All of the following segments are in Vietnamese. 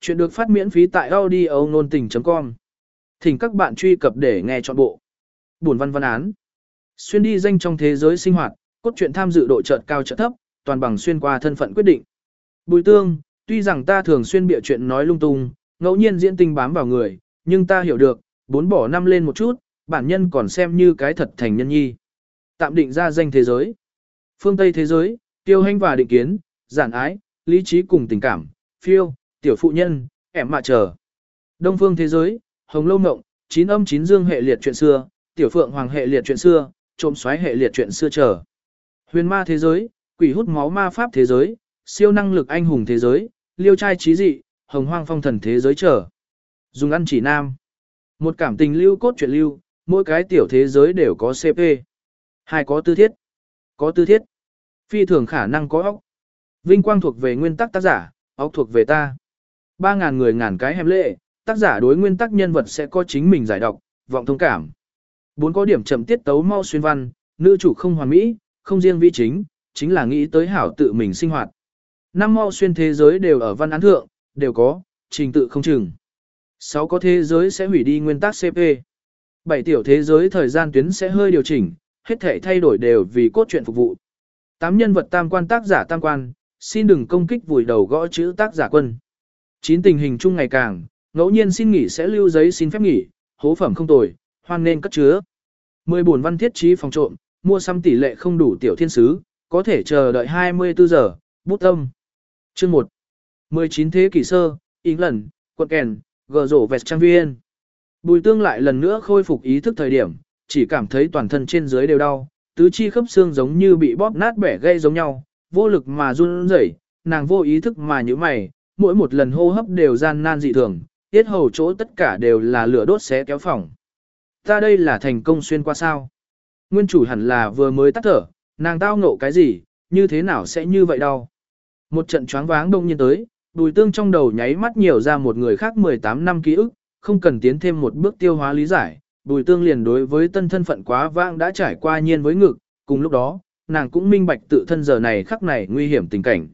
Chuyện được phát miễn phí tại audio nôn tình.com. Thỉnh các bạn truy cập để nghe trọn bộ. Buồn văn văn án. Xuyên đi danh trong thế giới sinh hoạt, cốt truyện tham dự độ chợt cao chợt thấp, toàn bằng xuyên qua thân phận quyết định. Bùi tương, tuy rằng ta thường xuyên bịa chuyện nói lung tung, ngẫu nhiên diễn tình bám vào người, nhưng ta hiểu được, bốn bỏ năm lên một chút, bản nhân còn xem như cái thật thành nhân nhi. Tạm định ra danh thế giới. Phương Tây thế giới, tiêu hành và định kiến, giản ái, lý trí cùng tình cảm, phiêu, tiểu phụ nhân, ẻm mạ chờ. Đông phương thế giới, hồng lâu mộng, chín âm chín dương hệ liệt chuyện xưa, tiểu phượng hoàng hệ liệt chuyện xưa, trộm xoáy hệ liệt chuyện xưa chờ. Huyền ma thế giới, quỷ hút máu ma pháp thế giới, siêu năng lực anh hùng thế giới, liêu trai trí dị, hồng hoang phong thần thế giới chờ. Dùng ăn chỉ nam. Một cảm tình lưu cốt truyện lưu, mỗi cái tiểu thế giới đều có CP. Hai có tư thiết. Có tư thiết. Phi thường khả năng có óc. Vinh quang thuộc về nguyên tắc tác giả, óc thuộc về ta. Ba ngàn người ngàn cái hẻm lệ, tác giả đối nguyên tắc nhân vật sẽ có chính mình giải độc, vọng thông cảm. Bốn có điểm chậm tiết tấu mau xuyên văn, nữ chủ không hoàn mỹ, không riêng vi chính, chính là nghĩ tới hảo tự mình sinh hoạt. Năm mau xuyên thế giới đều ở văn án thượng, đều có, trình tự không chừng. Sáu có thế giới sẽ hủy đi nguyên tắc CP. Bảy tiểu thế giới thời gian tuyến sẽ hơi điều chỉnh, hết thể thay đổi đều vì cốt truyện phục vụ. Tám nhân vật tam quan tác giả tam quan, xin đừng công kích vùi đầu gõ chữ tác giả quân. Chín tình hình chung ngày càng, ngẫu nhiên xin nghỉ sẽ lưu giấy xin phép nghỉ, hố phẩm không tồi, hoan nên cất chứa. Mười buồn văn thiết trí phòng trộm, mua xăm tỷ lệ không đủ tiểu thiên sứ, có thể chờ đợi 24 giờ, bút tâm. Chương 1. 19 thế kỷ sơ, England, quận kèn, gờ rổ vẹt trang viên. Bùi tương lại lần nữa khôi phục ý thức thời điểm, chỉ cảm thấy toàn thân trên dưới đều đau, tứ chi khớp xương giống như bị bóp nát bẻ gây giống nhau, vô lực mà run rẩy, nàng vô ý thức mà như mày, mỗi một lần hô hấp đều gian nan dị thường, tiết hầu chỗ tất cả đều là lửa đốt xé kéo phỏng. Ta đây là thành công xuyên qua sao? Nguyên chủ hẳn là vừa mới tắt thở, nàng tao ngộ cái gì, như thế nào sẽ như vậy đâu? Một trận choáng váng đông nhiên tới, bùi tương trong đầu nháy mắt nhiều ra một người khác 18 năm ký ức, không cần tiến thêm một bước tiêu hóa lý giải, bùi tương liền đối với tân thân phận quá vãng đã trải qua nhiên với ngực, cùng lúc đó, nàng cũng minh bạch tự thân giờ này khắc này nguy hiểm tình cảnh.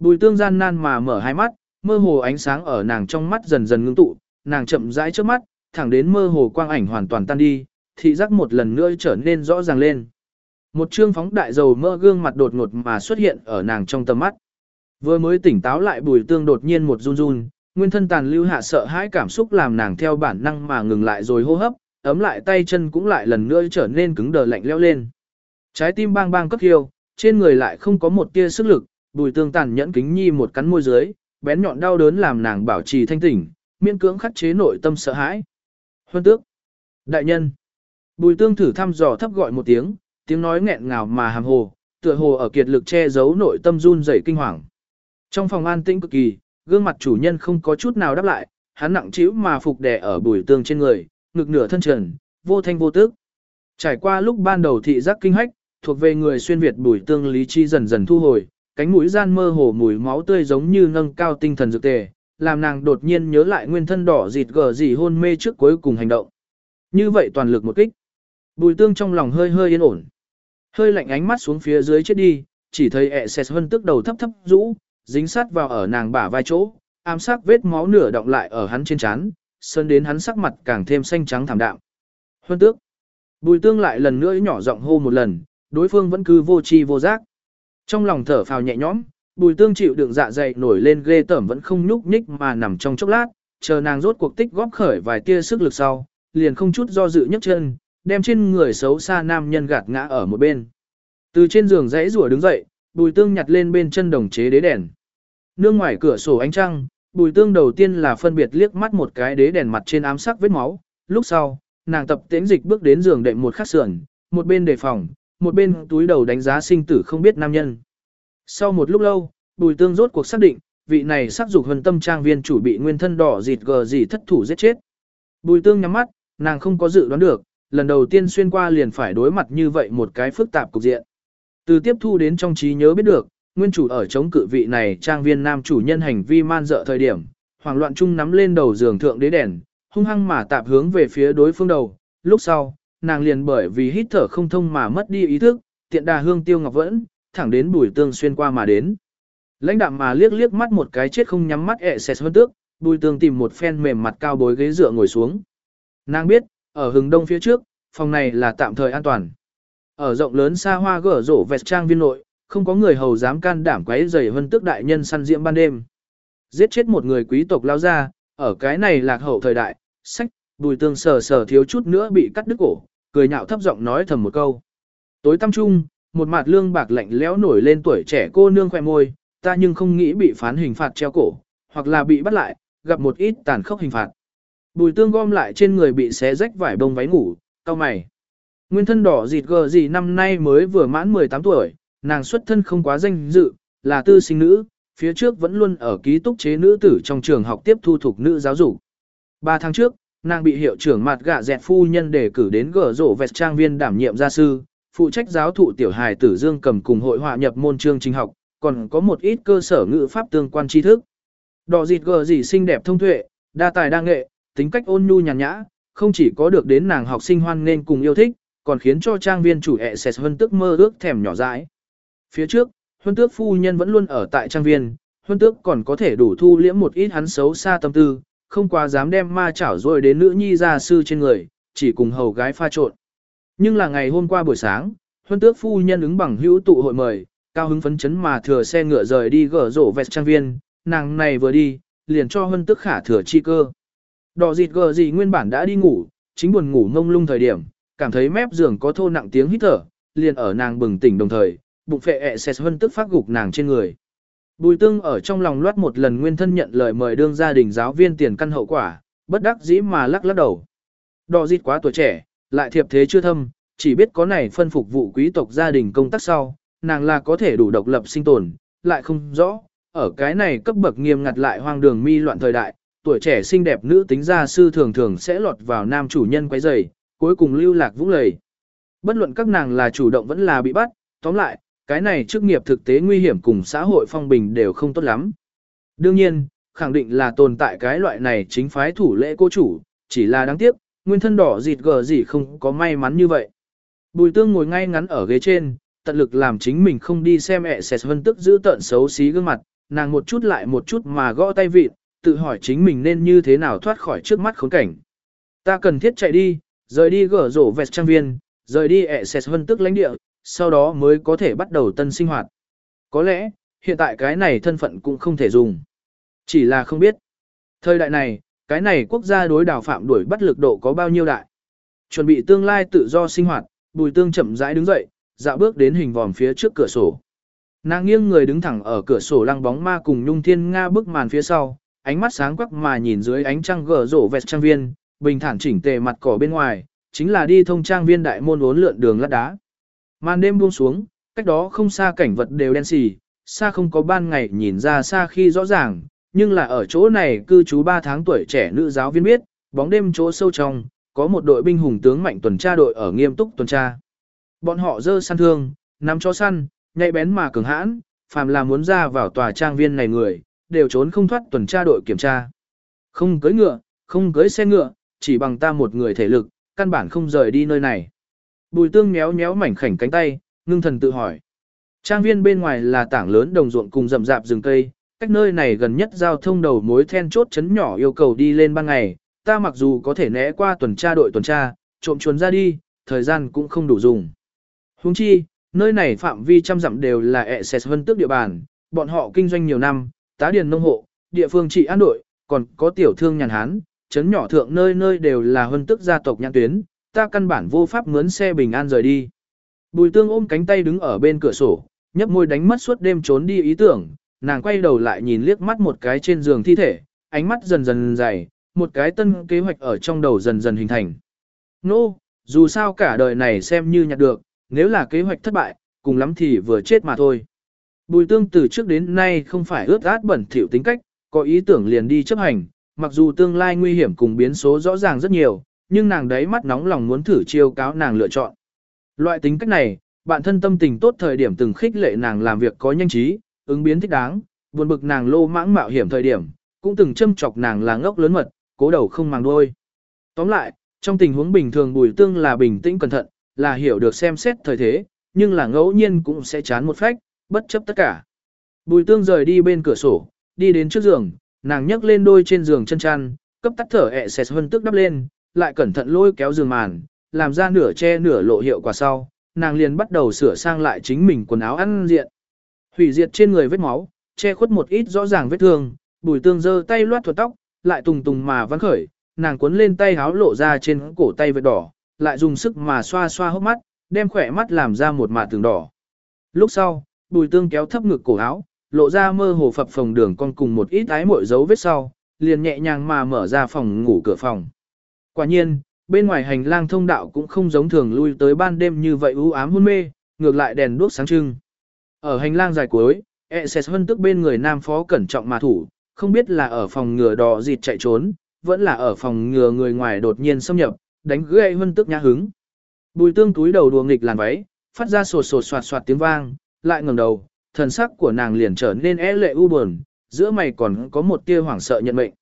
Bùi tương gian nan mà mở hai mắt, mơ hồ ánh sáng ở nàng trong mắt dần dần ngưng tụ, nàng chậm rãi trước mắt, thẳng đến mơ hồ quang ảnh hoàn toàn tan đi, thị giác một lần nữa trở nên rõ ràng lên. Một trương phóng đại dầu mơ gương mặt đột ngột mà xuất hiện ở nàng trong tầm mắt. Vừa mới tỉnh táo lại bùi tương đột nhiên một run run, nguyên thân tàn lưu hạ sợ hãi cảm xúc làm nàng theo bản năng mà ngừng lại rồi hô hấp, ấm lại tay chân cũng lại lần nữa trở nên cứng đờ lạnh lẽo lên. Trái tim bang bang cấp hiêu, trên người lại không có một tia sức lực, bùi tương tàn nhẫn kính nhi một cắn môi dưới, bén nhọn đau đớn làm nàng bảo trì thanh tỉnh, miễn cưỡng khắc chế nội tâm sợ hãi. Huân tước. Đại nhân. Bùi tương thử thăm dò thấp gọi một tiếng, tiếng nói nghẹn ngào mà hàm hồ, tựa hồ ở kiệt lực che giấu nội tâm run rẩy kinh hoàng. Trong phòng an tĩnh cực kỳ, gương mặt chủ nhân không có chút nào đáp lại, hắn nặng trĩu mà phục đè ở bùi tương trên người, ngực nửa thân trần, vô thanh vô tức. Trải qua lúc ban đầu thị giác kinh hách, thuộc về người xuyên Việt bùi tương lý chi dần dần thu hồi, cánh mũi gian mơ hồ mùi máu tươi giống như nâng cao tinh thần dược tề, làm nàng đột nhiên nhớ lại nguyên thân đỏ dịt gờ gì hôn mê trước cuối cùng hành động. Như vậy toàn lực một kích. Bùi tương trong lòng hơi hơi yên ổn. Hơi lạnh ánh mắt xuống phía dưới chết đi, chỉ thấy ẹ xẹt hân tức đầu thấp thấp rũ, dính sát vào ở nàng bả vai chỗ, ám sát vết máu nửa động lại ở hắn trên trán, sơn đến hắn sắc mặt càng thêm xanh trắng thảm đạm. Huân tước. Bùi tương lại lần nữa nhỏ giọng hô một lần, đối phương vẫn cứ vô tri vô giác. Trong lòng thở phào nhẹ nhõm, bùi tương chịu đựng dạ dày nổi lên ghê tởm vẫn không nhúc nhích mà nằm trong chốc lát, chờ nàng rốt cuộc tích góp khởi vài tia sức lực sau, liền không chút do dự nhấc chân, đem trên người xấu xa nam nhân gạt ngã ở một bên. Từ trên giường dãy rủa đứng dậy, bùi tương nhặt lên bên chân đồng chế đế đèn. Nương ngoài cửa sổ ánh trăng, bùi tương đầu tiên là phân biệt liếc mắt một cái đế đèn mặt trên ám sắc vết máu, lúc sau, nàng tập tiến dịch bước đến giường đệm một khắc sườn, một bên đề phòng, một bên túi đầu đánh giá sinh tử không biết nam nhân. Sau một lúc lâu, bùi tương rốt cuộc xác định, vị này sắc dục hân tâm trang viên chủ bị nguyên thân đỏ dịt gờ gì thất thủ giết chết. Bùi tương nhắm mắt, nàng không có dự đoán được, lần đầu tiên xuyên qua liền phải đối mặt như vậy một cái phức tạp cục diện. Từ tiếp thu đến trong trí nhớ biết được, nguyên chủ ở chống cự vị này trang viên nam chủ nhân hành vi man dợ thời điểm, hoảng loạn chung nắm lên đầu giường thượng đế đèn, hung hăng mà tạp hướng về phía đối phương đầu, lúc sau, nàng liền bởi vì hít thở không thông mà mất đi ý thức, tiện đà hương tiêu ngọc vẫn, thẳng đến bùi tương xuyên qua mà đến. Lãnh đạm mà liếc liếc mắt một cái chết không nhắm mắt ẹ xẹt hơn tước, Bùi tương tìm một phen mềm mặt cao bối ghế dựa ngồi xuống. Nàng biết, ở hừng đông phía trước, phòng này là tạm thời an toàn. Ở rộng lớn xa hoa gở rổ vẹt trang viên nội, không có người hầu dám can đảm quấy rầy hơn tước đại nhân săn diễm ban đêm. Giết chết một người quý tộc lao ra, ở cái này lạc hậu thời đại, sách, bùi tương sờ sờ thiếu chút nữa bị cắt đứt cổ, cười nhạo thấp giọng nói thầm một câu. Tối tăm trung, một mặt lương bạc lạnh lẽo nổi lên tuổi trẻ cô nương khoe môi, ta nhưng không nghĩ bị phán hình phạt treo cổ, hoặc là bị bắt lại, gặp một ít tàn khốc hình phạt. Bùi tương gom lại trên người bị xé rách vải bông váy ngủ, cao mày. Nguyên thân đỏ dịt gờ gì năm nay mới vừa mãn 18 tuổi, nàng xuất thân không quá danh dự, là tư sinh nữ, phía trước vẫn luôn ở ký túc chế nữ tử trong trường học tiếp thu thuộc nữ giáo dục. Ba tháng trước, nàng bị hiệu trưởng mặt gạ dẹt phu nhân đề cử đến gở rổ vẹt trang viên đảm nhiệm gia sư, phụ trách giáo thụ tiểu hài tử dương cầm cùng hội họa nhập môn chương trình học, còn có một ít cơ sở ngữ pháp tương quan tri thức. Đỏ dịt gờ gì xinh đẹp thông tuệ, đa tài đa nghệ, tính cách ôn nhu nhàn nhã, không chỉ có được đến nàng học sinh hoan nên cùng yêu thích, còn khiến cho trang viên chủ ẹ sẹt hơn tức mơ ước thèm nhỏ dãi. Phía trước, huân tước phu nhân vẫn luôn ở tại trang viên, huân tước còn có thể đủ thu liễm một ít hắn xấu xa tâm tư, không quá dám đem ma chảo rồi đến nữ nhi gia sư trên người, chỉ cùng hầu gái pha trộn. Nhưng là ngày hôm qua buổi sáng, huân tước phu nhân ứng bằng hữu tụ hội mời, cao hứng phấn chấn mà thừa xe ngựa rời đi gỡ rổ vẹt trang viên, nàng này vừa đi, liền cho huân tước khả thừa chi cơ. Đỏ dịt gờ gì nguyên bản đã đi ngủ, chính buồn ngủ ngông lung thời điểm, cảm thấy mép giường có thô nặng tiếng hít thở, liền ở nàng bừng tỉnh đồng thời, bụng phệ ẹ xẹt huân tức phát gục nàng trên người. Bùi tương ở trong lòng loát một lần nguyên thân nhận lời mời đương gia đình giáo viên tiền căn hậu quả, bất đắc dĩ mà lắc lắc đầu. Đỏ dịt quá tuổi trẻ, lại thiệp thế chưa thâm, chỉ biết có này phân phục vụ quý tộc gia đình công tác sau, nàng là có thể đủ độc lập sinh tồn, lại không rõ, ở cái này cấp bậc nghiêm ngặt lại hoang đường mi loạn thời đại, tuổi trẻ xinh đẹp nữ tính gia sư thường thường sẽ lọt vào nam chủ nhân quấy rầy, cuối cùng lưu lạc vũng lầy. Bất luận các nàng là chủ động vẫn là bị bắt, tóm lại, cái này chức nghiệp thực tế nguy hiểm cùng xã hội phong bình đều không tốt lắm. Đương nhiên, khẳng định là tồn tại cái loại này chính phái thủ lễ cô chủ, chỉ là đáng tiếc, nguyên thân đỏ dịt gờ gì không có may mắn như vậy. Bùi tương ngồi ngay ngắn ở ghế trên, tận lực làm chính mình không đi xem ẹ xẹt vân tức giữ tận xấu xí gương mặt, nàng một chút lại một chút mà gõ tay vịt, tự hỏi chính mình nên như thế nào thoát khỏi trước mắt khốn cảnh. Ta cần thiết chạy đi, rời đi gở rổ vẹt trang viên, rời đi ẹ xẹt vân tức lãnh địa, sau đó mới có thể bắt đầu tân sinh hoạt. Có lẽ, hiện tại cái này thân phận cũng không thể dùng. Chỉ là không biết. Thời đại này, cái này quốc gia đối đảo phạm đuổi bắt lực độ có bao nhiêu đại. Chuẩn bị tương lai tự do sinh hoạt, bùi tương chậm rãi đứng dậy, dạo bước đến hình vòm phía trước cửa sổ. Nàng nghiêng người đứng thẳng ở cửa sổ lăng bóng ma cùng nhung thiên nga bức màn phía sau, ánh mắt sáng quắc mà nhìn dưới ánh trăng gở rổ vẹt trang viên, bình thản chỉnh tề mặt cỏ bên ngoài, chính là đi thông trang viên đại môn uốn lượn đường lát đá. Màn đêm buông xuống, cách đó không xa cảnh vật đều đen xì, xa không có ban ngày nhìn ra xa khi rõ ràng, nhưng là ở chỗ này cư trú 3 tháng tuổi trẻ nữ giáo viên biết, bóng đêm chỗ sâu trong, có một đội binh hùng tướng mạnh tuần tra đội ở nghiêm túc tuần tra. Bọn họ dơ săn thương, nắm cho săn, nhạy bén mà cường hãn, phàm là muốn ra vào tòa trang viên này người, đều trốn không thoát tuần tra đội kiểm tra. Không cưới ngựa, không cưới xe ngựa, chỉ bằng ta một người thể lực, căn bản không rời đi nơi này. Bùi tương méo méo mảnh khảnh cánh tay, ngưng thần tự hỏi. Trang viên bên ngoài là tảng lớn đồng ruộng cùng rậm rạp rừng cây, cách nơi này gần nhất giao thông đầu mối then chốt chấn nhỏ yêu cầu đi lên ban ngày, ta mặc dù có thể né qua tuần tra đội tuần tra, trộm chuồn ra đi, thời gian cũng không đủ dùng. Huống chi, nơi này phạm vi trăm dặm đều là ẹ xẹt vân tước địa bàn, bọn họ kinh doanh nhiều năm, tá điền nông hộ, địa phương trị an đội, còn có tiểu thương nhàn hán, chấn nhỏ thượng nơi nơi đều là vân tước gia tộc nhãn tuyến, ta căn bản vô pháp mướn xe bình an rời đi. Bùi tương ôm cánh tay đứng ở bên cửa sổ, nhấp môi đánh mất suốt đêm trốn đi ý tưởng, nàng quay đầu lại nhìn liếc mắt một cái trên giường thi thể, ánh mắt dần dần dày, một cái tân kế hoạch ở trong đầu dần dần hình thành. Nô, no, dù sao cả đời này xem như nhặt được, nếu là kế hoạch thất bại, cùng lắm thì vừa chết mà thôi. Bùi tương từ trước đến nay không phải ướt át bẩn thỉu tính cách, có ý tưởng liền đi chấp hành, mặc dù tương lai nguy hiểm cùng biến số rõ ràng rất nhiều, nhưng nàng đấy mắt nóng lòng muốn thử chiêu cáo nàng lựa chọn. Loại tính cách này, bạn thân tâm tình tốt thời điểm từng khích lệ nàng làm việc có nhanh trí, ứng biến thích đáng, buồn bực nàng lô mãng mạo hiểm thời điểm, cũng từng châm chọc nàng là ngốc lớn mật, cố đầu không màng đuôi. Tóm lại, trong tình huống bình thường bùi tương là bình tĩnh cẩn thận, là hiểu được xem xét thời thế, nhưng là ngẫu nhiên cũng sẽ chán một phách, bất chấp tất cả. Bùi tương rời đi bên cửa sổ, đi đến trước giường, nàng nhấc lên đôi trên giường chân chăn, cấp tắt thở ẹ xẹt hơn tức đắp lên, lại cẩn thận lôi kéo giường màn, làm ra nửa che nửa lộ hiệu quả sau, nàng liền bắt đầu sửa sang lại chính mình quần áo ăn diện. Hủy diệt trên người vết máu, che khuất một ít rõ ràng vết thương, bùi tương giơ tay loát thuật tóc, lại tùng tùng mà văn khởi, nàng cuốn lên tay háo lộ ra trên cổ tay vết đỏ, lại dùng sức mà xoa xoa hốc mắt, đem khỏe mắt làm ra một mạt tường đỏ. Lúc sau, bùi tương kéo thấp ngực cổ áo, lộ ra mơ hồ phập phồng đường con cùng một ít ái mội dấu vết sau, liền nhẹ nhàng mà mở ra phòng ngủ cửa phòng. Quả nhiên, bên ngoài hành lang thông đạo cũng không giống thường lui tới ban đêm như vậy u ám hôn mê, ngược lại đèn đuốc sáng trưng. Ở hành lang dài cuối, Esses Hân tức bên người nam phó cẩn trọng mà thủ, không biết là ở phòng ngừa đỏ dịt chạy trốn, vẫn là ở phòng ngừa người ngoài đột nhiên xâm nhập, đánh gãy Hân tức nhã hứng. Bùi tương túi đầu đùa nghịch làn váy, phát ra sột sột soạt soạt tiếng vang, lại ngẩng đầu, thần sắc của nàng liền trở nên é lệ u buồn, giữa mày còn có một tia hoảng sợ nhận mệnh.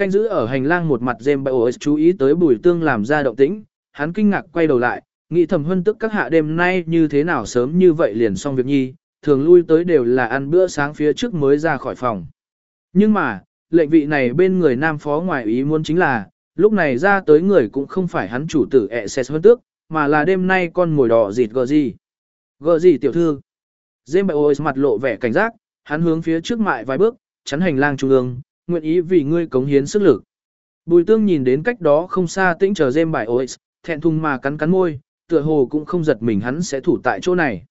Canh giữ ở hành lang một mặt James chú ý tới bùi tương làm ra động tĩnh, hắn kinh ngạc quay đầu lại, nghĩ thầm hân tức các hạ đêm nay như thế nào sớm như vậy liền xong việc nhi, thường lui tới đều là ăn bữa sáng phía trước mới ra khỏi phòng. Nhưng mà, lệnh vị này bên người nam phó ngoài ý muốn chính là, lúc này ra tới người cũng không phải hắn chủ tử ẹ xét hơn tước, mà là đêm nay con mồi đỏ dịt gờ gì. Gờ gì tiểu thư. James mặt lộ vẻ cảnh giác, hắn hướng phía trước mại vài bước, chắn hành lang trung ương, nguyện ý vì ngươi cống hiến sức lực. Bùi tương nhìn đến cách đó không xa tĩnh chờ dêm bài ôi, thẹn thùng mà cắn cắn môi, tựa hồ cũng không giật mình hắn sẽ thủ tại chỗ này.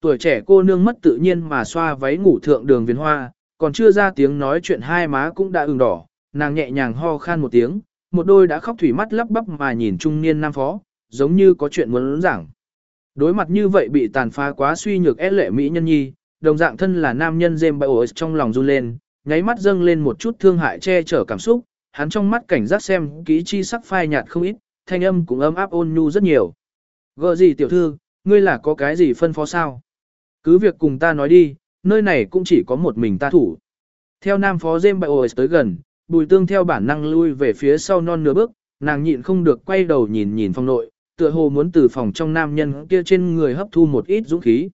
Tuổi trẻ cô nương mất tự nhiên mà xoa váy ngủ thượng đường viền hoa, còn chưa ra tiếng nói chuyện hai má cũng đã ửng đỏ, nàng nhẹ nhàng ho khan một tiếng, một đôi đã khóc thủy mắt lắp bắp mà nhìn trung niên nam phó, giống như có chuyện muốn giảng. Đối mặt như vậy bị tàn phá quá suy nhược ép lệ mỹ nhân nhi, đồng dạng thân là nam nhân game bài ôi trong lòng run lên, nháy mắt dâng lên một chút thương hại che chở cảm xúc, hắn trong mắt cảnh giác xem kỹ chi sắc phai nhạt không ít, thanh âm cũng ấm áp ôn nhu rất nhiều. Gợ gì tiểu thư, ngươi là có cái gì phân phó sao? Cứ việc cùng ta nói đi, nơi này cũng chỉ có một mình ta thủ. Theo nam phó James Bioes tới gần, bùi tương theo bản năng lui về phía sau non nửa bước, nàng nhịn không được quay đầu nhìn nhìn phòng nội, tựa hồ muốn từ phòng trong nam nhân kia trên người hấp thu một ít dũng khí.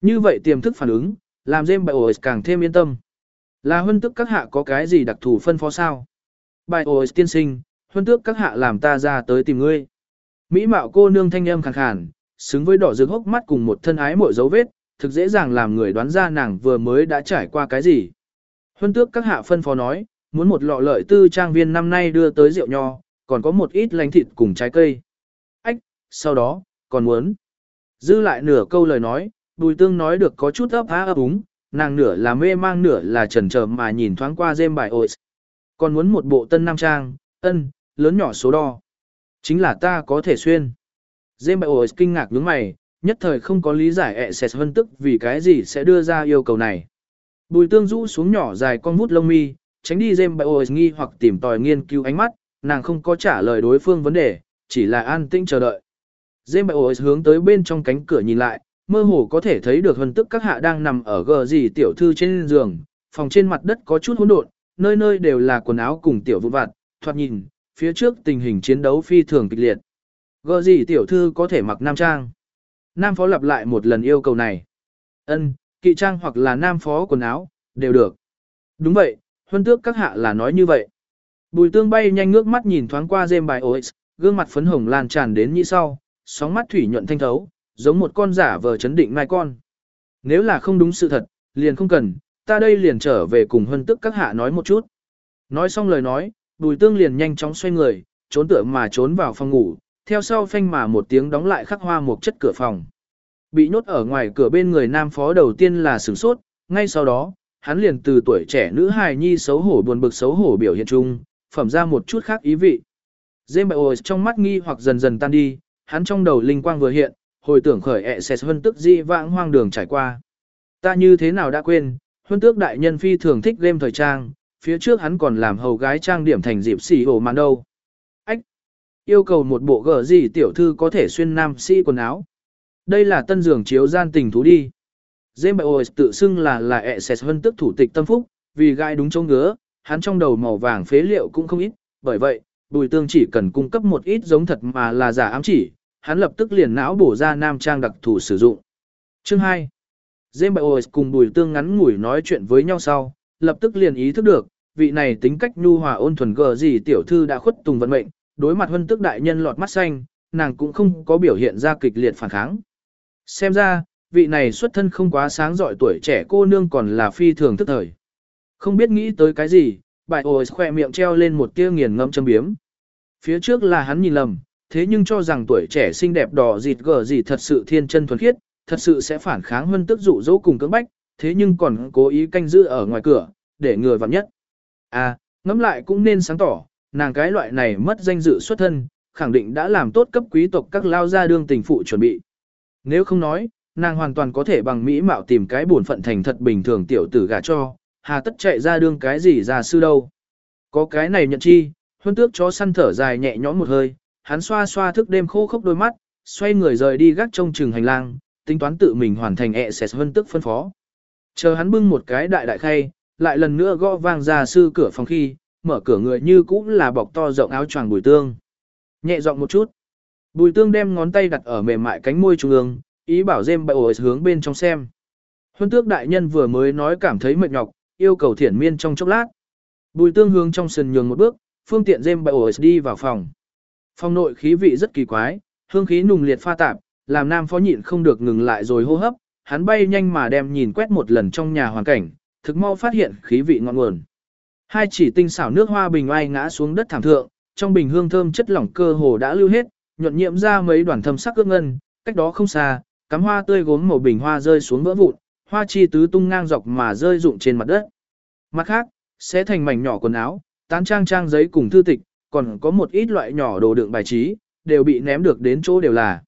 Như vậy tiềm thức phản ứng, làm James Bioes càng thêm yên tâm. Là huân tước các hạ có cái gì đặc thù phân phó sao? Bài ôi tiên sinh, huân tước các hạ làm ta ra tới tìm ngươi. Mỹ mạo cô nương thanh âm khàn khàn, xứng với đỏ rực hốc mắt cùng một thân ái mội dấu vết, thực dễ dàng làm người đoán ra nàng vừa mới đã trải qua cái gì. Huân tước các hạ phân phó nói, muốn một lọ lợi tư trang viên năm nay đưa tới rượu nho, còn có một ít lánh thịt cùng trái cây Ách, sau đó, còn muốn. Dư lại nửa câu lời nói, bùi tương nói được có chút ấp há ấp úng, nàng nửa là mê mang nửa là trần trờ mà nhìn thoáng qua dêm bài ôi. Còn muốn một bộ tân nam trang, ân, lớn nhỏ số đo. Chính là ta có thể xuyên. Dêm bài ôi kinh ngạc nhướng mày, nhất thời không có lý giải ẹ xẹt vân tức vì cái gì sẽ đưa ra yêu cầu này. Bùi tương rũ xuống nhỏ dài con vút lông mi, tránh đi dêm bài ôi nghi hoặc tìm tòi nghiên cứu ánh mắt, nàng không có trả lời đối phương vấn đề, chỉ là an tĩnh chờ đợi. Dêm bài ổi hướng tới bên trong cánh cửa nhìn lại, mơ hồ có thể thấy được hân tức các hạ đang nằm ở gờ gì tiểu thư trên giường, phòng trên mặt đất có chút hỗn độn, nơi nơi đều là quần áo cùng tiểu vụn vặt, thoạt nhìn, phía trước tình hình chiến đấu phi thường kịch liệt. Gờ gì tiểu thư có thể mặc nam trang. Nam phó lặp lại một lần yêu cầu này. Ân, kỵ trang hoặc là nam phó quần áo, đều được. Đúng vậy, huân tước các hạ là nói như vậy. Bùi tương bay nhanh ngước mắt nhìn thoáng qua dêm bài OX, gương mặt phấn hồng lan tràn đến như sau, sóng mắt thủy nhuận thanh thấu, giống một con giả vờ chấn định mai con. Nếu là không đúng sự thật, liền không cần, ta đây liền trở về cùng hân tức các hạ nói một chút. Nói xong lời nói, bùi tương liền nhanh chóng xoay người, trốn tựa mà trốn vào phòng ngủ, theo sau phanh mà một tiếng đóng lại khắc hoa một chất cửa phòng. Bị nhốt ở ngoài cửa bên người nam phó đầu tiên là sửng sốt, ngay sau đó, hắn liền từ tuổi trẻ nữ hài nhi xấu hổ buồn bực xấu hổ biểu hiện chung, phẩm ra một chút khác ý vị. James trong mắt nghi hoặc dần dần tan đi, hắn trong đầu linh quang vừa hiện, hồi tưởng khởi ẹ xẹt huân tức di vãng hoang đường trải qua. Ta như thế nào đã quên, huân tước đại nhân phi thường thích game thời trang, phía trước hắn còn làm hầu gái trang điểm thành dịp xỉ hồ màn đâu. Ách! Yêu cầu một bộ gở gì tiểu thư có thể xuyên nam sĩ quần áo. Đây là tân giường chiếu gian tình thú đi. James tự xưng là là ẹ xẹt huân tước thủ tịch tâm phúc, vì gai đúng chỗ ngứa, hắn trong đầu màu vàng phế liệu cũng không ít, bởi vậy, bùi tương chỉ cần cung cấp một ít giống thật mà là giả ám chỉ, hắn lập tức liền não bổ ra nam trang đặc thù sử dụng. Chương 2. James Bioes cùng bùi tương ngắn ngủi nói chuyện với nhau sau, lập tức liền ý thức được, vị này tính cách nhu hòa ôn thuần gờ gì tiểu thư đã khuất tùng vận mệnh, đối mặt huân tức đại nhân lọt mắt xanh, nàng cũng không có biểu hiện ra kịch liệt phản kháng. Xem ra, vị này xuất thân không quá sáng giỏi tuổi trẻ cô nương còn là phi thường thức thời. Không biết nghĩ tới cái gì, bài ôi khoe miệng treo lên một tia nghiền ngâm châm biếm. Phía trước là hắn nhìn lầm, thế nhưng cho rằng tuổi trẻ xinh đẹp đỏ dịt gờ gì thật sự thiên chân thuần khiết, thật sự sẽ phản kháng hơn tức dụ dỗ cùng cưỡng bách, thế nhưng còn cố ý canh giữ ở ngoài cửa, để người vặn nhất. À, ngẫm lại cũng nên sáng tỏ, nàng cái loại này mất danh dự xuất thân, khẳng định đã làm tốt cấp quý tộc các lao gia đương tình phụ chuẩn bị. Nếu không nói, nàng hoàn toàn có thể bằng mỹ mạo tìm cái buồn phận thành thật bình thường tiểu tử gả cho, hà tất chạy ra đương cái gì ra sư đâu. Có cái này nhận chi, huân tước chó săn thở dài nhẹ nhõm một hơi, hắn xoa xoa thức đêm khô khốc đôi mắt, xoay người rời đi gác trông chừng hành lang, tính toán tự mình hoàn thành ẹ xẹt huân tước phân phó. Chờ hắn bưng một cái đại đại khay, lại lần nữa gõ vang ra sư cửa phòng khi, mở cửa người như cũng là bọc to rộng áo choàng bùi tương. Nhẹ giọng một chút. Bùi tương đem ngón tay đặt ở mềm mại cánh môi trung ương, ý bảo dêm bậy ổi hướng bên trong xem. Huân tước đại nhân vừa mới nói cảm thấy mệt nhọc, yêu cầu thiển miên trong chốc lát. Bùi tương hướng trong sân nhường một bước, phương tiện dêm bậy ổi đi vào phòng. Phòng nội khí vị rất kỳ quái, hương khí nùng liệt pha tạp, làm nam phó nhịn không được ngừng lại rồi hô hấp, hắn bay nhanh mà đem nhìn quét một lần trong nhà hoàn cảnh, thực mau phát hiện khí vị ngọn nguồn. Hai chỉ tinh xảo nước hoa bình oai ngã xuống đất thảm thượng, trong bình hương thơm chất lỏng cơ hồ đã lưu hết, nhuận nhiễm ra mấy đoàn thâm sắc ước ngân, cách đó không xa, cắm hoa tươi gốm màu bình hoa rơi xuống vỡ vụn, hoa chi tứ tung ngang dọc mà rơi rụng trên mặt đất. Mặt khác, sẽ thành mảnh nhỏ quần áo, tán trang trang giấy cùng thư tịch, còn có một ít loại nhỏ đồ đựng bài trí, đều bị ném được đến chỗ đều là.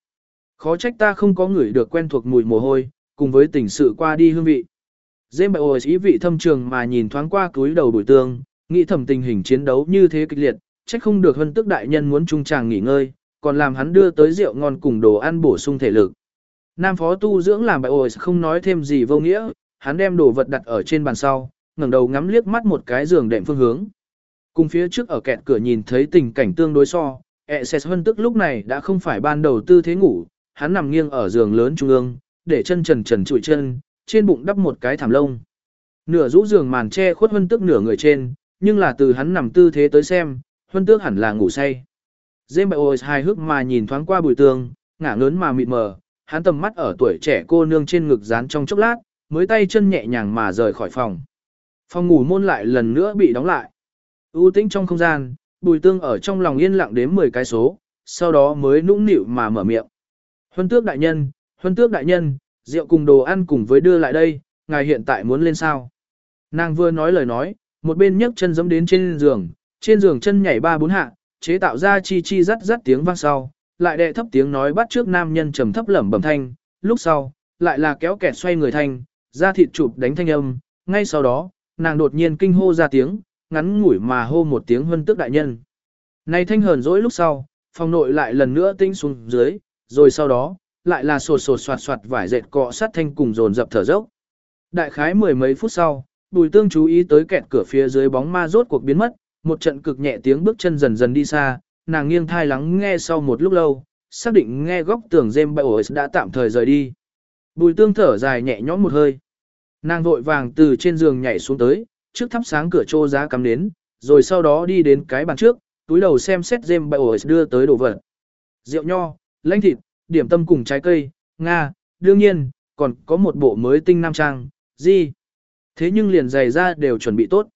Khó trách ta không có người được quen thuộc mùi mồ hôi, cùng với tình sự qua đi hương vị. Dêm bại ôi ý vị thâm trường mà nhìn thoáng qua túi đầu bùi tương, nghĩ thầm tình hình chiến đấu như thế kịch liệt, trách không được hân tức đại nhân muốn trung chàng nghỉ ngơi, còn làm hắn đưa tới rượu ngon cùng đồ ăn bổ sung thể lực. Nam phó tu dưỡng làm bại ôi không nói thêm gì vô nghĩa, hắn đem đồ vật đặt ở trên bàn sau, ngẩng đầu ngắm liếc mắt một cái giường đệm phương hướng. Cùng phía trước ở kẹt cửa nhìn thấy tình cảnh tương đối so, ẹ xẹt hân tức lúc này đã không phải ban đầu tư thế ngủ, hắn nằm nghiêng ở giường lớn trung ương, để chân trần trần trụi chân, trên bụng đắp một cái thảm lông. Nửa rũ giường màn che khuất hân tức nửa người trên, nhưng là từ hắn nằm tư thế tới xem, hân tước hẳn là ngủ say. Dêm bại ôi hài hước mà nhìn thoáng qua bùi tường, ngả ngớn mà mịt mờ, hắn tầm mắt ở tuổi trẻ cô nương trên ngực dán trong chốc lát, mới tay chân nhẹ nhàng mà rời khỏi phòng. Phòng ngủ môn lại lần nữa bị đóng lại. U tĩnh trong không gian, bùi tương ở trong lòng yên lặng đếm 10 cái số, sau đó mới nũng nịu mà mở miệng. Huân tước đại nhân, huân tước đại nhân, rượu cùng đồ ăn cùng với đưa lại đây, ngài hiện tại muốn lên sao. Nàng vừa nói lời nói, một bên nhấc chân giẫm đến trên giường, trên giường chân nhảy ba bốn hạ, chế tạo ra chi chi rắt rắt tiếng vang sau, lại đệ thấp tiếng nói bắt trước nam nhân trầm thấp lẩm bẩm thanh, lúc sau, lại là kéo kẹt xoay người thanh, ra thịt chụp đánh thanh âm, ngay sau đó, nàng đột nhiên kinh hô ra tiếng, ngắn ngủi mà hô một tiếng huân tước đại nhân. Này thanh hờn dỗi lúc sau, phòng nội lại lần nữa tinh xuống dưới, rồi sau đó, lại là sột sột soạt soạt vải dệt cọ sát thanh cùng dồn dập thở dốc. Đại khái mười mấy phút sau, bùi tương chú ý tới kẹt cửa phía dưới bóng ma rốt cuộc biến mất, một trận cực nhẹ tiếng bước chân dần dần đi xa, nàng nghiêng thai lắng nghe sau một lúc lâu, xác định nghe góc tường dêm bậy đã tạm thời rời đi. Bùi tương thở dài nhẹ nhõm một hơi. Nàng vội vàng từ trên giường nhảy xuống tới, trước thắp sáng cửa trô giá cắm nến, rồi sau đó đi đến cái bàn trước, túi đầu xem xét dêm ổi đưa tới đồ vật. Rượu nho, lãnh thịt, điểm tâm cùng trái cây, Nga, đương nhiên, còn có một bộ mới tinh nam trang, gì. Thế nhưng liền giày ra đều chuẩn bị tốt.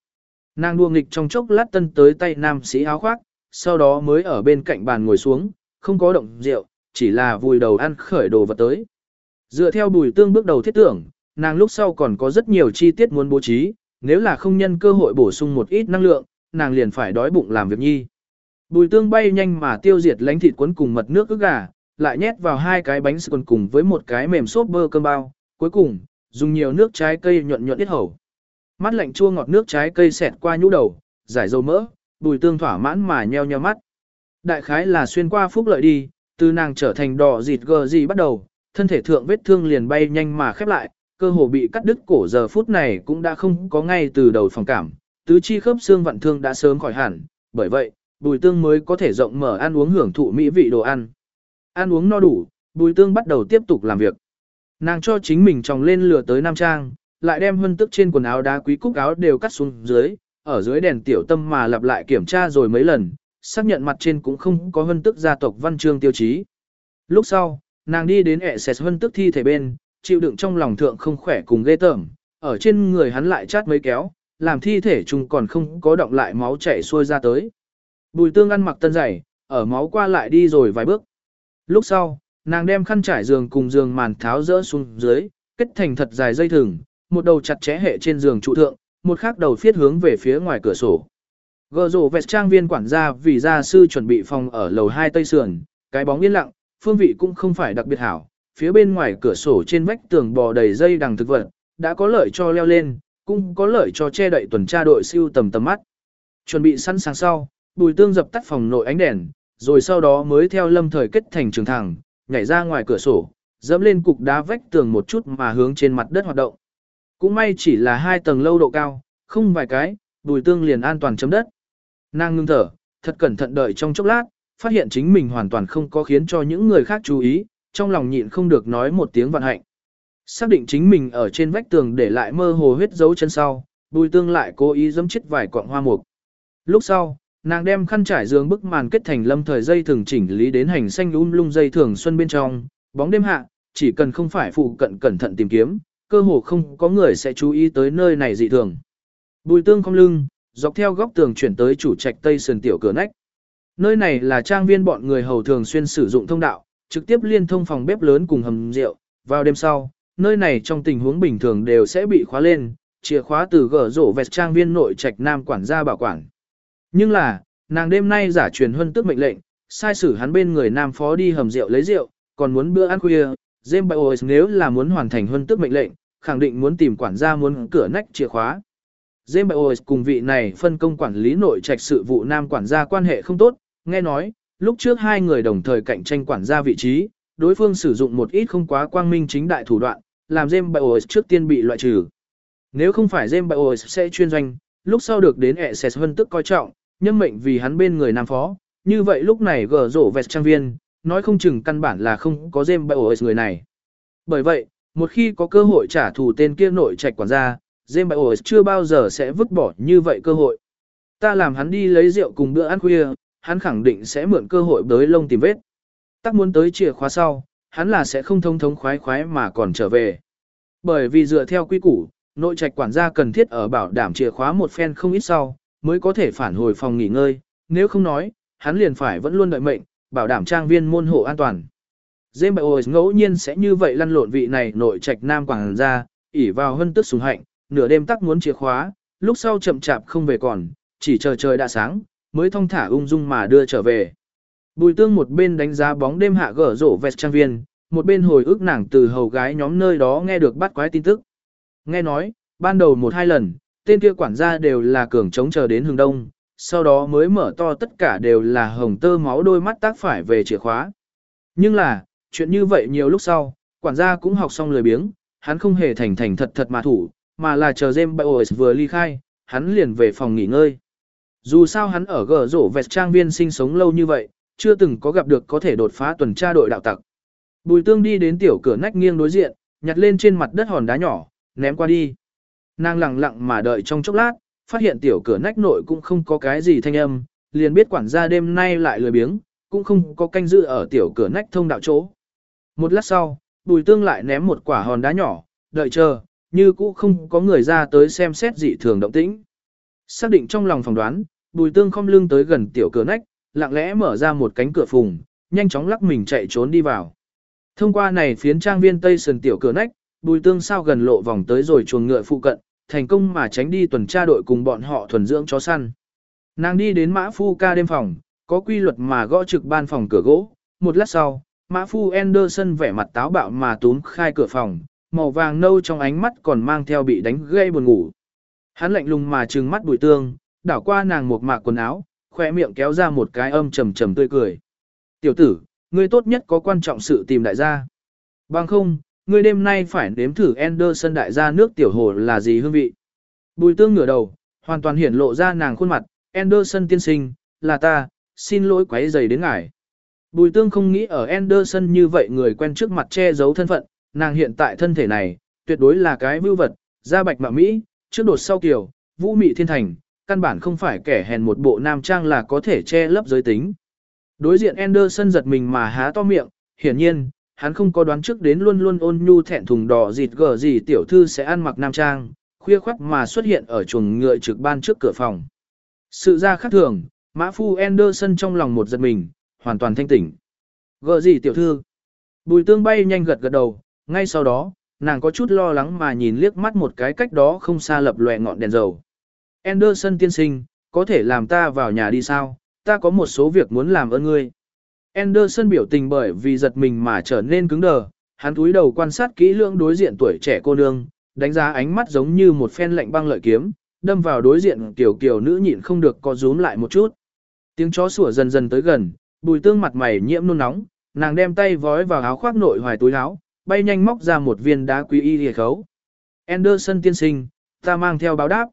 Nàng đua nghịch trong chốc lát tân tới tay nam sĩ áo khoác, sau đó mới ở bên cạnh bàn ngồi xuống, không có động rượu, chỉ là vùi đầu ăn khởi đồ vật tới. Dựa theo bùi tương bước đầu thiết tưởng, nàng lúc sau còn có rất nhiều chi tiết muốn bố trí, nếu là không nhân cơ hội bổ sung một ít năng lượng, nàng liền phải đói bụng làm việc nhi. Bùi tương bay nhanh mà tiêu diệt lánh thịt cuốn cùng mật nước ức gà, lại nhét vào hai cái bánh sườn cùng với một cái mềm xốp bơ cơm bao, cuối cùng, dùng nhiều nước trái cây nhuận nhuận ít hầu. Mắt lạnh chua ngọt nước trái cây xẹt qua nhũ đầu, giải dầu mỡ, bùi tương thỏa mãn mà nheo nheo mắt. Đại khái là xuyên qua phúc lợi đi, từ nàng trở thành đỏ dịt gờ gì bắt đầu, thân thể thượng vết thương liền bay nhanh mà khép lại, cơ hồ bị cắt đứt cổ giờ phút này cũng đã không có ngay từ đầu phòng cảm, tứ chi khớp xương vặn thương đã sớm khỏi hẳn, bởi vậy, bùi tương mới có thể rộng mở ăn uống hưởng thụ mỹ vị đồ ăn. Ăn uống no đủ, bùi tương bắt đầu tiếp tục làm việc. Nàng cho chính mình tròng lên lửa tới Nam Trang, lại đem hân tức trên quần áo đá quý cúc áo đều cắt xuống dưới, ở dưới đèn tiểu tâm mà lặp lại kiểm tra rồi mấy lần, xác nhận mặt trên cũng không có hân tức gia tộc văn chương tiêu chí. Lúc sau, nàng đi đến ẹ xẹt hân tức thi thể bên, chịu đựng trong lòng thượng không khỏe cùng ghê tởm, ở trên người hắn lại chát mấy kéo, làm thi thể chung còn không có động lại máu chảy xuôi ra tới. Bùi tương ăn mặc tân giày, ở máu qua lại đi rồi vài bước. Lúc sau, nàng đem khăn trải giường cùng giường màn tháo rỡ xuống dưới, kết thành thật dài dây thừng, một đầu chặt chẽ hệ trên giường trụ thượng, một khác đầu phiết hướng về phía ngoài cửa sổ. Gờ rổ vẹt trang viên quản gia vì gia sư chuẩn bị phòng ở lầu 2 tây sườn, cái bóng yên lặng, phương vị cũng không phải đặc biệt hảo, phía bên ngoài cửa sổ trên vách tường bò đầy dây đằng thực vật, đã có lợi cho leo lên, cũng có lợi cho che đậy tuần tra đội siêu tầm tầm mắt. Chuẩn bị sẵn sàng sau, bùi tương dập tắt phòng nội ánh đèn, rồi sau đó mới theo lâm thời kết thành trường thẳng, nhảy ra ngoài cửa sổ, dẫm lên cục đá vách tường một chút mà hướng trên mặt đất hoạt động. Cũng may chỉ là hai tầng lâu độ cao, không vài cái, bùi tương liền an toàn chấm đất. Nàng ngưng thở, thật cẩn thận đợi trong chốc lát, phát hiện chính mình hoàn toàn không có khiến cho những người khác chú ý, trong lòng nhịn không được nói một tiếng vạn hạnh. Xác định chính mình ở trên vách tường để lại mơ hồ huyết dấu chân sau, bùi tương lại cố ý giẫm chết vài quạng hoa mục. Lúc sau, nàng đem khăn trải giường bức màn kết thành lâm thời dây thường chỉnh lý đến hành xanh um lung dây thường xuân bên trong, bóng đêm hạ, chỉ cần không phải phụ cận cẩn thận tìm kiếm, cơ hồ không có người sẽ chú ý tới nơi này dị thường. Bùi tương không lưng, dọc theo góc tường chuyển tới chủ trạch tây sườn tiểu cửa nách. Nơi này là trang viên bọn người hầu thường xuyên sử dụng thông đạo, trực tiếp liên thông phòng bếp lớn cùng hầm rượu. Vào đêm sau, nơi này trong tình huống bình thường đều sẽ bị khóa lên, chìa khóa từ gỡ rổ vẹt trang viên nội trạch nam quản gia bảo quản. Nhưng là, nàng đêm nay giả truyền huân tức mệnh lệnh, sai sử hắn bên người nam phó đi hầm rượu lấy rượu, còn muốn bữa ăn khuya, James Bios nếu là muốn hoàn thành huân tức mệnh lệnh, khẳng định muốn tìm quản gia muốn cửa nách chìa khóa. James Bios cùng vị này phân công quản lý nội trạch sự vụ nam quản gia quan hệ không tốt, nghe nói, lúc trước hai người đồng thời cạnh tranh quản gia vị trí, đối phương sử dụng một ít không quá quang minh chính đại thủ đoạn, làm James Bios trước tiên bị loại trừ. Nếu không phải James Bios sẽ chuyên doanh, lúc sau được đến Essex Vân tức coi trọng, nhân mệnh vì hắn bên người nam phó, như vậy lúc này gở rổ vẹt trang viên, nói không chừng căn bản là không có James Bios người này. Bởi vậy, một khi có cơ hội trả thù tên kia nội trạch quản gia, James Bios chưa bao giờ sẽ vứt bỏ như vậy cơ hội. Ta làm hắn đi lấy rượu cùng bữa ăn khuya, hắn khẳng định sẽ mượn cơ hội bới lông tìm vết. Tắc muốn tới chìa khóa sau, hắn là sẽ không thông thống khoái khoái mà còn trở về. Bởi vì dựa theo quy củ, nội trạch quản gia cần thiết ở bảo đảm chìa khóa một phen không ít sau, mới có thể phản hồi phòng nghỉ ngơi, nếu không nói, hắn liền phải vẫn luôn đợi mệnh, bảo đảm trang viên môn hộ an toàn. James Bowers ngẫu nhiên sẽ như vậy lăn lộn vị này nội trạch nam quản gia, ỉ vào hân tức sùng hạnh, nửa đêm tắc muốn chìa khóa, lúc sau chậm chạp không về còn, chỉ chờ trời đã sáng, mới thong thả ung dung mà đưa trở về. Bùi tương một bên đánh giá bóng đêm hạ gở rổ vẹt trang viên, một bên hồi ức nàng từ hầu gái nhóm nơi đó nghe được bắt quái tin tức. Nghe nói, ban đầu một hai lần, tên kia quản gia đều là cường chống chờ đến hướng đông, sau đó mới mở to tất cả đều là hồng tơ máu đôi mắt tác phải về chìa khóa. Nhưng là, chuyện như vậy nhiều lúc sau, quản gia cũng học xong lười biếng, hắn không hề thành thành thật thật mà thủ, mà là chờ James Bios vừa ly khai, hắn liền về phòng nghỉ ngơi. Dù sao hắn ở gờ rổ vẹt trang viên sinh sống lâu như vậy, chưa từng có gặp được có thể đột phá tuần tra đội đạo tặc. Bùi tương đi đến tiểu cửa nách nghiêng đối diện, nhặt lên trên mặt đất hòn đá nhỏ, ném qua đi. Nàng lặng lặng mà đợi trong chốc lát, phát hiện tiểu cửa nách nội cũng không có cái gì thanh âm, liền biết quản gia đêm nay lại lười biếng, cũng không có canh giữ ở tiểu cửa nách thông đạo chỗ. Một lát sau, bùi tương lại ném một quả hòn đá nhỏ, đợi chờ, như cũ không có người ra tới xem xét dị thường động tĩnh. Xác định trong lòng phỏng đoán, bùi tương không lưng tới gần tiểu cửa nách, lặng lẽ mở ra một cánh cửa phùng, nhanh chóng lắc mình chạy trốn đi vào. Thông qua này phiến trang viên tây sườn tiểu cửa nách, bùi tương sao gần lộ vòng tới rồi chuồng ngựa phụ cận, thành công mà tránh đi tuần tra đội cùng bọn họ thuần dưỡng chó săn. Nàng đi đến mã phu ca đêm phòng, có quy luật mà gõ trực ban phòng cửa gỗ, một lát sau, mã phu Anderson vẻ mặt táo bạo mà túm khai cửa phòng, màu vàng nâu trong ánh mắt còn mang theo bị đánh gây buồn ngủ. Hắn lạnh lùng mà trừng mắt bùi tương, đảo qua nàng một mạc quần áo, khoe miệng kéo ra một cái âm trầm trầm tươi cười. Tiểu tử, ngươi tốt nhất có quan trọng sự tìm đại gia. Bằng không, ngươi đêm nay phải nếm thử Anderson đại gia nước tiểu hồ là gì hương vị. Bùi tương ngửa đầu, hoàn toàn hiển lộ ra nàng khuôn mặt, Anderson tiên sinh, là ta, xin lỗi quấy rầy đến ngài. Bùi tương không nghĩ ở Anderson như vậy người quen trước mặt che giấu thân phận, nàng hiện tại thân thể này, tuyệt đối là cái vưu vật, da bạch mạ Mỹ, trước đột sau kiểu, vũ mị thiên thành, căn bản không phải kẻ hèn một bộ nam trang là có thể che lấp giới tính. Đối diện Anderson giật mình mà há to miệng, hiển nhiên, hắn không có đoán trước đến luôn luôn ôn nhu thẹn thùng đỏ dịt gở gì tiểu thư sẽ ăn mặc nam trang, khuya khoắt mà xuất hiện ở chuồng ngựa trực ban trước cửa phòng. Sự ra khác thường, Mã Phu Anderson trong lòng một giật mình, hoàn toàn thanh tỉnh. Gở gì tiểu thư? Bùi tương bay nhanh gật gật đầu, ngay sau đó, nàng có chút lo lắng mà nhìn liếc mắt một cái cách đó không xa lập lòe ngọn đèn dầu. Anderson tiên sinh, có thể làm ta vào nhà đi sao? Ta có một số việc muốn làm ơn ngươi. Anderson biểu tình bởi vì giật mình mà trở nên cứng đờ, hắn túi đầu quan sát kỹ lưỡng đối diện tuổi trẻ cô nương, đánh giá ánh mắt giống như một phen lạnh băng lợi kiếm, đâm vào đối diện tiểu kiều nữ nhịn không được co rúm lại một chút. Tiếng chó sủa dần dần tới gần, bùi tương mặt mày nhiễm nôn nóng, nàng đem tay vói vào áo khoác nội hoài túi áo, bay nhanh móc ra một viên đá quý y hề khấu. Anderson tiên sinh, ta mang theo báo đáp.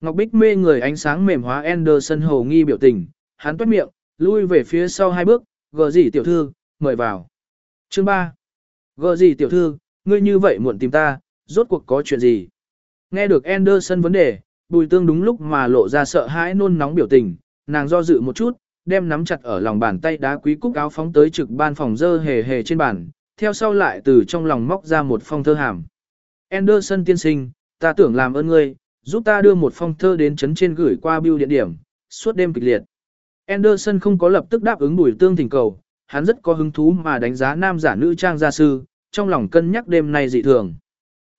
Ngọc Bích mê người ánh sáng mềm hóa Anderson hồ nghi biểu tình, hắn toát miệng, lui về phía sau hai bước, gờ gì tiểu thư, mời vào. Chương 3. Gờ gì tiểu thư, ngươi như vậy muộn tìm ta, rốt cuộc có chuyện gì? Nghe được Anderson vấn đề, bùi tương đúng lúc mà lộ ra sợ hãi nôn nóng biểu tình, nàng do dự một chút, đem nắm chặt ở lòng bàn tay đá quý cúc áo phóng tới trực ban phòng dơ hề hề trên bàn, theo sau lại từ trong lòng móc ra một phong thơ hàm. Anderson tiên sinh, ta tưởng làm ơn ngươi, giúp ta đưa một phong thơ đến chấn trên gửi qua bưu điện điểm, suốt đêm kịch liệt. Anderson không có lập tức đáp ứng bùi tương thỉnh cầu, hắn rất có hứng thú mà đánh giá nam giả nữ trang gia sư, trong lòng cân nhắc đêm nay dị thường.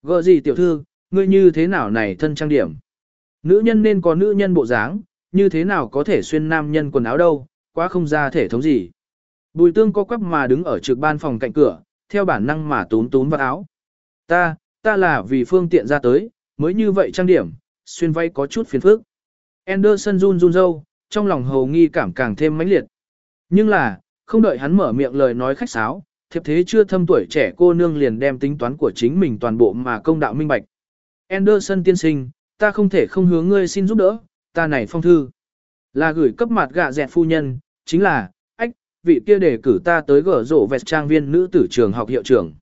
Gỡ gì tiểu thư, ngươi như thế nào này thân trang điểm? Nữ nhân nên có nữ nhân bộ dáng, như thế nào có thể xuyên nam nhân quần áo đâu, quá không ra thể thống gì. Bùi tương có quắp mà đứng ở trực ban phòng cạnh cửa, theo bản năng mà tún tún vào áo. Ta, ta là vì phương tiện ra tới, mới như vậy trang điểm, xuyên vay có chút phiền phức. Anderson run run râu, trong lòng hầu nghi cảm càng thêm mãnh liệt. Nhưng là, không đợi hắn mở miệng lời nói khách sáo, thiệp thế chưa thâm tuổi trẻ cô nương liền đem tính toán của chính mình toàn bộ mà công đạo minh bạch. Anderson tiên sinh, ta không thể không hướng ngươi xin giúp đỡ, ta này phong thư. Là gửi cấp mặt gạ dẹt phu nhân, chính là, ách, vị kia đề cử ta tới gở rộ vẹt trang viên nữ tử trường học hiệu trưởng.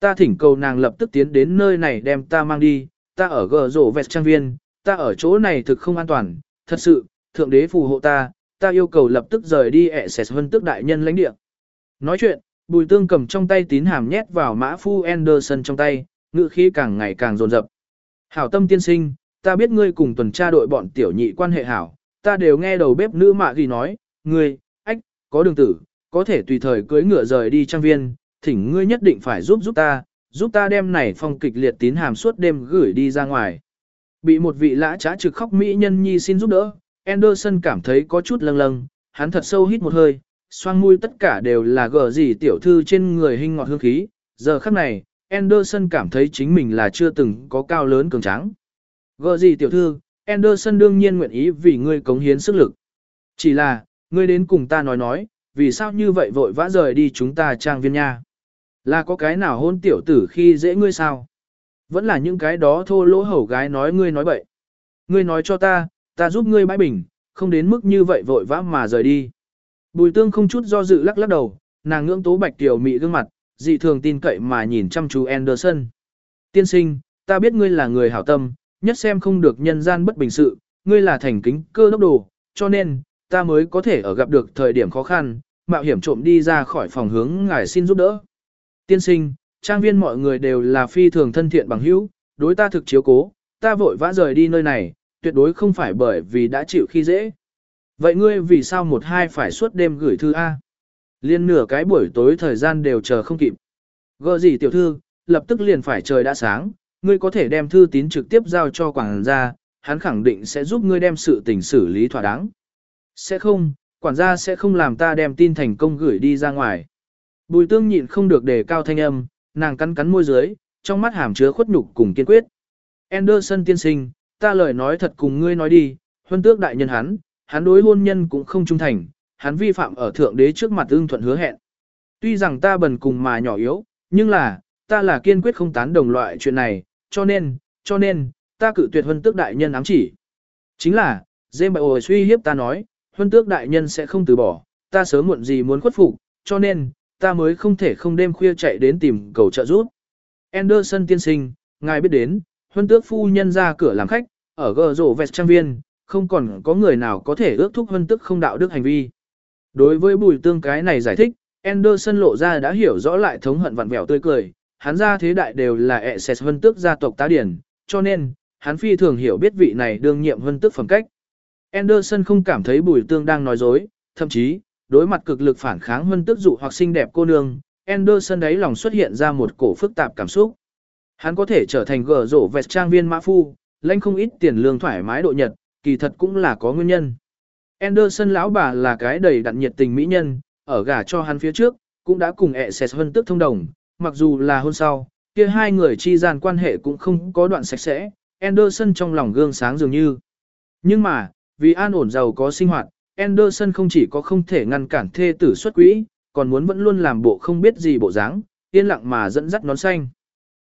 Ta thỉnh cầu nàng lập tức tiến đến nơi này đem ta mang đi, ta ở gờ rổ vẹt trang viên, ta ở chỗ này thực không an toàn, thật sự, thượng đế phù hộ ta, ta yêu cầu lập tức rời đi ẹ sẹt hơn tức đại nhân lãnh địa. Nói chuyện, bùi tương cầm trong tay tín hàm nhét vào mã phu Anderson trong tay, ngữ khí càng ngày càng rồn rập. Hảo tâm tiên sinh, ta biết ngươi cùng tuần tra đội bọn tiểu nhị quan hệ hảo, ta đều nghe đầu bếp nữ mạ ghi nói, ngươi, ách, có đường tử, có thể tùy thời cưới ngựa rời đi trang viên, thỉnh ngươi nhất định phải giúp giúp ta, giúp ta đem này phong kịch liệt tín hàm suốt đêm gửi đi ra ngoài. Bị một vị lã trá trực khóc mỹ nhân nhi xin giúp đỡ, Anderson cảm thấy có chút lâng lâng, hắn thật sâu hít một hơi, xoang mũi tất cả đều là gở gì tiểu thư trên người hình ngọt hương khí, giờ khắc này, Anderson cảm thấy chính mình là chưa từng có cao lớn cường tráng. Gở gì tiểu thư, Anderson đương nhiên nguyện ý vì ngươi cống hiến sức lực. Chỉ là, ngươi đến cùng ta nói nói, vì sao như vậy vội vã rời đi chúng ta trang viên nha. Là có cái nào hôn tiểu tử khi dễ ngươi sao? Vẫn là những cái đó thô lỗ hầu gái nói ngươi nói bậy. Ngươi nói cho ta, ta giúp ngươi bãi bình, không đến mức như vậy vội vã mà rời đi. Bùi tương không chút do dự lắc lắc đầu, nàng ngưỡng tố bạch tiểu mị gương mặt, dị thường tin cậy mà nhìn chăm chú Anderson. Tiên sinh, ta biết ngươi là người hảo tâm, nhất xem không được nhân gian bất bình sự, ngươi là thành kính cơ đốc đồ, cho nên, ta mới có thể ở gặp được thời điểm khó khăn, mạo hiểm trộm đi ra khỏi phòng hướng ngài xin giúp đỡ. Tiên sinh, trang viên mọi người đều là phi thường thân thiện bằng hữu, đối ta thực chiếu cố, ta vội vã rời đi nơi này, tuyệt đối không phải bởi vì đã chịu khi dễ. Vậy ngươi vì sao một hai phải suốt đêm gửi thư A? Liên nửa cái buổi tối thời gian đều chờ không kịp. Gỡ gì tiểu thư, lập tức liền phải trời đã sáng, ngươi có thể đem thư tín trực tiếp giao cho quản gia, hắn khẳng định sẽ giúp ngươi đem sự tình xử lý thỏa đáng. Sẽ không, quản gia sẽ không làm ta đem tin thành công gửi đi ra ngoài. Bùi tương nhịn không được đề cao thanh âm, nàng cắn cắn môi dưới, trong mắt hàm chứa khuất nhục cùng kiên quyết. Anderson tiên sinh, ta lời nói thật cùng ngươi nói đi, huân tước đại nhân hắn, hắn đối hôn nhân cũng không trung thành, hắn vi phạm ở thượng đế trước mặt ưng thuận hứa hẹn. Tuy rằng ta bần cùng mà nhỏ yếu, nhưng là, ta là kiên quyết không tán đồng loại chuyện này, cho nên, cho nên, ta cự tuyệt huân tước đại nhân ám chỉ. Chính là, dê bại ổi suy hiếp ta nói, huân tước đại nhân sẽ không từ bỏ, ta sớm muộn gì muốn khuất phục, cho nên, ta mới không thể không đêm khuya chạy đến tìm cầu trợ giúp. Anderson tiên sinh, ngài biết đến, huân tước phu nhân ra cửa làm khách, ở gờ rổ vẹt trang viên, không còn có người nào có thể ước thúc huân tước không đạo đức hành vi. Đối với bùi tương cái này giải thích, Anderson lộ ra đã hiểu rõ lại thống hận vặn vẹo tươi cười, hắn ra thế đại đều là ẹ xẹt huân tước gia tộc tá điển, cho nên, hắn phi thường hiểu biết vị này đương nhiệm huân tước phẩm cách. Anderson không cảm thấy bùi tương đang nói dối, thậm chí, đối mặt cực lực phản kháng hơn tức dụ hoặc xinh đẹp cô nương, Anderson đấy lòng xuất hiện ra một cổ phức tạp cảm xúc. Hắn có thể trở thành gở rổ vẹt trang viên mã phu, lãnh không ít tiền lương thoải mái độ nhật, kỳ thật cũng là có nguyên nhân. Anderson lão bà là cái đầy đặn nhiệt tình mỹ nhân, ở gả cho hắn phía trước, cũng đã cùng ẹ xẹt hơn tức thông đồng, mặc dù là hôn sau, kia hai người chi gian quan hệ cũng không có đoạn sạch sẽ, Anderson trong lòng gương sáng dường như. Nhưng mà, vì an ổn giàu có sinh hoạt, Anderson không chỉ có không thể ngăn cản thê tử xuất quỹ, còn muốn vẫn luôn làm bộ không biết gì bộ dáng, yên lặng mà dẫn dắt nón xanh.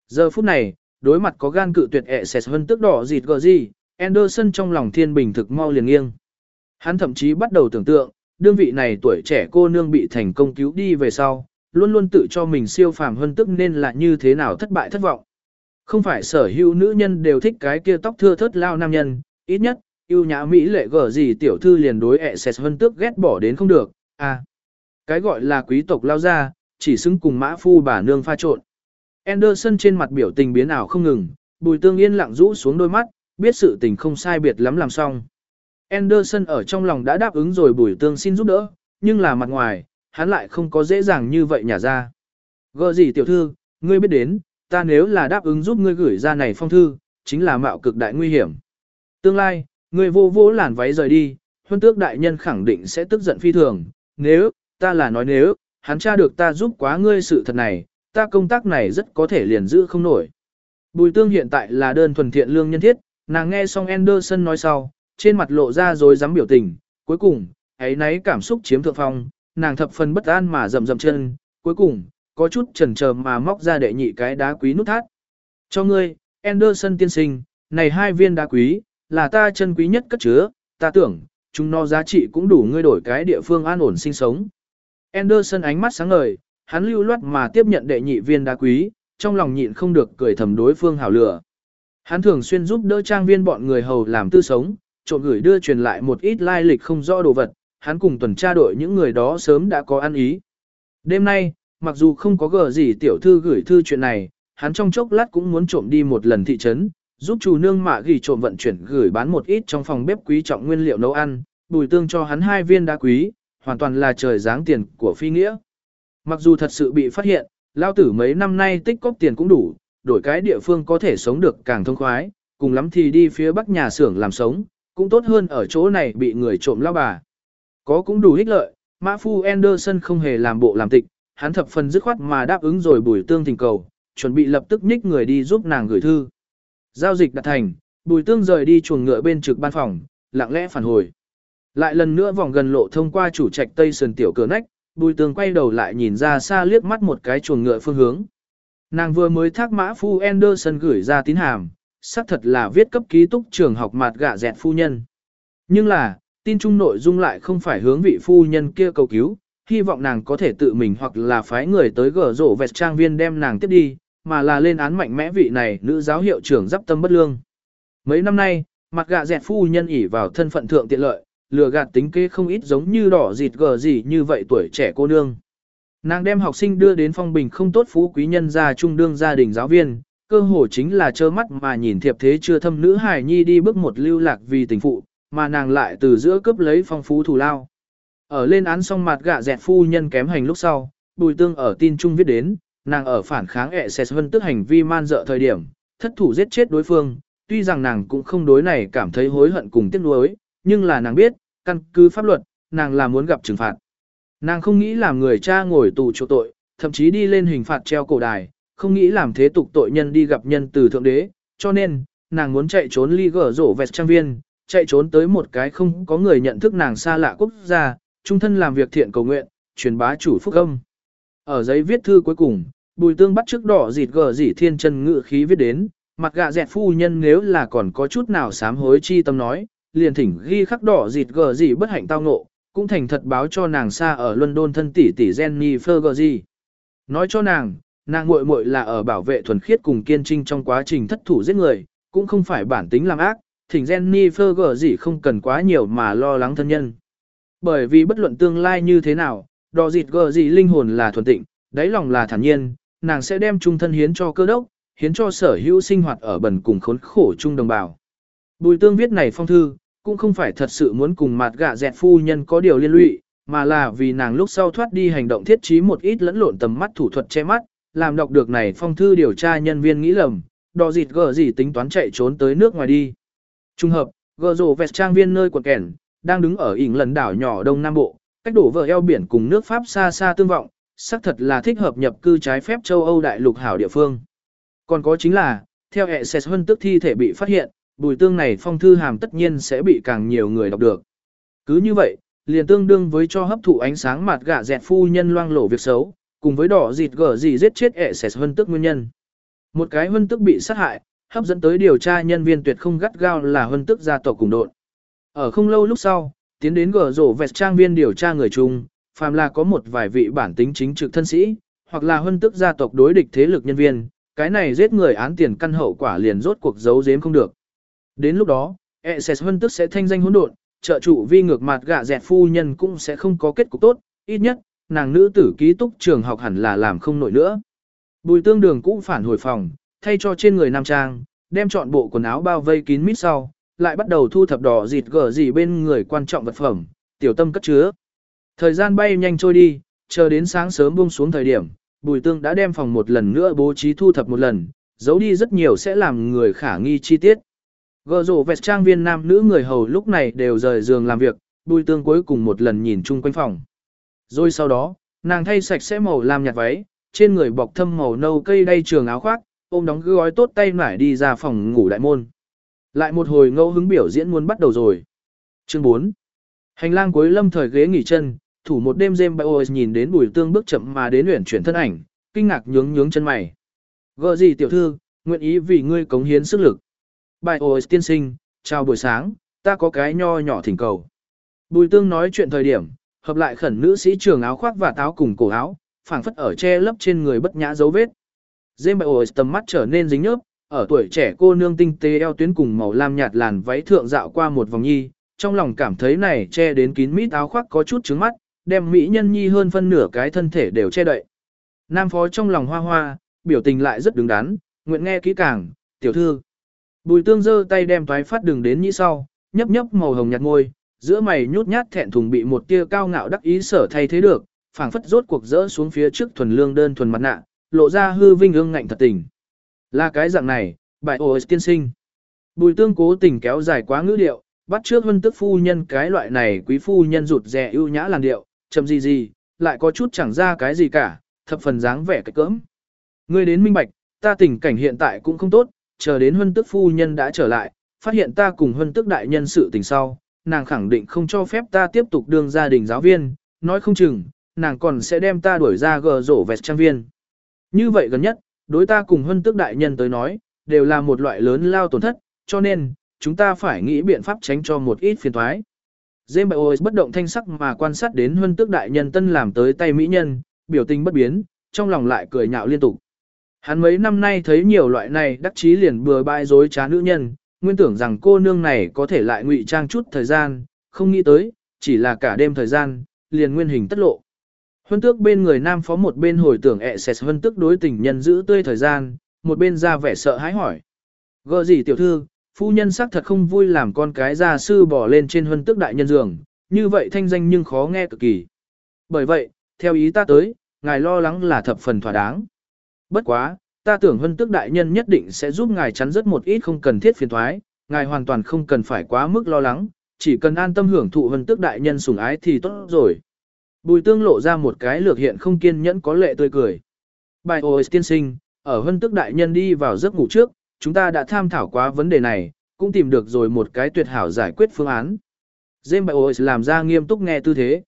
Giờ phút này, đối mặt có gan cự tuyệt ẹ xẹt hơn tức đỏ dịt gờ gì, Anderson trong lòng thiên bình thực mau liền nghiêng. Hắn thậm chí bắt đầu tưởng tượng, đương vị này tuổi trẻ cô nương bị thành công cứu đi về sau, luôn luôn tự cho mình siêu phàm hơn tức nên là như thế nào thất bại thất vọng. Không phải sở hữu nữ nhân đều thích cái kia tóc thưa thớt lao nam nhân, ít nhất, yêu nhã Mỹ lệ gở gì tiểu thư liền đối ẹ xẹt hơn tước ghét bỏ đến không được, à. Cái gọi là quý tộc lao ra, chỉ xứng cùng mã phu bà nương pha trộn. Anderson trên mặt biểu tình biến ảo không ngừng, bùi tương yên lặng rũ xuống đôi mắt, biết sự tình không sai biệt lắm làm xong. Anderson ở trong lòng đã đáp ứng rồi bùi tương xin giúp đỡ, nhưng là mặt ngoài, hắn lại không có dễ dàng như vậy nhả ra. Gờ gì tiểu thư, ngươi biết đến, ta nếu là đáp ứng giúp ngươi gửi ra này phong thư, chính là mạo cực đại nguy hiểm. Tương lai, ngươi vô vô làn váy rời đi, huân tước đại nhân khẳng định sẽ tức giận phi thường, nếu, ta là nói nếu, hắn tra được ta giúp quá ngươi sự thật này, ta công tác này rất có thể liền giữ không nổi. Bùi tương hiện tại là đơn thuần thiện lương nhân thiết, nàng nghe xong Anderson nói sau, trên mặt lộ ra rồi dám biểu tình, cuối cùng, ấy nấy cảm xúc chiếm thượng phong, nàng thập phần bất an mà rầm rầm chân, cuối cùng, có chút chần chờ mà móc ra đệ nhị cái đá quý nút thắt. Cho ngươi, Anderson tiên sinh, này hai viên đá quý, là ta chân quý nhất cất chứa, ta tưởng, chúng nó giá trị cũng đủ ngươi đổi cái địa phương an ổn sinh sống. Anderson ánh mắt sáng ngời, hắn lưu loát mà tiếp nhận đệ nhị viên đá quý, trong lòng nhịn không được cười thầm đối phương hảo lửa. Hắn thường xuyên giúp đỡ trang viên bọn người hầu làm tư sống, trộn gửi đưa truyền lại một ít lai lịch không rõ đồ vật, hắn cùng tuần tra đội những người đó sớm đã có ăn ý. Đêm nay, mặc dù không có gờ gì tiểu thư gửi thư chuyện này, hắn trong chốc lát cũng muốn trộm đi một lần thị trấn, giúp chủ nương mạ ghi trộm vận chuyển gửi bán một ít trong phòng bếp quý trọng nguyên liệu nấu ăn, bùi tương cho hắn hai viên đá quý, hoàn toàn là trời dáng tiền của phi nghĩa. Mặc dù thật sự bị phát hiện, lao tử mấy năm nay tích cóp tiền cũng đủ, đổi cái địa phương có thể sống được càng thông khoái, cùng lắm thì đi phía bắc nhà xưởng làm sống, cũng tốt hơn ở chỗ này bị người trộm lao bà. Có cũng đủ ích lợi, Mã Phu Anderson không hề làm bộ làm tịch, hắn thập phần dứt khoát mà đáp ứng rồi bùi tương tình cầu, chuẩn bị lập tức nhích người đi giúp nàng gửi thư. Giao dịch đạt thành, bùi tương rời đi chuồng ngựa bên trực ban phòng, lặng lẽ phản hồi. Lại lần nữa vòng gần lộ thông qua chủ trạch tây sườn tiểu cửa nách, bùi tương quay đầu lại nhìn ra xa liếc mắt một cái chuồng ngựa phương hướng. Nàng vừa mới thác mã phu Anderson gửi ra tín hàm, xác thật là viết cấp ký túc trường học mặt gạ dẹt phu nhân. Nhưng là, tin chung nội dung lại không phải hướng vị phu nhân kia cầu cứu, hy vọng nàng có thể tự mình hoặc là phái người tới gở rổ vẹt trang viên đem nàng tiếp đi, mà là lên án mạnh mẽ vị này nữ giáo hiệu trưởng giáp tâm bất lương. Mấy năm nay, mặt gạ dẹt phu nhân ỉ vào thân phận thượng tiện lợi, lừa gạt tính kế không ít giống như đỏ dịt gờ gì như vậy tuổi trẻ cô nương. Nàng đem học sinh đưa đến phong bình không tốt phú quý nhân gia trung đương gia đình giáo viên, cơ hồ chính là trơ mắt mà nhìn thiệp thế chưa thâm nữ hài nhi đi bước một lưu lạc vì tình phụ, mà nàng lại từ giữa cướp lấy phong phú thù lao. Ở lên án xong mặt gạ dẹt phu nhân kém hành lúc sau, bùi tương ở tin trung viết đến, nàng ở phản kháng ẹ xe vân tức hành vi man dợ thời điểm, thất thủ giết chết đối phương, tuy rằng nàng cũng không đối này cảm thấy hối hận cùng tiếc nuối, nhưng là nàng biết, căn cứ pháp luật, nàng là muốn gặp trừng phạt. Nàng không nghĩ làm người cha ngồi tù chỗ tội, thậm chí đi lên hình phạt treo cổ đài, không nghĩ làm thế tục tội nhân đi gặp nhân từ thượng đế, cho nên, nàng muốn chạy trốn ly gở rổ vẹt trang viên, chạy trốn tới một cái không có người nhận thức nàng xa lạ quốc gia, trung thân làm việc thiện cầu nguyện, truyền bá chủ phúc âm. Ở giấy viết thư cuối cùng, bùi tương bắt trước đỏ dịt gở dỉ thiên chân ngự khí viết đến, mặt gạ dẹt phu nhân nếu là còn có chút nào sám hối chi tâm nói, liền thỉnh ghi khắc đỏ dịt gở dỉ bất hạnh tao ngộ, cũng thành thật báo cho nàng xa ở London thân tỷ tỷ Jenny Fergie. Nói cho nàng, nàng muội muội là ở bảo vệ thuần khiết cùng kiên trinh trong quá trình thất thủ giết người, cũng không phải bản tính làm ác, thỉnh jenny fergie gì không cần quá nhiều mà lo lắng thân nhân. Bởi vì bất luận tương lai như thế nào, đỏ dịt gở dị linh hồn là thuần tịnh, đáy lòng là thản nhiên, nàng sẽ đem trung thân hiến cho cơ đốc, hiến cho sở hữu sinh hoạt ở bần cùng khốn khổ chung đồng bào. Bùi tương viết này phong thư, cũng không phải thật sự muốn cùng mặt gạ dẹt phu nhân có điều liên lụy, mà là vì nàng lúc sau thoát đi hành động thiết trí một ít lẫn lộn tầm mắt thủ thuật che mắt, làm đọc được này phong thư điều tra nhân viên nghĩ lầm, đò dịt gờ gì tính toán chạy trốn tới nước ngoài đi. Trung hợp, gờ rổ vẹt trang viên nơi quần kẻn, đang đứng ở ỉnh lần đảo nhỏ đông nam bộ, cách đổ vỡ eo biển cùng nước Pháp xa xa tương vọng, xác thật là thích hợp nhập cư trái phép châu Âu đại lục hảo địa phương. Còn có chính là, theo hệ xét hơn tức thi thể bị phát hiện, bùi tương này phong thư hàm tất nhiên sẽ bị càng nhiều người đọc được. Cứ như vậy, liền tương đương với cho hấp thụ ánh sáng mặt gạ dẹt phu nhân loang lổ việc xấu, cùng với đỏ dịt gở gì giết chết hệ xét hơn tức nguyên nhân. Một cái hơn tức bị sát hại, hấp dẫn tới điều tra nhân viên tuyệt không gắt gao là hơn tức gia tộc cùng độn. Ở không lâu lúc sau, tiến đến gở rổ vẹt trang viên điều tra người chung, phàm là có một vài vị bản tính chính trực thân sĩ, hoặc là huân tức gia tộc đối địch thế lực nhân viên, cái này giết người án tiền căn hậu quả liền rốt cuộc giấu giếm không được. Đến lúc đó, e SS Hân tức sẽ thanh danh hỗn độn, trợ trụ vi ngược mặt gạ dẹt phu nhân cũng sẽ không có kết cục tốt, ít nhất, nàng nữ tử ký túc trường học hẳn là làm không nổi nữa. Bùi tương đường cũng phản hồi phòng, thay cho trên người nam trang, đem chọn bộ quần áo bao vây kín mít sau, lại bắt đầu thu thập đỏ dịt gở gì bên người quan trọng vật phẩm, tiểu tâm cất chứa. Thời gian bay nhanh trôi đi, chờ đến sáng sớm buông xuống thời điểm, bùi tương đã đem phòng một lần nữa bố trí thu thập một lần, giấu đi rất nhiều sẽ làm người khả nghi chi tiết. Gờ rổ vẹt trang viên nam nữ người hầu lúc này đều rời giường làm việc, bùi tương cuối cùng một lần nhìn chung quanh phòng. Rồi sau đó, nàng thay sạch sẽ màu làm nhạt váy, trên người bọc thâm màu nâu cây đay trường áo khoác, ôm đóng gói tốt tay nải đi ra phòng ngủ đại môn. Lại một hồi ngẫu hứng biểu diễn muốn bắt đầu rồi. Chương 4 Hành lang cuối lâm thời ghế nghỉ chân, thủ một đêm đêm bay nhìn đến bùi tương bước chậm mà đến luyện chuyển thân ảnh, kinh ngạc nhướng nhướng chân mày. Gợ gì tiểu thư, nguyện ý vì ngươi cống hiến sức lực. Bài ôi tiên sinh, chào buổi sáng, ta có cái nho nhỏ thỉnh cầu. Bùi tương nói chuyện thời điểm, hợp lại khẩn nữ sĩ trường áo khoác và táo cùng cổ áo, phảng phất ở che lấp trên người bất nhã dấu vết. Dêm bài ôi tầm mắt trở nên dính nhớp, ở tuổi trẻ cô nương tinh tế eo tuyến cùng màu lam nhạt làn váy thượng dạo qua một vòng nhi, trong lòng cảm thấy này che đến kín mít áo khoác có chút trứng mắt, đem mỹ nhân nhi hơn phân nửa cái thân thể đều che đậy. Nam phó trong lòng hoa hoa, biểu tình lại rất đứng đắn, nguyện nghe kỹ càng, tiểu thư. Bùi tương giơ tay đem toái phát đường đến như sau, nhấp nhấp màu hồng nhạt môi, giữa mày nhút nhát thẹn thùng bị một tia cao ngạo đắc ý sở thay thế được, phảng phất rốt cuộc rỡ xuống phía trước thuần lương đơn thuần mặt nạ, lộ ra hư vinh ương ngạnh thật tình. Là cái dạng này, bài ôi tiên sinh. Bùi tương cố tình kéo dài quá ngữ điệu, bắt trước vân tức phu nhân cái loại này quý phu nhân rụt rè ưu nhã làn điệu, chậm gì gì, lại có chút chẳng ra cái gì cả, thập phần dáng vẻ cái cỡm. Ngươi đến minh bạch, ta tình cảnh hiện tại cũng không tốt, chờ đến huân tức phu nhân đã trở lại, phát hiện ta cùng huân tức đại nhân sự tình sau, nàng khẳng định không cho phép ta tiếp tục đương gia đình giáo viên, nói không chừng, nàng còn sẽ đem ta đuổi ra gờ rổ vẹt trang viên. Như vậy gần nhất, đối ta cùng huân tức đại nhân tới nói, đều là một loại lớn lao tổn thất, cho nên, chúng ta phải nghĩ biện pháp tránh cho một ít phiền thoái. James Bowers bất động thanh sắc mà quan sát đến huân tước đại nhân tân làm tới tay mỹ nhân, biểu tình bất biến, trong lòng lại cười nhạo liên tục. Hắn mấy năm nay thấy nhiều loại này đắc chí liền bừa bãi dối trá nữ nhân, nguyên tưởng rằng cô nương này có thể lại ngụy trang chút thời gian, không nghĩ tới, chỉ là cả đêm thời gian, liền nguyên hình tất lộ. Huân tước bên người nam phó một bên hồi tưởng ẹ xẹt huân tước đối tình nhân giữ tươi thời gian, một bên ra vẻ sợ hãi hỏi. Gỡ gì tiểu thư, phu nhân xác thật không vui làm con cái gia sư bỏ lên trên huân tước đại nhân giường, như vậy thanh danh nhưng khó nghe cực kỳ. Bởi vậy, theo ý ta tới, ngài lo lắng là thập phần thỏa đáng. Bất quá, ta tưởng huân tước đại nhân nhất định sẽ giúp ngài chắn rất một ít không cần thiết phiền thoái, ngài hoàn toàn không cần phải quá mức lo lắng, chỉ cần an tâm hưởng thụ huân tước đại nhân sủng ái thì tốt rồi. Bùi tương lộ ra một cái lược hiện không kiên nhẫn có lệ tươi cười. Bài ôi tiên sinh, ở huân tước đại nhân đi vào giấc ngủ trước, chúng ta đã tham thảo quá vấn đề này, cũng tìm được rồi một cái tuyệt hảo giải quyết phương án. James Biois làm ra nghiêm túc nghe tư thế.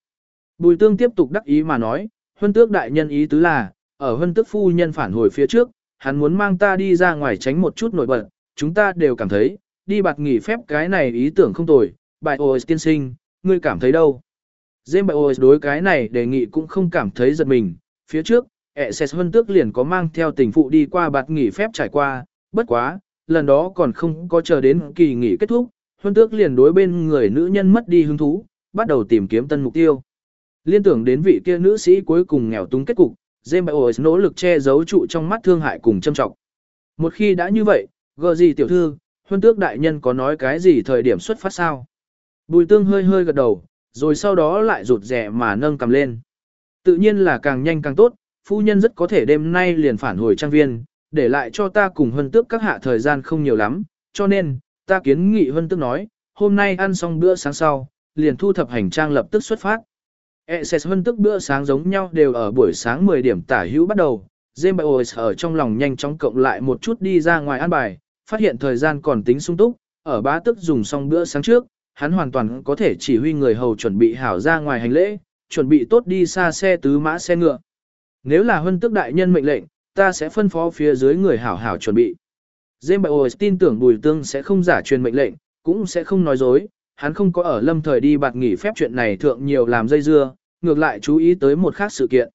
Bùi tương tiếp tục đắc ý mà nói, huân tước đại nhân ý tứ là, ở huân tước phu nhân phản hồi phía trước, hắn muốn mang ta đi ra ngoài tránh một chút nổi bật, chúng ta đều cảm thấy, đi bạt nghỉ phép cái này ý tưởng không tồi, bài Biois tiên sinh, ngươi cảm thấy đâu? James Biois đối cái này đề nghị cũng không cảm thấy giật mình, phía trước, ẹ xẹt huân tước liền có mang theo tình phụ đi qua bạt nghỉ phép trải qua, bất quá, lần đó còn không có chờ đến kỳ nghỉ kết thúc, huân tước liền đối bên người nữ nhân mất đi hứng thú, bắt đầu tìm kiếm tân mục tiêu. Liên tưởng đến vị kia nữ sĩ cuối cùng nghèo túng kết cục, James nỗ lực che giấu trụ trong mắt thương hại cùng châm trọng. Một khi đã như vậy, gờ gì tiểu thư, huân tước đại nhân có nói cái gì thời điểm xuất phát sao? Bùi tương hơi hơi gật đầu, rồi sau đó lại rụt rẻ mà nâng cầm lên. Tự nhiên là càng nhanh càng tốt, phu nhân rất có thể đêm nay liền phản hồi trang viên, để lại cho ta cùng Hân tước các hạ thời gian không nhiều lắm, cho nên, ta kiến nghị Hân tước nói, hôm nay ăn xong bữa sáng sau, liền thu thập hành trang lập tức xuất phát. Exes Hân tước bữa sáng giống nhau đều ở buổi sáng 10 điểm tả hữu bắt đầu, James ở trong lòng nhanh chóng cộng lại một chút đi ra ngoài ăn bài, phát hiện thời gian còn tính sung túc, ở bá tức dùng xong bữa sáng trước, hắn hoàn toàn có thể chỉ huy người hầu chuẩn bị hảo ra ngoài hành lễ, chuẩn bị tốt đi xa xe tứ mã xe ngựa. Nếu là huân tức đại nhân mệnh lệnh, ta sẽ phân phó phía dưới người hảo hảo chuẩn bị. James tin tưởng Bùi Tương sẽ không giả truyền mệnh lệnh, cũng sẽ không nói dối, hắn không có ở lâm thời đi bạt nghỉ phép chuyện này thượng nhiều làm dây dưa, ngược lại chú ý tới một khác sự kiện.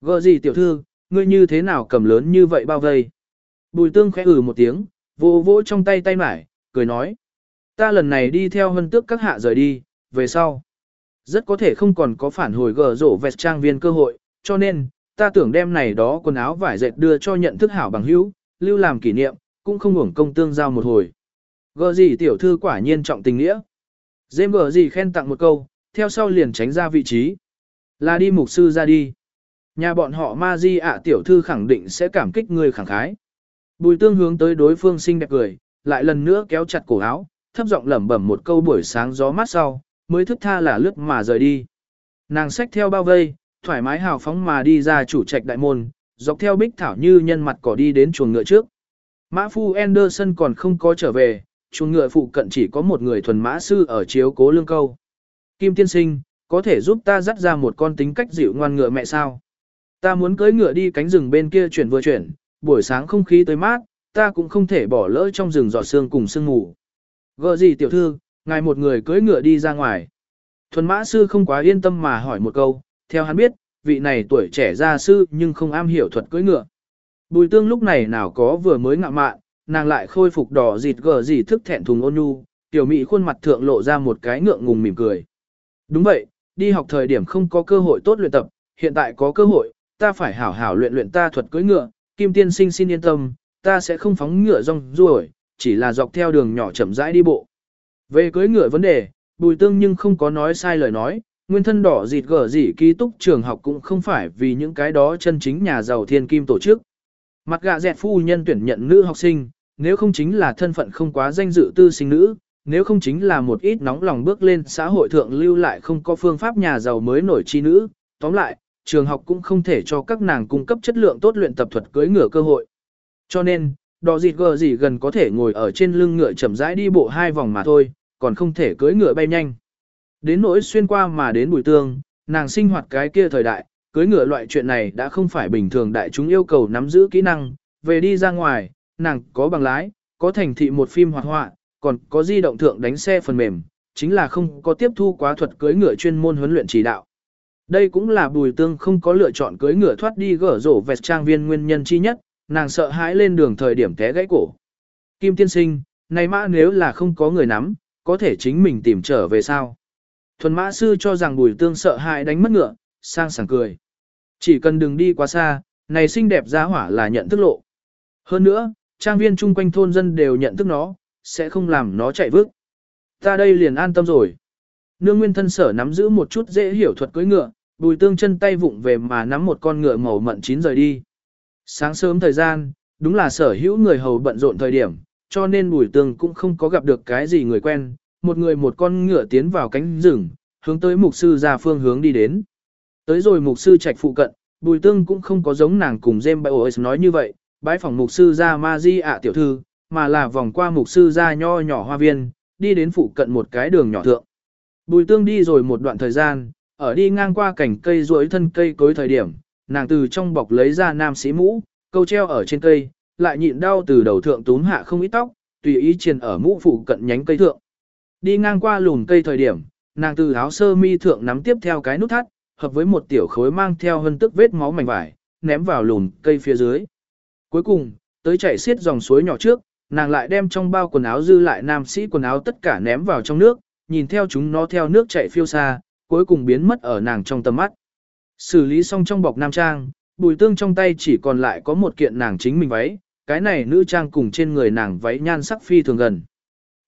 Gờ gì tiểu thư, ngươi như thế nào cầm lớn như vậy bao vây? Bùi Tương khẽ ử ừ một tiếng, vô vỗ trong tay tay mải, cười nói. Ta lần này đi theo hân tước các hạ rời đi, về sau. Rất có thể không còn có phản hồi gờ rổ vẹt trang viên cơ hội, cho nên, ta tưởng đem này đó quần áo vải dệt đưa cho nhận thức hảo bằng hữu, lưu làm kỷ niệm, cũng không hưởng công tương giao một hồi. Gờ gì tiểu thư quả nhiên trọng tình nghĩa. Dêm gờ gì khen tặng một câu, theo sau liền tránh ra vị trí. Là đi mục sư ra đi. Nhà bọn họ ma di ạ tiểu thư khẳng định sẽ cảm kích người khẳng khái. Bùi tương hướng tới đối phương xinh đẹp cười, lại lần nữa kéo chặt cổ áo, thấp giọng lẩm bẩm một câu buổi sáng gió mát sau, mới thức tha là lướt mà rời đi. Nàng xách theo bao vây, thoải mái hào phóng mà đi ra chủ trạch đại môn, dọc theo bích thảo như nhân mặt cỏ đi đến chuồng ngựa trước. Mã phu Anderson còn không có trở về, chuồng ngựa phụ cận chỉ có một người thuần mã sư ở chiếu cố lương câu. Kim tiên sinh, có thể giúp ta dắt ra một con tính cách dịu ngoan ngựa mẹ sao? Ta muốn cưỡi ngựa đi cánh rừng bên kia chuyển vừa chuyển, buổi sáng không khí tới mát, ta cũng không thể bỏ lỡ trong rừng giọt sương cùng sương ngủ. Gợ gì tiểu thư, ngài một người cưỡi ngựa đi ra ngoài. Thuần mã sư không quá yên tâm mà hỏi một câu, theo hắn biết, vị này tuổi trẻ gia sư nhưng không am hiểu thuật cưỡi ngựa. Bùi tương lúc này nào có vừa mới ngạ mạn, nàng lại khôi phục đỏ dịt gờ gì thức thẹn thùng ôn nhu, tiểu mỹ khuôn mặt thượng lộ ra một cái ngượng ngùng mỉm cười. Đúng vậy, đi học thời điểm không có cơ hội tốt luyện tập, hiện tại có cơ hội, ta phải hảo hảo luyện luyện ta thuật cưỡi ngựa, Kim tiên sinh xin yên tâm, ta sẽ không phóng ngựa rong ruổi, chỉ là dọc theo đường nhỏ chậm rãi đi bộ. Về cưỡi ngựa vấn đề, bùi tương nhưng không có nói sai lời nói, nguyên thân đỏ dịt gở dị ký túc trường học cũng không phải vì những cái đó chân chính nhà giàu thiên kim tổ chức. Mặt gạ dẹt phu nhân tuyển nhận nữ học sinh, nếu không chính là thân phận không quá danh dự tư sinh nữ, nếu không chính là một ít nóng lòng bước lên xã hội thượng lưu lại không có phương pháp nhà giàu mới nổi chi nữ. Tóm lại, trường học cũng không thể cho các nàng cung cấp chất lượng tốt luyện tập thuật cưới ngựa cơ hội. Cho nên, đỏ dịt gờ gì gần có thể ngồi ở trên lưng ngựa chậm rãi đi bộ hai vòng mà thôi, còn không thể cưỡi ngựa bay nhanh. Đến nỗi xuyên qua mà đến bùi tương, nàng sinh hoạt cái kia thời đại, cưỡi ngựa loại chuyện này đã không phải bình thường đại chúng yêu cầu nắm giữ kỹ năng, về đi ra ngoài, nàng có bằng lái, có thành thị một phim hoạt họa, còn có di động thượng đánh xe phần mềm, chính là không có tiếp thu quá thuật cưỡi ngựa chuyên môn huấn luyện chỉ đạo. Đây cũng là bùi tương không có lựa chọn cưới ngựa thoát đi gỡ rổ vẹt trang viên nguyên nhân chi nhất, nàng sợ hãi lên đường thời điểm té gãy cổ. Kim tiên sinh, này mã nếu là không có người nắm, có thể chính mình tìm trở về sao. Thuần mã sư cho rằng bùi tương sợ hãi đánh mất ngựa, sang sảng cười. Chỉ cần đừng đi quá xa, này xinh đẹp giá hỏa là nhận thức lộ. Hơn nữa, trang viên chung quanh thôn dân đều nhận thức nó, sẽ không làm nó chạy vứt. Ta đây liền an tâm rồi. Nương nguyên thân sở nắm giữ một chút dễ hiểu thuật cưỡi ngựa, bùi tương chân tay vụng về mà nắm một con ngựa màu mận chín rời đi. Sáng sớm thời gian, đúng là sở hữu người hầu bận rộn thời điểm, cho nên bùi tương cũng không có gặp được cái gì người quen, một người một con ngựa tiến vào cánh rừng, hướng tới mục sư ra phương hướng đi đến. Tới rồi mục sư trạch phụ cận, bùi tương cũng không có giống nàng cùng James Bios nói như vậy, bái phòng mục sư ra ma di ạ tiểu thư, mà là vòng qua mục sư ra nho nhỏ hoa viên, đi đến phụ cận một cái đường nhỏ thượng. Bùi tương đi rồi một đoạn thời gian, ở đi ngang qua cảnh cây ruỗi thân cây cối thời điểm, nàng từ trong bọc lấy ra nam sĩ mũ, câu treo ở trên cây, lại nhịn đau từ đầu thượng túm hạ không ít tóc, tùy ý triền ở mũ phụ cận nhánh cây thượng. Đi ngang qua lùn cây thời điểm, nàng từ áo sơ mi thượng nắm tiếp theo cái nút thắt, hợp với một tiểu khối mang theo hân tức vết máu mảnh vải, ném vào lùn cây phía dưới. Cuối cùng, tới chạy xiết dòng suối nhỏ trước, nàng lại đem trong bao quần áo dư lại nam sĩ quần áo tất cả ném vào trong nước, nhìn theo chúng nó theo nước chạy phiêu xa, cuối cùng biến mất ở nàng trong tầm mắt. Xử lý xong trong bọc nam trang, bùi tương trong tay chỉ còn lại có một kiện nàng chính mình váy, cái này nữ trang cùng trên người nàng váy nhan sắc phi thường gần.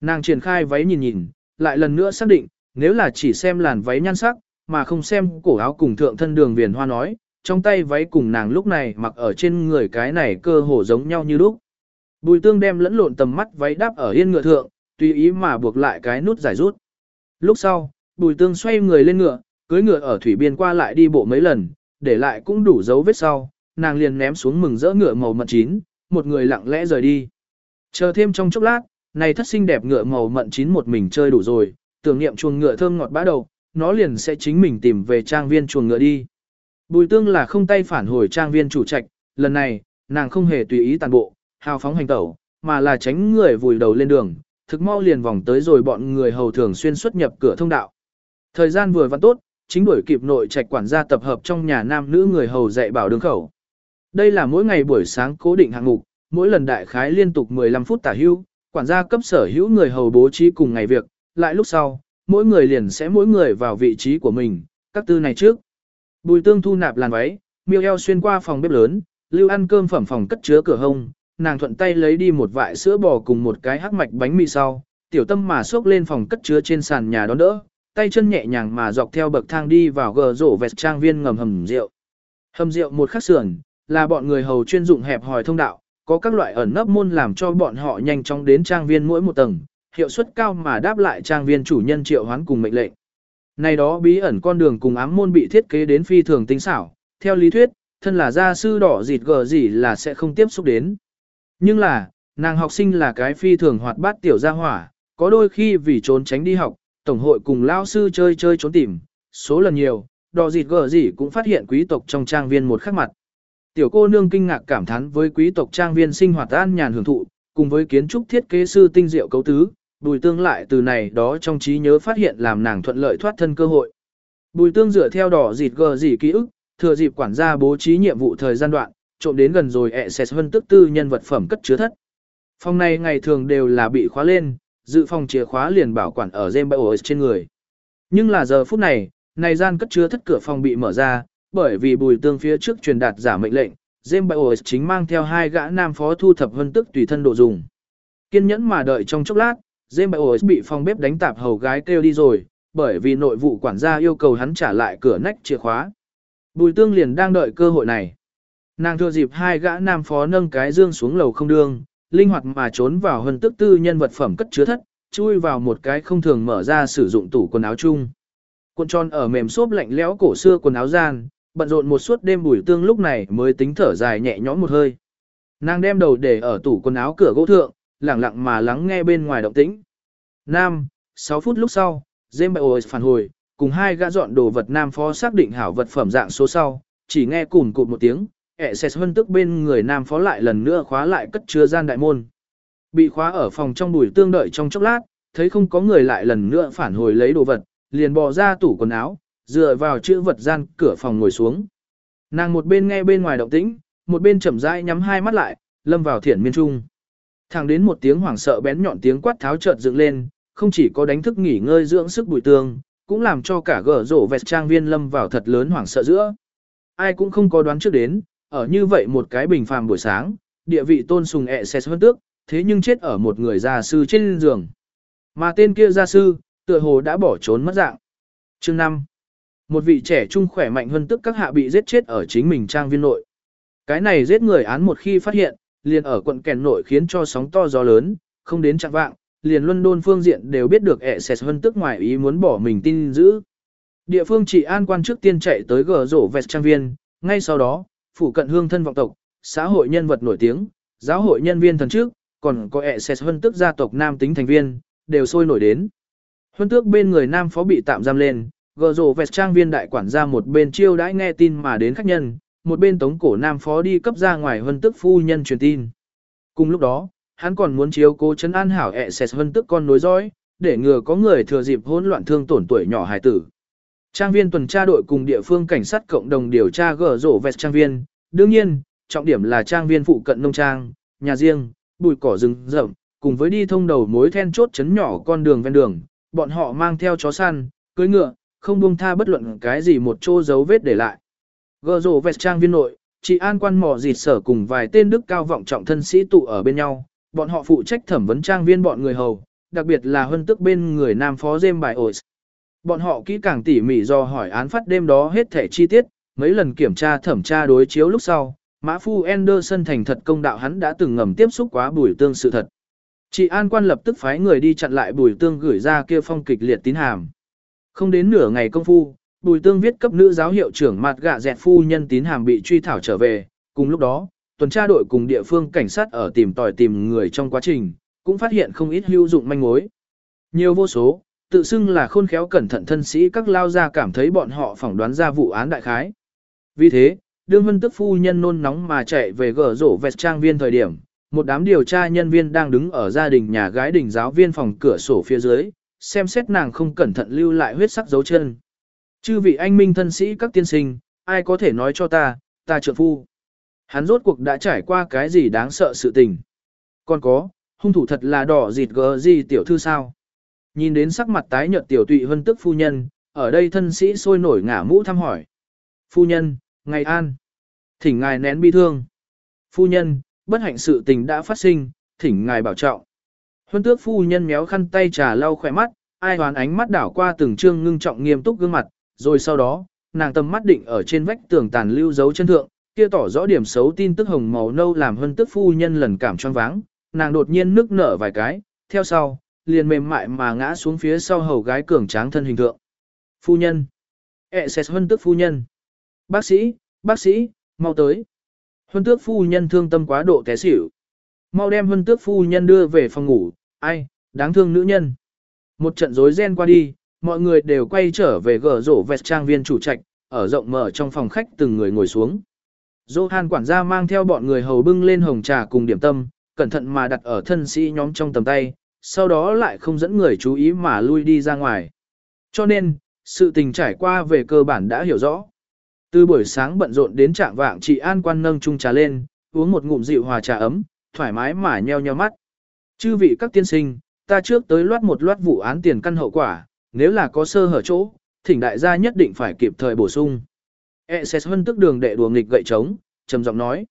Nàng triển khai váy nhìn nhìn, lại lần nữa xác định, nếu là chỉ xem làn váy nhan sắc, mà không xem cổ áo cùng thượng thân đường viền hoa nói, trong tay váy cùng nàng lúc này mặc ở trên người cái này cơ hồ giống nhau như lúc. Bùi tương đem lẫn lộn tầm mắt váy đáp ở yên ngựa thượng, tùy ý mà buộc lại cái nút giải rút. Lúc sau, bùi tương xoay người lên ngựa, cưới ngựa ở thủy biên qua lại đi bộ mấy lần, để lại cũng đủ dấu vết sau, nàng liền ném xuống mừng rỡ ngựa màu mật chín, một người lặng lẽ rời đi. Chờ thêm trong chốc lát, này thất sinh đẹp ngựa màu mận chín một mình chơi đủ rồi, tưởng niệm chuồng ngựa thơm ngọt bã đầu, nó liền sẽ chính mình tìm về trang viên chuồng ngựa đi. Bùi tương là không tay phản hồi trang viên chủ trạch, lần này, nàng không hề tùy ý tàn bộ, hào phóng hành tẩu, mà là tránh người vùi đầu lên đường, thực mau liền vòng tới rồi bọn người hầu thường xuyên xuất nhập cửa thông đạo. Thời gian vừa vặn tốt, chính đuổi kịp nội trạch quản gia tập hợp trong nhà nam nữ người hầu dạy bảo đường khẩu. Đây là mỗi ngày buổi sáng cố định hạng mục, mỗi lần đại khái liên tục 15 phút tả hưu, quản gia cấp sở hữu người hầu bố trí cùng ngày việc, lại lúc sau, mỗi người liền sẽ mỗi người vào vị trí của mình, các tư này trước. Bùi tương thu nạp làn váy, miêu eo xuyên qua phòng bếp lớn, lưu ăn cơm phẩm phòng cất chứa cửa hông, nàng thuận tay lấy đi một vại sữa bò cùng một cái hắc mạch bánh mì sau, tiểu tâm mà xốc lên phòng cất chứa trên sàn nhà đón đỡ, tay chân nhẹ nhàng mà dọc theo bậc thang đi vào gờ rổ vẹt trang viên ngầm hầm rượu. Hầm rượu một khắc sườn, là bọn người hầu chuyên dụng hẹp hòi thông đạo, có các loại ẩn nấp môn làm cho bọn họ nhanh chóng đến trang viên mỗi một tầng, hiệu suất cao mà đáp lại trang viên chủ nhân triệu hoán cùng mệnh lệnh. Này đó bí ẩn con đường cùng ám môn bị thiết kế đến phi thường tinh xảo, theo lý thuyết, thân là gia sư đỏ dịt gờ gì là sẽ không tiếp xúc đến. Nhưng là, nàng học sinh là cái phi thường hoạt bát tiểu gia hỏa, có đôi khi vì trốn tránh đi học, tổng hội cùng lao sư chơi chơi trốn tìm, số lần nhiều, đỏ dịt gờ gì cũng phát hiện quý tộc trong trang viên một khắc mặt. Tiểu cô nương kinh ngạc cảm thán với quý tộc trang viên sinh hoạt an nhàn hưởng thụ, cùng với kiến trúc thiết kế sư tinh diệu cấu tứ, bùi tương lại từ này đó trong trí nhớ phát hiện làm nàng thuận lợi thoát thân cơ hội. Bùi tương dựa theo đỏ dịt gờ dị ký ức, thừa dịp quản gia bố trí nhiệm vụ thời gian đoạn, trộm đến gần rồi ẹ xẹt hơn tức tư nhân vật phẩm cất chứa thất. Phòng này ngày thường đều là bị khóa lên, dự phòng chìa khóa liền bảo quản ở Zembaios trên người. Nhưng là giờ phút này, này gian cất chứa thất cửa phòng bị mở ra, bởi vì bùi tương phía trước truyền đạt giả mệnh lệnh, james Zembaios chính mang theo hai gã nam phó thu thập vân tức tùy thân đồ dùng. Kiên nhẫn mà đợi trong chốc lát, james Zembaios bị phòng bếp đánh tạp hầu gái kêu đi rồi, bởi vì nội vụ quản gia yêu cầu hắn trả lại cửa nách chìa khóa. Bùi tương liền đang đợi cơ hội này. Nàng thừa dịp hai gã nam phó nâng cái dương xuống lầu không đương, linh hoạt mà trốn vào hân tức tư nhân vật phẩm cất chứa thất, chui vào một cái không thường mở ra sử dụng tủ quần áo chung. Cuộn tròn ở mềm xốp lạnh lẽo cổ xưa quần áo gian, bận rộn một suốt đêm bùi tương lúc này mới tính thở dài nhẹ nhõm một hơi. Nàng đem đầu để ở tủ quần áo cửa gỗ thượng, lặng lặng mà lắng nghe bên ngoài động tĩnh. Nam, 6 phút lúc sau, Zembaios phản hồi, cùng hai gã dọn đồ vật nam phó xác định hảo vật phẩm dạng số sau, chỉ nghe cùn cụt một tiếng, ẹ xẹt hơn tức bên người nam phó lại lần nữa khóa lại cất chứa gian đại môn. Bị khóa ở phòng trong bùi tương đợi trong chốc lát, thấy không có người lại lần nữa phản hồi lấy đồ vật, liền bò ra tủ quần áo, dựa vào chữ vật gian cửa phòng ngồi xuống. Nàng một bên nghe bên ngoài động tĩnh, một bên chậm rãi nhắm hai mắt lại, lâm vào thiển miên trung. Thẳng đến một tiếng hoảng sợ bén nhọn tiếng quát tháo chợt dựng lên, không chỉ có đánh thức nghỉ ngơi dưỡng sức bụi tương, cũng làm cho cả gở rổ vẹt trang viên lâm vào thật lớn hoảng sợ giữa. Ai cũng không có đoán trước đến, ở như vậy một cái bình phàm buổi sáng, địa vị tôn sùng ẹ xe hơn tước, thế nhưng chết ở một người gia sư trên giường. Mà tên kia gia sư, tựa hồ đã bỏ trốn mất dạng. Chương 5. Một vị trẻ trung khỏe mạnh hơn tức các hạ bị giết chết ở chính mình trang viên nội. Cái này giết người án một khi phát hiện, liền ở quận kèn nội khiến cho sóng to gió lớn, không đến chặng vạng, liền London phương diện đều biết được ẹ xẹt hơn tức ngoài ý muốn bỏ mình tin giữ. Địa phương chỉ an quan trước tiên chạy tới gờ rổ vẹt trang viên, ngay sau đó, phủ cận hương thân vọng tộc, xã hội nhân vật nổi tiếng, giáo hội nhân viên thần trước, còn có ẹ xẹt hơn tức gia tộc nam tính thành viên, đều sôi nổi đến. Huân tước bên người nam phó bị tạm giam lên, gờ rổ vẹt trang viên đại quản gia một bên chiêu đãi nghe tin mà đến khách nhân, một bên tống cổ nam phó đi cấp ra ngoài hân tước phu nhân truyền tin. Cùng lúc đó, hắn còn muốn chiếu cố chấn an hảo ẹ xẹt hân tước con nối dõi, để ngừa có người thừa dịp hỗn loạn thương tổn tuổi nhỏ hài tử. Trang viên tuần tra đội cùng địa phương cảnh sát cộng đồng điều tra gờ rổ vẹt trang viên, đương nhiên, trọng điểm là trang viên phụ cận nông trang, nhà riêng, bụi cỏ rừng rậm, cùng với đi thông đầu mối then chốt chấn nhỏ con đường ven đường, bọn họ mang theo chó săn, cưới ngựa, không buông tha bất luận cái gì một chỗ dấu vết để lại. Gờ rổ vẹt trang viên nội, chị an quan mò dịt sở cùng vài tên đức cao vọng trọng thân sĩ tụ ở bên nhau, bọn họ phụ trách thẩm vấn trang viên bọn người hầu, đặc biệt là hơn tức bên người nam phó dêm bài ổi. Bọn họ kỹ càng tỉ mỉ do hỏi án phát đêm đó hết thể chi tiết, mấy lần kiểm tra thẩm tra đối chiếu lúc sau, Mã Phu Anderson thành thật công đạo hắn đã từng ngầm tiếp xúc quá bùi tương sự thật. Chị An quan lập tức phái người đi chặn lại bùi tương gửi ra kia phong kịch liệt tín hàm. Không đến nửa ngày công phu, bùi tương viết cấp nữ giáo hiệu trưởng mặt gạ dẹt phu nhân tín hàm bị truy thảo trở về, cùng lúc đó, tuần tra đội cùng địa phương cảnh sát ở tìm tòi tìm người trong quá trình, cũng phát hiện không ít hữu dụng manh mối. Nhiều vô số, tự xưng là khôn khéo cẩn thận thân sĩ các lao gia cảm thấy bọn họ phỏng đoán ra vụ án đại khái. Vì thế, đương vân tức phu nhân nôn nóng mà chạy về gỡ rổ vẹt trang viên thời điểm, một đám điều tra nhân viên đang đứng ở gia đình nhà gái đình giáo viên phòng cửa sổ phía dưới, xem xét nàng không cẩn thận lưu lại huyết sắc dấu chân. Chư vị anh minh thân sĩ các tiên sinh, ai có thể nói cho ta, ta trượng phu. Hắn rốt cuộc đã trải qua cái gì đáng sợ sự tình. Còn có, hung thủ thật là đỏ dịt gờ gì tiểu thư sao. Nhìn đến sắc mặt tái nhợt tiểu tụy hân tức phu nhân, ở đây thân sĩ sôi nổi ngả mũ thăm hỏi. Phu nhân, ngày an. Thỉnh ngài nén bi thương. Phu nhân, bất hạnh sự tình đã phát sinh, thỉnh ngài bảo trọng. Huân tước phu nhân méo khăn tay trà lau khỏe mắt, ai hoàn ánh mắt đảo qua từng trương ngưng trọng nghiêm túc gương mặt, rồi sau đó, nàng tầm mắt định ở trên vách tường tàn lưu dấu chân thượng, kia tỏ rõ điểm xấu tin tức hồng màu nâu làm huân tước phu nhân lần cảm choáng váng, nàng đột nhiên nức nở vài cái, theo sau, liền mềm mại mà ngã xuống phía sau hầu gái cường tráng thân hình thượng. Phu nhân. E xét huân tước phu nhân. Bác sĩ, bác sĩ, mau tới. Huân tước phu nhân thương tâm quá độ té xỉu. Mau đem huân tước phu nhân đưa về phòng ngủ, ai, đáng thương nữ nhân. Một trận rối ren qua đi, mọi người đều quay trở về gờ rổ vẹt trang viên chủ trạch, ở rộng mở trong phòng khách từng người ngồi xuống. Johan quản gia mang theo bọn người hầu bưng lên hồng trà cùng điểm tâm, cẩn thận mà đặt ở thân sĩ nhóm trong tầm tay, sau đó lại không dẫn người chú ý mà lui đi ra ngoài. Cho nên, sự tình trải qua về cơ bản đã hiểu rõ. Từ buổi sáng bận rộn đến trạng vạng chị An quan nâng chung trà lên, uống một ngụm dịu hòa trà ấm, thoải mái mà nheo nheo mắt. Chư vị các tiên sinh, ta trước tới loát một loát vụ án tiền căn hậu quả, nếu là có sơ hở chỗ, thỉnh đại gia nhất định phải kịp thời bổ sung. E sẽ hân tức đường đệ đùa nghịch gậy trống, trầm giọng nói.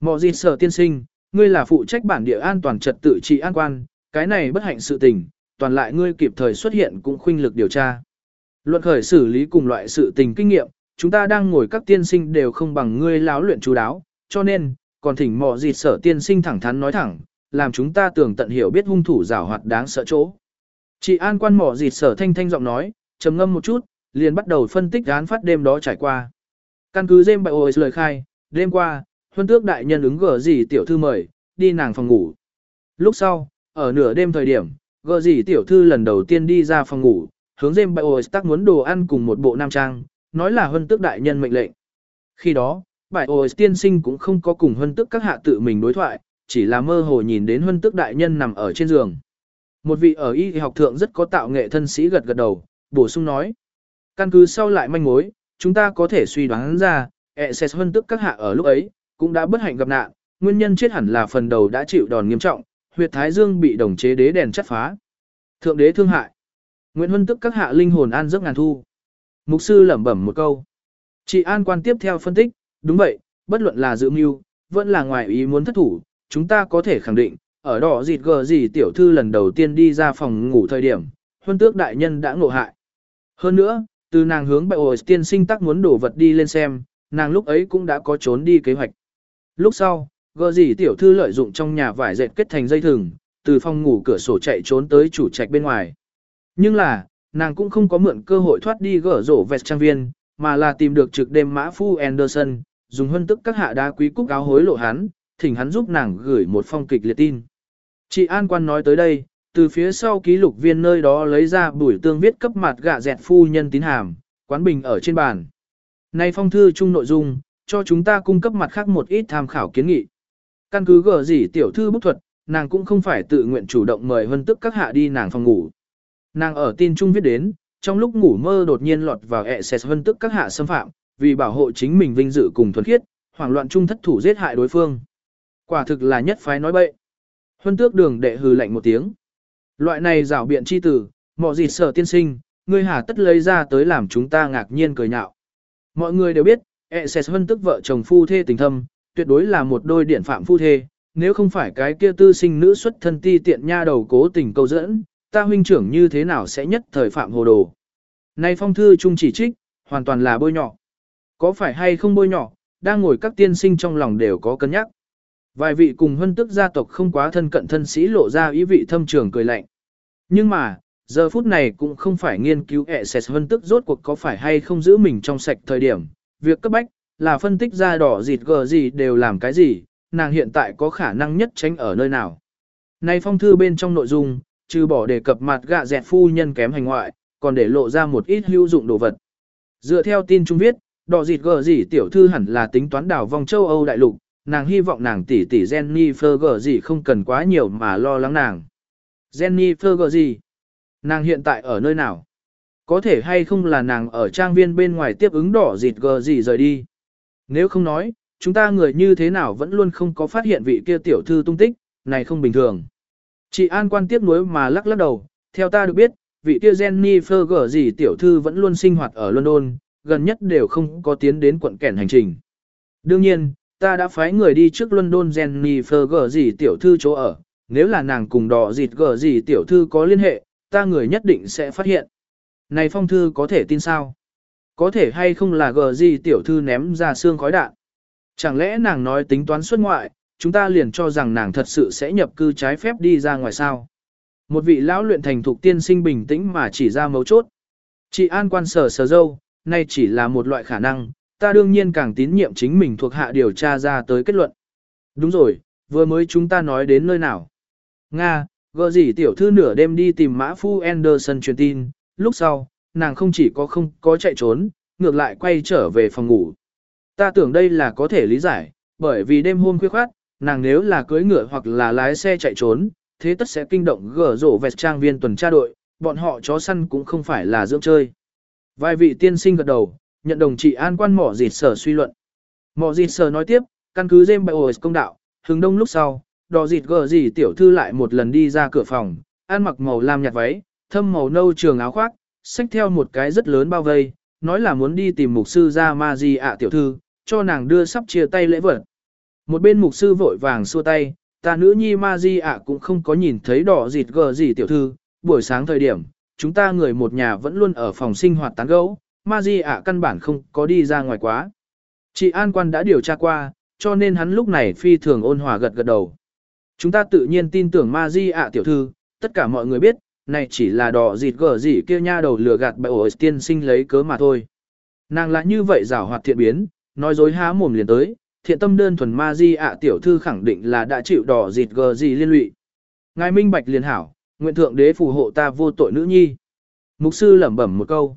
Mò gì sở tiên sinh, ngươi là phụ trách bản địa an toàn trật tự trị an quan, cái này bất hạnh sự tình, toàn lại ngươi kịp thời xuất hiện cũng khuynh lực điều tra. Luận khởi xử lý cùng loại sự tình kinh nghiệm, chúng ta đang ngồi các tiên sinh đều không bằng ngươi láo luyện chú đáo, cho nên, còn thỉnh mò gì sở tiên sinh thẳng thắn nói thẳng, làm chúng ta tưởng tận hiểu biết hung thủ giảo hoạt đáng sợ chỗ. Chị an quan mỏ dịt sở thanh thanh giọng nói, trầm ngâm một chút, liền bắt đầu phân tích án phát đêm đó trải qua. Căn cứ dêm bại ôi lời khai, đêm qua, huân tước đại nhân ứng gở gì tiểu thư mời, đi nàng phòng ngủ. Lúc sau, ở nửa đêm thời điểm, gở gì tiểu thư lần đầu tiên đi ra phòng ngủ, hướng dêm bại ôi tác muốn đồ ăn cùng một bộ nam trang, nói là huân tước đại nhân mệnh lệnh. Khi đó, bại ôi tiên sinh cũng không có cùng huân tước các hạ tự mình đối thoại, chỉ là mơ hồ nhìn đến huân tước đại nhân nằm ở trên giường. Một vị ở y học thượng rất có tạo nghệ thân sĩ gật gật đầu, bổ sung nói. Căn cứ sau lại manh mối, chúng ta có thể suy đoán ra, ẹ sẽ huân tức các hạ ở lúc ấy, cũng đã bất hạnh gặp nạn, nguyên nhân chết hẳn là phần đầu đã chịu đòn nghiêm trọng, huyệt thái dương bị đồng chế đế đèn chất phá. Thượng đế thương hại. Nguyễn Huân tức các hạ linh hồn an giấc ngàn thu. Mục sư lẩm bẩm một câu. Chị an quan tiếp theo phân tích, đúng vậy, bất luận là dự mưu, vẫn là ngoài ý muốn thất thủ, chúng ta có thể khẳng định, ở đỏ dịt gờ gì tiểu thư lần đầu tiên đi ra phòng ngủ thời điểm, huân tước đại nhân đã ngộ hại. Hơn nữa, từ nàng hướng bại ổ tiên sinh tắc muốn đổ vật đi lên xem, nàng lúc ấy cũng đã có trốn đi kế hoạch. Lúc sau, gờ gì tiểu thư lợi dụng trong nhà vải dệt kết thành dây thừng, từ phòng ngủ cửa sổ chạy trốn tới chủ trạch bên ngoài. Nhưng là, nàng cũng không có mượn cơ hội thoát đi gỡ rổ vẹt trang viên, mà là tìm được trực đêm mã phu Anderson, dùng huân tức các hạ đá quý cúc áo hối lộ hắn, thỉnh hắn giúp nàng gửi một phong kịch liệt tin. Chị An Quan nói tới đây, từ phía sau ký lục viên nơi đó lấy ra bùi tương viết cấp mặt gạ dẹt phu nhân tín hàm, quán bình ở trên bàn. Này phong thư chung nội dung, cho chúng ta cung cấp mặt khác một ít tham khảo kiến nghị. Căn cứ gở gì tiểu thư bức thuật, nàng cũng không phải tự nguyện chủ động mời vân tức các hạ đi nàng phòng ngủ. Nàng ở tin chung viết đến, trong lúc ngủ mơ đột nhiên lọt vào ẹ xẹt vân tức các hạ xâm phạm, vì bảo hộ chính mình vinh dự cùng thuần khiết, hoảng loạn chung thất thủ giết hại đối phương. Quả thực là nhất phái nói bậy. Huân tước đường đệ hừ lạnh một tiếng. Loại này rảo biện chi tử, mọ gì sở tiên sinh, ngươi hà tất lấy ra tới làm chúng ta ngạc nhiên cười nhạo. Mọi người đều biết, Essex Huân tức vợ chồng phu thê tình thâm, tuyệt đối là một đôi điển phạm phu thê, nếu không phải cái kia tư sinh nữ xuất thân ti tiện nha đầu cố tình câu dẫn, ta huynh trưởng như thế nào sẽ nhất thời phạm hồ đồ. Nay phong thư chung chỉ trích, hoàn toàn là bôi nhọ. Có phải hay không bôi nhọ, đang ngồi các tiên sinh trong lòng đều có cân nhắc. Vài vị cùng hân tức gia tộc không quá thân cận thân sĩ lộ ra ý vị thâm trường cười lạnh. Nhưng mà, giờ phút này cũng không phải nghiên cứu ẹ sẹt hân tức rốt cuộc có phải hay không giữ mình trong sạch thời điểm. Việc cấp bách, là phân tích ra đỏ dịt gờ gì đều làm cái gì, nàng hiện tại có khả năng nhất tránh ở nơi nào. Này phong thư bên trong nội dung, trừ bỏ đề cập mặt gạ dẹt phu nhân kém hành ngoại, còn để lộ ra một ít hữu dụng đồ vật. Dựa theo tin chúng viết, đỏ dịt gờ gì tiểu thư hẳn là tính toán đảo vòng châu Âu đại lục, nàng hy vọng nàng tỷ tỷ Jennifer gờ gì không cần quá nhiều mà lo lắng nàng. Jennifer gờ gì? Nàng hiện tại ở nơi nào? Có thể hay không là nàng ở trang viên bên ngoài tiếp ứng đỏ dịt gờ gì rời đi? Nếu không nói, chúng ta người như thế nào vẫn luôn không có phát hiện vị kia tiểu thư tung tích, này không bình thường. Chị An quan tiếp nối mà lắc lắc đầu, theo ta được biết, vị kia Jennifer gở gì tiểu thư vẫn luôn sinh hoạt ở London, gần nhất đều không có tiến đến quận kẻn hành trình. Đương nhiên, ta đã phái người đi trước London Jennifer gở gì tiểu thư chỗ ở, nếu là nàng cùng đỏ dịt gở gì tiểu thư có liên hệ, ta người nhất định sẽ phát hiện. Này phong thư có thể tin sao? Có thể hay không là gờ gì tiểu thư ném ra xương khói đạn? Chẳng lẽ nàng nói tính toán xuất ngoại, chúng ta liền cho rằng nàng thật sự sẽ nhập cư trái phép đi ra ngoài sao? Một vị lão luyện thành thục tiên sinh bình tĩnh mà chỉ ra mấu chốt. Chị an quan sở sở dâu, nay chỉ là một loại khả năng, ta đương nhiên càng tín nhiệm chính mình thuộc hạ điều tra ra tới kết luận. Đúng rồi, vừa mới chúng ta nói đến nơi nào. Nga, gỡ gì tiểu thư nửa đêm đi tìm mã phu Anderson truyền tin, lúc sau, nàng không chỉ có không có chạy trốn, ngược lại quay trở về phòng ngủ. Ta tưởng đây là có thể lý giải, bởi vì đêm hôm khuya khoát, nàng nếu là cưới ngựa hoặc là lái xe chạy trốn, thế tất sẽ kinh động gở rổ vẹt trang viên tuần tra đội, bọn họ chó săn cũng không phải là dưỡng chơi. Vài vị tiên sinh gật đầu, nhận đồng trị an quan mỏ dịt sở suy luận. Mỏ dịt sở nói tiếp, căn cứ James Bios công đạo, hướng đông lúc sau, đò dịt gờ gì tiểu thư lại một lần đi ra cửa phòng, ăn mặc màu lam nhạt váy, thâm màu nâu trường áo khoác, xách theo một cái rất lớn bao vây, nói là muốn đi tìm mục sư ra ma di ạ tiểu thư, cho nàng đưa sắp chia tay lễ vật. Một bên mục sư vội vàng xua tay, ta nữ nhi ma di ạ cũng không có nhìn thấy đỏ dịt gờ gì tiểu thư, buổi sáng thời điểm, chúng ta người một nhà vẫn luôn ở phòng sinh hoạt tán gẫu, ma di ạ căn bản không có đi ra ngoài quá. Chị An Quan đã điều tra qua, cho nên hắn lúc này phi thường ôn hòa gật gật đầu. Chúng ta tự nhiên tin tưởng ma di ạ tiểu thư, tất cả mọi người biết, này chỉ là đỏ dịt gở gì kia nha đầu lừa gạt bại ổi tiên sinh lấy cớ mà thôi. Nàng lại như vậy rảo hoạt thiện biến, nói dối há mồm liền tới, thiện tâm đơn thuần ma di ạ tiểu thư khẳng định là đã chịu đỏ dịt gờ gì liên lụy. Ngài minh bạch liền hảo, nguyện thượng đế phù hộ ta vô tội nữ nhi. Mục sư lẩm bẩm một câu.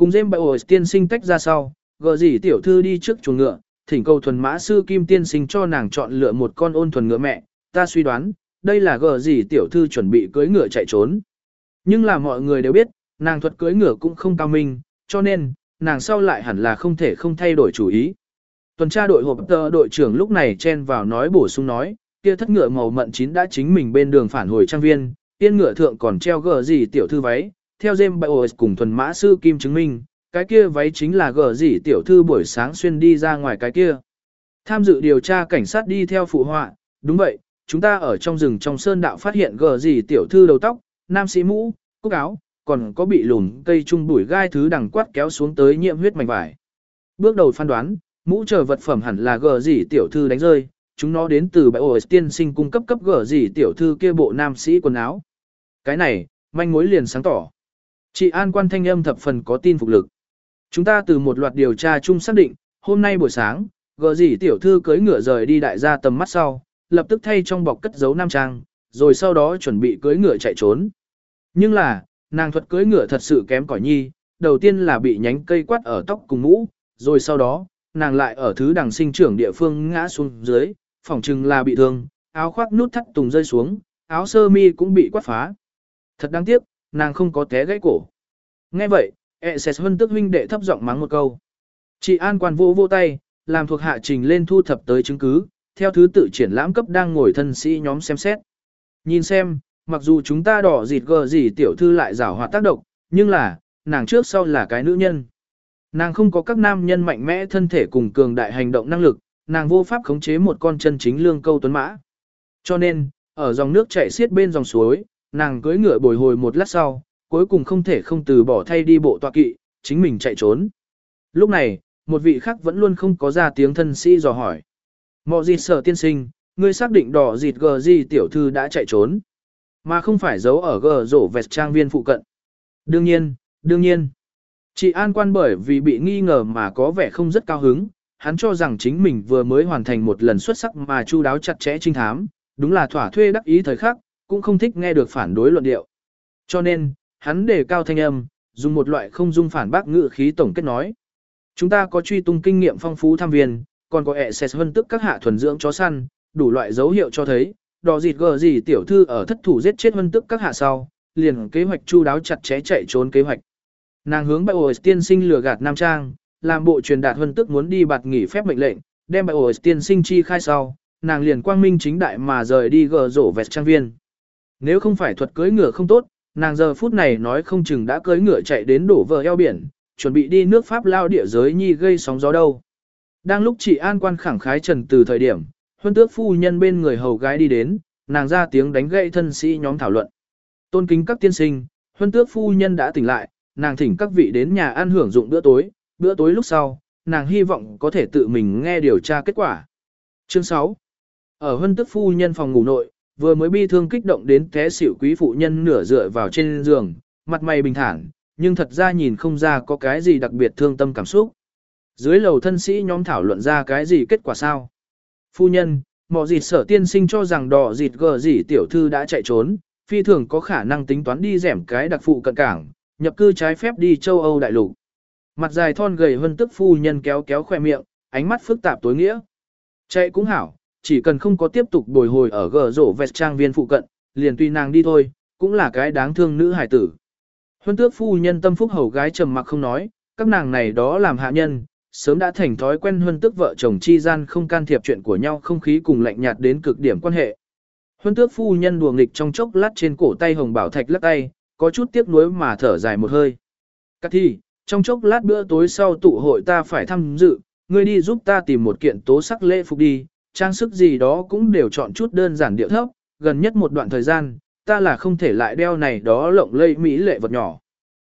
Cùng dêm bại ổ tiên sinh tách ra sau, gờ dỉ tiểu thư đi trước chuồng ngựa, thỉnh cầu thuần mã sư kim tiên sinh cho nàng chọn lựa một con ôn thuần ngựa mẹ, ta suy đoán, đây là gờ gì tiểu thư chuẩn bị cưới ngựa chạy trốn. Nhưng là mọi người đều biết, nàng thuật cưới ngựa cũng không cao minh, cho nên, nàng sau lại hẳn là không thể không thay đổi chủ ý. Tuần tra đội hộp tờ đội trưởng lúc này chen vào nói bổ sung nói, kia thất ngựa màu mận chín đã chính mình bên đường phản hồi trang viên, tiên ngựa thượng còn treo gờ gì tiểu thư váy, theo James Bios cùng thuần mã sư Kim chứng minh, cái kia váy chính là gở gì tiểu thư buổi sáng xuyên đi ra ngoài cái kia. Tham dự điều tra cảnh sát đi theo phụ họa, đúng vậy, chúng ta ở trong rừng trong sơn đạo phát hiện gở gì tiểu thư đầu tóc, nam sĩ mũ, cúc áo, còn có bị lùn cây trung bụi gai thứ đằng quát kéo xuống tới nhiễm huyết mảnh vải. Bước đầu phán đoán, mũ chờ vật phẩm hẳn là gở gì tiểu thư đánh rơi, chúng nó đến từ bãi ổ tiên sinh cung cấp cấp gở gì tiểu thư kia bộ nam sĩ quần áo. Cái này, manh mối liền sáng tỏ. Chị An quan thanh âm thập phần có tin phục lực. Chúng ta từ một loạt điều tra chung xác định, hôm nay buổi sáng, gờ gì tiểu thư cưới ngựa rời đi đại gia tầm mắt sau, lập tức thay trong bọc cất giấu nam trang, rồi sau đó chuẩn bị cưới ngựa chạy trốn. Nhưng là, nàng thuật cưới ngựa thật sự kém cỏi nhi, đầu tiên là bị nhánh cây quát ở tóc cùng mũ, rồi sau đó, nàng lại ở thứ đằng sinh trưởng địa phương ngã xuống dưới, phỏng chừng là bị thương, áo khoác nút thắt tùng rơi xuống, áo sơ mi cũng bị quát phá. Thật đáng tiếc, nàng không có té gãy cổ. Nghe vậy, e sẽ tức huynh đệ thấp giọng mắng một câu. Chị an quan vô vô tay, làm thuộc hạ trình lên thu thập tới chứng cứ, theo thứ tự triển lãm cấp đang ngồi thân sĩ nhóm xem xét. Nhìn xem, mặc dù chúng ta đỏ dịt gờ gì tiểu thư lại rảo hoạt tác động, nhưng là, nàng trước sau là cái nữ nhân. Nàng không có các nam nhân mạnh mẽ thân thể cùng cường đại hành động năng lực, nàng vô pháp khống chế một con chân chính lương câu tuấn mã. Cho nên, ở dòng nước chảy xiết bên dòng suối, nàng cưỡi ngựa bồi hồi một lát sau, cuối cùng không thể không từ bỏ thay đi bộ tọa kỵ, chính mình chạy trốn. Lúc này, một vị khác vẫn luôn không có ra tiếng thân sĩ dò hỏi. Mọ gì sở tiên sinh, ngươi xác định đỏ dịt gờ gì tiểu thư đã chạy trốn, mà không phải giấu ở gờ rổ vẹt trang viên phụ cận. Đương nhiên, đương nhiên. Chị an quan bởi vì bị nghi ngờ mà có vẻ không rất cao hứng, hắn cho rằng chính mình vừa mới hoàn thành một lần xuất sắc mà chu đáo chặt chẽ trinh thám, đúng là thỏa thuê đắc ý thời khắc, cũng không thích nghe được phản đối luận điệu. Cho nên, hắn đề cao thanh âm, dùng một loại không dung phản bác ngữ khí tổng kết nói. Chúng ta có truy tung kinh nghiệm phong phú tham viên, còn có ẹ xét hơn tức các hạ thuần dưỡng chó săn, đủ loại dấu hiệu cho thấy, đò dịt gờ gì tiểu thư ở thất thủ giết chết hơn tức các hạ sau, liền kế hoạch chu đáo chặt chẽ chạy trốn kế hoạch. Nàng hướng bại ổi tiên sinh lừa gạt nam trang, làm bộ truyền đạt hơn tức muốn đi bạt nghỉ phép mệnh lệnh, đem bại ổi tiên sinh chi khai sau, nàng liền quang minh chính đại mà rời đi gờ rổ vẹt trang viên. Nếu không phải thuật cưới ngựa không tốt, nàng giờ phút này nói không chừng đã cưới ngựa chạy đến đổ vờ eo biển, chuẩn bị đi nước Pháp lao địa giới nhi gây sóng gió đâu. Đang lúc chị an quan khẳng khái trần từ thời điểm, huân tước phu nhân bên người hầu gái đi đến, nàng ra tiếng đánh gậy thân sĩ nhóm thảo luận. Tôn kính các tiên sinh, huân tước phu nhân đã tỉnh lại, nàng thỉnh các vị đến nhà ăn hưởng dụng bữa tối, bữa tối lúc sau, nàng hy vọng có thể tự mình nghe điều tra kết quả. Chương 6 Ở huân tước phu nhân phòng ngủ nội, vừa mới bi thương kích động đến té xỉu quý phụ nhân nửa dựa vào trên giường, mặt mày bình thản, nhưng thật ra nhìn không ra có cái gì đặc biệt thương tâm cảm xúc. Dưới lầu thân sĩ nhóm thảo luận ra cái gì kết quả sao? Phu nhân, mọ dịt sở tiên sinh cho rằng đỏ dịt gờ dỉ tiểu thư đã chạy trốn, phi thường có khả năng tính toán đi rẻm cái đặc phụ cận cảng, nhập cư trái phép đi châu Âu đại lục. Mặt dài thon gầy hơn tức phu nhân kéo kéo khoe miệng, ánh mắt phức tạp tối nghĩa. Chạy cũng hảo, chỉ cần không có tiếp tục bồi hồi ở gờ rổ vẹt trang viên phụ cận, liền tùy nàng đi thôi, cũng là cái đáng thương nữ hải tử. Huân tước phu nhân tâm phúc hầu gái trầm mặc không nói, các nàng này đó làm hạ nhân, sớm đã thành thói quen huân tước vợ chồng chi gian không can thiệp chuyện của nhau không khí cùng lạnh nhạt đến cực điểm quan hệ. Huân tước phu nhân đùa nghịch trong chốc lát trên cổ tay hồng bảo thạch lắc tay, có chút tiếc nuối mà thở dài một hơi. Cát thi, trong chốc lát bữa tối sau tụ hội ta phải tham dự, ngươi đi giúp ta tìm một kiện tố sắc lễ phục đi, trang sức gì đó cũng đều chọn chút đơn giản điệu thấp, gần nhất một đoạn thời gian, ta là không thể lại đeo này đó lộng lây mỹ lệ vật nhỏ.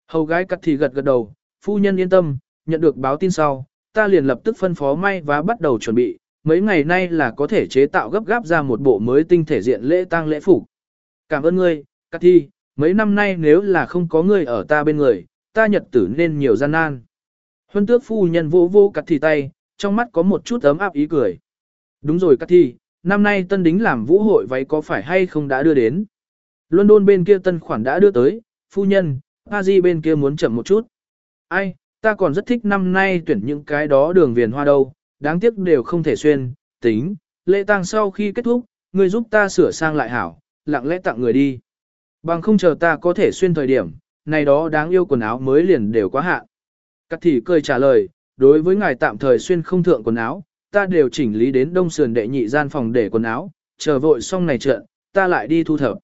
Hầu gái cắt thì gật gật đầu, phu nhân yên tâm, nhận được báo tin sau, ta liền lập tức phân phó may và bắt đầu chuẩn bị, mấy ngày nay là có thể chế tạo gấp gáp ra một bộ mới tinh thể diện lễ tang lễ phục. Cảm ơn ngươi, cắt thi, mấy năm nay nếu là không có ngươi ở ta bên người, ta nhật tử nên nhiều gian nan. Huân tước phu nhân vô vô cắt thì tay, trong mắt có một chút ấm áp ý cười. Đúng rồi cắt thi, năm nay tân đính làm vũ hội váy có phải hay không đã đưa đến. London bên kia tân khoản đã đưa tới, phu nhân, Paris bên kia muốn chậm một chút. Ai, ta còn rất thích năm nay tuyển những cái đó đường viền hoa đâu, đáng tiếc đều không thể xuyên, tính, lễ tang sau khi kết thúc, người giúp ta sửa sang lại hảo, lặng lẽ tặng người đi. Bằng không chờ ta có thể xuyên thời điểm, này đó đáng yêu quần áo mới liền đều quá hạn. Cát thị cười trả lời, đối với ngài tạm thời xuyên không thượng quần áo, ta đều chỉnh lý đến đông sườn đệ nhị gian phòng để quần áo, chờ vội xong này trận, ta lại đi thu thập.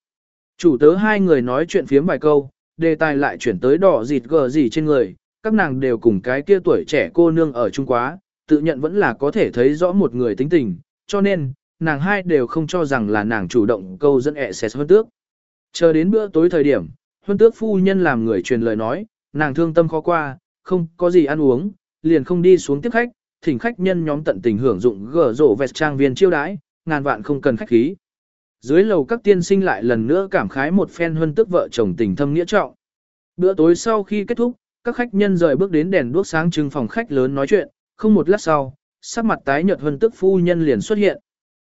Chủ tớ hai người nói chuyện phiếm vài câu, đề tài lại chuyển tới đỏ dịt gờ gì trên người, các nàng đều cùng cái kia tuổi trẻ cô nương ở chung quá, tự nhận vẫn là có thể thấy rõ một người tính tình, cho nên, nàng hai đều không cho rằng là nàng chủ động câu dẫn ẹ xét hơn tước. Chờ đến bữa tối thời điểm, huân tước phu nhân làm người truyền lời nói, nàng thương tâm khó qua, không có gì ăn uống, liền không đi xuống tiếp khách, thỉnh khách nhân nhóm tận tình hưởng dụng gở rổ vẹt trang viên chiêu đãi, ngàn vạn không cần khách khí. Dưới lầu các tiên sinh lại lần nữa cảm khái một phen hơn tức vợ chồng tình thâm nghĩa trọng. Bữa tối sau khi kết thúc, các khách nhân rời bước đến đèn đuốc sáng trưng phòng khách lớn nói chuyện, không một lát sau, sắc mặt tái nhợt hơn tức phu nhân liền xuất hiện.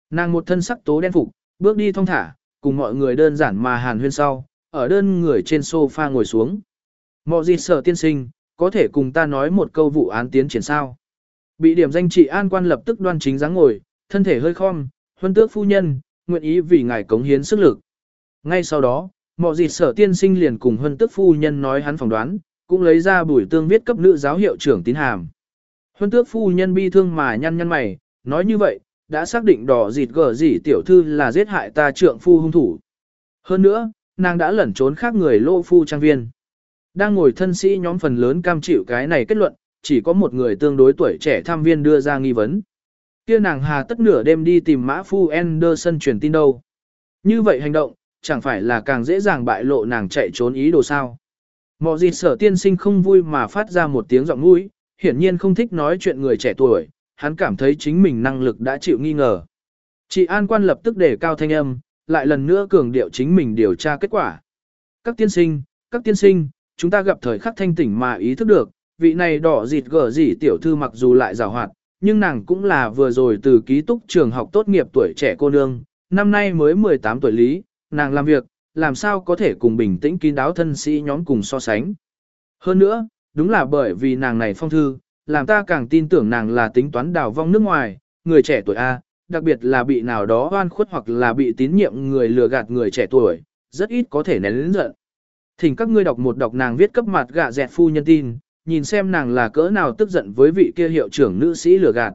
Nàng một thân sắc tố đen phục, bước đi thong thả, cùng mọi người đơn giản mà hàn huyên sau, ở đơn người trên sofa ngồi xuống. Mọi gì sở tiên sinh, có thể cùng ta nói một câu vụ án tiến triển sao? Bị điểm danh trị an quan lập tức đoan chính dáng ngồi, thân thể hơi khom, huân tước phu nhân, nguyện ý vì ngài cống hiến sức lực. Ngay sau đó, mọi gì sở tiên sinh liền cùng huân tước phu nhân nói hắn phỏng đoán, cũng lấy ra bùi tương viết cấp nữ giáo hiệu trưởng tín hàm. Huân tước phu nhân bi thương mà nhăn nhăn mày, nói như vậy, đã xác định đỏ dịt gở Dị tiểu thư là giết hại ta trượng phu hung thủ, Hơn nữa, nàng đã lẩn trốn khác người lô phu trang viên. Đang ngồi thân sĩ nhóm phần lớn cam chịu cái này kết luận, chỉ có một người tương đối tuổi trẻ tham viên đưa ra nghi vấn. Kia nàng hà tất nửa đêm đi tìm mã phu Anderson truyền tin đâu. Như vậy hành động, chẳng phải là càng dễ dàng bại lộ nàng chạy trốn ý đồ sao. Mọ gì sở tiên sinh không vui mà phát ra một tiếng giọng mũi, hiển nhiên không thích nói chuyện người trẻ tuổi, hắn cảm thấy chính mình năng lực đã chịu nghi ngờ. Chị An quan lập tức để cao thanh âm, lại lần nữa cường điệu chính mình điều tra kết quả. Các tiên sinh, các tiên sinh, chúng ta gặp thời khắc thanh tỉnh mà ý thức được, vị này đỏ dịt gở dị tiểu thư mặc dù lại rào hoạt, nhưng nàng cũng là vừa rồi từ ký túc trường học tốt nghiệp tuổi trẻ cô nương, năm nay mới 18 tuổi lý, nàng làm việc, làm sao có thể cùng bình tĩnh kín đáo thân sĩ nhóm cùng so sánh. Hơn nữa, đúng là bởi vì nàng này phong thư, làm ta càng tin tưởng nàng là tính toán đào vong nước ngoài, người trẻ tuổi A, đặc biệt là bị nào đó oan khuất hoặc là bị tín nhiệm người lừa gạt người trẻ tuổi, rất ít có thể nén lĩnh giận. Thỉnh các ngươi đọc một đọc nàng viết cấp mặt gạ dẹt phu nhân tin, nhìn xem nàng là cỡ nào tức giận với vị kia hiệu trưởng nữ sĩ lừa gạt.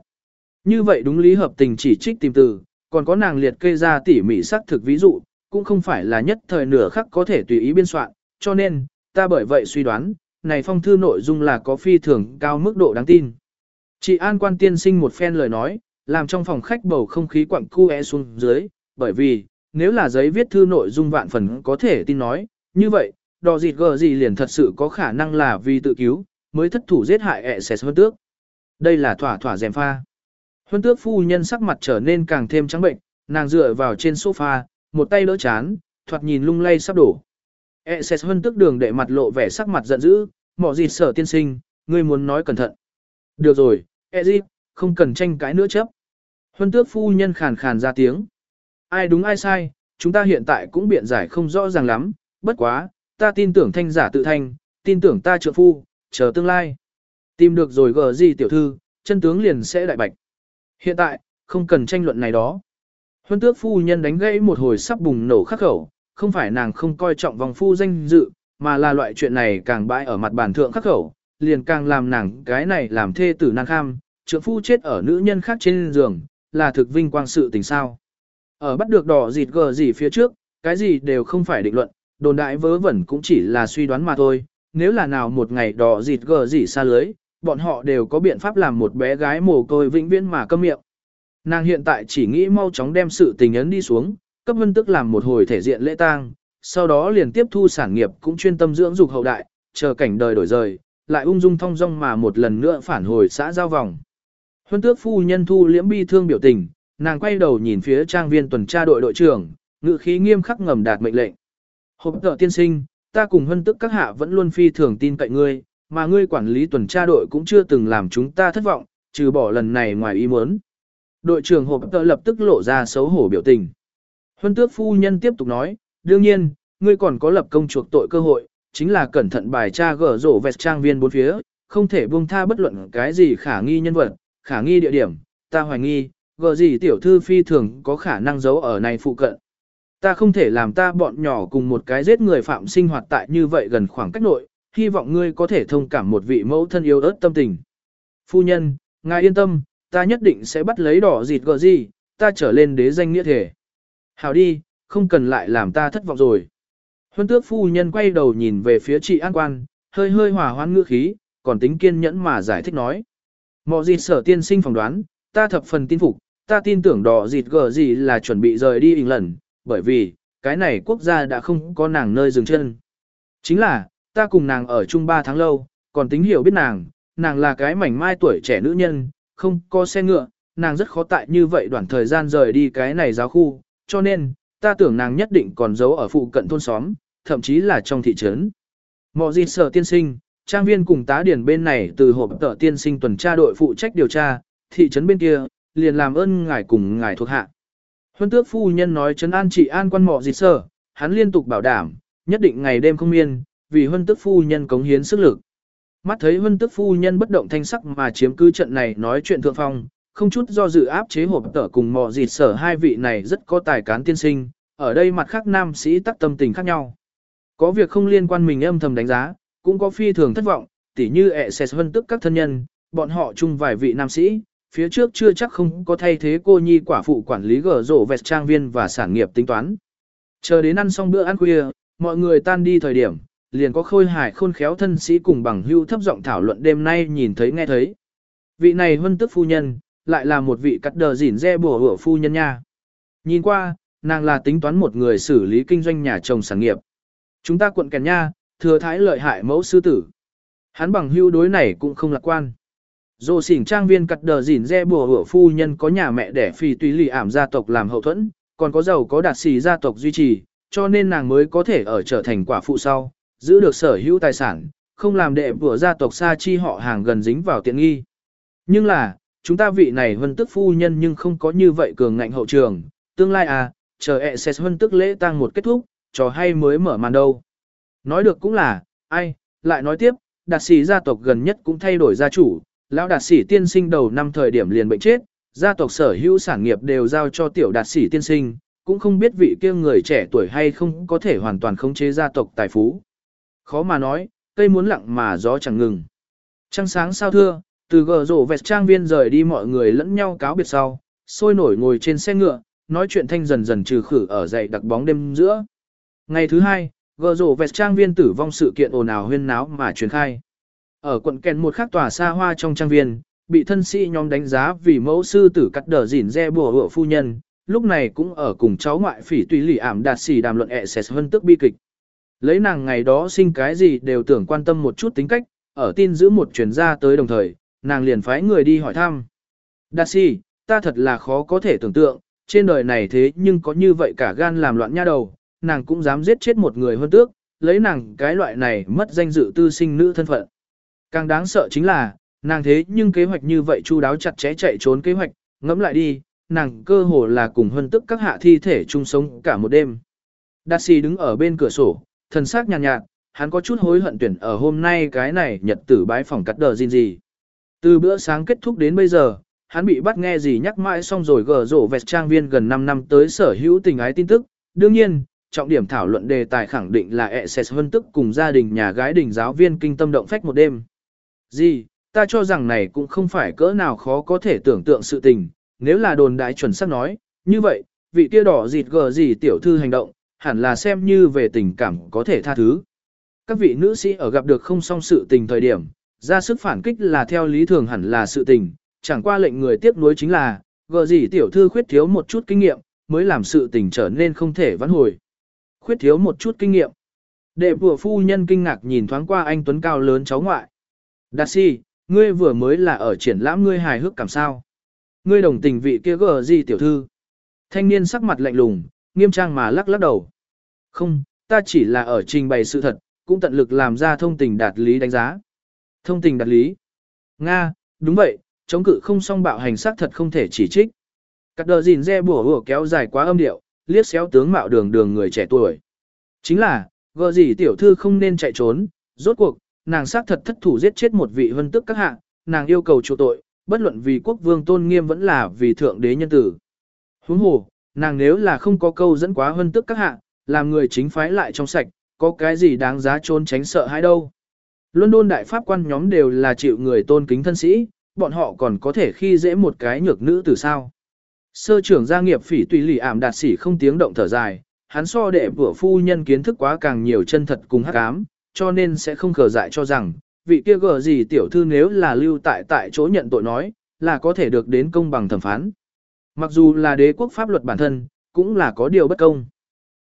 Như vậy đúng lý hợp tình chỉ trích tìm từ, còn có nàng liệt kê ra tỉ mỉ xác thực ví dụ, cũng không phải là nhất thời nửa khắc có thể tùy ý biên soạn, cho nên, ta bởi vậy suy đoán, này phong thư nội dung là có phi thường cao mức độ đáng tin. Chị An quan tiên sinh một phen lời nói, làm trong phòng khách bầu không khí quặng cu e xuống dưới, bởi vì, nếu là giấy viết thư nội dung vạn phần có thể tin nói, như vậy, đò dịt gờ gì liền thật sự có khả năng là vì tự cứu, mới thất thủ giết hại ẹ xẻ hơn tước. Đây là thỏa thỏa dèm pha. Huân tước phu nhân sắc mặt trở nên càng thêm trắng bệnh, nàng dựa vào trên sofa, một tay đỡ chán, thoạt nhìn lung lay sắp đổ. E xét hơn tức đường đệ mặt lộ vẻ sắc mặt giận dữ, mỏ gì sở tiên sinh, ngươi muốn nói cẩn thận. Được rồi, e gì, không cần tranh cãi nữa chấp. Huân tước phu nhân khàn khàn ra tiếng. Ai đúng ai sai, chúng ta hiện tại cũng biện giải không rõ ràng lắm, bất quá, ta tin tưởng thanh giả tự thanh, tin tưởng ta trượng phu, chờ tương lai. Tìm được rồi gờ gì tiểu thư, chân tướng liền sẽ đại bạch. Hiện tại, không cần tranh luận này đó. Huân tước phu nhân đánh gãy một hồi sắp bùng nổ khắc khẩu, không phải nàng không coi trọng vòng phu danh dự, mà là loại chuyện này càng bãi ở mặt bàn thượng khắc khẩu, liền càng làm nàng cái này làm thê tử nàng kham, trượng phu chết ở nữ nhân khác trên giường, là thực vinh quang sự tình sao. Ở bắt được đỏ dịt gờ gì phía trước, cái gì đều không phải định luận, đồn đại vớ vẩn cũng chỉ là suy đoán mà thôi, nếu là nào một ngày đỏ dịt gờ gì xa lưới, bọn họ đều có biện pháp làm một bé gái mồ côi vĩnh viễn mà câm miệng. Nàng hiện tại chỉ nghĩ mau chóng đem sự tình ấn đi xuống, cấp vân tức làm một hồi thể diện lễ tang, sau đó liền tiếp thu sản nghiệp cũng chuyên tâm dưỡng dục hậu đại, chờ cảnh đời đổi rời, lại ung dung thong dong mà một lần nữa phản hồi xã giao vòng. Huân tước phu nhân thu liễm bi thương biểu tình, nàng quay đầu nhìn phía trang viên tuần tra đội đội trưởng, ngự khí nghiêm khắc ngầm đạt mệnh lệnh. Hộp tợ tiên sinh, ta cùng huân tức các hạ vẫn luôn phi thường tin cậy ngươi, mà ngươi quản lý tuần tra đội cũng chưa từng làm chúng ta thất vọng, trừ bỏ lần này ngoài ý muốn. Đội trưởng hộp tợ lập tức lộ ra xấu hổ biểu tình. Huân tước phu nhân tiếp tục nói, đương nhiên, ngươi còn có lập công chuộc tội cơ hội, chính là cẩn thận bài tra gở rổ vẹt trang viên bốn phía, không thể buông tha bất luận cái gì khả nghi nhân vật, khả nghi địa điểm, ta hoài nghi, gở gì tiểu thư phi thường có khả năng giấu ở này phụ cận. Ta không thể làm ta bọn nhỏ cùng một cái giết người phạm sinh hoạt tại như vậy gần khoảng cách nội, hy vọng ngươi có thể thông cảm một vị mẫu thân yêu ớt tâm tình. Phu nhân, ngài yên tâm, ta nhất định sẽ bắt lấy đỏ dịt gờ gì, ta trở lên đế danh nghĩa thể. Hảo đi, không cần lại làm ta thất vọng rồi. Huân tước phu nhân quay đầu nhìn về phía chị an quan, hơi hơi hòa hoãn ngữ khí, còn tính kiên nhẫn mà giải thích nói. Mọ dịt sở tiên sinh phỏng đoán, ta thập phần tin phục, ta tin tưởng đỏ dịt gờ gì là chuẩn bị rời đi lần, bởi vì, cái này quốc gia đã không có nàng nơi dừng chân. Chính là, ta cùng nàng ở chung 3 tháng lâu, còn tính hiểu biết nàng, nàng là cái mảnh mai tuổi trẻ nữ nhân, không có xe ngựa, nàng rất khó tại như vậy đoạn thời gian rời đi cái này giáo khu, cho nên, ta tưởng nàng nhất định còn giấu ở phụ cận thôn xóm, thậm chí là trong thị trấn. Mọ gì sở tiên sinh, trang viên cùng tá điển bên này từ hộp tờ tiên sinh tuần tra đội phụ trách điều tra, thị trấn bên kia, liền làm ơn ngài cùng ngài thuộc hạ. Huân tước phu nhân nói trấn an chị an quan mọ gì sở, hắn liên tục bảo đảm, nhất định ngày đêm không yên, vì huân tước phu nhân cống hiến sức lực. Mắt thấy huân tước phu nhân bất động thanh sắc mà chiếm cứ trận này nói chuyện thượng phong, không chút do dự áp chế hộp tở cùng mọ dịt sở hai vị này rất có tài cán tiên sinh, ở đây mặt khác nam sĩ tắc tâm tình khác nhau. Có việc không liên quan mình âm thầm đánh giá, cũng có phi thường thất vọng, tỉ như ẹ xẹt huân tức các thân nhân, bọn họ chung vài vị nam sĩ, phía trước chưa chắc không có thay thế cô nhi quả phụ quản lý gở rổ vẹt trang viên và sản nghiệp tính toán. Chờ đến ăn xong bữa ăn khuya, mọi người tan đi thời điểm, liền có khôi hài khôn khéo thân sĩ cùng bằng hưu thấp giọng thảo luận đêm nay nhìn thấy nghe thấy. Vị này huân tức phu nhân, lại là một vị cắt đờ dỉn re bùa hửa phu nhân nha. Nhìn qua, nàng là tính toán một người xử lý kinh doanh nhà chồng sản nghiệp. Chúng ta quận kèn nha, thừa thái lợi hại mẫu sư tử. Hắn bằng hưu đối này cũng không lạc quan. Dô xỉn trang viên cắt đờ dỉn re bùa hửa phu nhân có nhà mẹ đẻ phi tùy lì ảm gia tộc làm hậu thuẫn, còn có giàu có đạt xì gia tộc duy trì, cho nên nàng mới có thể ở trở thành quả phụ sau, giữ được sở hữu tài sản, không làm đệ bùa gia tộc xa chi họ hàng gần dính vào tiện nghi. Nhưng là, chúng ta vị này vân tức phu nhân nhưng không có như vậy cường ngạnh hậu trường, tương lai à, chờ ẹ sẽ vân tức lễ tang một kết thúc, trò hay mới mở màn đâu. Nói được cũng là, ai, lại nói tiếp, đạt sĩ gia tộc gần nhất cũng thay đổi gia chủ, lão đạt sĩ tiên sinh đầu năm thời điểm liền bệnh chết, gia tộc sở hữu sản nghiệp đều giao cho tiểu đạt sĩ tiên sinh, cũng không biết vị kia người trẻ tuổi hay không có thể hoàn toàn khống chế gia tộc tài phú. Khó mà nói, cây muốn lặng mà gió chẳng ngừng. Trăng sáng sao thưa, từ gờ rổ vẹt trang viên rời đi mọi người lẫn nhau cáo biệt sau, sôi nổi ngồi trên xe ngựa, nói chuyện thanh dần dần trừ khử ở dậy đặc bóng đêm giữa. Ngày thứ hai, gờ rổ vẹt trang viên tử vong sự kiện ồn ào huyên náo mà truyền khai. Ở quận kèn một khắc tòa xa hoa trong trang viên, bị thân sĩ nhóm đánh giá vì mẫu sư tử cắt đờ dỉn re bùa hựa phu nhân, lúc này cũng ở cùng cháu ngoại phỉ tùy lì ảm đạt xỉ đàm luận ẹ xẹt hơn tức bi kịch. Lấy nàng ngày đó sinh cái gì đều tưởng quan tâm một chút tính cách, ở tin giữ một chuyển ra tới đồng thời, nàng liền phái người đi hỏi thăm. Đạt xỉ, ta thật là khó có thể tưởng tượng, trên đời này thế nhưng có như vậy cả gan làm loạn nha đầu, nàng cũng dám giết chết một người hơn tước, lấy nàng cái loại này mất danh dự tư sinh nữ thân phận. Càng đáng sợ chính là, nàng thế nhưng kế hoạch như vậy chu đáo chặt chẽ chạy trốn kế hoạch, ngẫm lại đi, nàng cơ hồ là cùng hân tức các hạ thi thể chung sống cả một đêm. Đạt xì đứng ở bên cửa sổ, thần sắc nhàn nhạt, nhạt, hắn có chút hối hận tuyển ở hôm nay cái này nhật tử bái phòng cắt đờ gì gì. Từ bữa sáng kết thúc đến bây giờ, hắn bị bắt nghe gì nhắc mãi xong rồi gờ rổ vẹt trang viên gần 5 năm tới sở hữu tình ái tin tức. Đương nhiên, trọng điểm thảo luận đề tài khẳng định là ẹ xẹt hơn tức cùng gia đình nhà gái đình giáo viên kinh tâm động phách một đêm. Gì, ta cho rằng này cũng không phải cỡ nào khó có thể tưởng tượng sự tình, nếu là đồn đại chuẩn xác nói, như vậy, vị kia đỏ dịt gờ gì tiểu thư hành động, hẳn là xem như về tình cảm có thể tha thứ. Các vị nữ sĩ ở gặp được không song sự tình thời điểm, ra sức phản kích là theo lý thường hẳn là sự tình, chẳng qua lệnh người tiếp nối chính là, gờ gì tiểu thư khuyết thiếu một chút kinh nghiệm, mới làm sự tình trở nên không thể vãn hồi. Khuyết thiếu một chút kinh nghiệm. Đệ vừa phu nhân kinh ngạc nhìn thoáng qua anh Tuấn cao lớn cháu ngoại. Đạt si, ngươi vừa mới là ở triển lãm ngươi hài hước cảm sao. Ngươi đồng tình vị kia gờ gì tiểu thư. Thanh niên sắc mặt lạnh lùng, nghiêm trang mà lắc lắc đầu. Không, ta chỉ là ở trình bày sự thật, cũng tận lực làm ra thông tình đạt lý đánh giá. Thông tình đạt lý. Nga, đúng vậy, chống cự không song bạo hành sát thật không thể chỉ trích. Cắt đờ gìn re bùa bùa kéo dài quá âm điệu, liếc xéo tướng mạo đường đường người trẻ tuổi. Chính là, gờ gì tiểu thư không nên chạy trốn, rốt cuộc, nàng sát thật thất thủ giết chết một vị vân tức các hạ, nàng yêu cầu chỗ tội, bất luận vì quốc vương tôn nghiêm vẫn là vì thượng đế nhân tử. Huống hồ, nàng nếu là không có câu dẫn quá vân tức các hạ, làm người chính phái lại trong sạch, có cái gì đáng giá trốn tránh sợ hãi đâu. London đại pháp quan nhóm đều là chịu người tôn kính thân sĩ, bọn họ còn có thể khi dễ một cái nhược nữ từ sao. Sơ trưởng gia nghiệp phỉ tùy lì ảm đạt sỉ không tiếng động thở dài, hắn so đệ vừa phu nhân kiến thức quá càng nhiều chân thật cùng hắc ám, cho nên sẽ không khờ dại cho rằng, vị kia gờ gì tiểu thư nếu là lưu tại tại chỗ nhận tội nói, là có thể được đến công bằng thẩm phán. Mặc dù là đế quốc pháp luật bản thân, cũng là có điều bất công.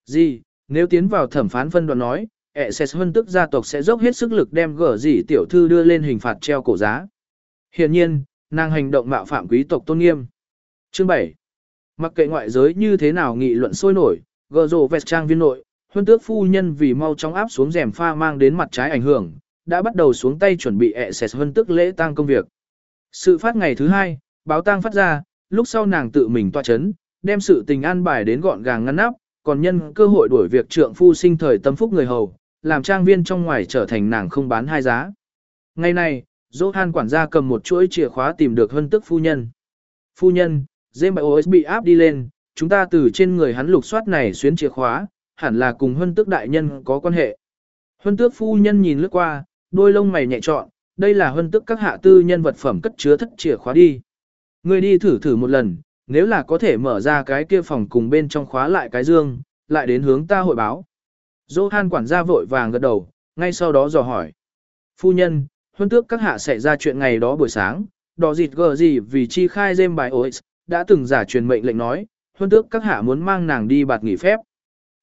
Gì, nếu tiến vào thẩm phán phân đoạn nói, ẹ sẽ hơn tức gia tộc sẽ dốc hết sức lực đem gở gì tiểu thư đưa lên hình phạt treo cổ giá. Hiện nhiên, nàng hành động mạo phạm quý tộc tôn nghiêm. Chương 7. Mặc kệ ngoại giới như thế nào nghị luận sôi nổi, gờ rồ vẹt trang viên nội, huân tước phu nhân vì mau chóng áp xuống rèm pha mang đến mặt trái ảnh hưởng, đã bắt đầu xuống tay chuẩn bị ẹ xẹt huân tước lễ tang công việc. Sự phát ngày thứ hai, báo tang phát ra, lúc sau nàng tự mình toa chấn, đem sự tình an bài đến gọn gàng ngăn nắp, còn nhân cơ hội đuổi việc trượng phu sinh thời tâm phúc người hầu, làm trang viên trong ngoài trở thành nàng không bán hai giá. Ngày này, han quản gia cầm một chuỗi chìa khóa tìm được hân tức phu nhân. Phu nhân, GMOS bị áp đi lên, chúng ta từ trên người hắn lục soát này xuyến chìa khóa, hẳn là cùng Huân tước đại nhân có quan hệ. Huân tước phu nhân nhìn lướt qua, đôi lông mày nhẹ trọn, đây là Huân tước các hạ tư nhân vật phẩm cất chứa thất chìa khóa đi. Người đi thử thử một lần, nếu là có thể mở ra cái kia phòng cùng bên trong khóa lại cái dương, lại đến hướng ta hội báo. Johan quản gia vội vàng gật đầu, ngay sau đó dò hỏi. Phu nhân, huân tước các hạ xảy ra chuyện ngày đó buổi sáng, đỏ dịt gờ gì vì chi khai dêm bài ổi, đã từng giả truyền mệnh lệnh nói, huân tước các hạ muốn mang nàng đi bạt nghỉ phép.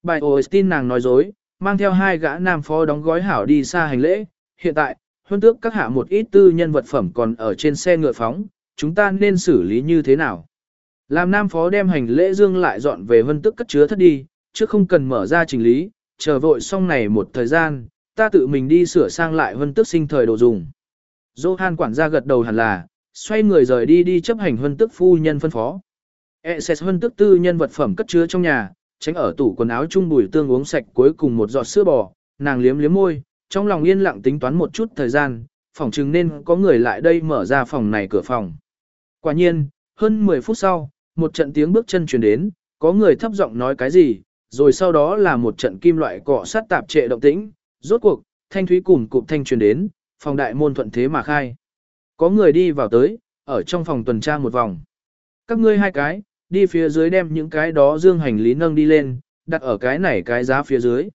Bài OX tin nàng nói dối, mang theo hai gã nam phó đóng gói hảo đi xa hành lễ, hiện tại, huân tước các hạ một ít tư nhân vật phẩm còn ở trên xe ngựa phóng, chúng ta nên xử lý như thế nào? Làm nam phó đem hành lễ dương lại dọn về huân tước cất chứa thất đi, chứ không cần mở ra trình lý, chờ vội xong này một thời gian, ta tự mình đi sửa sang lại huân tước sinh thời đồ dùng. Johan quản gia gật đầu hẳn là, xoay người rời đi đi chấp hành huân tước phu nhân phân phó. Exes huân tước tư nhân vật phẩm cất chứa trong nhà, tránh ở tủ quần áo chung bùi tương uống sạch cuối cùng một giọt sữa bò, nàng liếm liếm môi, trong lòng yên lặng tính toán một chút thời gian, phòng chừng nên có người lại đây mở ra phòng này cửa phòng. Quả nhiên, hơn 10 phút sau, một trận tiếng bước chân truyền đến, có người thấp giọng nói cái gì, rồi sau đó là một trận kim loại cọ sát tạp trệ động tĩnh, rốt cuộc, thanh thúy cùng cụm thanh truyền đến, phòng đại môn thuận thế mà khai. Có người đi vào tới, ở trong phòng tuần tra một vòng. Các ngươi hai cái, đi phía dưới đem những cái đó dương hành lý nâng đi lên, đặt ở cái này cái giá phía dưới.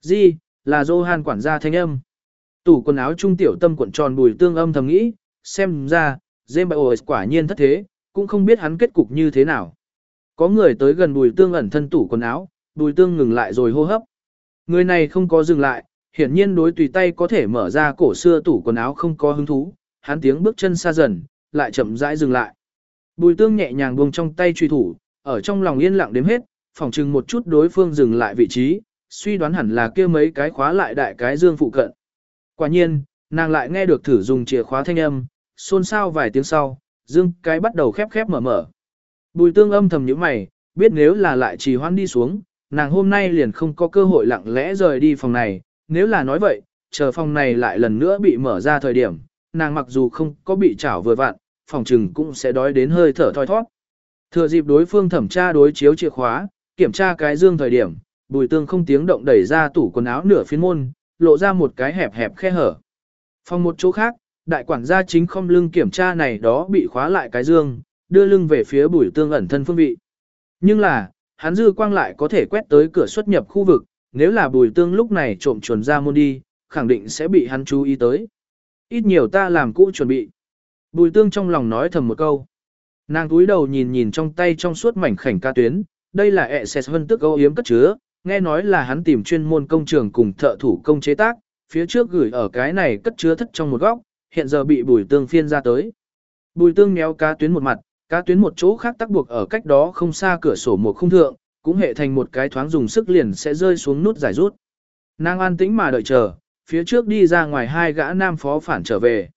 Di, là Johan quản gia thanh âm. Tủ quần áo trung tiểu tâm cuộn tròn bùi tương âm thầm nghĩ, xem ra, James quả nhiên thất thế, cũng không biết hắn kết cục như thế nào. Có người tới gần bùi tương ẩn thân tủ quần áo, bùi tương ngừng lại rồi hô hấp. Người này không có dừng lại, hiển nhiên đối tùy tay có thể mở ra cổ xưa tủ quần áo không có hứng thú, hắn tiếng bước chân xa dần, lại chậm rãi dừng lại. Bùi tương nhẹ nhàng buông trong tay truy thủ, ở trong lòng yên lặng đếm hết, phòng chừng một chút đối phương dừng lại vị trí, suy đoán hẳn là kia mấy cái khóa lại đại cái dương phụ cận. Quả nhiên, nàng lại nghe được thử dùng chìa khóa thanh âm, xôn xao vài tiếng sau, dương cái bắt đầu khép khép mở mở. Bùi tương âm thầm những mày, biết nếu là lại trì hoãn đi xuống, nàng hôm nay liền không có cơ hội lặng lẽ rời đi phòng này, nếu là nói vậy, chờ phòng này lại lần nữa bị mở ra thời điểm, nàng mặc dù không có bị chảo vừa vặn, phòng trừng cũng sẽ đói đến hơi thở thoi thoát. Thừa dịp đối phương thẩm tra đối chiếu chìa khóa, kiểm tra cái dương thời điểm, bùi tương không tiếng động đẩy ra tủ quần áo nửa phiên môn, lộ ra một cái hẹp hẹp khe hở. Phòng một chỗ khác, đại quản gia chính không lưng kiểm tra này đó bị khóa lại cái dương, đưa lưng về phía bùi tương ẩn thân phương vị. Nhưng là, hắn dư quang lại có thể quét tới cửa xuất nhập khu vực, nếu là bùi tương lúc này trộm chuồn ra môn đi, khẳng định sẽ bị hắn chú ý tới. Ít nhiều ta làm cũ chuẩn bị. Bùi tương trong lòng nói thầm một câu. Nàng túi đầu nhìn nhìn trong tay trong suốt mảnh khảnh ca tuyến, đây là ẹ xẹt vân tức âu yếm cất chứa, nghe nói là hắn tìm chuyên môn công trường cùng thợ thủ công chế tác, phía trước gửi ở cái này cất chứa thất trong một góc, hiện giờ bị bùi tương phiên ra tới. Bùi tương méo cá tuyến một mặt, cá tuyến một chỗ khác tắc buộc ở cách đó không xa cửa sổ một khung thượng, cũng hệ thành một cái thoáng dùng sức liền sẽ rơi xuống nút giải rút. Nàng an tĩnh mà đợi chờ, phía trước đi ra ngoài hai gã nam phó phản trở về.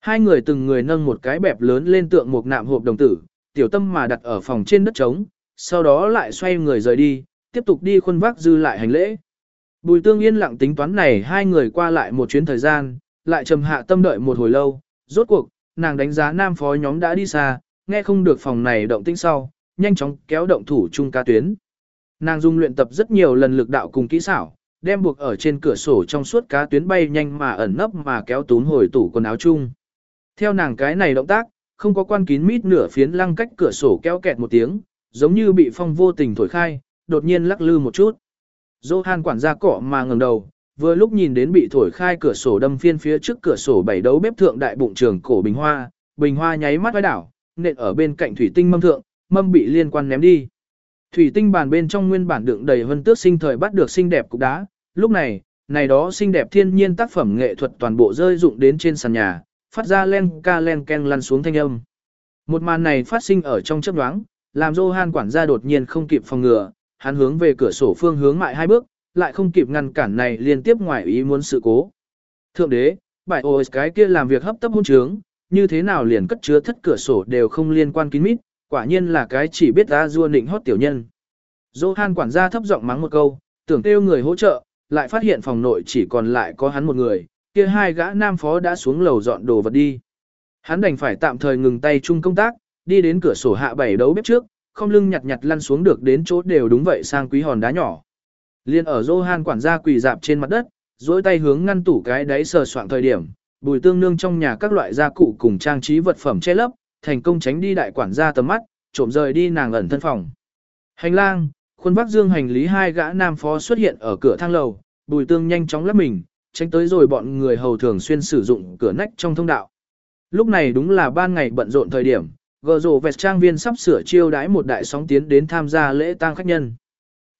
Hai người từng người nâng một cái bẹp lớn lên tượng một nạm hộp đồng tử, tiểu tâm mà đặt ở phòng trên đất trống, sau đó lại xoay người rời đi, tiếp tục đi khuôn vác dư lại hành lễ. Bùi tương yên lặng tính toán này hai người qua lại một chuyến thời gian, lại trầm hạ tâm đợi một hồi lâu, rốt cuộc, nàng đánh giá nam phó nhóm đã đi xa, nghe không được phòng này động tĩnh sau, nhanh chóng kéo động thủ chung ca tuyến. Nàng dung luyện tập rất nhiều lần lực đạo cùng kỹ xảo, đem buộc ở trên cửa sổ trong suốt cá tuyến bay nhanh mà ẩn nấp mà kéo túm hồi tủ quần áo chung. Theo nàng cái này động tác, không có quan kín mít nửa phiến lăng cách cửa sổ kéo kẹt một tiếng, giống như bị phong vô tình thổi khai, đột nhiên lắc lư một chút. Johan quản gia cọ mà ngẩng đầu, vừa lúc nhìn đến bị thổi khai cửa sổ đâm phiên phía trước cửa sổ bảy đấu bếp thượng đại bụng trường cổ bình hoa, bình hoa nháy mắt vai đảo, nện ở bên cạnh thủy tinh mâm thượng, mâm bị liên quan ném đi. Thủy tinh bàn bên trong nguyên bản đựng đầy vân tước sinh thời bắt được xinh đẹp cục đá, lúc này, này đó xinh đẹp thiên nhiên tác phẩm nghệ thuật toàn bộ rơi dụng đến trên sàn nhà, phát ra len ca len ken lăn xuống thanh âm. Một màn này phát sinh ở trong chớp nhoáng, làm Johan quản gia đột nhiên không kịp phòng ngừa, hắn hướng về cửa sổ phương hướng mại hai bước, lại không kịp ngăn cản này liên tiếp ngoài ý muốn sự cố. Thượng đế, bài ôi cái kia làm việc hấp tấp hôn trướng, như thế nào liền cất chứa thất cửa sổ đều không liên quan kín mít, quả nhiên là cái chỉ biết ra rua nịnh hót tiểu nhân. Johan quản gia thấp giọng mắng một câu, tưởng kêu người hỗ trợ, lại phát hiện phòng nội chỉ còn lại có hắn một người, kia hai gã nam phó đã xuống lầu dọn đồ vật đi. Hắn đành phải tạm thời ngừng tay chung công tác, đi đến cửa sổ hạ bảy đấu bếp trước, không lưng nhặt nhặt lăn xuống được đến chỗ đều đúng vậy sang quý hòn đá nhỏ. Liên ở Johan quản gia quỳ dạp trên mặt đất, duỗi tay hướng ngăn tủ cái đáy sờ soạn thời điểm, bùi tương nương trong nhà các loại gia cụ cùng trang trí vật phẩm che lấp, thành công tránh đi đại quản gia tầm mắt, trộm rời đi nàng ẩn thân phòng. Hành lang, Khuôn Bắc Dương hành lý hai gã nam phó xuất hiện ở cửa thang lầu, Bùi Tương nhanh chóng lắp mình, tránh tới rồi bọn người hầu thường xuyên sử dụng cửa nách trong thông đạo. Lúc này đúng là ban ngày bận rộn thời điểm, gờ rồ vẹt trang viên sắp sửa chiêu đãi một đại sóng tiến đến tham gia lễ tang khách nhân.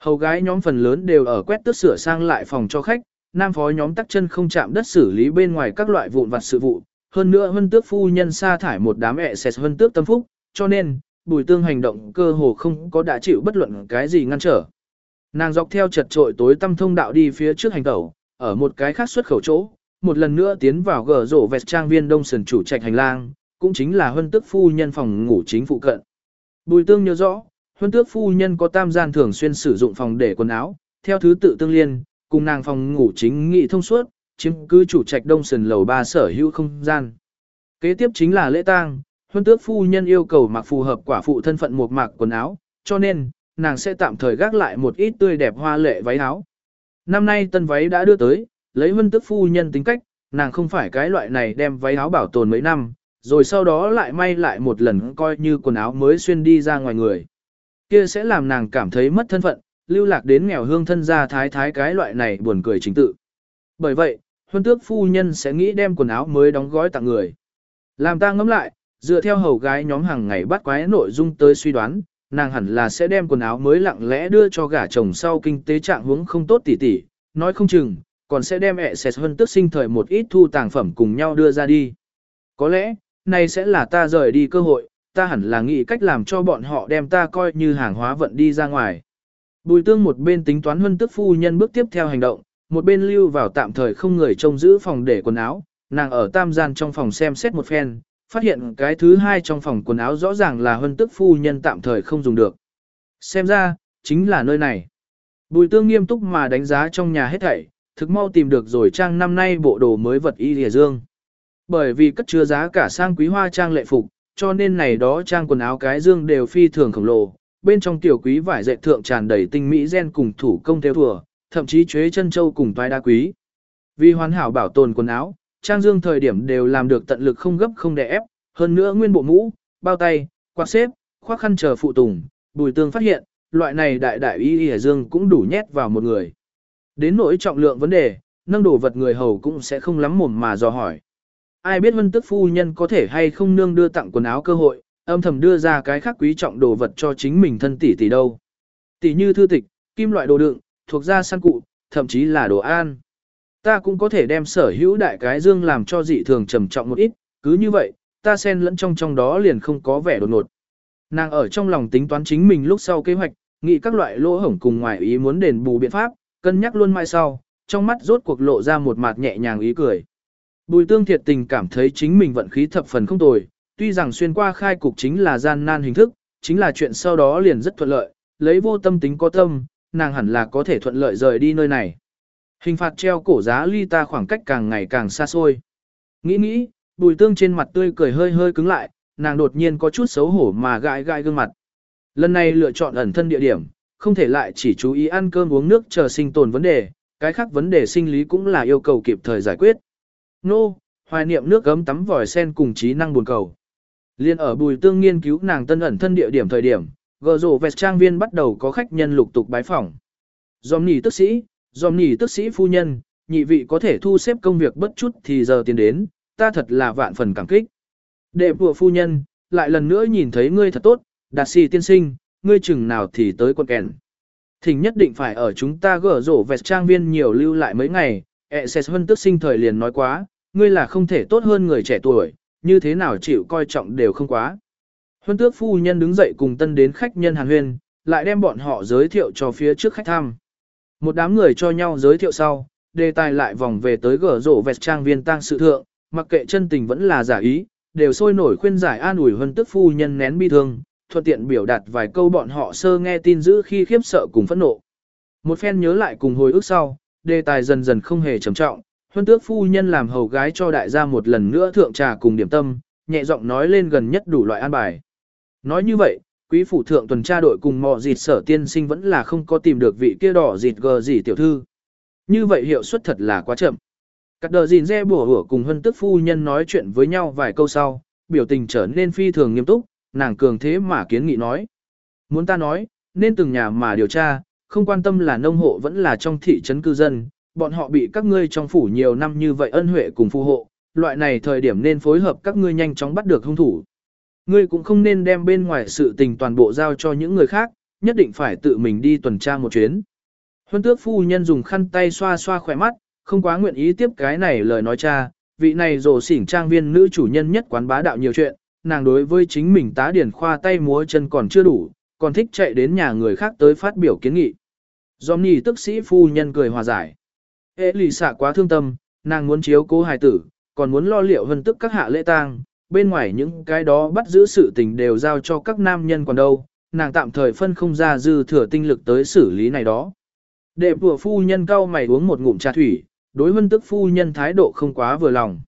Hầu gái nhóm phần lớn đều ở quét tước sửa sang lại phòng cho khách, nam phó nhóm tắc chân không chạm đất xử lý bên ngoài các loại vụn vặt sự vụ, hơn nữa hân tước phu nhân sa thải một đám ẹ xẹt hân tước tâm phúc, cho nên, bùi tương hành động cơ hồ không có đã chịu bất luận cái gì ngăn trở. Nàng dọc theo chật trội tối tâm thông đạo đi phía trước hành tẩu, ở một cái khác xuất khẩu chỗ, một lần nữa tiến vào gờ rổ vẹt trang viên đông sần chủ trạch hành lang, cũng chính là huân tước phu nhân phòng ngủ chính phụ cận. Bùi tương nhớ rõ, huân tước phu nhân có tam gian thường xuyên sử dụng phòng để quần áo, theo thứ tự tương liên, cùng nàng phòng ngủ chính nghị thông suốt, chiếm cứ chủ trạch đông sần lầu ba sở hữu không gian. Kế tiếp chính là lễ tang, huân tước phu nhân yêu cầu mặc phù hợp quả phụ thân phận một mặc quần áo, cho nên, nàng sẽ tạm thời gác lại một ít tươi đẹp hoa lệ váy áo. Năm nay tân váy đã đưa tới, lấy huân tước phu nhân tính cách, nàng không phải cái loại này đem váy áo bảo tồn mấy năm, rồi sau đó lại may lại một lần coi như quần áo mới xuyên đi ra ngoài người. Kia sẽ làm nàng cảm thấy mất thân phận, lưu lạc đến nghèo hương thân gia thái thái cái loại này buồn cười chính tự. Bởi vậy, huân tước phu nhân sẽ nghĩ đem quần áo mới đóng gói tặng người. Làm ta ngẫm lại, dựa theo hầu gái nhóm hàng ngày bắt quái nội dung tới suy đoán, nàng hẳn là sẽ đem quần áo mới lặng lẽ đưa cho gả chồng sau kinh tế trạng huống không tốt tỉ tỉ, nói không chừng, còn sẽ đem ẹ xẹt hơn tức sinh thời một ít thu tàng phẩm cùng nhau đưa ra đi. Có lẽ, này sẽ là ta rời đi cơ hội, ta hẳn là nghĩ cách làm cho bọn họ đem ta coi như hàng hóa vận đi ra ngoài. Bùi tương một bên tính toán hơn tức phu nhân bước tiếp theo hành động, một bên lưu vào tạm thời không người trông giữ phòng để quần áo, nàng ở tam gian trong phòng xem xét một phen, phát hiện cái thứ hai trong phòng quần áo rõ ràng là huân tức phu nhân tạm thời không dùng được. Xem ra, chính là nơi này. Bùi tương nghiêm túc mà đánh giá trong nhà hết thảy, thực mau tìm được rồi trang năm nay bộ đồ mới vật y lìa dương. Bởi vì cất chứa giá cả sang quý hoa trang lệ phục, cho nên này đó trang quần áo cái dương đều phi thường khổng lồ, bên trong tiểu quý vải dệt thượng tràn đầy tinh mỹ gen cùng thủ công theo thùa, thậm chí chế chân châu cùng toái đá quý. Vì hoàn hảo bảo tồn quần áo, trang dương thời điểm đều làm được tận lực không gấp không đè ép, hơn nữa nguyên bộ mũ, bao tay, quạt xếp, khoác khăn chờ phụ tùng, bùi tương phát hiện, loại này đại đại y y dương cũng đủ nhét vào một người. Đến nỗi trọng lượng vấn đề, nâng đổ vật người hầu cũng sẽ không lắm mồm mà dò hỏi. Ai biết vân tức phu nhân có thể hay không nương đưa tặng quần áo cơ hội, âm thầm đưa ra cái khác quý trọng đồ vật cho chính mình thân tỷ tỷ đâu. Tỷ như thư tịch, kim loại đồ đựng, thuộc ra săn cụ, thậm chí là đồ an. Ta cũng có thể đem sở hữu đại cái dương làm cho dị thường trầm trọng một ít, cứ như vậy, ta xen lẫn trong trong đó liền không có vẻ đột ngột. Nàng ở trong lòng tính toán chính mình lúc sau kế hoạch, nghĩ các loại lỗ hổng cùng ngoài ý muốn đền bù biện pháp, cân nhắc luôn mai sau, trong mắt rốt cuộc lộ ra một mặt nhẹ nhàng ý cười. Bùi tương thiệt tình cảm thấy chính mình vận khí thập phần không tồi, tuy rằng xuyên qua khai cục chính là gian nan hình thức, chính là chuyện sau đó liền rất thuận lợi, lấy vô tâm tính có tâm, nàng hẳn là có thể thuận lợi rời đi nơi này. Hình phạt treo cổ giá ly ta khoảng cách càng ngày càng xa xôi. Nghĩ nghĩ, bùi tương trên mặt tươi cười hơi hơi cứng lại, nàng đột nhiên có chút xấu hổ mà gãi gãi gương mặt. Lần này lựa chọn ẩn thân địa điểm, không thể lại chỉ chú ý ăn cơm uống nước chờ sinh tồn vấn đề, cái khác vấn đề sinh lý cũng là yêu cầu kịp thời giải quyết. Nô, hoài niệm nước gấm tắm vòi sen cùng trí năng buồn cầu. Liên ở bùi tương nghiên cứu nàng tân ẩn thân địa điểm thời điểm, gờ rổ vẹt trang viên bắt đầu có khách nhân lục tục bái phỏng. Dòm nỉ tức sĩ, dòm nhỉ tức sĩ phu nhân, nhị vị có thể thu xếp công việc bất chút thì giờ tiến đến, ta thật là vạn phần cảm kích. Đệ vừa phu nhân, lại lần nữa nhìn thấy ngươi thật tốt, đạt si tiên sinh, ngươi chừng nào thì tới quận kèn. Thỉnh nhất định phải ở chúng ta gỡ rổ vẹt trang viên nhiều lưu lại mấy ngày, ẹ sẽ hơn tức sinh thời liền nói quá, ngươi là không thể tốt hơn người trẻ tuổi, như thế nào chịu coi trọng đều không quá. Huân tước phu nhân đứng dậy cùng tân đến khách nhân hàn huyên, lại đem bọn họ giới thiệu cho phía trước khách thăm. Một đám người cho nhau giới thiệu sau, đề tài lại vòng về tới gở rổ vẹt trang viên tang sự thượng, mặc kệ chân tình vẫn là giả ý, đều sôi nổi khuyên giải an ủi huân tước phu nhân nén bi thương, thuận tiện biểu đạt vài câu bọn họ sơ nghe tin dữ khi khiếp sợ cùng phẫn nộ. Một phen nhớ lại cùng hồi ức sau, đề tài dần dần không hề trầm trọng, huân tước phu nhân làm hầu gái cho đại gia một lần nữa thượng trà cùng điểm tâm, nhẹ giọng nói lên gần nhất đủ loại an bài. Nói như vậy, quý phủ thượng tuần tra đội cùng mò dịt sở tiên sinh vẫn là không có tìm được vị kia đỏ dịt gờ gì tiểu thư. Như vậy hiệu suất thật là quá chậm. Cắt đờ dìn re bùa hủa cùng hân tức phu nhân nói chuyện với nhau vài câu sau, biểu tình trở nên phi thường nghiêm túc, nàng cường thế mà kiến nghị nói. Muốn ta nói, nên từng nhà mà điều tra, không quan tâm là nông hộ vẫn là trong thị trấn cư dân, bọn họ bị các ngươi trong phủ nhiều năm như vậy ân huệ cùng phù hộ, loại này thời điểm nên phối hợp các ngươi nhanh chóng bắt được hung thủ. Ngươi cũng không nên đem bên ngoài sự tình toàn bộ giao cho những người khác, nhất định phải tự mình đi tuần tra một chuyến. Huân tước phu nhân dùng khăn tay xoa xoa khỏe mắt, không quá nguyện ý tiếp cái này lời nói cha, vị này rổ xỉn trang viên nữ chủ nhân nhất quán bá đạo nhiều chuyện, nàng đối với chính mình tá điển khoa tay múa chân còn chưa đủ, còn thích chạy đến nhà người khác tới phát biểu kiến nghị. Dòm nhì tức sĩ phu nhân cười hòa giải. Ê lì xạ quá thương tâm, nàng muốn chiếu cố hài tử, còn muốn lo liệu hân tức các hạ lễ tang, bên ngoài những cái đó bắt giữ sự tình đều giao cho các nam nhân còn đâu, nàng tạm thời phân không ra dư thừa tinh lực tới xử lý này đó. Đệ vừa phu nhân cao mày uống một ngụm trà thủy, đối vân tức phu nhân thái độ không quá vừa lòng.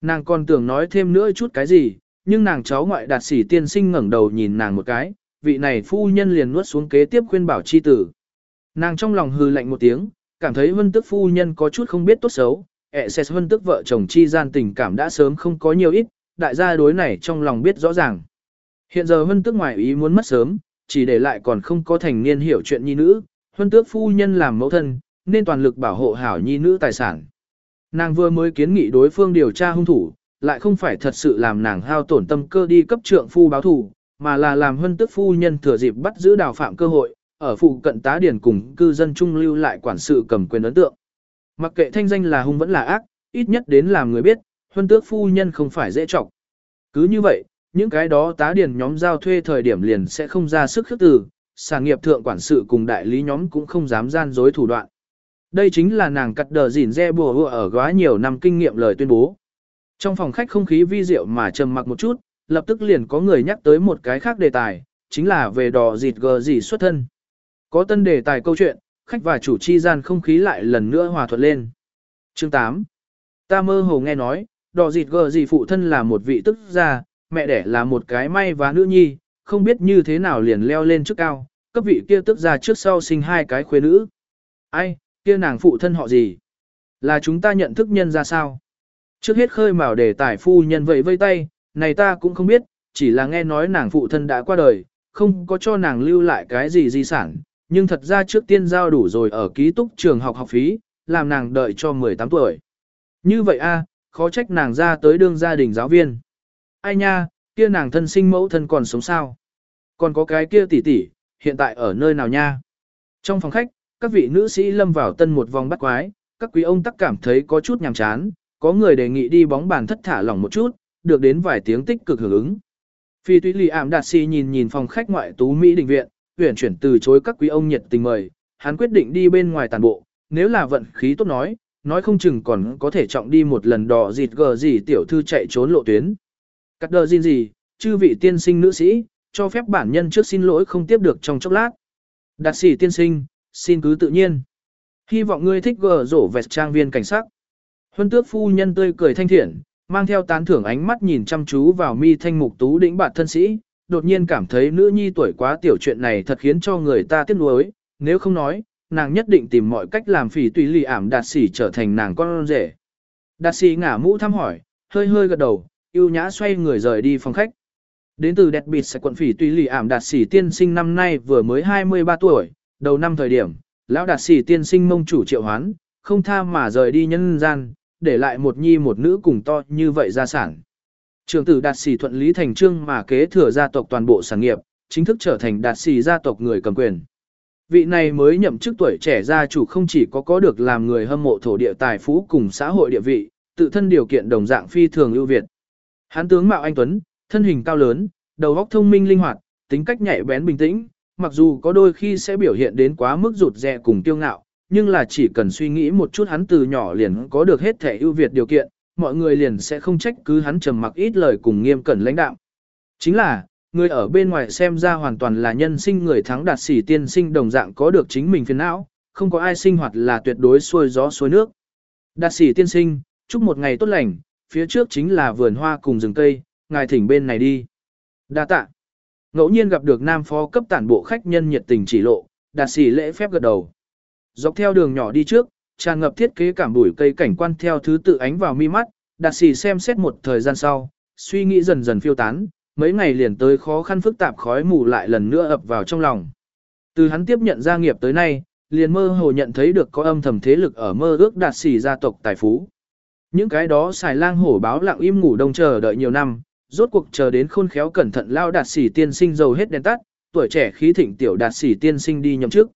Nàng còn tưởng nói thêm nữa chút cái gì, nhưng nàng cháu ngoại đạt sĩ tiên sinh ngẩng đầu nhìn nàng một cái, vị này phu nhân liền nuốt xuống kế tiếp khuyên bảo chi tử. Nàng trong lòng hư lạnh một tiếng, cảm thấy vân tức phu nhân có chút không biết tốt xấu, ẹ sẽ vân tức vợ chồng chi gian tình cảm đã sớm không có nhiều ít, đại gia đối này trong lòng biết rõ ràng. Hiện giờ Hân Tước ngoài ý muốn mất sớm, chỉ để lại còn không có thành niên hiểu chuyện nhi nữ, Hân tước phu nhân làm mẫu thân, nên toàn lực bảo hộ hảo nhi nữ tài sản. Nàng vừa mới kiến nghị đối phương điều tra hung thủ, lại không phải thật sự làm nàng hao tổn tâm cơ đi cấp trượng phu báo thù, mà là làm hân tước phu nhân thừa dịp bắt giữ đào phạm cơ hội, ở phụ cận tá điển cùng cư dân trung lưu lại quản sự cầm quyền ấn tượng. Mặc kệ thanh danh là hung vẫn là ác, ít nhất đến làm người biết, huân tước phu nhân không phải dễ trọng. Cứ như vậy, những cái đó tá điển nhóm giao thuê thời điểm liền sẽ không ra sức khước từ, sản nghiệp thượng quản sự cùng đại lý nhóm cũng không dám gian dối thủ đoạn. Đây chính là nàng cắt đờ dỉn re bùa ở góa nhiều năm kinh nghiệm lời tuyên bố. Trong phòng khách không khí vi diệu mà trầm mặc một chút, lập tức liền có người nhắc tới một cái khác đề tài, chính là về đò dịt gờ gì xuất thân. Có tân đề tài câu chuyện, khách và chủ chi gian không khí lại lần nữa hòa thuận lên. Chương 8. Ta mơ hồ nghe nói, đò dịt gờ gì phụ thân là một vị tức gia, mẹ đẻ là một cái may và nữ nhi, không biết như thế nào liền leo lên trước cao, cấp vị kia tức gia trước sau sinh hai cái khuê nữ. Ai, kia nàng phụ thân họ gì? Là chúng ta nhận thức nhân ra sao? Trước hết khơi mào để tài phu nhân vậy vây tay, này ta cũng không biết, chỉ là nghe nói nàng phụ thân đã qua đời, không có cho nàng lưu lại cái gì di sản, nhưng thật ra trước tiên giao đủ rồi ở ký túc trường học học phí, làm nàng đợi cho 18 tuổi. Như vậy a, khó trách nàng ra tới đương gia đình giáo viên. Ai nha, kia nàng thân sinh mẫu thân còn sống sao? Còn có cái kia tỷ tỷ, hiện tại ở nơi nào nha? Trong phòng khách, các vị nữ sĩ lâm vào tân một vòng bắt quái, các quý ông tắc cảm thấy có chút nhàm chán, có người đề nghị đi bóng bàn thất thả lỏng một chút, được đến vài tiếng tích cực hưởng ứng. Phi Tuy Lì ảm đạt si nhìn nhìn phòng khách ngoại tú Mỹ đình viện, tuyển chuyển từ chối các quý ông nhiệt tình mời, hắn quyết định đi bên ngoài tàn bộ, nếu là vận khí tốt nói, nói không chừng còn có thể trọng đi một lần đỏ dịt gờ gì tiểu thư chạy trốn lộ tuyến. Cắt đờ gì gì, chư vị tiên sinh nữ sĩ, cho phép bản nhân trước xin lỗi không tiếp được trong chốc lát. Đạt sĩ tiên sinh, xin cứ tự nhiên. Hy vọng ngươi thích gờ rổ vẹt trang viên cảnh sát. Huân tước phu nhân tươi cười thanh thiện, mang theo tán thưởng ánh mắt nhìn chăm chú vào mi thanh mục tú đỉnh bạt thân sĩ, đột nhiên cảm thấy nữ nhi tuổi quá tiểu chuyện này thật khiến cho người ta tiếc nuối, nếu không nói, nàng nhất định tìm mọi cách làm phỉ tùy lì ảm đạt sĩ trở thành nàng con rể. Đạt sĩ ngả mũ thăm hỏi, hơi hơi gật đầu, yêu nhã xoay người rời đi phòng khách. Đến từ đẹp bịt sẽ quận phỉ tùy lì ảm đạt sĩ tiên sinh năm nay vừa mới 23 tuổi, đầu năm thời điểm, lão đạt sĩ tiên sinh mông chủ triệu hoán, không tha mà rời đi nhân gian, để lại một nhi một nữ cùng to như vậy gia sản. Trường tử đạt sĩ thuận lý thành trương mà kế thừa gia tộc toàn bộ sản nghiệp, chính thức trở thành đạt sĩ gia tộc người cầm quyền. Vị này mới nhậm chức tuổi trẻ gia chủ không chỉ có có được làm người hâm mộ thổ địa tài phú cùng xã hội địa vị, tự thân điều kiện đồng dạng phi thường ưu việt. Hán tướng Mạo Anh Tuấn, thân hình cao lớn, đầu óc thông minh linh hoạt, tính cách nhạy bén bình tĩnh, mặc dù có đôi khi sẽ biểu hiện đến quá mức rụt rè cùng kiêu ngạo, nhưng là chỉ cần suy nghĩ một chút hắn từ nhỏ liền có được hết thể ưu việt điều kiện, mọi người liền sẽ không trách cứ hắn trầm mặc ít lời cùng nghiêm cẩn lãnh đạo. Chính là, người ở bên ngoài xem ra hoàn toàn là nhân sinh người thắng đạt sĩ tiên sinh đồng dạng có được chính mình phiền não, không có ai sinh hoạt là tuyệt đối xuôi gió xuôi nước. Đạt sĩ tiên sinh, chúc một ngày tốt lành, phía trước chính là vườn hoa cùng rừng cây, ngài thỉnh bên này đi. Đa tạ. Ngẫu nhiên gặp được nam phó cấp tản bộ khách nhân nhiệt tình chỉ lộ, đạt sĩ lễ phép gật đầu. Dọc theo đường nhỏ đi trước, tràn ngập thiết kế cảm bụi cây cảnh quan theo thứ tự ánh vào mi mắt, đạt sĩ xem xét một thời gian sau, suy nghĩ dần dần phiêu tán, mấy ngày liền tới khó khăn phức tạp khói mù lại lần nữa ập vào trong lòng. Từ hắn tiếp nhận gia nghiệp tới nay, liền mơ hồ nhận thấy được có âm thầm thế lực ở mơ ước đạt xỉ gia tộc tài phú. Những cái đó xài lang hổ báo lặng im ngủ đông chờ đợi nhiều năm, rốt cuộc chờ đến khôn khéo cẩn thận lao đạt xỉ tiên sinh dầu hết đèn tắt, tuổi trẻ khí thịnh tiểu đạt xỉ tiên sinh đi nhậm chức.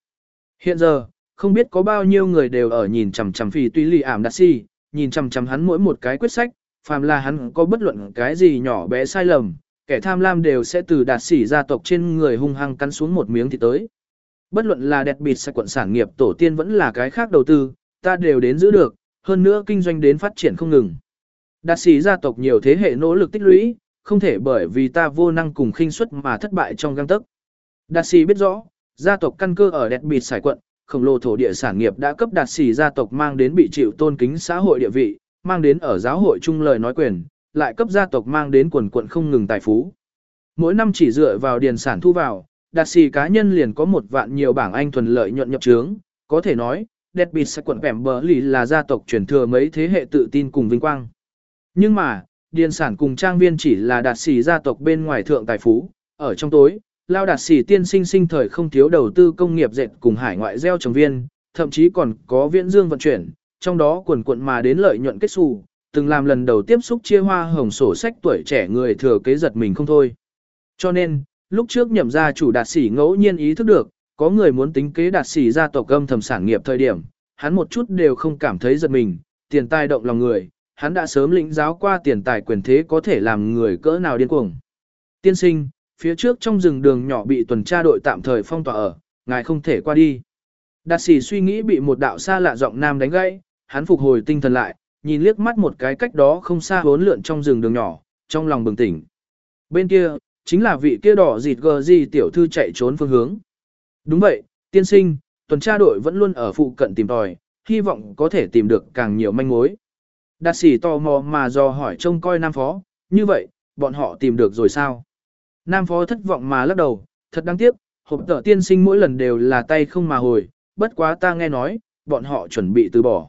Hiện giờ, không biết có bao nhiêu người đều ở nhìn chằm chằm phi tuy lì ảm đạt xỉ, nhìn chằm chằm hắn mỗi một cái quyết sách, phàm là hắn có bất luận cái gì nhỏ bé sai lầm, kẻ tham lam đều sẽ từ đạt sĩ gia tộc trên người hung hăng cắn xuống một miếng thì tới. Bất luận là đẹp bịt sạch quận sản nghiệp tổ tiên vẫn là cái khác đầu tư, ta đều đến giữ được, hơn nữa kinh doanh đến phát triển không ngừng. Đạt sĩ gia tộc nhiều thế hệ nỗ lực tích lũy, không thể bởi vì ta vô năng cùng khinh suất mà thất bại trong găng tấc. Đạt sĩ biết rõ, gia tộc căn cơ ở đẹp bịt sải quận, khổng lồ thổ địa sản nghiệp đã cấp đạt sĩ gia tộc mang đến bị chịu tôn kính xã hội địa vị, mang đến ở giáo hội chung lời nói quyền, lại cấp gia tộc mang đến quần quận không ngừng tài phú. Mỗi năm chỉ dựa vào điền sản thu vào, đạt xì cá nhân liền có một vạn nhiều bảng Anh thuần lợi nhuận nhập trướng, có thể nói, đẹp bịt sẽ quận vẻm bờ lì là gia tộc truyền thừa mấy thế hệ tự tin cùng vinh quang. Nhưng mà, điền sản cùng trang viên chỉ là đạt xì gia tộc bên ngoài thượng tài phú, ở trong tối, lao đạt xì tiên sinh sinh thời không thiếu đầu tư công nghiệp dệt cùng hải ngoại gieo trồng viên, thậm chí còn có viễn dương vận chuyển, trong đó quần quận mà đến lợi nhuận kết xù, từng làm lần đầu tiếp xúc chia hoa hồng sổ sách tuổi trẻ người thừa kế giật mình không thôi. Cho nên, lúc trước nhậm gia chủ đạt sĩ ngẫu nhiên ý thức được, có người muốn tính kế đạt sĩ gia tộc âm thầm sản nghiệp thời điểm, hắn một chút đều không cảm thấy giật mình, tiền tài động lòng người, hắn đã sớm lĩnh giáo qua tiền tài quyền thế có thể làm người cỡ nào điên cuồng. Tiên sinh, phía trước trong rừng đường nhỏ bị tuần tra đội tạm thời phong tỏa ở, ngài không thể qua đi. Đạt sĩ suy nghĩ bị một đạo xa lạ giọng nam đánh gãy, hắn phục hồi tinh thần lại, nhìn liếc mắt một cái cách đó không xa hốn lượn trong rừng đường nhỏ, trong lòng bừng tỉnh. Bên kia, chính là vị kia đỏ dịt gờ gì tiểu thư chạy trốn phương hướng. Đúng vậy, tiên sinh, tuần tra đội vẫn luôn ở phụ cận tìm tòi, hy vọng có thể tìm được càng nhiều manh mối. Đạt sĩ tò mò mà do hỏi trông coi Nam Phó, như vậy, bọn họ tìm được rồi sao? Nam Phó thất vọng mà lắc đầu, thật đáng tiếc, hộp tờ tiên sinh mỗi lần đều là tay không mà hồi, bất quá ta nghe nói, bọn họ chuẩn bị từ bỏ.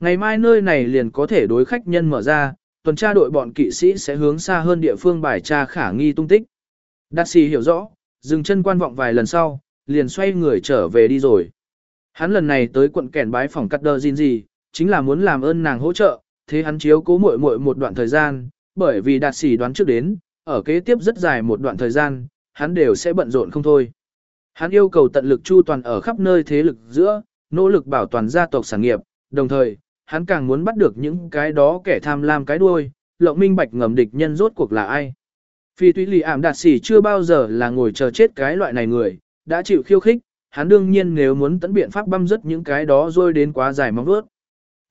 Ngày mai nơi này liền có thể đối khách nhân mở ra, tuần tra đội bọn kỵ sĩ sẽ hướng xa hơn địa phương bài tra khả nghi tung tích. Đạt sĩ hiểu rõ, dừng chân quan vọng vài lần sau, liền xoay người trở về đi rồi. Hắn lần này tới quận kẻn bái phòng cắt đơ gìn gì, chính là muốn làm ơn nàng hỗ trợ, thế hắn chiếu cố muội muội một đoạn thời gian, bởi vì đạt sĩ đoán trước đến, ở kế tiếp rất dài một đoạn thời gian, hắn đều sẽ bận rộn không thôi. Hắn yêu cầu tận lực chu toàn ở khắp nơi thế lực giữa, nỗ lực bảo toàn gia tộc sản nghiệp, đồng thời, hắn càng muốn bắt được những cái đó kẻ tham lam cái đuôi, lộng minh bạch ngầm địch nhân rốt cuộc là ai. Phi tuy lì ảm đạt xỉ chưa bao giờ là ngồi chờ chết cái loại này người, đã chịu khiêu khích, hắn đương nhiên nếu muốn tấn biện pháp băm dứt những cái đó rôi đến quá dài mong vớt.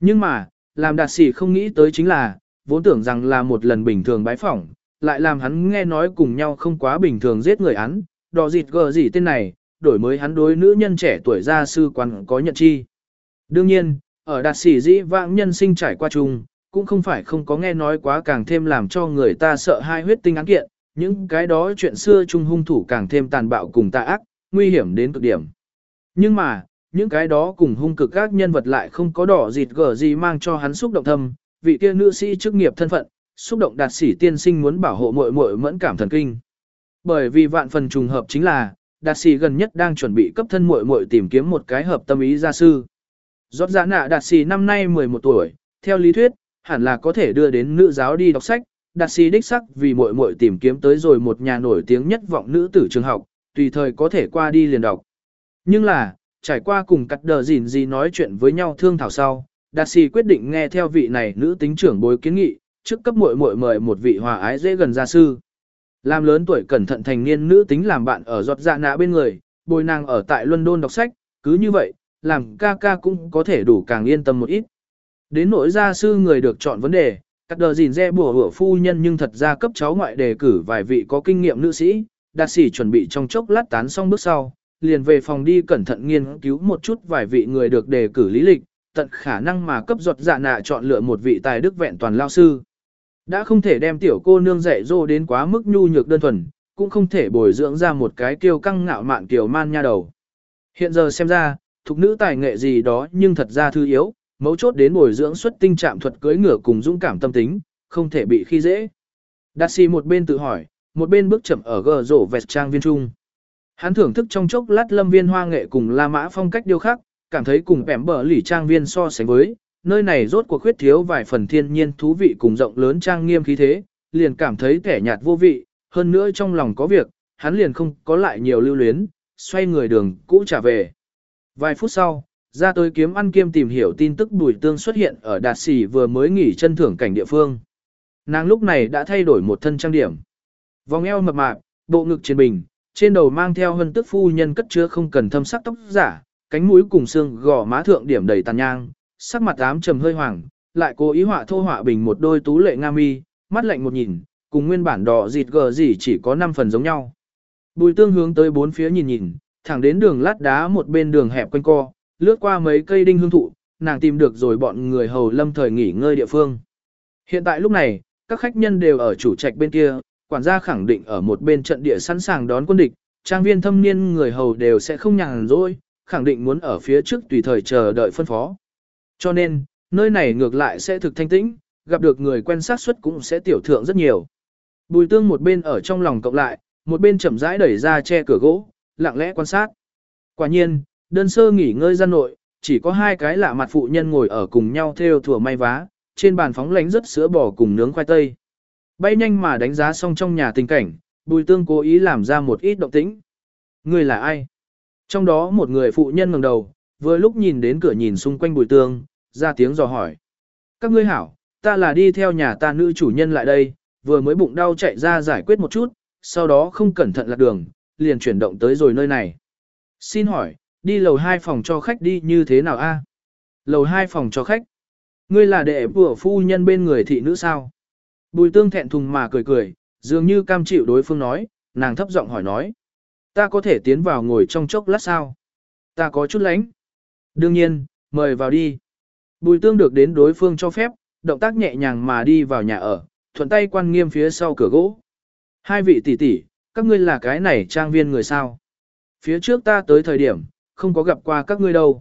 Nhưng mà, làm đạt xỉ không nghĩ tới chính là, vốn tưởng rằng là một lần bình thường bái phỏng, lại làm hắn nghe nói cùng nhau không quá bình thường giết người hắn, Đò dịt gờ gì tên này, đổi mới hắn đối nữ nhân trẻ tuổi gia sư quan có nhận chi. Đương nhiên, ở đạt sĩ dĩ vãng nhân sinh trải qua chung, cũng không phải không có nghe nói quá càng thêm làm cho người ta sợ hai huyết tinh án kiện, những cái đó chuyện xưa chung hung thủ càng thêm tàn bạo cùng tà ác, nguy hiểm đến cực điểm. Nhưng mà, những cái đó cùng hung cực các nhân vật lại không có đỏ dịt gở gì mang cho hắn xúc động thâm, vị kia nữ sĩ chức nghiệp thân phận, xúc động đạt sĩ tiên sinh muốn bảo hộ muội muội mẫn cảm thần kinh. Bởi vì vạn phần trùng hợp chính là, đạt sĩ gần nhất đang chuẩn bị cấp thân muội muội tìm kiếm một cái hợp tâm ý gia sư. Giọt giả dạ nạ đạt sĩ năm nay 11 tuổi, theo lý thuyết, hẳn là có thể đưa đến nữ giáo đi đọc sách. Đạt sĩ đích sắc vì muội muội tìm kiếm tới rồi một nhà nổi tiếng nhất vọng nữ tử trường học, tùy thời có thể qua đi liền đọc. Nhưng là, trải qua cùng cắt đờ gìn gì nói chuyện với nhau thương thảo sau, Đạt sĩ quyết định nghe theo vị này nữ tính trưởng bối kiến nghị, trước cấp muội muội mời một vị hòa ái dễ gần gia sư. Làm lớn tuổi cẩn thận thành niên nữ tính làm bạn ở giọt dạ nạ bên người, bồi nàng ở tại London đọc sách, cứ như vậy, làm ca ca cũng có thể đủ càng yên tâm một ít. Đến nỗi gia sư người được chọn vấn đề, các đờ gìn re bùa hửa phu nhân nhưng thật ra cấp cháu ngoại đề cử vài vị có kinh nghiệm nữ sĩ, đạt sĩ chuẩn bị trong chốc lát tán xong bước sau, liền về phòng đi cẩn thận nghiên cứu một chút vài vị người được đề cử lý lịch, tận khả năng mà cấp giọt dạ nạ chọn lựa một vị tài đức vẹn toàn lao sư. Đã không thể đem tiểu cô nương dạy dỗ đến quá mức nhu nhược đơn thuần, cũng không thể bồi dưỡng ra một cái kiêu căng ngạo mạn tiểu man nha đầu. Hiện giờ xem ra, thuộc nữ tài nghệ gì đó nhưng thật ra thư yếu, mấu chốt đến bồi dưỡng xuất tinh trạm thuật cưới ngựa cùng dũng cảm tâm tính, không thể bị khi dễ. Đạt Si một bên tự hỏi, một bên bước chậm ở gờ rổ vẹt trang viên trung. Hắn thưởng thức trong chốc lát lâm viên hoa nghệ cùng La Mã phong cách điêu khắc, cảm thấy cùng bẻm bờ lỉ trang viên so sánh với, nơi này rốt cuộc khuyết thiếu vài phần thiên nhiên thú vị cùng rộng lớn trang nghiêm khí thế, liền cảm thấy kẻ nhạt vô vị, hơn nữa trong lòng có việc, hắn liền không có lại nhiều lưu luyến, xoay người đường cũ trả về. Vài phút sau, ra tới kiếm ăn kiêm tìm hiểu tin tức bùi tương xuất hiện ở đạt Sĩ vừa mới nghỉ chân thưởng cảnh địa phương. Nàng lúc này đã thay đổi một thân trang điểm. Vòng eo mập mạp, bộ ngực trên bình, trên đầu mang theo hân tức phu nhân cất chứa không cần thâm sắc tóc giả, cánh mũi cùng xương gò má thượng điểm đầy tàn nhang, sắc mặt ám trầm hơi hoàng, lại cố ý họa thô họa bình một đôi tú lệ nga mi, mắt lạnh một nhìn, cùng nguyên bản đỏ dịt gờ gì chỉ có 5 phần giống nhau. Bùi tương hướng tới bốn phía nhìn nhìn, thẳng đến đường lát đá một bên đường hẹp quanh co, lướt qua mấy cây đinh hương thụ, nàng tìm được rồi bọn người hầu lâm thời nghỉ ngơi địa phương. Hiện tại lúc này, các khách nhân đều ở chủ trạch bên kia, quản gia khẳng định ở một bên trận địa sẵn sàng đón quân địch, trang viên thâm niên người hầu đều sẽ không nhàn rỗi, khẳng định muốn ở phía trước tùy thời chờ đợi phân phó. Cho nên, nơi này ngược lại sẽ thực thanh tĩnh, gặp được người quen sát suất cũng sẽ tiểu thượng rất nhiều. Bùi tương một bên ở trong lòng cộng lại, một bên chậm rãi đẩy ra che cửa gỗ, lặng lẽ quan sát. Quả nhiên, đơn sơ nghỉ ngơi gian nội, chỉ có hai cái lạ mặt phụ nhân ngồi ở cùng nhau theo thủa may vá, trên bàn phóng lánh rất sữa bò cùng nướng khoai tây. Bay nhanh mà đánh giá xong trong nhà tình cảnh, bùi tương cố ý làm ra một ít động tĩnh. Người là ai? Trong đó một người phụ nhân ngẩng đầu, vừa lúc nhìn đến cửa nhìn xung quanh bùi tương, ra tiếng dò hỏi. Các ngươi hảo, ta là đi theo nhà ta nữ chủ nhân lại đây, vừa mới bụng đau chạy ra giải quyết một chút, sau đó không cẩn thận lạc đường, liền chuyển động tới rồi nơi này. Xin hỏi, đi lầu 2 phòng cho khách đi như thế nào a? Lầu 2 phòng cho khách. Ngươi là đệ của phu nhân bên người thị nữ sao? Bùi tương thẹn thùng mà cười cười, dường như cam chịu đối phương nói, nàng thấp giọng hỏi nói. Ta có thể tiến vào ngồi trong chốc lát sao? Ta có chút lánh. Đương nhiên, mời vào đi. Bùi tương được đến đối phương cho phép, động tác nhẹ nhàng mà đi vào nhà ở, thuận tay quan nghiêm phía sau cửa gỗ. Hai vị tỷ tỷ, các ngươi là cái này trang viên người sao? Phía trước ta tới thời điểm, không có gặp qua các ngươi đâu.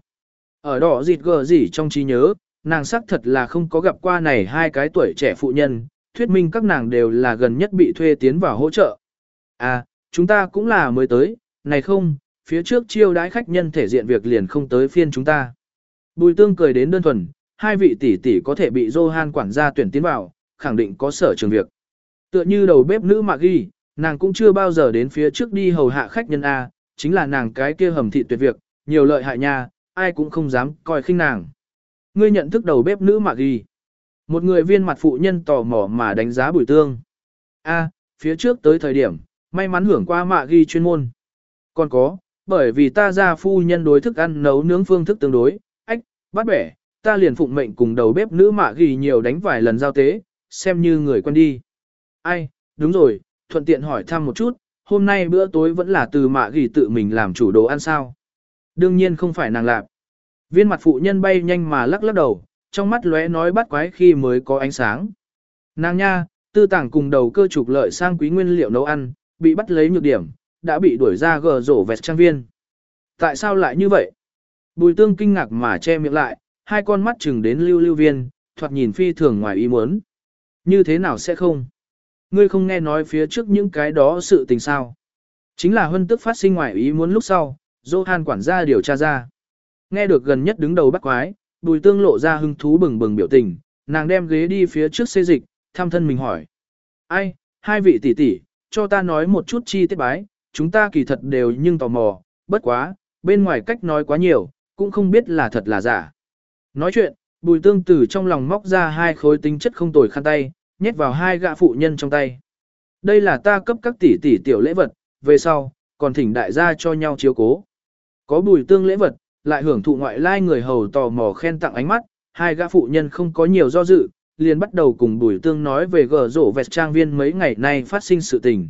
Ở đỏ dịt gờ gì trong trí nhớ, nàng xác thật là không có gặp qua này hai cái tuổi trẻ phụ nhân, thuyết minh các nàng đều là gần nhất bị thuê tiến vào hỗ trợ. À, chúng ta cũng là mới tới, này không, phía trước chiêu đãi khách nhân thể diện việc liền không tới phiên chúng ta. Bùi tương cười đến đơn thuần, hai vị tỷ tỷ có thể bị Johan quản gia tuyển tiến vào, khẳng định có sở trường việc. Tựa như đầu bếp nữ Mạc Ghi, nàng cũng chưa bao giờ đến phía trước đi hầu hạ khách nhân A, chính là nàng cái kia hầm thị tuyệt việc, nhiều lợi hại nha, ai cũng không dám coi khinh nàng. Ngươi nhận thức đầu bếp nữ Mạc Ghi. Một người viên mặt phụ nhân tò mò mà đánh giá bùi tương. A, phía trước tới thời điểm, may mắn hưởng qua mạ Ghi chuyên môn. Còn có, bởi vì ta ra phu nhân đối thức ăn nấu nướng phương thức tương đối, ách, bắt bẻ, ta liền phụng mệnh cùng đầu bếp nữ mạ Ghi nhiều đánh vài lần giao tế, xem như người quen đi. Ai, đúng rồi, thuận tiện hỏi thăm một chút, hôm nay bữa tối vẫn là từ mạ gỉ tự mình làm chủ đồ ăn sao? Đương nhiên không phải nàng lạp. Viên mặt phụ nhân bay nhanh mà lắc lắc đầu, trong mắt lóe nói bắt quái khi mới có ánh sáng. Nàng nha, tư tảng cùng đầu cơ trục lợi sang quý nguyên liệu nấu ăn, bị bắt lấy nhược điểm, đã bị đuổi ra gờ rổ vẹt trang viên. Tại sao lại như vậy? Bùi tương kinh ngạc mà che miệng lại, hai con mắt chừng đến lưu lưu viên, thoạt nhìn phi thường ngoài ý muốn. Như thế nào sẽ không? Ngươi không nghe nói phía trước những cái đó sự tình sao? Chính là huân tức phát sinh ngoài ý muốn lúc sau, Johan quản gia điều tra ra. Nghe được gần nhất đứng đầu bắt quái, bùi tương lộ ra hứng thú bừng bừng biểu tình, nàng đem ghế đi phía trước xê dịch, thăm thân mình hỏi. Ai, hai vị tỷ tỷ, cho ta nói một chút chi tiết bái, chúng ta kỳ thật đều nhưng tò mò, bất quá, bên ngoài cách nói quá nhiều, cũng không biết là thật là giả. Nói chuyện, bùi tương từ trong lòng móc ra hai khối tính chất không tồi khăn tay, nhét vào hai gạ phụ nhân trong tay. Đây là ta cấp các tỷ tỷ tiểu lễ vật, về sau, còn thỉnh đại gia cho nhau chiếu cố. Có bùi tương lễ vật, lại hưởng thụ ngoại lai người hầu tò mò khen tặng ánh mắt, hai gã phụ nhân không có nhiều do dự, liền bắt đầu cùng bùi tương nói về gờ rổ vẹt trang viên mấy ngày nay phát sinh sự tình.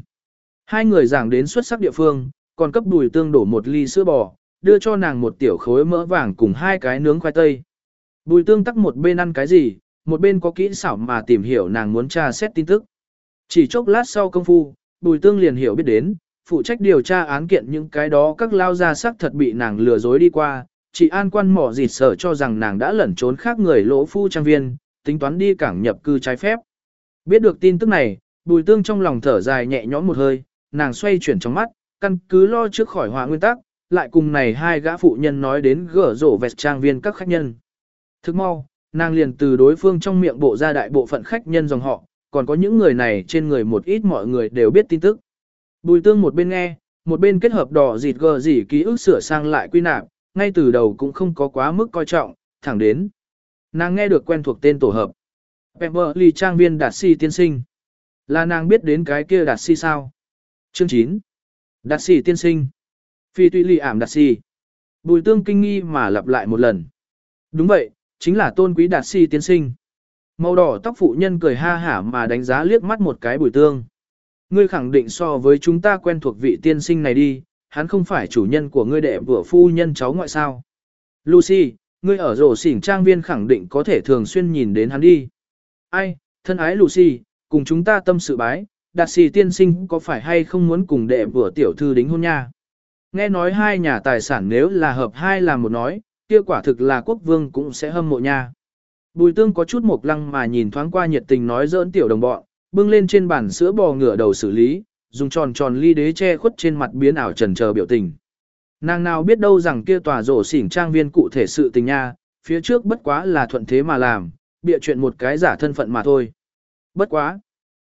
Hai người giảng đến xuất sắc địa phương, còn cấp bùi tương đổ một ly sữa bò, đưa cho nàng một tiểu khối mỡ vàng cùng hai cái nướng khoai tây. Bùi tương tắc một bên ăn cái gì, một bên có kỹ xảo mà tìm hiểu nàng muốn tra xét tin tức. Chỉ chốc lát sau công phu, bùi tương liền hiểu biết đến, phụ trách điều tra án kiện những cái đó các lao gia sắc thật bị nàng lừa dối đi qua, chỉ an quan mỏ dịt sở cho rằng nàng đã lẩn trốn khác người lỗ phu trang viên, tính toán đi cảng nhập cư trái phép. Biết được tin tức này, bùi tương trong lòng thở dài nhẹ nhõm một hơi, nàng xoay chuyển trong mắt, căn cứ lo trước khỏi hỏa nguyên tắc, lại cùng này hai gã phụ nhân nói đến gở rổ vẹt trang viên các khách nhân. Thức mau, nàng liền từ đối phương trong miệng bộ ra đại bộ phận khách nhân dòng họ, còn có những người này trên người một ít mọi người đều biết tin tức. Bùi tương một bên nghe, một bên kết hợp đỏ dịt gờ dỉ ký ức sửa sang lại quy nạp, ngay từ đầu cũng không có quá mức coi trọng, thẳng đến. Nàng nghe được quen thuộc tên tổ hợp. Pemberley trang viên đạt si tiên sinh. Là nàng biết đến cái kia đạt si sao? Chương 9. Đạt si tiên sinh. Phi tuy lì ảm đạt si. Bùi tương kinh nghi mà lặp lại một lần. Đúng vậy, chính là tôn quý đạt si tiên sinh. Màu đỏ tóc phụ nhân cười ha hả mà đánh giá liếc mắt một cái bùi tương. Ngươi khẳng định so với chúng ta quen thuộc vị tiên sinh này đi, hắn không phải chủ nhân của ngươi đệ vừa phu nhân cháu ngoại sao. Lucy, ngươi ở rổ xỉn trang viên khẳng định có thể thường xuyên nhìn đến hắn đi. Ai, thân ái Lucy, cùng chúng ta tâm sự bái, đạt sĩ tiên sinh có phải hay không muốn cùng đệ vừa tiểu thư đính hôn nha. Nghe nói hai nhà tài sản nếu là hợp hai làm một nói, kia quả thực là quốc vương cũng sẽ hâm mộ nha. Bùi tương có chút mộc lăng mà nhìn thoáng qua nhiệt tình nói dỡn tiểu đồng bọn, bưng lên trên bàn sữa bò ngửa đầu xử lý, dùng tròn tròn ly đế che khuất trên mặt biến ảo trần chờ biểu tình. Nàng nào biết đâu rằng kia tòa rổ xỉn trang viên cụ thể sự tình nha, phía trước bất quá là thuận thế mà làm, bịa chuyện một cái giả thân phận mà thôi. Bất quá.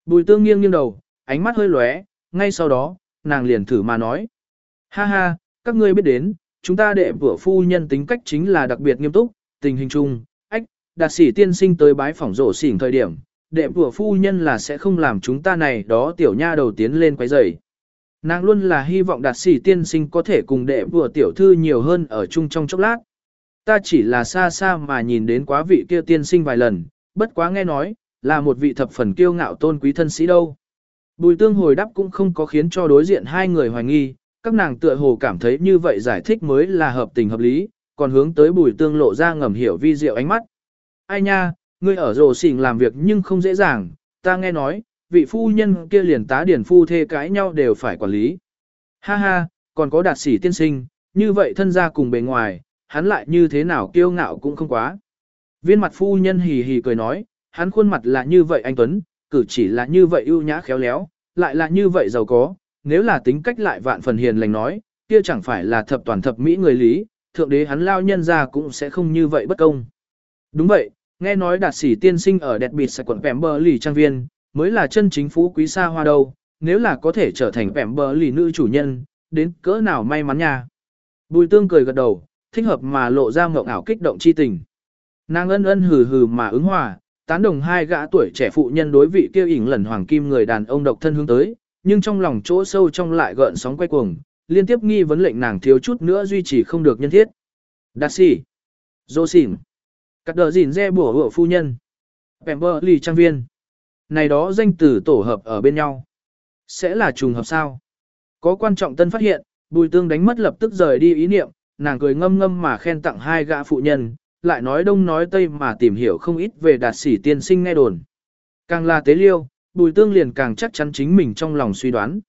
Bùi tương nghiêng nghiêng đầu, ánh mắt hơi lóe, ngay sau đó, nàng liền thử mà nói. Ha ha, các ngươi biết đến, chúng ta đệ vừa phu nhân tính cách chính là đặc biệt nghiêm túc, tình hình chung, ách, đạt sĩ tiên sinh tới bái phỏng rổ xỉn thời điểm, đệ vừa phu nhân là sẽ không làm chúng ta này đó tiểu nha đầu tiến lên quấy rầy. Nàng luôn là hy vọng đạt sĩ tiên sinh có thể cùng đệ vừa tiểu thư nhiều hơn ở chung trong chốc lát. Ta chỉ là xa xa mà nhìn đến quá vị kia tiên sinh vài lần, bất quá nghe nói, là một vị thập phần kiêu ngạo tôn quý thân sĩ đâu. Bùi tương hồi đáp cũng không có khiến cho đối diện hai người hoài nghi, các nàng tựa hồ cảm thấy như vậy giải thích mới là hợp tình hợp lý, còn hướng tới bùi tương lộ ra ngầm hiểu vi diệu ánh mắt. Ai nha, ngươi ở rồ xỉn làm việc nhưng không dễ dàng, ta nghe nói, vị phu nhân kia liền tá điển phu thê cãi nhau đều phải quản lý. Ha ha, còn có đạt sĩ tiên sinh, như vậy thân gia cùng bề ngoài, hắn lại như thế nào kiêu ngạo cũng không quá. Viên mặt phu nhân hì hì cười nói, hắn khuôn mặt là như vậy anh Tuấn, cử chỉ là như vậy ưu nhã khéo léo, lại là như vậy giàu có, nếu là tính cách lại vạn phần hiền lành nói, kia chẳng phải là thập toàn thập mỹ người lý, thượng đế hắn lao nhân ra cũng sẽ không như vậy bất công. Đúng vậy, nghe nói đạt sĩ tiên sinh ở đẹp bịt sạch quận vẻm Bờ Lì Trang Viên, mới là chân chính phú quý xa hoa đâu, nếu là có thể trở thành vẻm Bờ Lì nữ chủ nhân, đến cỡ nào may mắn nha. Bùi tương cười gật đầu, thích hợp mà lộ ra mộng ảo kích động chi tình. Nàng ân ân hừ hừ mà ứng hòa, tán đồng hai gã tuổi trẻ phụ nhân đối vị kia ỉn lần hoàng kim người đàn ông độc thân hướng tới, nhưng trong lòng chỗ sâu trong lại gợn sóng quay cuồng, liên tiếp nghi vấn lệnh nàng thiếu chút nữa duy trì không được nhân thiết. Đạt sĩ, dô xỉn, cắt đờ dìn re bùa hựa phu nhân, bèm lì trang viên. Này đó danh từ tổ hợp ở bên nhau. Sẽ là trùng hợp sao? Có quan trọng tân phát hiện, bùi tương đánh mất lập tức rời đi ý niệm, nàng cười ngâm ngâm mà khen tặng hai gã phụ nhân, lại nói đông nói tây mà tìm hiểu không ít về đạt sĩ tiên sinh nghe đồn. Càng là tế liêu, bùi tương liền càng chắc chắn chính mình trong lòng suy đoán.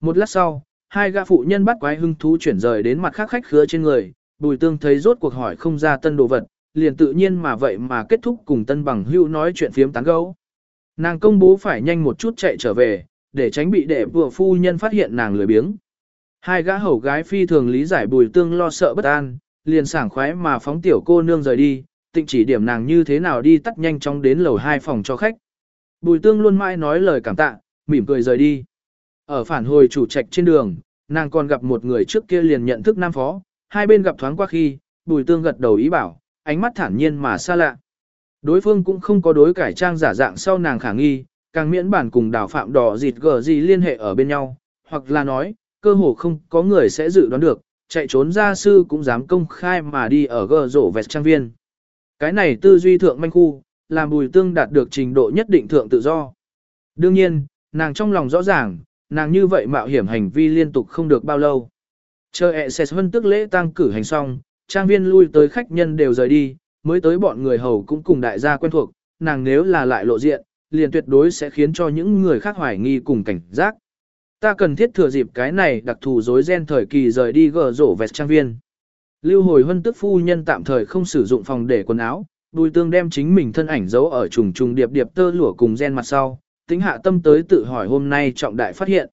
Một lát sau, hai gã phụ nhân bắt quái hưng thú chuyển rời đến mặt khác khách khứa trên người, bùi tương thấy rốt cuộc hỏi không ra tân đồ vật, liền tự nhiên mà vậy mà kết thúc cùng tân bằng hưu nói chuyện phiếm tán gấu. Nàng công bố phải nhanh một chút chạy trở về, để tránh bị đệ vừa phu nhân phát hiện nàng lười biếng. Hai gã hầu gái phi thường lý giải bùi tương lo sợ bất an, liền sảng khoái mà phóng tiểu cô nương rời đi, tịnh chỉ điểm nàng như thế nào đi tắt nhanh chóng đến lầu hai phòng cho khách. Bùi tương luôn mãi nói lời cảm tạ, mỉm cười rời đi. Ở phản hồi chủ trạch trên đường, nàng còn gặp một người trước kia liền nhận thức nam phó, hai bên gặp thoáng qua khi, bùi tương gật đầu ý bảo, ánh mắt thản nhiên mà xa lạ. Đối phương cũng không có đối cải trang giả dạng sau nàng khả nghi, càng miễn bản cùng đảo phạm đỏ dịt gờ gì liên hệ ở bên nhau, hoặc là nói, cơ hồ không có người sẽ dự đoán được, chạy trốn gia sư cũng dám công khai mà đi ở gờ rổ vẹt trang viên. Cái này tư duy thượng manh khu, làm bùi tương đạt được trình độ nhất định thượng tự do. Đương nhiên, nàng trong lòng rõ ràng, nàng như vậy mạo hiểm hành vi liên tục không được bao lâu. Chờ ẹ xẹt hơn tức lễ tăng cử hành xong, trang viên lui tới khách nhân đều rời đi, mới tới bọn người hầu cũng cùng đại gia quen thuộc, nàng nếu là lại lộ diện, liền tuyệt đối sẽ khiến cho những người khác hoài nghi cùng cảnh giác. Ta cần thiết thừa dịp cái này đặc thù rối ren thời kỳ rời đi gờ rổ vẹt trang viên. Lưu hồi huân tức phu nhân tạm thời không sử dụng phòng để quần áo, Bùi tương đem chính mình thân ảnh giấu ở trùng trùng điệp điệp tơ lụa cùng gen mặt sau, tính hạ tâm tới tự hỏi hôm nay trọng đại phát hiện.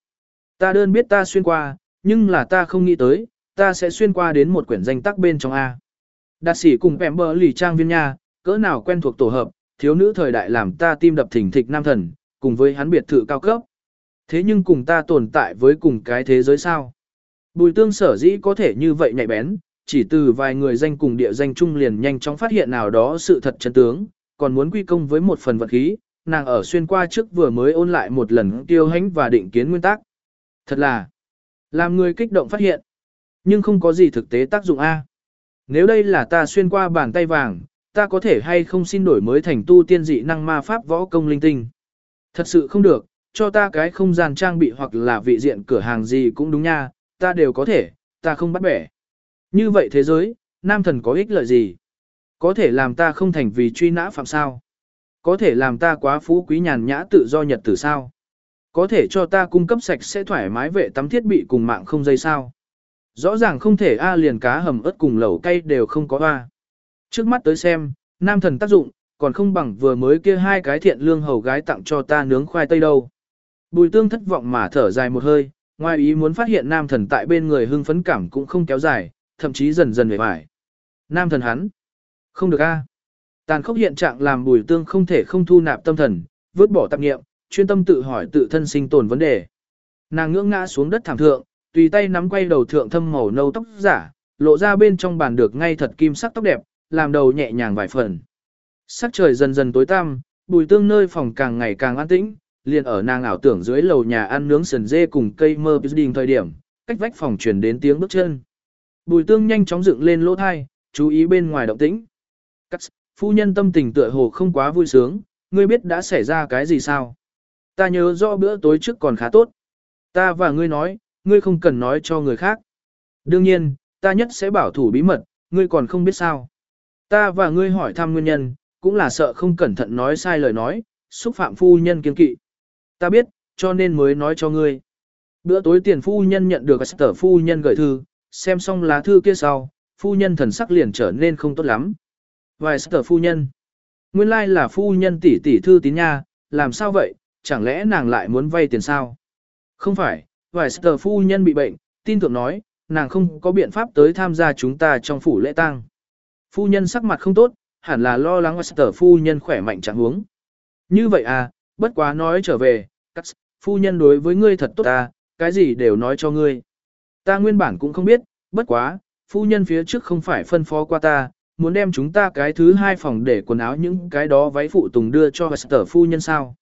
Ta đơn biết ta xuyên qua, Nhưng là ta không nghĩ tới, ta sẽ xuyên qua đến một quyển danh tác bên trong A. Đạt sĩ cùng bẻm bờ lì trang viên nha, cỡ nào quen thuộc tổ hợp, thiếu nữ thời đại làm ta tim đập thỉnh thịch nam thần, cùng với hắn biệt thự cao cấp. Thế nhưng cùng ta tồn tại với cùng cái thế giới sao? Bùi tương sở dĩ có thể như vậy nhạy bén, chỉ từ vài người danh cùng địa danh chung liền nhanh chóng phát hiện nào đó sự thật chân tướng, còn muốn quy công với một phần vật khí, nàng ở xuyên qua trước vừa mới ôn lại một lần tiêu hãnh và định kiến nguyên tắc. Thật là, làm người kích động phát hiện, nhưng không có gì thực tế tác dụng A. Nếu đây là ta xuyên qua bàn tay vàng, ta có thể hay không xin đổi mới thành tu tiên dị năng ma pháp võ công linh tinh. Thật sự không được, cho ta cái không gian trang bị hoặc là vị diện cửa hàng gì cũng đúng nha, ta đều có thể, ta không bắt bẻ. Như vậy thế giới, nam thần có ích lợi gì? Có thể làm ta không thành vì truy nã phạm sao? Có thể làm ta quá phú quý nhàn nhã tự do nhật tử sao? Có thể cho ta cung cấp sạch sẽ thoải mái vệ tắm thiết bị cùng mạng không dây sao? Rõ ràng không thể A liền cá hầm ớt cùng lẩu cay đều không có A. Trước mắt tới xem, nam thần tác dụng, còn không bằng vừa mới kia hai cái thiện lương hầu gái tặng cho ta nướng khoai tây đâu. Bùi tương thất vọng mà thở dài một hơi, ngoài ý muốn phát hiện nam thần tại bên người hưng phấn cảm cũng không kéo dài, thậm chí dần dần về vải. Nam thần hắn. Không được a. Tàn khốc hiện trạng làm bùi tương không thể không thu nạp tâm thần, vứt bỏ tạp nghiệm, chuyên tâm tự hỏi tự thân sinh tồn vấn đề. Nàng ngưỡng ngã xuống đất thảm thượng, tùy tay nắm quay đầu thượng thâm màu nâu tóc giả, lộ ra bên trong bàn được ngay thật kim sắc tóc đẹp, làm đầu nhẹ nhàng vài phần. Sắc trời dần dần tối tăm, bùi tương nơi phòng càng ngày càng an tĩnh, liền ở nàng ảo tưởng dưới lầu nhà ăn nướng sườn dê cùng cây mơ đình thời điểm, cách vách phòng truyền đến tiếng bước chân. Bùi tương nhanh chóng dựng lên lỗ thai, chú ý bên ngoài động tĩnh. Cắt, phu nhân tâm tình tựa hồ không quá vui sướng, ngươi biết đã xảy ra cái gì sao? Ta nhớ rõ bữa tối trước còn khá tốt. Ta và ngươi nói, ngươi không cần nói cho người khác. Đương nhiên, ta nhất sẽ bảo thủ bí mật, ngươi còn không biết sao. Ta và ngươi hỏi thăm nguyên nhân, cũng là sợ không cẩn thận nói sai lời nói, xúc phạm phu nhân kiên kỵ. Ta biết, cho nên mới nói cho ngươi. Bữa tối tiền phu nhân nhận được sở phu nhân gửi thư, xem xong lá thư kia sau, phu nhân thần sắc liền trở nên không tốt lắm. Vài sở phu nhân. Nguyên lai like là phu nhân tỷ tỷ thư tín nha, làm sao vậy, chẳng lẽ nàng lại muốn vay tiền sao? Không phải, vài sở phu nhân bị bệnh, tin tưởng nói, nàng không có biện pháp tới tham gia chúng ta trong phủ lễ tang. Phu nhân sắc mặt không tốt, hẳn là lo lắng vài sở phu nhân khỏe mạnh chẳng huống. Như vậy à, bất quá nói trở về, cắt, phu nhân đối với ngươi thật tốt ta, cái gì đều nói cho ngươi. Ta nguyên bản cũng không biết, bất quá, phu nhân phía trước không phải phân phó qua ta, muốn đem chúng ta cái thứ hai phòng để quần áo những cái đó váy phụ tùng đưa cho Hester phu nhân sao.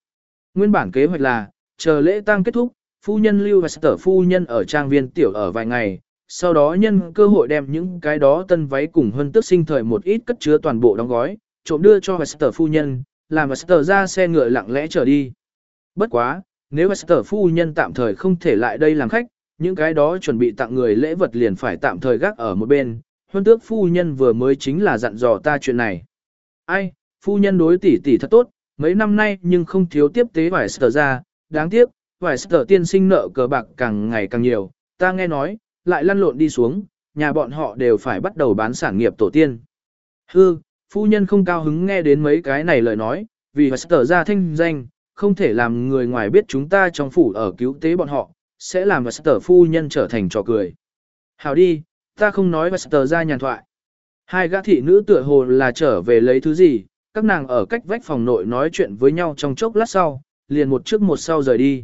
Nguyên bản kế hoạch là, chờ lễ tang kết thúc, phu nhân lưu Hester phu nhân ở trang viên tiểu ở vài ngày, sau đó nhân cơ hội đem những cái đó tân váy cùng hơn tức sinh thời một ít cất chứa toàn bộ đóng gói, trộm đưa cho Hester phu nhân, làm Hester ra xe ngựa lặng lẽ trở đi. Bất quá, nếu Hester phu nhân tạm thời không thể lại đây làm khách, những cái đó chuẩn bị tặng người lễ vật liền phải tạm thời gác ở một bên, huân tước phu nhân vừa mới chính là dặn dò ta chuyện này. Ai, phu nhân đối tỷ tỷ thật tốt, mấy năm nay nhưng không thiếu tiếp tế vải sở ra, đáng tiếc, vải sở tiên sinh nợ cờ bạc càng ngày càng nhiều, ta nghe nói, lại lăn lộn đi xuống, nhà bọn họ đều phải bắt đầu bán sản nghiệp tổ tiên. Hư, phu nhân không cao hứng nghe đến mấy cái này lời nói, vì vải sở ra thanh danh, không thể làm người ngoài biết chúng ta trong phủ ở cứu tế bọn họ, sẽ làm Wester phu nhân trở thành trò cười. Hảo đi, ta không nói Wester ra nhàn thoại. Hai gã thị nữ tựa hồ là trở về lấy thứ gì, các nàng ở cách vách phòng nội nói chuyện với nhau trong chốc lát sau, liền một trước một sau rời đi.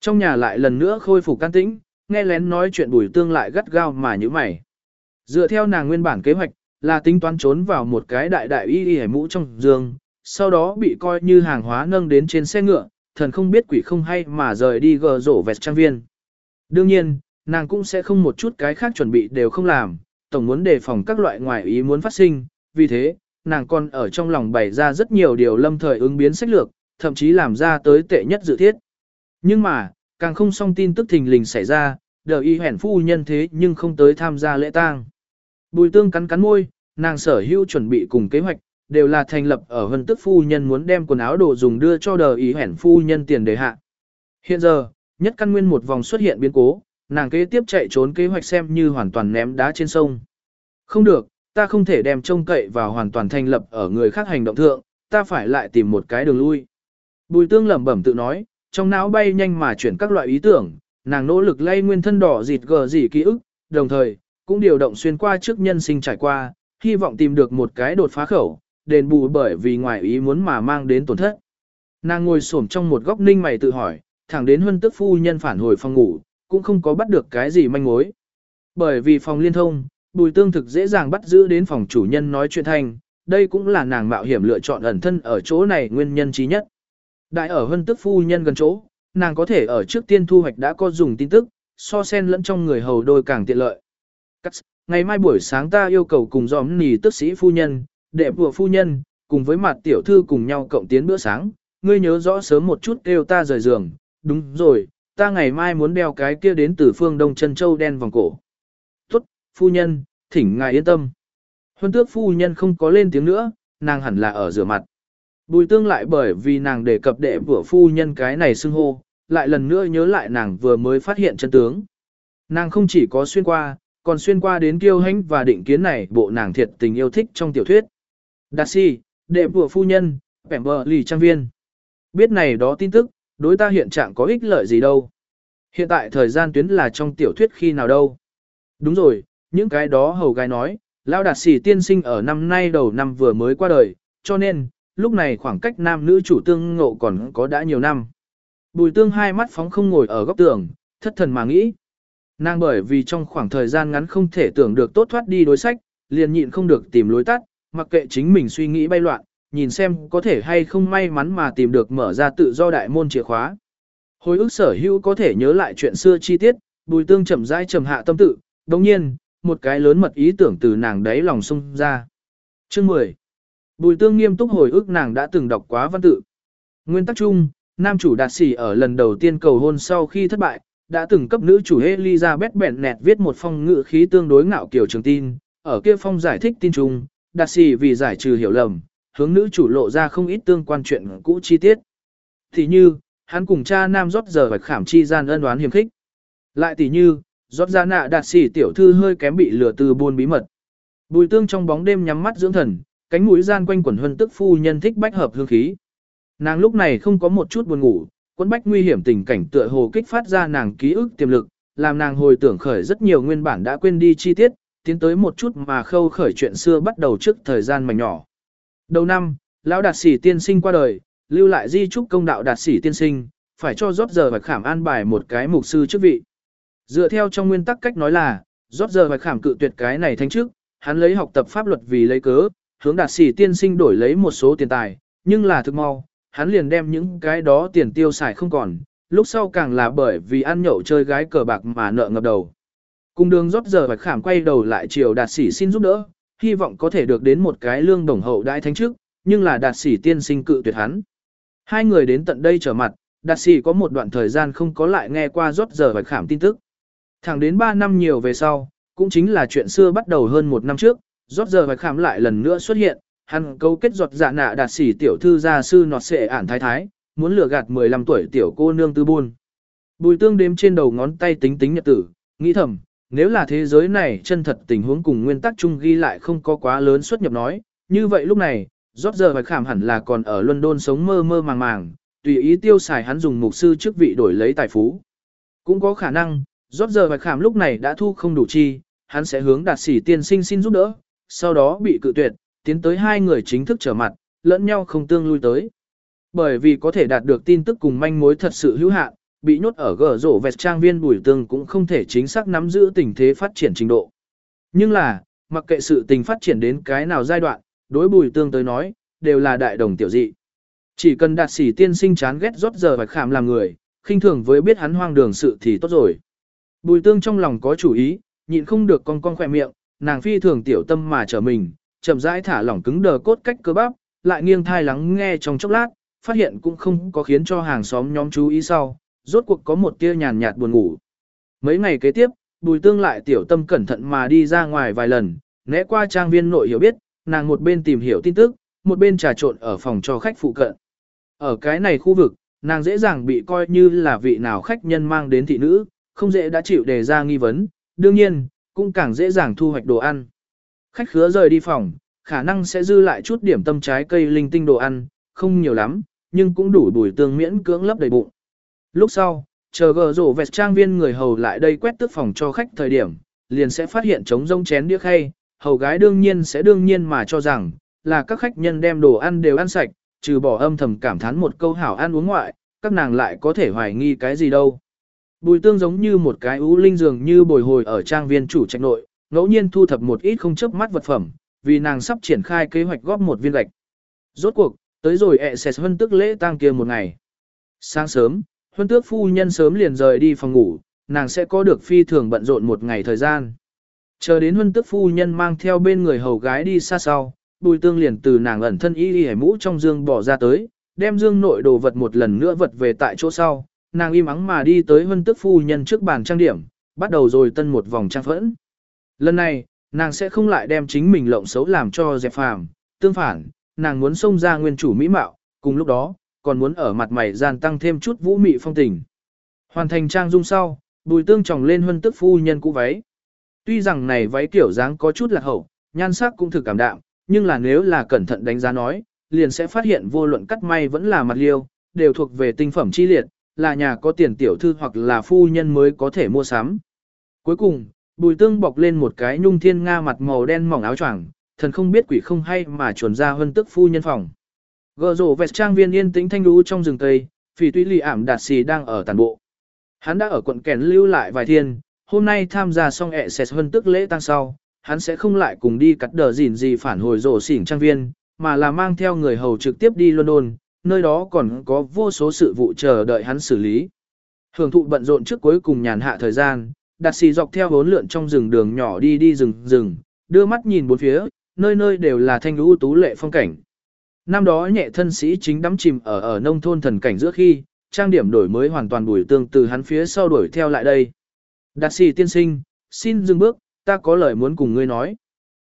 Trong nhà lại lần nữa khôi phục can tĩnh, nghe lén nói chuyện bùi tương lại gắt gao mà như mày. Dựa theo nàng nguyên bản kế hoạch, là tính toán trốn vào một cái đại đại y y mũ trong giường, sau đó bị coi như hàng hóa nâng đến trên xe ngựa, thần không biết quỷ không hay mà rời đi gờ rổ vẹt trang viên. Đương nhiên, nàng cũng sẽ không một chút cái khác chuẩn bị đều không làm, tổng muốn đề phòng các loại ngoại ý muốn phát sinh, vì thế, nàng còn ở trong lòng bày ra rất nhiều điều lâm thời ứng biến sách lược, thậm chí làm ra tới tệ nhất dự thiết. Nhưng mà, càng không song tin tức thình lình xảy ra, đợi y hẻn phu nhân thế nhưng không tới tham gia lễ tang. Bùi tương cắn cắn môi, nàng sở hữu chuẩn bị cùng kế hoạch, đều là thành lập ở hân tức phu nhân muốn đem quần áo đồ dùng đưa cho đờ ý hẻn phu nhân tiền đề hạ. Hiện giờ, nhất căn nguyên một vòng xuất hiện biến cố, nàng kế tiếp chạy trốn kế hoạch xem như hoàn toàn ném đá trên sông. Không được, ta không thể đem trông cậy vào hoàn toàn thành lập ở người khác hành động thượng, ta phải lại tìm một cái đường lui. Bùi tương lẩm bẩm tự nói, trong não bay nhanh mà chuyển các loại ý tưởng, nàng nỗ lực lay nguyên thân đỏ dịt gờ dỉ ký ức, đồng thời, cũng điều động xuyên qua trước nhân sinh trải qua, hy vọng tìm được một cái đột phá khẩu, đền bù bởi vì ngoài ý muốn mà mang đến tổn thất. Nàng ngồi xổm trong một góc ninh mày tự hỏi, thẳng đến huân tức phu nhân phản hồi phòng ngủ, cũng không có bắt được cái gì manh mối. Bởi vì phòng liên thông, bùi tương thực dễ dàng bắt giữ đến phòng chủ nhân nói chuyện thanh, đây cũng là nàng mạo hiểm lựa chọn ẩn thân ở chỗ này nguyên nhân trí nhất. Đại ở huân tức phu nhân gần chỗ, nàng có thể ở trước tiên thu hoạch đã có dùng tin tức, so sen lẫn trong người hầu đôi càng tiện lợi. Cắt, ngày mai buổi sáng ta yêu cầu cùng dòm nì tức sĩ phu nhân, đệ vừa phu nhân, cùng với mặt tiểu thư cùng nhau cộng tiến bữa sáng, ngươi nhớ rõ sớm một chút kêu ta rời giường, đúng rồi, ta ngày mai muốn đeo cái kia đến từ phương Đông chân Châu đen vòng cổ. Tốt, phu nhân, thỉnh ngài yên tâm. Huân tước phu nhân không có lên tiếng nữa, nàng hẳn là ở rửa mặt. Bùi tương lại bởi vì nàng đề cập đệ của phu nhân cái này xưng hô, lại lần nữa nhớ lại nàng vừa mới phát hiện chân tướng. Nàng không chỉ có xuyên qua, còn xuyên qua đến kiêu hãnh và định kiến này bộ nàng thiệt tình yêu thích trong tiểu thuyết. Đạt si, đệ của phu nhân, bẻm bờ lì trang viên. Biết này đó tin tức, đối ta hiện trạng có ích lợi gì đâu. Hiện tại thời gian tuyến là trong tiểu thuyết khi nào đâu. Đúng rồi, những cái đó hầu gái nói, Lao Đạt Sĩ tiên sinh ở năm nay đầu năm vừa mới qua đời, cho nên, lúc này khoảng cách nam nữ chủ tương ngộ còn có đã nhiều năm. Bùi tương hai mắt phóng không ngồi ở góc tường, thất thần mà nghĩ. Nàng bởi vì trong khoảng thời gian ngắn không thể tưởng được tốt thoát đi đối sách, liền nhịn không được tìm lối tắt, mặc kệ chính mình suy nghĩ bay loạn, nhìn xem có thể hay không may mắn mà tìm được mở ra tự do đại môn chìa khóa. Hồi ức sở hữu có thể nhớ lại chuyện xưa chi tiết, bùi tương chậm rãi trầm hạ tâm tự, đồng nhiên, một cái lớn mật ý tưởng từ nàng đáy lòng sung ra. Chương 10. Bùi tương nghiêm túc hồi ức nàng đã từng đọc quá văn tự. Nguyên tắc chung, nam chủ đạt sĩ ở lần đầu tiên cầu hôn sau khi thất bại, đã từng cấp nữ chủ Elizabeth nẹt viết một phong ngữ khí tương đối ngạo kiểu trường tin, ở kia phong giải thích tin chung, đạt sĩ vì giải trừ hiểu lầm, hướng nữ chủ lộ ra không ít tương quan chuyện cũ chi tiết. Thì như, hắn cùng cha nam rót giờ phải khảm chi gian ân đoán hiểm khích. Lại tỷ như, rót ra nạ đạt sĩ tiểu thư hơi kém bị lừa từ buôn bí mật. Bùi tương trong bóng đêm nhắm mắt dưỡng thần, cánh mũi gian quanh quẩn huân tức phu nhân thích bách hợp hương khí. Nàng lúc này không có một chút buồn ngủ, quân bách nguy hiểm tình cảnh tựa hồ kích phát ra nàng ký ức tiềm lực, làm nàng hồi tưởng khởi rất nhiều nguyên bản đã quên đi chi tiết, tiến tới một chút mà khâu khởi chuyện xưa bắt đầu trước thời gian mảnh nhỏ. Đầu năm, lão đạt sĩ tiên sinh qua đời, lưu lại di trúc công đạo đạt sĩ tiên sinh, phải cho rót giờ và khảm an bài một cái mục sư chức vị. Dựa theo trong nguyên tắc cách nói là, rót giờ và khảm cự tuyệt cái này thánh trước hắn lấy học tập pháp luật vì lấy cớ, hướng đạt sĩ tiên sinh đổi lấy một số tiền tài, nhưng là thực mau, hắn liền đem những cái đó tiền tiêu xài không còn, lúc sau càng là bởi vì ăn nhậu chơi gái cờ bạc mà nợ ngập đầu. Cùng đường rót giờ bạch khảm quay đầu lại chiều đạt sĩ xin giúp đỡ, hy vọng có thể được đến một cái lương đồng hậu đại thánh trước, nhưng là đạt sĩ tiên sinh cự tuyệt hắn. Hai người đến tận đây trở mặt, đạt sĩ có một đoạn thời gian không có lại nghe qua rót giờ bạch khảm tin tức. Thẳng đến 3 năm nhiều về sau, cũng chính là chuyện xưa bắt đầu hơn một năm trước, rót giờ bạch khảm lại lần nữa xuất hiện, hắn câu kết giọt dạ nạ đạt sĩ tiểu thư gia sư nọt sệ ản thái thái, muốn lừa gạt 15 tuổi tiểu cô nương tư buôn. Bùi tương đếm trên đầu ngón tay tính tính nhật tử, nghĩ thầm, nếu là thế giới này chân thật tình huống cùng nguyên tắc chung ghi lại không có quá lớn xuất nhập nói, như vậy lúc này, rót giờ và khảm hẳn là còn ở London sống mơ mơ màng màng, tùy ý tiêu xài hắn dùng mục sư chức vị đổi lấy tài phú. Cũng có khả năng, rót giờ và khảm lúc này đã thu không đủ chi, hắn sẽ hướng đạt sĩ tiên sinh xin giúp đỡ, sau đó bị cự tuyệt, tiến tới hai người chính thức trở mặt, lẫn nhau không tương lui tới. Bởi vì có thể đạt được tin tức cùng manh mối thật sự hữu hạn, bị nhốt ở gờ rổ vẹt trang viên bùi tương cũng không thể chính xác nắm giữ tình thế phát triển trình độ. Nhưng là, mặc kệ sự tình phát triển đến cái nào giai đoạn, đối bùi tương tới nói, đều là đại đồng tiểu dị. Chỉ cần đạt sĩ tiên sinh chán ghét rót giờ và khảm làm người, khinh thường với biết hắn hoang đường sự thì tốt rồi. Bùi tương trong lòng có chủ ý, nhịn không được con con khỏe miệng, nàng phi thường tiểu tâm mà trở mình, chậm rãi thả lỏng cứng đờ cốt cách cơ bắp, lại nghiêng thai lắng nghe trong chốc lát, phát hiện cũng không có khiến cho hàng xóm nhóm chú ý sau, rốt cuộc có một tia nhàn nhạt buồn ngủ. Mấy ngày kế tiếp, Bùi Tương lại tiểu tâm cẩn thận mà đi ra ngoài vài lần, né qua trang viên nội hiểu biết, nàng một bên tìm hiểu tin tức, một bên trà trộn ở phòng cho khách phụ cận. Ở cái này khu vực, nàng dễ dàng bị coi như là vị nào khách nhân mang đến thị nữ, không dễ đã chịu đề ra nghi vấn, đương nhiên, cũng càng dễ dàng thu hoạch đồ ăn. Khách khứa rời đi phòng, khả năng sẽ dư lại chút điểm tâm trái cây linh tinh đồ ăn, không nhiều lắm, nhưng cũng đủ bùi tương miễn cưỡng lấp đầy bụng. Lúc sau, chờ gờ rổ vẹt trang viên người hầu lại đây quét tước phòng cho khách thời điểm, liền sẽ phát hiện trống rông chén đĩa khay, hầu gái đương nhiên sẽ đương nhiên mà cho rằng, là các khách nhân đem đồ ăn đều ăn sạch, trừ bỏ âm thầm cảm thán một câu hảo ăn uống ngoại, các nàng lại có thể hoài nghi cái gì đâu. Bùi tương giống như một cái ú linh dường như bồi hồi ở trang viên chủ trạch nội, ngẫu nhiên thu thập một ít không chớp mắt vật phẩm, vì nàng sắp triển khai kế hoạch góp một viên gạch. Rốt cuộc, tới rồi ẹ xẹt hơn tức lễ tang kia một ngày. Sáng sớm, huân tước phu nhân sớm liền rời đi phòng ngủ, nàng sẽ có được phi thường bận rộn một ngày thời gian. Chờ đến huân tước phu nhân mang theo bên người hầu gái đi xa sau, bùi tương liền từ nàng ẩn thân y y mũ trong dương bỏ ra tới, đem dương nội đồ vật một lần nữa vật về tại chỗ sau, nàng im ắng mà đi tới huân tước phu nhân trước bàn trang điểm, bắt đầu rồi tân một vòng trang phẫn. Lần này, nàng sẽ không lại đem chính mình lộng xấu làm cho dẹp phàm, tương phản, nàng muốn xông ra nguyên chủ mỹ mạo, cùng lúc đó, còn muốn ở mặt mày gian tăng thêm chút vũ mị phong tình. Hoàn thành trang dung sau, bùi tương tròng lên huân tức phu nhân cũ váy. Tuy rằng này váy kiểu dáng có chút lạc hậu, nhan sắc cũng thực cảm đạm, nhưng là nếu là cẩn thận đánh giá nói, liền sẽ phát hiện vô luận cắt may vẫn là mặt liêu, đều thuộc về tinh phẩm chi liệt, là nhà có tiền tiểu thư hoặc là phu nhân mới có thể mua sắm. Cuối cùng, bùi tương bọc lên một cái nhung thiên nga mặt màu đen mỏng áo choàng, thần không biết quỷ không hay mà chuồn ra hơn tức phu nhân phòng. Gờ rổ vẹt trang viên yên tĩnh thanh đú trong rừng tây, phỉ tuy lì ảm đạt xì đang ở tàn bộ. Hắn đã ở quận kèn lưu lại vài thiên, hôm nay tham gia xong ẹ xẹt hơn tức lễ tăng sau, hắn sẽ không lại cùng đi cắt đờ gìn gì phản hồi rổ xỉn trang viên, mà là mang theo người hầu trực tiếp đi London, nơi đó còn có vô số sự vụ chờ đợi hắn xử lý. Hưởng thụ bận rộn trước cuối cùng nhàn hạ thời gian, đặt xì dọc theo bốn lượn trong rừng đường nhỏ đi đi rừng rừng, đưa mắt nhìn bốn phía, nơi nơi đều là thanh lũ tú lệ phong cảnh. Năm đó nhẹ thân sĩ chính đắm chìm ở ở nông thôn thần cảnh giữa khi, trang điểm đổi mới hoàn toàn bùi tương từ hắn phía sau đuổi theo lại đây. Đạt sĩ tiên sinh, xin dừng bước, ta có lời muốn cùng ngươi nói.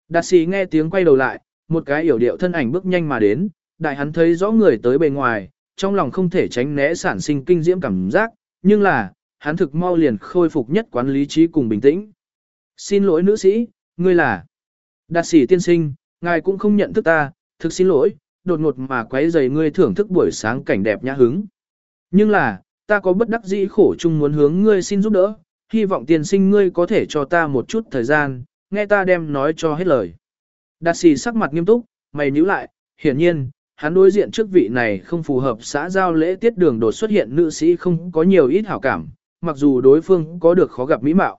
Đạt sĩ nghe tiếng quay đầu lại, một cái yểu điệu thân ảnh bước nhanh mà đến, đại hắn thấy rõ người tới bề ngoài, trong lòng không thể tránh né sản sinh kinh diễm cảm giác, nhưng là, hắn thực mau liền khôi phục nhất quán lý trí cùng bình tĩnh. Xin lỗi nữ sĩ, ngươi là... Đạt sĩ tiên sinh, ngài cũng không nhận thức ta, thực xin lỗi, đột ngột mà quấy rầy ngươi thưởng thức buổi sáng cảnh đẹp nhã hứng. Nhưng là, ta có bất đắc dĩ khổ chung muốn hướng ngươi xin giúp đỡ, hy vọng tiền sinh ngươi có thể cho ta một chút thời gian, nghe ta đem nói cho hết lời. Đạt sĩ sắc mặt nghiêm túc, mày nhíu lại, hiển nhiên, hắn đối diện trước vị này không phù hợp xã giao lễ tiết đường đột xuất hiện nữ sĩ không có nhiều ít hảo cảm, mặc dù đối phương có được khó gặp mỹ mạo.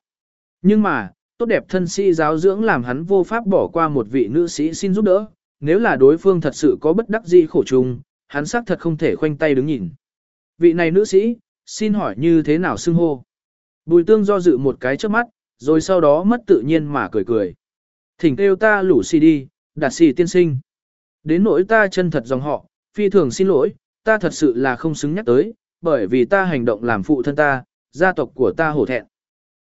Nhưng mà, tốt đẹp thân sĩ giáo dưỡng làm hắn vô pháp bỏ qua một vị nữ sĩ xin giúp đỡ, nếu là đối phương thật sự có bất đắc dĩ khổ chung, hắn xác thật không thể khoanh tay đứng nhìn. Vị này nữ sĩ, xin hỏi như thế nào xưng hô? Bùi tương do dự một cái trước mắt, rồi sau đó mất tự nhiên mà cười cười. Thỉnh kêu ta lũ xì đi, đạt xì tiên sinh. Đến nỗi ta chân thật dòng họ, phi thường xin lỗi, ta thật sự là không xứng nhắc tới, bởi vì ta hành động làm phụ thân ta, gia tộc của ta hổ thẹn.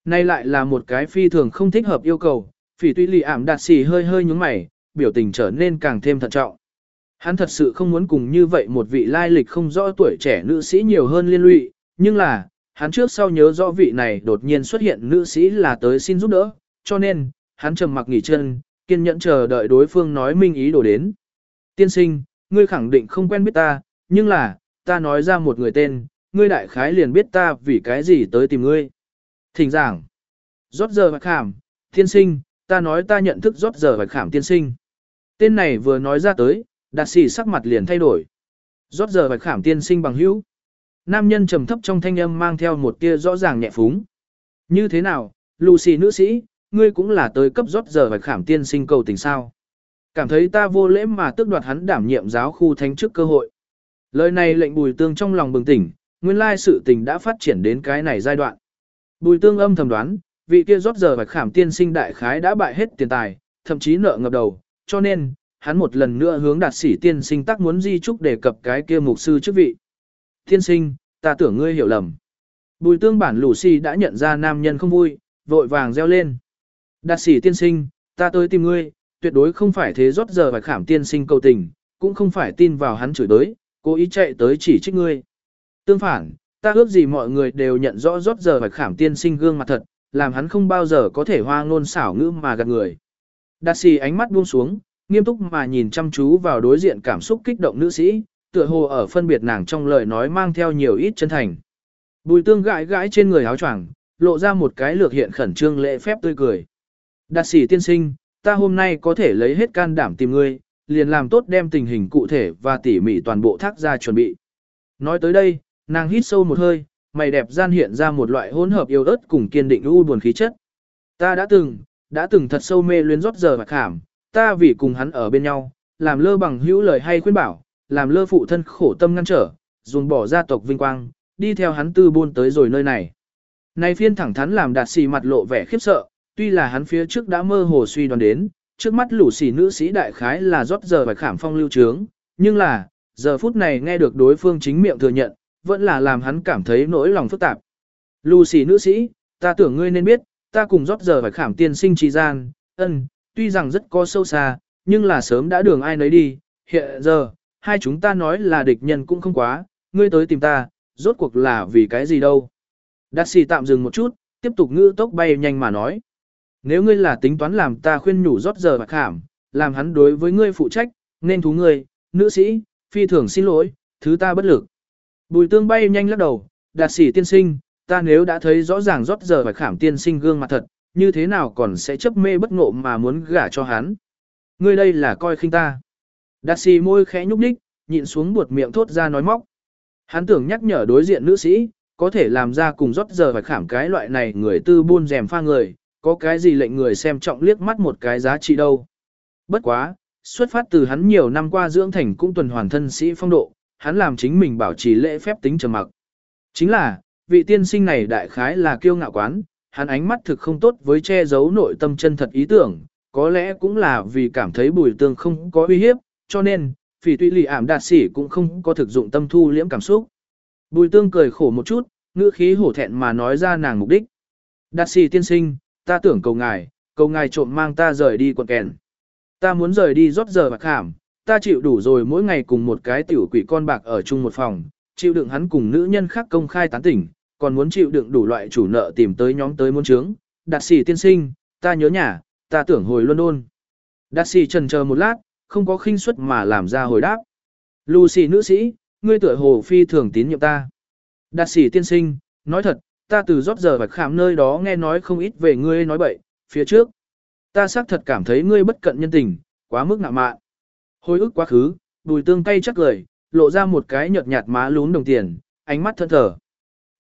Nay lại là một cái phi thường không thích hợp yêu cầu, phỉ tuy lì ảm đạt xì hơi hơi nhúng mày, biểu tình trở nên càng thêm thận trọng. Hắn thật sự không muốn cùng như vậy một vị lai lịch không rõ tuổi trẻ nữ sĩ nhiều hơn liên lụy, nhưng là, hắn trước sau nhớ rõ vị này đột nhiên xuất hiện nữ sĩ là tới xin giúp đỡ, cho nên, hắn trầm mặc nghỉ chân, kiên nhẫn chờ đợi đối phương nói minh ý đồ đến. Tiên sinh, ngươi khẳng định không quen biết ta, nhưng là, ta nói ra một người tên, ngươi đại khái liền biết ta vì cái gì tới tìm ngươi. Thỉnh giảng, rót giờ và khảm, tiên sinh, ta nói ta nhận thức rót giờ và khảm tiên sinh. Tên này vừa nói ra tới, đạt sĩ sắc mặt liền thay đổi. Rót giờ bạch khảm tiên sinh bằng hữu. Nam nhân trầm thấp trong thanh âm mang theo một tia rõ ràng nhẹ phúng. Như thế nào, Lucy nữ sĩ, ngươi cũng là tới cấp rót giờ bạch khảm tiên sinh cầu tình sao. Cảm thấy ta vô lễ mà tước đoạt hắn đảm nhiệm giáo khu thánh trước cơ hội. Lời này lệnh bùi tương trong lòng bừng tỉnh, nguyên lai sự tình đã phát triển đến cái này giai đoạn. Bùi tương âm thầm đoán, vị kia rót giờ bạch khảm tiên sinh đại khái đã bại hết tiền tài, thậm chí nợ ngập đầu, cho nên, hắn một lần nữa hướng đạt sĩ tiên sinh tác muốn di trúc đề cập cái kia mục sư chức vị. Tiên sinh, ta tưởng ngươi hiểu lầm. Bùi tương bản lũ si đã nhận ra nam nhân không vui, vội vàng reo lên. Đạt sĩ tiên sinh, ta tới tìm ngươi, tuyệt đối không phải thế rót giờ và khảm tiên sinh cầu tình, cũng không phải tin vào hắn chửi đới, cố ý chạy tới chỉ trích ngươi. Tương phản, ta ước gì mọi người đều nhận rõ rót giờ và khảm tiên sinh gương mặt thật, làm hắn không bao giờ có thể hoa ngôn xảo ngữ mà gạt người. Đạt sĩ ánh mắt buông xuống, nghiêm túc mà nhìn chăm chú vào đối diện cảm xúc kích động nữ sĩ, tựa hồ ở phân biệt nàng trong lời nói mang theo nhiều ít chân thành. Bùi tương gãi gãi trên người áo choàng, lộ ra một cái lược hiện khẩn trương lễ phép tươi cười. Đạt sĩ tiên sinh, ta hôm nay có thể lấy hết can đảm tìm ngươi, liền làm tốt đem tình hình cụ thể và tỉ mỉ toàn bộ thác ra chuẩn bị. Nói tới đây, nàng hít sâu một hơi, mày đẹp gian hiện ra một loại hỗn hợp yêu ớt cùng kiên định u buồn khí chất. Ta đã từng, đã từng thật sâu mê luyến rót giờ và khảm, ta vì cùng hắn ở bên nhau, làm lơ bằng hữu lời hay khuyên bảo, làm lơ phụ thân khổ tâm ngăn trở, dùng bỏ gia tộc vinh quang, đi theo hắn tư buôn tới rồi nơi này. Này phiên thẳng thắn làm đạt xì mặt lộ vẻ khiếp sợ, tuy là hắn phía trước đã mơ hồ suy đoán đến, trước mắt lũ xì nữ sĩ đại khái là rót giờ và khảm phong lưu trướng, nhưng là, giờ phút này nghe được đối phương chính miệng thừa nhận, vẫn là làm hắn cảm thấy nỗi lòng phức tạp. Lucy nữ sĩ, ta tưởng ngươi nên biết, ta cùng rót giờ phải khảm tiên sinh trí gian, ân, tuy rằng rất có sâu xa, nhưng là sớm đã đường ai nấy đi, hiện giờ, hai chúng ta nói là địch nhân cũng không quá, ngươi tới tìm ta, rốt cuộc là vì cái gì đâu. đạt xì tạm dừng một chút, tiếp tục ngữ tốc bay nhanh mà nói. Nếu ngươi là tính toán làm ta khuyên nhủ rót giờ và khảm, làm hắn đối với ngươi phụ trách, nên thú ngươi, nữ sĩ, phi thường xin lỗi, thứ ta bất lực. Bùi tương bay nhanh lắc đầu, đạt sĩ tiên sinh, ta nếu đã thấy rõ ràng rót giờ phải khảm tiên sinh gương mặt thật, như thế nào còn sẽ chấp mê bất ngộ mà muốn gả cho hắn. Ngươi đây là coi khinh ta. Đạt sĩ môi khẽ nhúc nhích, nhịn xuống buột miệng thốt ra nói móc. Hắn tưởng nhắc nhở đối diện nữ sĩ, có thể làm ra cùng rót giờ phải khảm cái loại này người tư buôn rèm pha người, có cái gì lệnh người xem trọng liếc mắt một cái giá trị đâu. Bất quá, xuất phát từ hắn nhiều năm qua dưỡng thành cũng tuần hoàn thân sĩ phong độ, hắn làm chính mình bảo trì lễ phép tính trầm mặc. Chính là, vị tiên sinh này đại khái là kiêu ngạo quán, hắn ánh mắt thực không tốt với che giấu nội tâm chân thật ý tưởng, có lẽ cũng là vì cảm thấy bùi tương không có uy hiếp, cho nên, phỉ tuy lì ảm đạt sĩ cũng không có thực dụng tâm thu liễm cảm xúc. Bùi tương cười khổ một chút, ngữ khí hổ thẹn mà nói ra nàng mục đích. Đạt sĩ tiên sinh, ta tưởng cầu ngài, cầu ngài trộm mang ta rời đi quận kèn. Ta muốn rời đi rót giờ bạc khảm, ta chịu đủ rồi mỗi ngày cùng một cái tiểu quỷ con bạc ở chung một phòng, chịu đựng hắn cùng nữ nhân khác công khai tán tỉnh, còn muốn chịu đựng đủ loại chủ nợ tìm tới nhóm tới muốn trướng. Đạt sĩ tiên sinh, ta nhớ nhà, ta tưởng hồi London. Đạt sĩ trần chờ một lát, không có khinh suất mà làm ra hồi đáp. Lucy nữ sĩ, ngươi tuổi hồ phi thường tín nhiệm ta. Đạt sĩ tiên sinh, nói thật, ta từ rót giờ và khám nơi đó nghe nói không ít về ngươi nói bậy, phía trước. Ta xác thật cảm thấy ngươi bất cận nhân tình, quá mức ngạ mạn. Hồi ức quá khứ, bùi tương cay chắc lời, lộ ra một cái nhợt nhạt má lún đồng tiền, ánh mắt thân thở.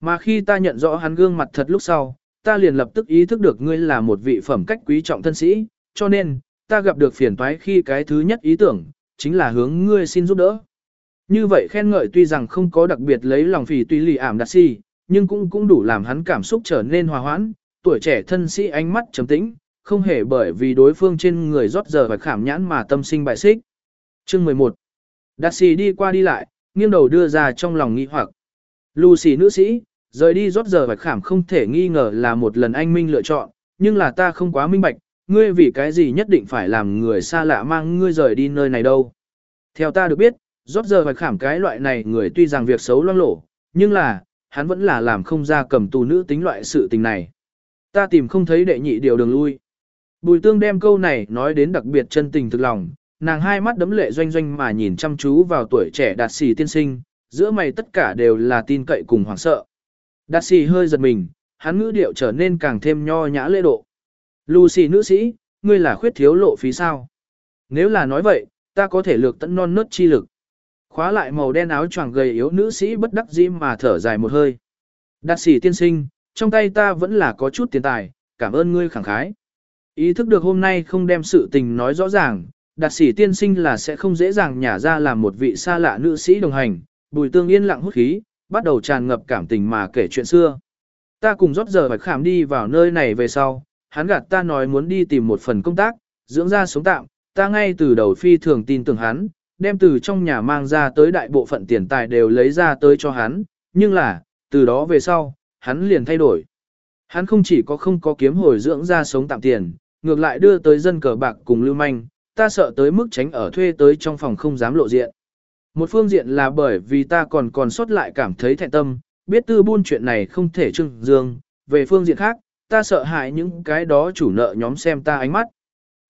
Mà khi ta nhận rõ hắn gương mặt thật lúc sau, ta liền lập tức ý thức được ngươi là một vị phẩm cách quý trọng thân sĩ, cho nên, ta gặp được phiền toái khi cái thứ nhất ý tưởng, chính là hướng ngươi xin giúp đỡ. Như vậy khen ngợi tuy rằng không có đặc biệt lấy lòng phỉ tùy lì ảm đặt si, nhưng cũng cũng đủ làm hắn cảm xúc trở nên hòa hoãn, tuổi trẻ thân sĩ ánh mắt trầm tĩnh, không hề bởi vì đối phương trên người rót giờ và khảm nhãn mà tâm sinh bại xích. Chương 11 Đạt si đi qua đi lại, nghiêng đầu đưa ra trong lòng nghi hoặc. Lucy nữ sĩ, rời đi rót giờ vạch khảm không thể nghi ngờ là một lần anh minh lựa chọn, nhưng là ta không quá minh bạch, ngươi vì cái gì nhất định phải làm người xa lạ mang ngươi rời đi nơi này đâu. Theo ta được biết, rót giờ vạch khảm cái loại này người tuy rằng việc xấu loang lổ, nhưng là, hắn vẫn là làm không ra cầm tù nữ tính loại sự tình này. Ta tìm không thấy đệ nhị điều đường lui. Bùi tương đem câu này nói đến đặc biệt chân tình thực lòng, nàng hai mắt đấm lệ doanh doanh mà nhìn chăm chú vào tuổi trẻ đạt sĩ tiên sinh, giữa mày tất cả đều là tin cậy cùng hoảng sợ. Đạt sĩ hơi giật mình, hắn ngữ điệu trở nên càng thêm nho nhã lễ độ. Lucy nữ sĩ, ngươi là khuyết thiếu lộ phí sao? Nếu là nói vậy, ta có thể lược tận non nớt chi lực. Khóa lại màu đen áo choàng gầy yếu nữ sĩ bất đắc dĩ mà thở dài một hơi. Đạt sĩ tiên sinh, trong tay ta vẫn là có chút tiền tài, cảm ơn ngươi khẳng khái. Ý thức được hôm nay không đem sự tình nói rõ ràng, đạt sĩ tiên sinh là sẽ không dễ dàng nhả ra làm một vị xa lạ nữ sĩ đồng hành, bùi tương yên lặng hút khí, bắt đầu tràn ngập cảm tình mà kể chuyện xưa. Ta cùng rót giờ phải khảm đi vào nơi này về sau, hắn gạt ta nói muốn đi tìm một phần công tác, dưỡng ra sống tạm, ta ngay từ đầu phi thường tin tưởng hắn, đem từ trong nhà mang ra tới đại bộ phận tiền tài đều lấy ra tới cho hắn, nhưng là, từ đó về sau, hắn liền thay đổi. Hắn không chỉ có không có kiếm hồi dưỡng ra sống tạm tiền, ngược lại đưa tới dân cờ bạc cùng lưu manh, ta sợ tới mức tránh ở thuê tới trong phòng không dám lộ diện. Một phương diện là bởi vì ta còn còn sót lại cảm thấy thẹn tâm, biết tư buôn chuyện này không thể trưng dương, về phương diện khác, ta sợ hại những cái đó chủ nợ nhóm xem ta ánh mắt.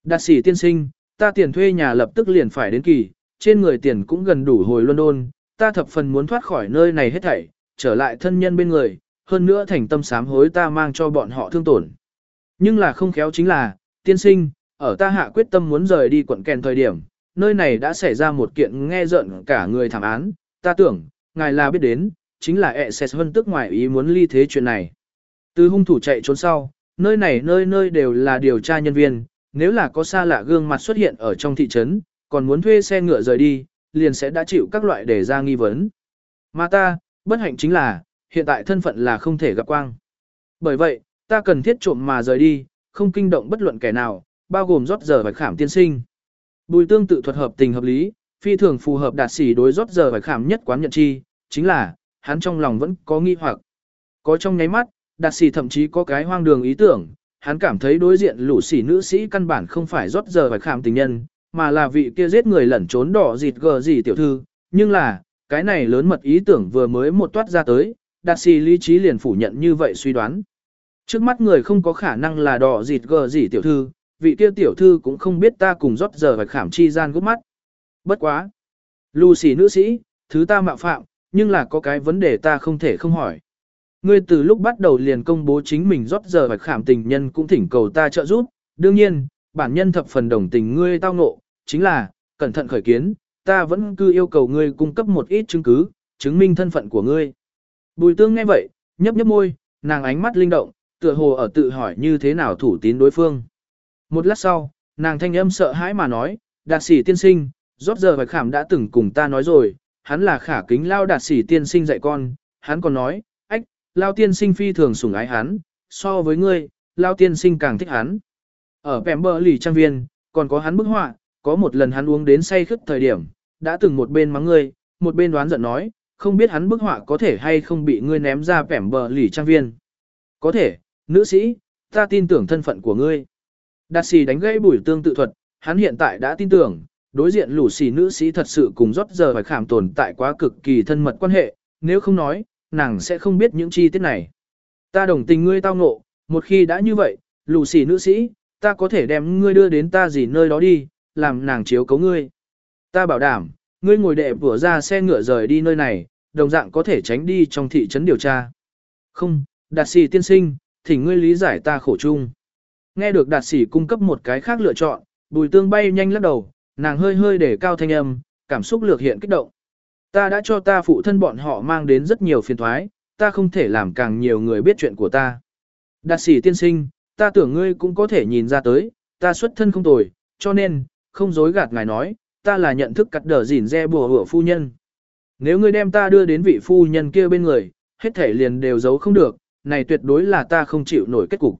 Đạt sĩ tiên sinh, ta tiền thuê nhà lập tức liền phải đến kỳ, trên người tiền cũng gần đủ hồi London, ta thập phần muốn thoát khỏi nơi này hết thảy, trở lại thân nhân bên người, hơn nữa thành tâm sám hối ta mang cho bọn họ thương tổn. Nhưng là không khéo chính là, tiên sinh, ở ta hạ quyết tâm muốn rời đi quận kèn thời điểm, nơi này đã xảy ra một kiện nghe giận cả người thảm án, ta tưởng, ngài là biết đến, chính là ẹ sẽ hơn tức ngoài ý muốn ly thế chuyện này. Từ hung thủ chạy trốn sau, nơi này nơi nơi đều là điều tra nhân viên, nếu là có xa lạ gương mặt xuất hiện ở trong thị trấn, còn muốn thuê xe ngựa rời đi, liền sẽ đã chịu các loại để ra nghi vấn. Mà ta, bất hạnh chính là, hiện tại thân phận là không thể gặp quang. Bởi vậy, ta cần thiết trộm mà rời đi, không kinh động bất luận kẻ nào, bao gồm rót giờ và khảm tiên sinh. Bùi tương tự thuật hợp tình hợp lý, phi thường phù hợp đạt sĩ đối rót giờ phải khảm nhất quán nhận chi, chính là, hắn trong lòng vẫn có nghi hoặc. Có trong nháy mắt, đạt sĩ thậm chí có cái hoang đường ý tưởng, hắn cảm thấy đối diện lũ sĩ nữ sĩ căn bản không phải rót giờ phải khảm tình nhân, mà là vị kia giết người lẩn trốn đỏ dịt gờ gì tiểu thư, nhưng là, cái này lớn mật ý tưởng vừa mới một toát ra tới, đạt sĩ lý trí liền phủ nhận như vậy suy đoán. Trước mắt người không có khả năng là đỏ dịt gờ gì tiểu thư, vị kia tiểu thư cũng không biết ta cùng rót giờ và khảm chi gian gút mắt. Bất quá. Lucy nữ sĩ, thứ ta mạo phạm, nhưng là có cái vấn đề ta không thể không hỏi. Ngươi từ lúc bắt đầu liền công bố chính mình rót giờ và khảm tình nhân cũng thỉnh cầu ta trợ giúp, đương nhiên, bản nhân thập phần đồng tình ngươi tao ngộ, chính là, cẩn thận khởi kiến, ta vẫn cứ yêu cầu ngươi cung cấp một ít chứng cứ, chứng minh thân phận của ngươi. Bùi tương nghe vậy, nhấp nhấp môi, nàng ánh mắt linh động, tựa hồ ở tự hỏi như thế nào thủ tín đối phương. Một lát sau, nàng thanh âm sợ hãi mà nói, đạt sĩ tiên sinh, rót giờ bạch khảm đã từng cùng ta nói rồi, hắn là khả kính lao đạt sĩ tiên sinh dạy con, hắn còn nói, ách, lao tiên sinh phi thường sủng ái hắn, so với ngươi, lao tiên sinh càng thích hắn. Ở bèm bờ lì trang viên, còn có hắn bức họa, có một lần hắn uống đến say khướt thời điểm, đã từng một bên mắng ngươi, một bên đoán giận nói, không biết hắn bức họa có thể hay không bị ngươi ném ra bẻm bờ lì trang viên. Có thể, nữ sĩ, ta tin tưởng thân phận của ngươi. Đạt sĩ đánh gãy bùi tương tự thuật, hắn hiện tại đã tin tưởng, đối diện lũ xì nữ sĩ thật sự cùng rót giờ phải khảm tồn tại quá cực kỳ thân mật quan hệ, nếu không nói, nàng sẽ không biết những chi tiết này. Ta đồng tình ngươi tao ngộ, một khi đã như vậy, lũ xì nữ sĩ, ta có thể đem ngươi đưa đến ta gì nơi đó đi, làm nàng chiếu cấu ngươi. Ta bảo đảm, ngươi ngồi đệ vừa ra xe ngựa rời đi nơi này, đồng dạng có thể tránh đi trong thị trấn điều tra. Không, đạt sĩ tiên sinh, thỉnh ngươi lý giải ta khổ chung. Nghe được đạt sĩ cung cấp một cái khác lựa chọn, bùi tương bay nhanh lắc đầu, nàng hơi hơi để cao thanh âm, cảm xúc lược hiện kích động. Ta đã cho ta phụ thân bọn họ mang đến rất nhiều phiền thoái, ta không thể làm càng nhiều người biết chuyện của ta. Đạt sĩ tiên sinh, ta tưởng ngươi cũng có thể nhìn ra tới, ta xuất thân không tồi, cho nên, không dối gạt ngài nói, ta là nhận thức cắt đờ dỉn re bùa hựa phu nhân. Nếu ngươi đem ta đưa đến vị phu nhân kia bên người, hết thể liền đều giấu không được, này tuyệt đối là ta không chịu nổi kết cục.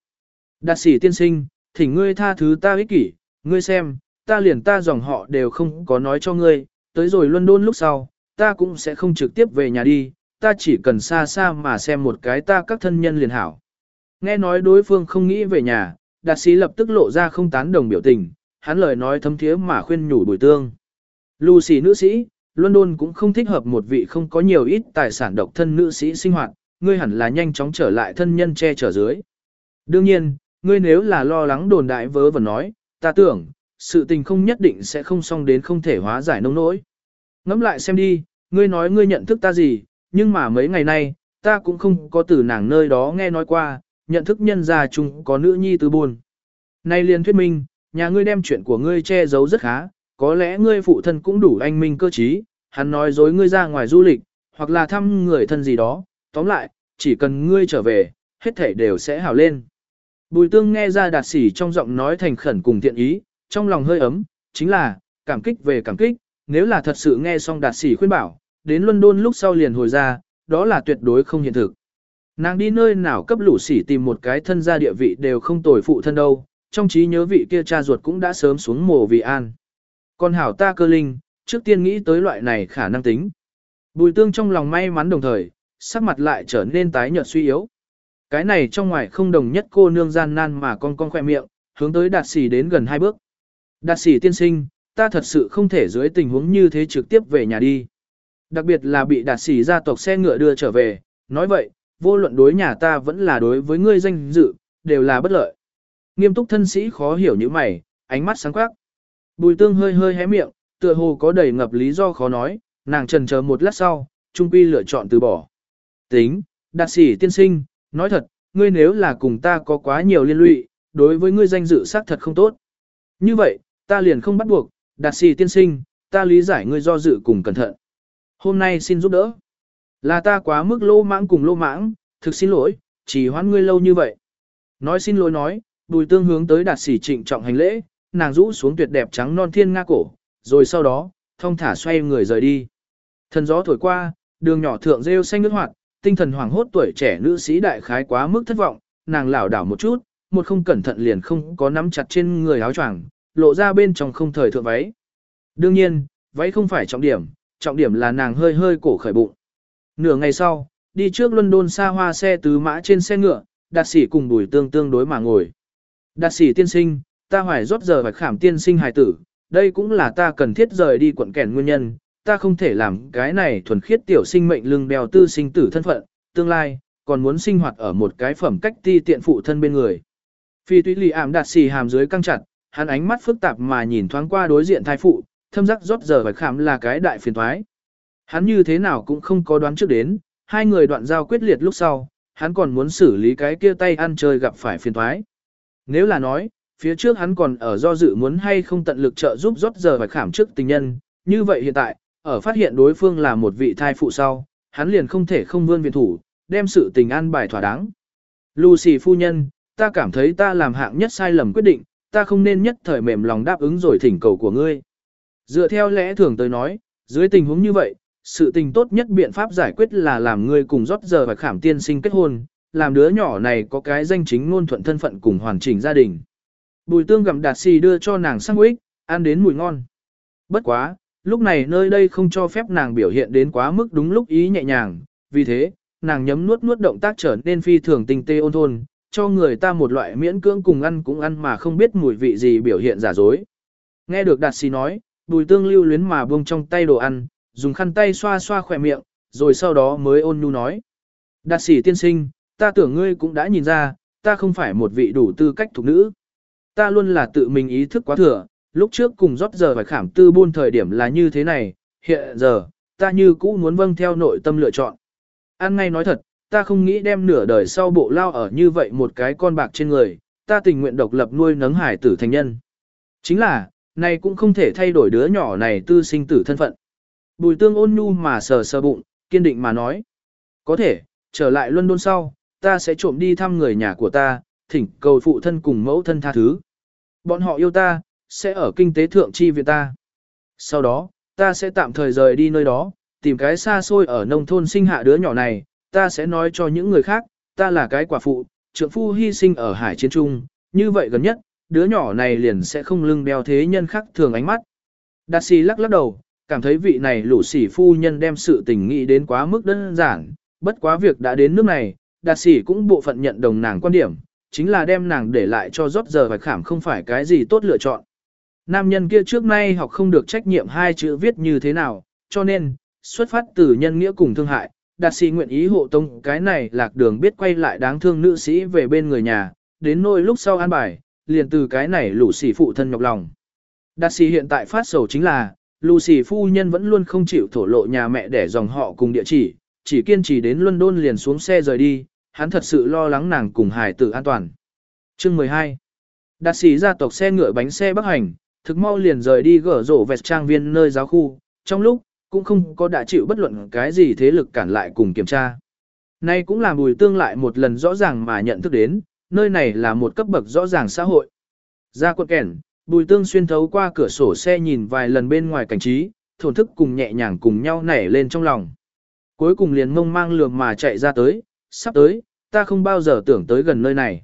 Đạt sĩ tiên sinh, thỉnh ngươi tha thứ ta ích kỷ, ngươi xem, ta liền ta dòng họ đều không có nói cho ngươi, tới rồi London lúc sau, ta cũng sẽ không trực tiếp về nhà đi, ta chỉ cần xa xa mà xem một cái ta các thân nhân liền hảo. Nghe nói đối phương không nghĩ về nhà, đạt sĩ lập tức lộ ra không tán đồng biểu tình, hắn lời nói thấm thiế mà khuyên nhủ bùi tương. Lucy nữ sĩ, London cũng không thích hợp một vị không có nhiều ít tài sản độc thân nữ sĩ sinh hoạt, ngươi hẳn là nhanh chóng trở lại thân nhân che chở dưới. Đương nhiên, ngươi nếu là lo lắng đồn đại vớ vẩn nói, ta tưởng, sự tình không nhất định sẽ không xong đến không thể hóa giải nông nỗi. Ngẫm lại xem đi, ngươi nói ngươi nhận thức ta gì, nhưng mà mấy ngày nay, ta cũng không có từ nàng nơi đó nghe nói qua, nhận thức nhân gia chung có nữ nhi từ buồn. Nay liền thuyết minh, nhà ngươi đem chuyện của ngươi che giấu rất khá, có lẽ ngươi phụ thân cũng đủ anh minh cơ trí, hắn nói dối ngươi ra ngoài du lịch, hoặc là thăm người thân gì đó, tóm lại, chỉ cần ngươi trở về, hết thảy đều sẽ hào lên. Bùi tương nghe ra đạt sỉ trong giọng nói thành khẩn cùng thiện ý, trong lòng hơi ấm, chính là, cảm kích về cảm kích, nếu là thật sự nghe xong đạt sỉ khuyên bảo, đến London lúc sau liền hồi ra, đó là tuyệt đối không hiện thực. Nàng đi nơi nào cấp lũ sỉ tìm một cái thân gia địa vị đều không tồi phụ thân đâu, trong trí nhớ vị kia cha ruột cũng đã sớm xuống mồ vì an. Còn hảo ta cơ linh, trước tiên nghĩ tới loại này khả năng tính. Bùi tương trong lòng may mắn đồng thời, sắc mặt lại trở nên tái nhợt suy yếu. Cái này trong ngoài không đồng nhất cô nương gian nan mà con con khỏe miệng, hướng tới đạt sĩ đến gần hai bước. Đạt sĩ tiên sinh, ta thật sự không thể dưới tình huống như thế trực tiếp về nhà đi. Đặc biệt là bị đạt sĩ gia tộc xe ngựa đưa trở về, nói vậy, vô luận đối nhà ta vẫn là đối với ngươi danh dự, đều là bất lợi. Nghiêm túc thân sĩ khó hiểu như mày, ánh mắt sáng quắc. Bùi tương hơi hơi hé miệng, tựa hồ có đầy ngập lý do khó nói, nàng trần chờ một lát sau, trung quy lựa chọn từ bỏ. Tính, đạt sĩ tiên sinh, nói thật, ngươi nếu là cùng ta có quá nhiều liên lụy, đối với ngươi danh dự xác thật không tốt. Như vậy, ta liền không bắt buộc, đạt sĩ tiên sinh, ta lý giải ngươi do dự cùng cẩn thận. Hôm nay xin giúp đỡ. Là ta quá mức lô mãng cùng lô mãng, thực xin lỗi, chỉ hoãn ngươi lâu như vậy. Nói xin lỗi nói, bùi tương hướng tới đạt sĩ trịnh trọng hành lễ, nàng rũ xuống tuyệt đẹp trắng non thiên nga cổ, rồi sau đó, thông thả xoay người rời đi. Thần gió thổi qua, đường nhỏ thượng rêu xanh nước hoạt, tinh thần hoảng hốt tuổi trẻ nữ sĩ đại khái quá mức thất vọng, nàng lảo đảo một chút, một không cẩn thận liền không có nắm chặt trên người áo choàng, lộ ra bên trong không thời thượng váy. Đương nhiên, váy không phải trọng điểm, trọng điểm là nàng hơi hơi cổ khởi bụng. Nửa ngày sau, đi trước London xa hoa xe tứ mã trên xe ngựa, đạt sĩ cùng bùi tương tương đối mà ngồi. Đạt sĩ tiên sinh, ta hoài rót giờ phải khảm tiên sinh hài tử, đây cũng là ta cần thiết rời đi quận kẻn nguyên nhân, ta không thể làm cái này thuần khiết tiểu sinh mệnh lưng bèo tư sinh tử thân phận, tương lai, còn muốn sinh hoạt ở một cái phẩm cách ti tiện phụ thân bên người. Phi tuy lì ảm đạt xì hàm dưới căng chặt, hắn ánh mắt phức tạp mà nhìn thoáng qua đối diện thai phụ, thâm giác rót giờ phải khảm là cái đại phiền thoái. Hắn như thế nào cũng không có đoán trước đến, hai người đoạn giao quyết liệt lúc sau, hắn còn muốn xử lý cái kia tay ăn chơi gặp phải phiền thoái. Nếu là nói, phía trước hắn còn ở do dự muốn hay không tận lực trợ giúp rót giờ phải khảm trước tình nhân, như vậy hiện tại, ở phát hiện đối phương là một vị thai phụ sau, hắn liền không thể không vươn viện thủ, đem sự tình an bài thỏa đáng. Lucy phu nhân, ta cảm thấy ta làm hạng nhất sai lầm quyết định, ta không nên nhất thời mềm lòng đáp ứng rồi thỉnh cầu của ngươi. Dựa theo lẽ thường tới nói, dưới tình huống như vậy, sự tình tốt nhất biện pháp giải quyết là làm ngươi cùng rót giờ và khảm tiên sinh kết hôn, làm đứa nhỏ này có cái danh chính ngôn thuận thân phận cùng hoàn chỉnh gia đình. Bùi tương gặm đạt xì đưa cho nàng sang ích, ăn đến mùi ngon. Bất quá, lúc này nơi đây không cho phép nàng biểu hiện đến quá mức đúng lúc ý nhẹ nhàng, vì thế, nàng nhấm nuốt nuốt động tác trở nên phi thường tinh tê ôn thôn, cho người ta một loại miễn cưỡng cùng ăn cũng ăn mà không biết mùi vị gì biểu hiện giả dối. Nghe được đạt xì nói, bùi tương lưu luyến mà buông trong tay đồ ăn, dùng khăn tay xoa xoa khỏe miệng, rồi sau đó mới ôn nhu nói. Đạt sĩ tiên sinh, ta tưởng ngươi cũng đã nhìn ra, ta không phải một vị đủ tư cách thuộc nữ. Ta luôn là tự mình ý thức quá thừa, lúc trước cùng rót giờ phải khảm tư buôn thời điểm là như thế này, hiện giờ, ta như cũ muốn vâng theo nội tâm lựa chọn. An ngay nói thật, ta không nghĩ đem nửa đời sau bộ lao ở như vậy một cái con bạc trên người, ta tình nguyện độc lập nuôi nấng hải tử thành nhân. Chính là, này cũng không thể thay đổi đứa nhỏ này tư sinh tử thân phận. Bùi tương ôn nhu mà sờ sờ bụng, kiên định mà nói. Có thể, trở lại London sau, ta sẽ trộm đi thăm người nhà của ta, thỉnh cầu phụ thân cùng mẫu thân tha thứ. Bọn họ yêu ta, sẽ ở kinh tế thượng chi viện ta. Sau đó, ta sẽ tạm thời rời đi nơi đó, tìm cái xa xôi ở nông thôn sinh hạ đứa nhỏ này, ta sẽ nói cho những người khác, ta là cái quả phụ, trượng phu hy sinh ở hải chiến trung, như vậy gần nhất, đứa nhỏ này liền sẽ không lưng đeo thế nhân khác thường ánh mắt. Đạt sĩ lắc lắc đầu, cảm thấy vị này lũ sỉ phu nhân đem sự tình nghĩ đến quá mức đơn giản, bất quá việc đã đến nước này, đạt sĩ cũng bộ phận nhận đồng nàng quan điểm, chính là đem nàng để lại cho rót giờ và khảm không phải cái gì tốt lựa chọn. Nam nhân kia trước nay học không được trách nhiệm hai chữ viết như thế nào, cho nên, xuất phát từ nhân nghĩa cùng thương hại, đạt sĩ nguyện ý hộ tông cái này lạc đường biết quay lại đáng thương nữ sĩ về bên người nhà, đến nỗi lúc sau an bài, liền từ cái này lũ sỉ phụ thân nhọc lòng. Đạt sĩ hiện tại phát sầu chính là, Lucy phu nhân vẫn luôn không chịu thổ lộ nhà mẹ để dòng họ cùng địa chỉ, chỉ kiên trì đến London liền xuống xe rời đi, hắn thật sự lo lắng nàng cùng hải tử an toàn. Chương 12 Đạt sĩ gia tộc xe ngựa bánh xe bắc hành, thực mau liền rời đi gở rổ vẹt trang viên nơi giáo khu, trong lúc, cũng không có đã chịu bất luận cái gì thế lực cản lại cùng kiểm tra. Nay cũng là bùi tương lại một lần rõ ràng mà nhận thức đến, nơi này là một cấp bậc rõ ràng xã hội. Ra quận kẻn, Bùi tương xuyên thấu qua cửa sổ xe nhìn vài lần bên ngoài cảnh trí, thổn thức cùng nhẹ nhàng cùng nhau nảy lên trong lòng. Cuối cùng liền mông mang lường mà chạy ra tới, sắp tới, ta không bao giờ tưởng tới gần nơi này.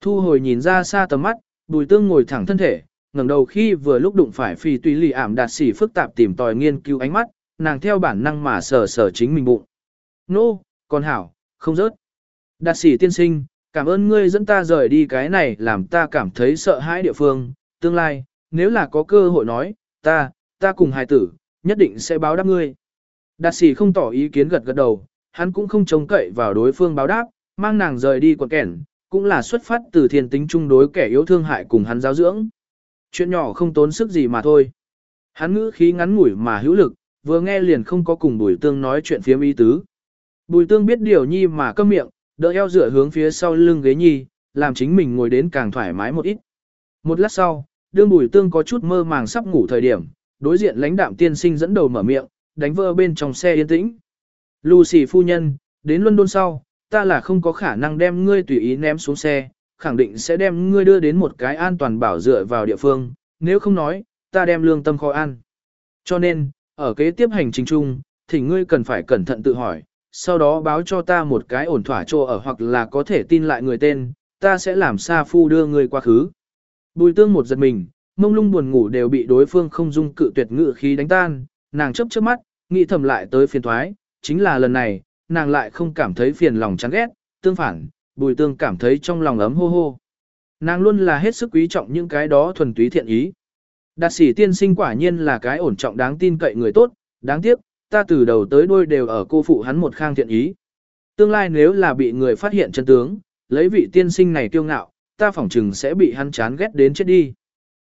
Thu hồi nhìn ra xa tầm mắt, bùi tương ngồi thẳng thân thể, ngẩng đầu khi vừa lúc đụng phải phi tùy lì ảm đạt xỉ phức tạp tìm tòi nghiên cứu ánh mắt, nàng theo bản năng mà sờ sờ chính mình bụng. Nô, no, còn hảo, không rớt. Đạt xỉ tiên sinh, cảm ơn ngươi dẫn ta rời đi cái này làm ta cảm thấy sợ hãi địa phương, tương lai, nếu là có cơ hội nói, ta, ta cùng hài tử, nhất định sẽ báo đáp ngươi. Đạt sĩ không tỏ ý kiến gật gật đầu, hắn cũng không trông cậy vào đối phương báo đáp, mang nàng rời đi quần kẻn, cũng là xuất phát từ thiên tính chung đối kẻ yếu thương hại cùng hắn giáo dưỡng. Chuyện nhỏ không tốn sức gì mà thôi. Hắn ngữ khí ngắn ngủi mà hữu lực, vừa nghe liền không có cùng bùi tương nói chuyện phía ý tứ. Bùi tương biết điều nhi mà câm miệng, đỡ eo dựa hướng phía sau lưng ghế nhi, làm chính mình ngồi đến càng thoải mái một ít. Một lát sau, đương bùi tương có chút mơ màng sắp ngủ thời điểm, đối diện lãnh đạm tiên sinh dẫn đầu mở miệng, đánh vỡ bên trong xe yên tĩnh. Lucy phu nhân, đến London sau, ta là không có khả năng đem ngươi tùy ý ném xuống xe, khẳng định sẽ đem ngươi đưa đến một cái an toàn bảo dựa vào địa phương, nếu không nói, ta đem lương tâm khó ăn. Cho nên, ở kế tiếp hành trình chung, thì ngươi cần phải cẩn thận tự hỏi, sau đó báo cho ta một cái ổn thỏa chỗ ở hoặc là có thể tin lại người tên, ta sẽ làm xa phu đưa ngươi qua khứ. Bùi tương một giật mình, mông lung buồn ngủ đều bị đối phương không dung cự tuyệt ngự khí đánh tan, nàng chấp chớp mắt, nghĩ thầm lại tới phiền thoái, chính là lần này, nàng lại không cảm thấy phiền lòng chán ghét, tương phản, bùi tương cảm thấy trong lòng ấm hô hô. Nàng luôn là hết sức quý trọng những cái đó thuần túy thiện ý. Đạt sĩ tiên sinh quả nhiên là cái ổn trọng đáng tin cậy người tốt, đáng tiếc, ta từ đầu tới đuôi đều ở cô phụ hắn một khang thiện ý. Tương lai nếu là bị người phát hiện chân tướng, lấy vị tiên sinh này kiêu ngạo, ta phỏng chừng sẽ bị hắn chán ghét đến chết đi.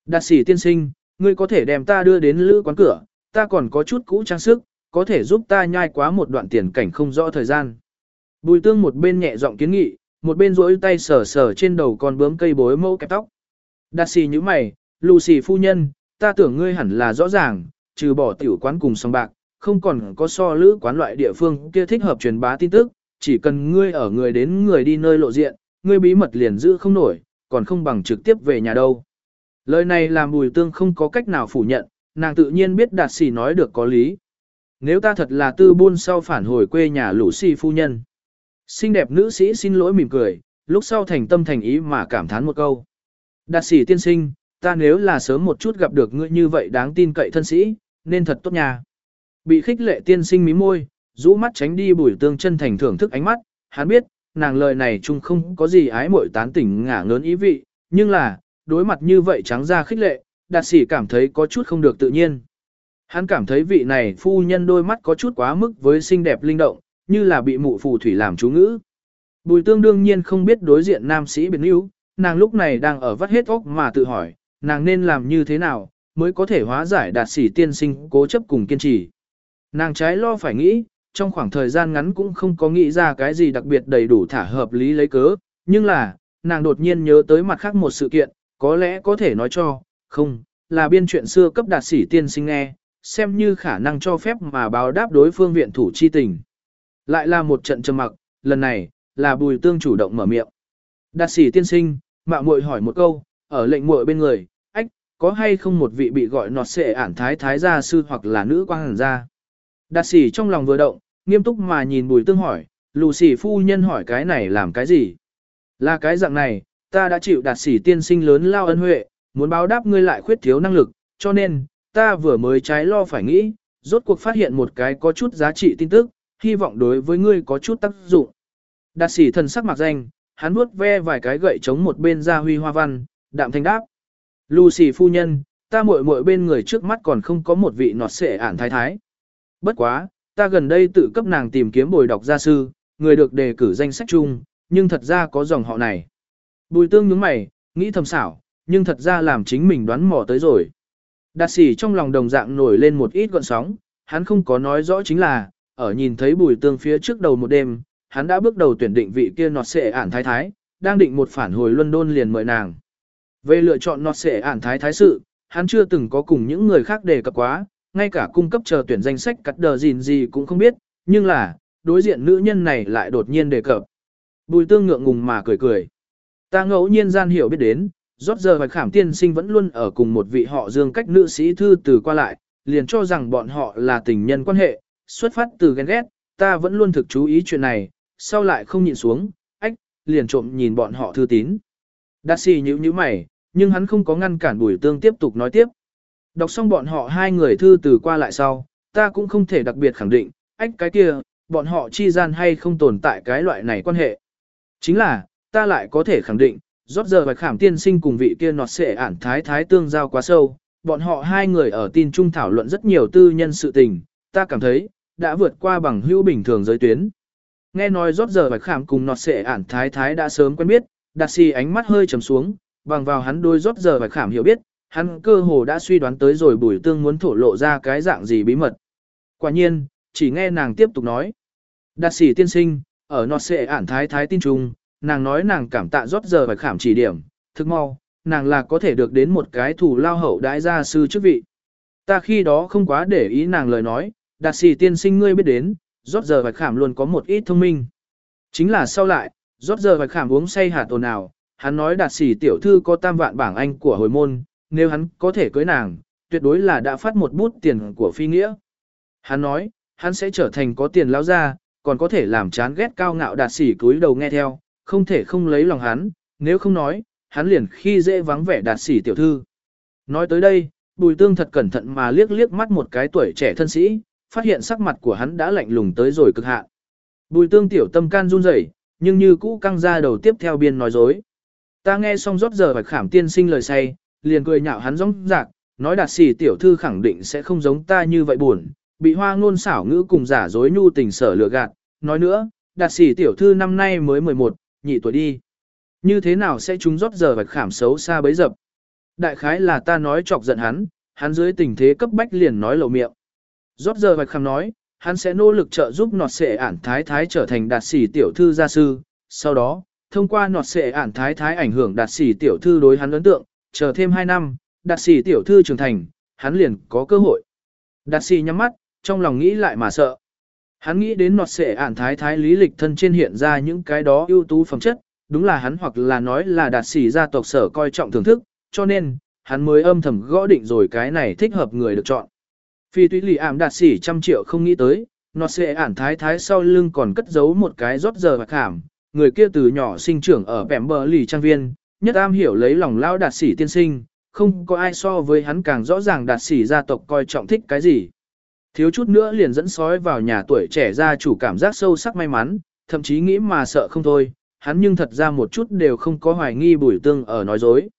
Đạt sĩ tiên sinh, ngươi có thể đem ta đưa đến lữ quán cửa, ta còn có chút cũ trang sức, có thể giúp ta nhai quá một đoạn tiền cảnh không rõ thời gian. Bùi tương một bên nhẹ giọng kiến nghị, một bên rỗi tay sờ sờ trên đầu con bướm cây bối mẫu kẹp tóc. Đạt xì như mày, Lucy phu nhân, ta tưởng ngươi hẳn là rõ ràng, trừ bỏ tiểu quán cùng song bạc, không còn có so lữ quán loại địa phương kia thích hợp truyền bá tin tức, chỉ cần ngươi ở người đến người đi nơi lộ diện, ngươi bí mật liền giữ không nổi, còn không bằng trực tiếp về nhà đâu. Lời này làm bùi tương không có cách nào phủ nhận, nàng tự nhiên biết đạt xì nói được có lý. Nếu ta thật là tư buôn sau phản hồi quê nhà lũ xì phu nhân. Xinh đẹp nữ sĩ xin lỗi mỉm cười, lúc sau thành tâm thành ý mà cảm thán một câu. Đạt sĩ tiên sinh, ta nếu là sớm một chút gặp được ngươi như vậy đáng tin cậy thân sĩ, nên thật tốt nhà. Bị khích lệ tiên sinh mí môi, rũ mắt tránh đi bùi tương chân thành thưởng thức ánh mắt, hắn biết, nàng lời này chung không có gì ái mội tán tỉnh ngả ngớn ý vị, nhưng là, đối mặt như vậy trắng ra khích lệ, đạt sĩ cảm thấy có chút không được tự nhiên. Hắn cảm thấy vị này phu nhân đôi mắt có chút quá mức với xinh đẹp linh động, như là bị mụ phù thủy làm chú ngữ. Bùi tương đương nhiên không biết đối diện nam sĩ biệt níu, nàng lúc này đang ở vắt hết óc mà tự hỏi, nàng nên làm như thế nào, mới có thể hóa giải đạt sĩ tiên sinh cố chấp cùng kiên trì. Nàng trái lo phải nghĩ, trong khoảng thời gian ngắn cũng không có nghĩ ra cái gì đặc biệt đầy đủ thả hợp lý lấy cớ, nhưng là, nàng đột nhiên nhớ tới mặt khác một sự kiện, có lẽ có thể nói cho, không, là biên chuyện xưa cấp đạt sĩ tiên sinh nghe, xem như khả năng cho phép mà báo đáp đối phương viện thủ chi tình. Lại là một trận trầm mặc, lần này, là bùi tương chủ động mở miệng. Đạt sĩ tiên sinh, mạo muội hỏi một câu, ở lệnh muội bên người, ách, có hay không một vị bị gọi nọt xệ ản thái thái gia sư hoặc là nữ quang hẳn gia? Đạt sĩ trong lòng vừa động, nghiêm túc mà nhìn bùi tương hỏi, lù sĩ phu nhân hỏi cái này làm cái gì? Là cái dạng này, ta đã chịu đạt sĩ tiên sinh lớn lao ân huệ, muốn báo đáp ngươi lại khuyết thiếu năng lực, cho nên, ta vừa mới trái lo phải nghĩ, rốt cuộc phát hiện một cái có chút giá trị tin tức, hy vọng đối với ngươi có chút tác dụng. Đạt sĩ thần sắc mặc danh, hắn vuốt ve vài cái gậy chống một bên ra huy hoa văn, đạm thanh đáp. Lucy phu nhân, ta muội muội bên người trước mắt còn không có một vị nọt xệ ản thái thái. Bất quá, ta gần đây tự cấp nàng tìm kiếm bồi đọc gia sư, người được đề cử danh sách chung, nhưng thật ra có dòng họ này. Bùi tương nhướng mày, nghĩ thầm xảo, nhưng thật ra làm chính mình đoán mò tới rồi. Đạt sĩ trong lòng đồng dạng nổi lên một ít gọn sóng, hắn không có nói rõ chính là, ở nhìn thấy bùi tương phía trước đầu một đêm, hắn đã bước đầu tuyển định vị kia nọt xệ ản thái thái, đang định một phản hồi London liền mời nàng. Về lựa chọn nọt xệ ản thái thái sự, hắn chưa từng có cùng những người khác đề cập quá, ngay cả cung cấp chờ tuyển danh sách cắt đờ gìn gì cũng không biết, nhưng là, đối diện nữ nhân này lại đột nhiên đề cập. Bùi tương ngượng ngùng mà cười cười. Ta ngẫu nhiên gian hiểu biết đến, rót giờ bạch khảm tiên sinh vẫn luôn ở cùng một vị họ dương cách nữ sĩ thư từ qua lại, liền cho rằng bọn họ là tình nhân quan hệ, xuất phát từ ghen ghét, ta vẫn luôn thực chú ý chuyện này, sau lại không nhìn xuống, ách, liền trộm nhìn bọn họ thư tín. Đạt xì nhíu nhíu mày, nhưng hắn không có ngăn cản bùi tương tiếp tục nói tiếp. Đọc xong bọn họ hai người thư từ qua lại sau, ta cũng không thể đặc biệt khẳng định, ách cái kia, bọn họ chi gian hay không tồn tại cái loại này quan hệ. Chính là, ta lại có thể khẳng định, rót giờ và khảm tiên sinh cùng vị kia nọt sẽ ản thái thái tương giao quá sâu, bọn họ hai người ở tin trung thảo luận rất nhiều tư nhân sự tình, ta cảm thấy, đã vượt qua bằng hữu bình thường giới tuyến. Nghe nói rót giờ bạch khảm cùng nọt sệ ản thái thái đã sớm quen biết, đạt si ánh mắt hơi trầm xuống, bằng vào hắn đôi rót giờ bạch khảm hiểu biết, hắn cơ hồ đã suy đoán tới rồi bùi tương muốn thổ lộ ra cái dạng gì bí mật. Quả nhiên, chỉ nghe nàng tiếp tục nói. Đạt sĩ tiên sinh, ở nọt sệ ản thái thái tin trung, nàng nói nàng cảm tạ rót giờ bạch khảm chỉ điểm, thức mau, nàng là có thể được đến một cái thủ lao hậu đãi gia sư chức vị. Ta khi đó không quá để ý nàng lời nói, đạt sĩ tiên sinh ngươi biết đến, rót giờ vạch khảm luôn có một ít thông minh. Chính là sau lại, rót giờ vạch khảm uống say hạt tồn nào, hắn nói đạt sĩ tiểu thư có tam vạn bảng anh của hồi môn, nếu hắn có thể cưới nàng, tuyệt đối là đã phát một bút tiền của phi nghĩa. Hắn nói, hắn sẽ trở thành có tiền lao ra, còn có thể làm chán ghét cao ngạo đạt sĩ cúi đầu nghe theo, không thể không lấy lòng hắn, nếu không nói, hắn liền khi dễ vắng vẻ đạt sĩ tiểu thư. Nói tới đây, bùi tương thật cẩn thận mà liếc liếc mắt một cái tuổi trẻ thân sĩ, phát hiện sắc mặt của hắn đã lạnh lùng tới rồi cực hạn. Bùi tương tiểu tâm can run rẩy, nhưng như cũ căng ra đầu tiếp theo biên nói dối. Ta nghe xong rót giờ và khảm tiên sinh lời say, liền cười nhạo hắn rong rạc, nói đạt sĩ tiểu thư khẳng định sẽ không giống ta như vậy buồn, bị hoa ngôn xảo ngữ cùng giả dối nhu tình sở lừa gạt. Nói nữa, đạt sĩ tiểu thư năm nay mới 11, nhị tuổi đi. Như thế nào sẽ chúng rót giờ và khảm xấu xa bấy dập. Đại khái là ta nói chọc giận hắn, hắn dưới tình thế cấp bách liền nói lầu miệng. Rót giờ bạch khám nói, hắn sẽ nỗ lực trợ giúp nọt sệ ản thái thái trở thành đạt sĩ tiểu thư gia sư. Sau đó, thông qua nọt sệ ản thái thái ảnh hưởng đạt sĩ tiểu thư đối hắn ấn tượng, chờ thêm 2 năm, đạt sĩ tiểu thư trưởng thành, hắn liền có cơ hội. Đạt sĩ nhắm mắt, trong lòng nghĩ lại mà sợ. Hắn nghĩ đến nọt sệ ản thái thái lý lịch thân trên hiện ra những cái đó ưu tú phẩm chất, đúng là hắn hoặc là nói là đạt sĩ gia tộc sở coi trọng thưởng thức, cho nên, hắn mới âm thầm gõ định rồi cái này thích hợp người được chọn. Phi tuy lì ảm đạt sĩ trăm triệu không nghĩ tới, nó sẽ ản thái thái sau lưng còn cất giấu một cái rót giờ và khảm, người kia từ nhỏ sinh trưởng ở bẻm bờ lì trang viên, nhất am hiểu lấy lòng lao đạt sĩ tiên sinh, không có ai so với hắn càng rõ ràng đạt sĩ gia tộc coi trọng thích cái gì. Thiếu chút nữa liền dẫn sói vào nhà tuổi trẻ gia chủ cảm giác sâu sắc may mắn, thậm chí nghĩ mà sợ không thôi, hắn nhưng thật ra một chút đều không có hoài nghi bùi tương ở nói dối.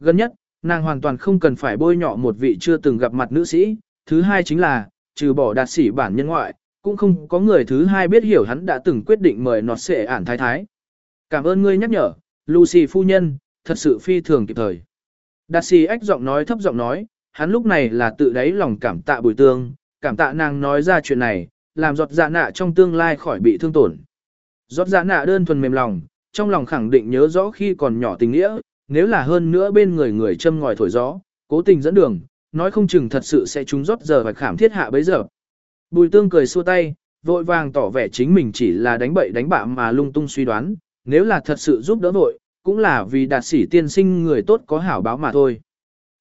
Gần nhất, nàng hoàn toàn không cần phải bôi nhọ một vị chưa từng gặp mặt nữ sĩ, thứ hai chính là, trừ bỏ đạt sĩ bản nhân ngoại, cũng không có người thứ hai biết hiểu hắn đã từng quyết định mời nọt xệ ản thái thái. Cảm ơn ngươi nhắc nhở, Lucy phu nhân, thật sự phi thường kịp thời. Đạt sĩ ách giọng nói thấp giọng nói, hắn lúc này là tự đáy lòng cảm tạ bùi tương, cảm tạ nàng nói ra chuyện này, làm giọt dạ nạ trong tương lai khỏi bị thương tổn. Giọt dạ nạ đơn thuần mềm lòng, trong lòng khẳng định nhớ rõ khi còn nhỏ tình nghĩa, nếu là hơn nữa bên người người châm ngòi thổi gió, cố tình dẫn đường, nói không chừng thật sự sẽ trúng rót giờ và khảm thiết hạ bấy giờ. Bùi tương cười xua tay, vội vàng tỏ vẻ chính mình chỉ là đánh bậy đánh bạ mà lung tung suy đoán, nếu là thật sự giúp đỡ vội, cũng là vì đạt sĩ tiên sinh người tốt có hảo báo mà thôi.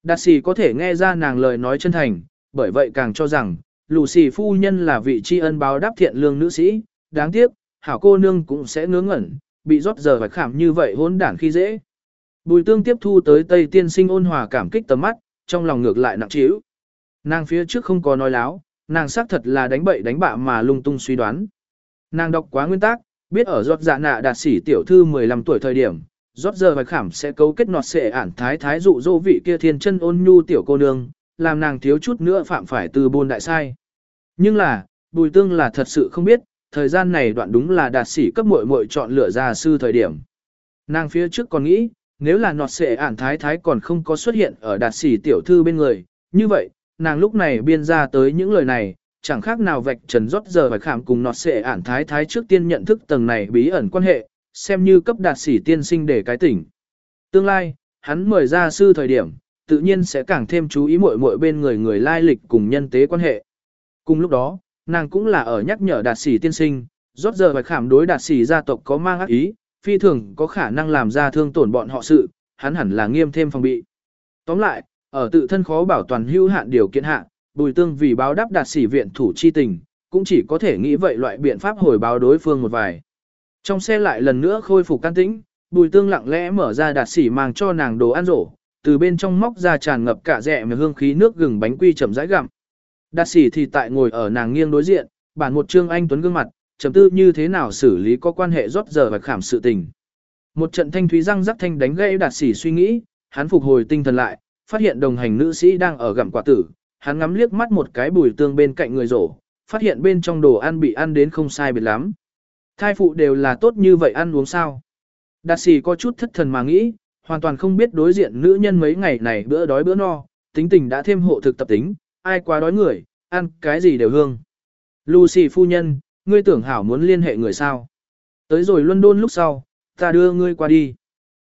Đạt sĩ có thể nghe ra nàng lời nói chân thành, bởi vậy càng cho rằng, lù xì phu nhân là vị tri ân báo đáp thiện lương nữ sĩ, đáng tiếc, hảo cô nương cũng sẽ ngớ ngẩn, bị rót giờ và khảm như vậy hôn đản khi dễ. Bùi tương tiếp thu tới Tây tiên sinh ôn hòa cảm kích tầm mắt, trong lòng ngược lại nặng trĩu. Nàng phía trước không có nói láo, nàng xác thật là đánh bậy đánh bạ mà lung tung suy đoán. Nàng đọc quá nguyên tắc, biết ở giọt dạ nạ đạt sĩ tiểu thư 15 tuổi thời điểm, giọt giờ vạch khảm sẽ cấu kết nọt sẽ ản thái thái dụ dỗ vị kia thiên chân ôn nhu tiểu cô nương, làm nàng thiếu chút nữa phạm phải từ buôn đại sai. Nhưng là, bùi tương là thật sự không biết, thời gian này đoạn đúng là đạt sĩ cấp muội muội chọn lựa ra sư thời điểm. Nàng phía trước còn nghĩ, nếu là nọt sệ ản thái thái còn không có xuất hiện ở đạt sĩ tiểu thư bên người, như vậy, nàng lúc này biên ra tới những lời này, chẳng khác nào vạch trần rót giờ phải khảm cùng nọt sệ ản thái thái trước tiên nhận thức tầng này bí ẩn quan hệ, xem như cấp đạt sĩ tiên sinh để cái tỉnh. Tương lai, hắn mời ra sư thời điểm, tự nhiên sẽ càng thêm chú ý muội muội bên người người lai lịch cùng nhân tế quan hệ. Cùng lúc đó, nàng cũng là ở nhắc nhở đạt sĩ tiên sinh, rót giờ phải khảm đối đạt sĩ gia tộc có mang ác ý, phi thường có khả năng làm ra thương tổn bọn họ sự, hắn hẳn là nghiêm thêm phòng bị. Tóm lại, ở tự thân khó bảo toàn hữu hạn điều kiện hạ, bùi tương vì báo đáp đạt sĩ viện thủ chi tình, cũng chỉ có thể nghĩ vậy loại biện pháp hồi báo đối phương một vài. Trong xe lại lần nữa khôi phục can tĩnh, bùi tương lặng lẽ mở ra đạt sĩ mang cho nàng đồ ăn rổ, từ bên trong móc ra tràn ngập cả rẻ mà hương khí nước gừng bánh quy chậm rãi gặm. Đạt sĩ thì tại ngồi ở nàng nghiêng đối diện, bản một trương anh tuấn gương mặt, trầm tư như thế nào xử lý có quan hệ rót giờ và khảm sự tình. Một trận thanh thúy răng rắc thanh đánh gãy đạt sĩ suy nghĩ, hắn phục hồi tinh thần lại, phát hiện đồng hành nữ sĩ đang ở gặm quả tử, hắn ngắm liếc mắt một cái bùi tương bên cạnh người rổ, phát hiện bên trong đồ ăn bị ăn đến không sai biệt lắm. Thai phụ đều là tốt như vậy ăn uống sao. Đạt sĩ có chút thất thần mà nghĩ, hoàn toàn không biết đối diện nữ nhân mấy ngày này bữa đói bữa no, tính tình đã thêm hộ thực tập tính, ai quá đói người, ăn cái gì đều hương. Lucy phu nhân, Ngươi tưởng hảo muốn liên hệ người sao? Tới rồi London lúc sau, ta đưa ngươi qua đi.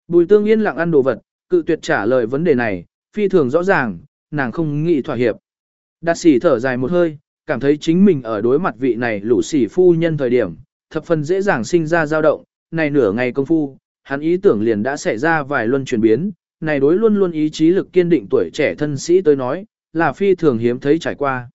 Bùi tương yên lặng ăn đồ vật, cự tuyệt trả lời vấn đề này, phi thường rõ ràng, nàng không nghĩ thỏa hiệp. Đạt sĩ thở dài một hơi, cảm thấy chính mình ở đối mặt vị này lũ sỉ phu nhân thời điểm, thập phần dễ dàng sinh ra dao động, này nửa ngày công phu, hắn ý tưởng liền đã xảy ra vài luân chuyển biến, này đối luôn luôn ý chí lực kiên định tuổi trẻ thân sĩ tới nói, là phi thường hiếm thấy trải qua.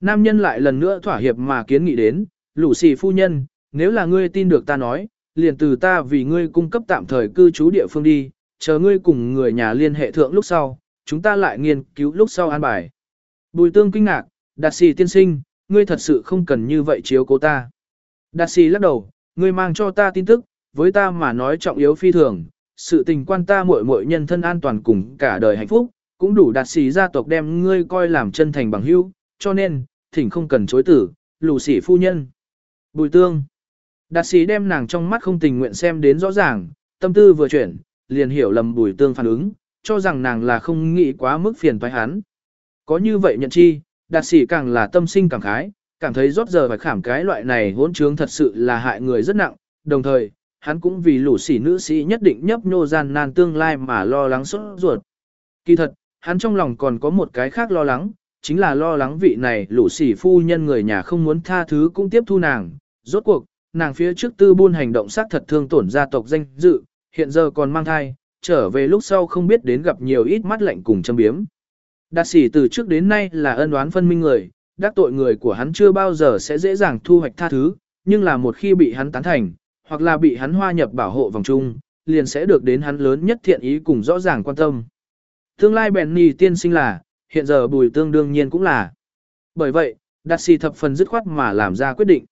Nam nhân lại lần nữa thỏa hiệp mà kiến nghị đến, lũ xì phu nhân, nếu là ngươi tin được ta nói, liền từ ta vì ngươi cung cấp tạm thời cư trú địa phương đi, chờ ngươi cùng người nhà liên hệ thượng lúc sau, chúng ta lại nghiên cứu lúc sau an bài. Bùi tương kinh ngạc, đạt sĩ tiên sinh, ngươi thật sự không cần như vậy chiếu cố ta. Đạt sĩ lắc đầu, ngươi mang cho ta tin tức, với ta mà nói trọng yếu phi thường, sự tình quan ta muội muội nhân thân an toàn cùng cả đời hạnh phúc, cũng đủ đạt sĩ gia tộc đem ngươi coi làm chân thành bằng hữu, cho nên, thỉnh không cần chối tử, lù sĩ phu nhân. Bùi tương. Đạt sĩ đem nàng trong mắt không tình nguyện xem đến rõ ràng, tâm tư vừa chuyển, liền hiểu lầm bùi tương phản ứng, cho rằng nàng là không nghĩ quá mức phiền toái hắn. Có như vậy nhận chi, đạt sĩ càng là tâm sinh cảm khái, cảm thấy rót giờ phải khảm cái loại này hỗn trướng thật sự là hại người rất nặng, đồng thời, hắn cũng vì lũ sĩ nữ sĩ nhất định nhấp nhô gian nan tương lai mà lo lắng sốt ruột. Kỳ thật, hắn trong lòng còn có một cái khác lo lắng, chính là lo lắng vị này lũ sĩ phu nhân người nhà không muốn tha thứ cũng tiếp thu nàng. Rốt cuộc, nàng phía trước tư buôn hành động sát thật thương tổn gia tộc danh dự, hiện giờ còn mang thai, trở về lúc sau không biết đến gặp nhiều ít mắt lạnh cùng châm biếm. Đạt sĩ từ trước đến nay là ân oán phân minh người, đắc tội người của hắn chưa bao giờ sẽ dễ dàng thu hoạch tha thứ, nhưng là một khi bị hắn tán thành, hoặc là bị hắn hoa nhập bảo hộ vòng chung, liền sẽ được đến hắn lớn nhất thiện ý cùng rõ ràng quan tâm. Tương lai bèn nì tiên sinh là, hiện giờ bùi tương đương nhiên cũng là. Bởi vậy, đạt sĩ thập phần dứt khoát mà làm ra quyết định.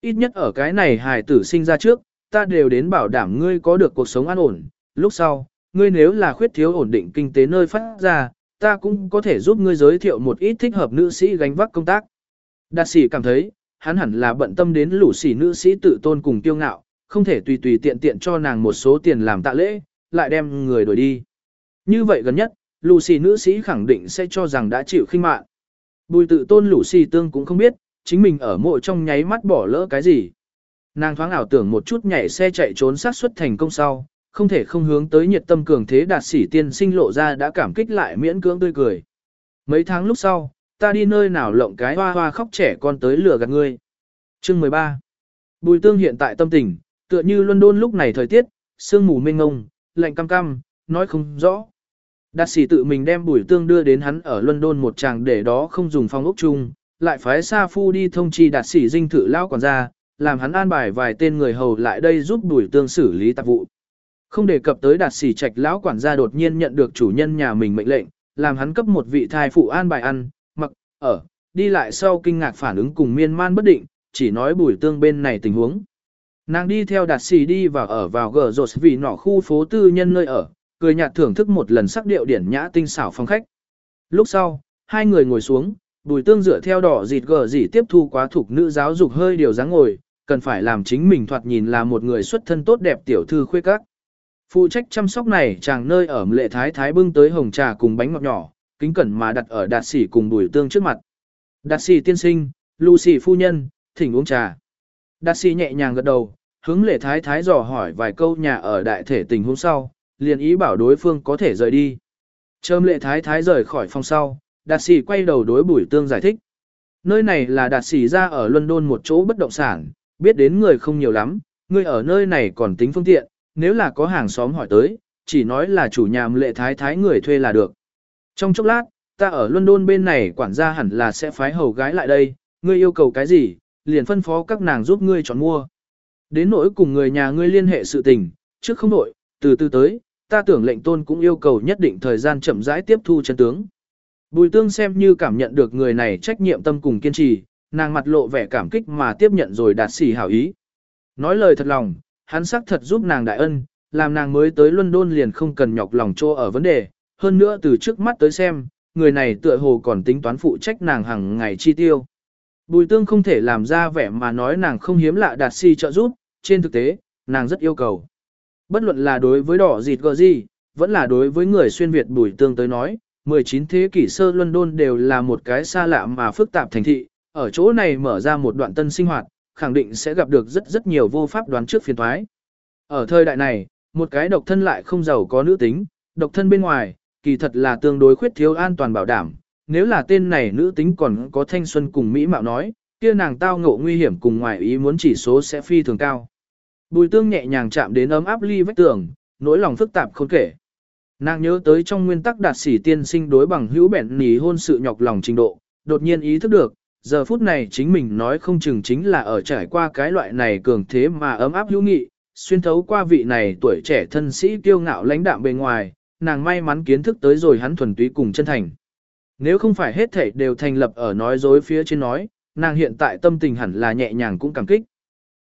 Ít nhất ở cái này hài tử sinh ra trước, ta đều đến bảo đảm ngươi có được cuộc sống an ổn, lúc sau, ngươi nếu là khuyết thiếu ổn định kinh tế nơi phát ra, ta cũng có thể giúp ngươi giới thiệu một ít thích hợp nữ sĩ gánh vác công tác. Đạt sĩ cảm thấy, hắn hẳn là bận tâm đến lũ sĩ nữ sĩ tự tôn cùng tiêu ngạo, không thể tùy tùy tiện tiện cho nàng một số tiền làm tạ lễ, lại đem người đuổi đi. Như vậy gần nhất, lũ sĩ nữ sĩ khẳng định sẽ cho rằng đã chịu khinh mạn. Bùi tự tôn lũ sĩ tương cũng không biết, chính mình ở mộ trong nháy mắt bỏ lỡ cái gì. Nàng thoáng ảo tưởng một chút nhảy xe chạy trốn sát xuất thành công sau, không thể không hướng tới nhiệt tâm cường thế đạt sĩ tiên sinh lộ ra đã cảm kích lại miễn cưỡng tươi cười. Mấy tháng lúc sau, ta đi nơi nào lộng cái hoa hoa khóc trẻ con tới lừa gạt ngươi. Chương 13 Bùi tương hiện tại tâm tình, tựa như London lúc này thời tiết, sương mù mênh ngông, lạnh cam cam, nói không rõ. Đạt sĩ tự mình đem bùi tương đưa đến hắn ở London một chàng để đó không dùng phong ốc chung, lại phái Sa Phu đi thông chi đạt sĩ dinh thự lao quản gia, làm hắn an bài vài tên người hầu lại đây giúp đuổi tương xử lý tạp vụ. Không đề cập tới đạt sĩ trạch lão quản gia đột nhiên nhận được chủ nhân nhà mình mệnh lệnh, làm hắn cấp một vị thai phụ an bài ăn, mặc, ở, đi lại sau kinh ngạc phản ứng cùng miên man bất định, chỉ nói bùi tương bên này tình huống. Nàng đi theo đạt sĩ đi và ở vào gờ rột vì nọ khu phố tư nhân nơi ở, cười nhạt thưởng thức một lần sắc điệu điển nhã tinh xảo phong khách. Lúc sau, hai người ngồi xuống, bùi tương dựa theo đỏ dịt gờ dỉ tiếp thu quá thuộc nữ giáo dục hơi điều dáng ngồi, cần phải làm chính mình thoạt nhìn là một người xuất thân tốt đẹp tiểu thư khuê các. Phụ trách chăm sóc này chàng nơi ở lệ thái thái bưng tới hồng trà cùng bánh ngọt nhỏ, kính cẩn mà đặt ở đạt sĩ cùng bùi tương trước mặt. Đạt sĩ tiên sinh, Lucy phu nhân, thỉnh uống trà. Đạt sĩ nhẹ nhàng gật đầu, hướng lệ thái thái dò hỏi vài câu nhà ở đại thể tình hôm sau, liền ý bảo đối phương có thể rời đi. Chơm lệ thái thái rời khỏi phòng sau, đạt sĩ quay đầu đối bùi tương giải thích. Nơi này là đạt sĩ ra ở London một chỗ bất động sản, biết đến người không nhiều lắm, người ở nơi này còn tính phương tiện, nếu là có hàng xóm hỏi tới, chỉ nói là chủ nhà lệ thái thái người thuê là được. Trong chốc lát, ta ở London bên này quản gia hẳn là sẽ phái hầu gái lại đây, ngươi yêu cầu cái gì, liền phân phó các nàng giúp ngươi chọn mua. Đến nỗi cùng người nhà ngươi liên hệ sự tình, trước không đổi, từ từ tới, ta tưởng lệnh tôn cũng yêu cầu nhất định thời gian chậm rãi tiếp thu chân tướng. Bùi tương xem như cảm nhận được người này trách nhiệm tâm cùng kiên trì, nàng mặt lộ vẻ cảm kích mà tiếp nhận rồi đạt xỉ hảo ý. Nói lời thật lòng, hắn xác thật giúp nàng đại ân, làm nàng mới tới London liền không cần nhọc lòng trô ở vấn đề, hơn nữa từ trước mắt tới xem, người này tựa hồ còn tính toán phụ trách nàng hàng ngày chi tiêu. Bùi tương không thể làm ra vẻ mà nói nàng không hiếm lạ đạt si trợ giúp, trên thực tế, nàng rất yêu cầu. Bất luận là đối với đỏ dịt gờ gì, vẫn là đối với người xuyên Việt bùi tương tới nói, 19 thế kỷ sơ London đều là một cái xa lạ mà phức tạp thành thị, ở chỗ này mở ra một đoạn tân sinh hoạt, khẳng định sẽ gặp được rất rất nhiều vô pháp đoán trước phiền thoái. Ở thời đại này, một cái độc thân lại không giàu có nữ tính, độc thân bên ngoài, kỳ thật là tương đối khuyết thiếu an toàn bảo đảm. Nếu là tên này nữ tính còn có thanh xuân cùng Mỹ mạo nói, kia nàng tao ngộ nguy hiểm cùng ngoài ý muốn chỉ số sẽ phi thường cao. Bùi tương nhẹ nhàng chạm đến ấm áp ly vách tường, nỗi lòng phức tạp không kể. Nàng nhớ tới trong nguyên tắc đạt sĩ tiên sinh đối bằng hữu bẹn nỉ hôn sự nhọc lòng trình độ, đột nhiên ý thức được, giờ phút này chính mình nói không chừng chính là ở trải qua cái loại này cường thế mà ấm áp hữu nghị, xuyên thấu qua vị này tuổi trẻ thân sĩ kiêu ngạo lãnh đạm bề ngoài, nàng may mắn kiến thức tới rồi hắn thuần túy cùng chân thành. Nếu không phải hết thảy đều thành lập ở nói dối phía trên nói, nàng hiện tại tâm tình hẳn là nhẹ nhàng cũng cảm kích.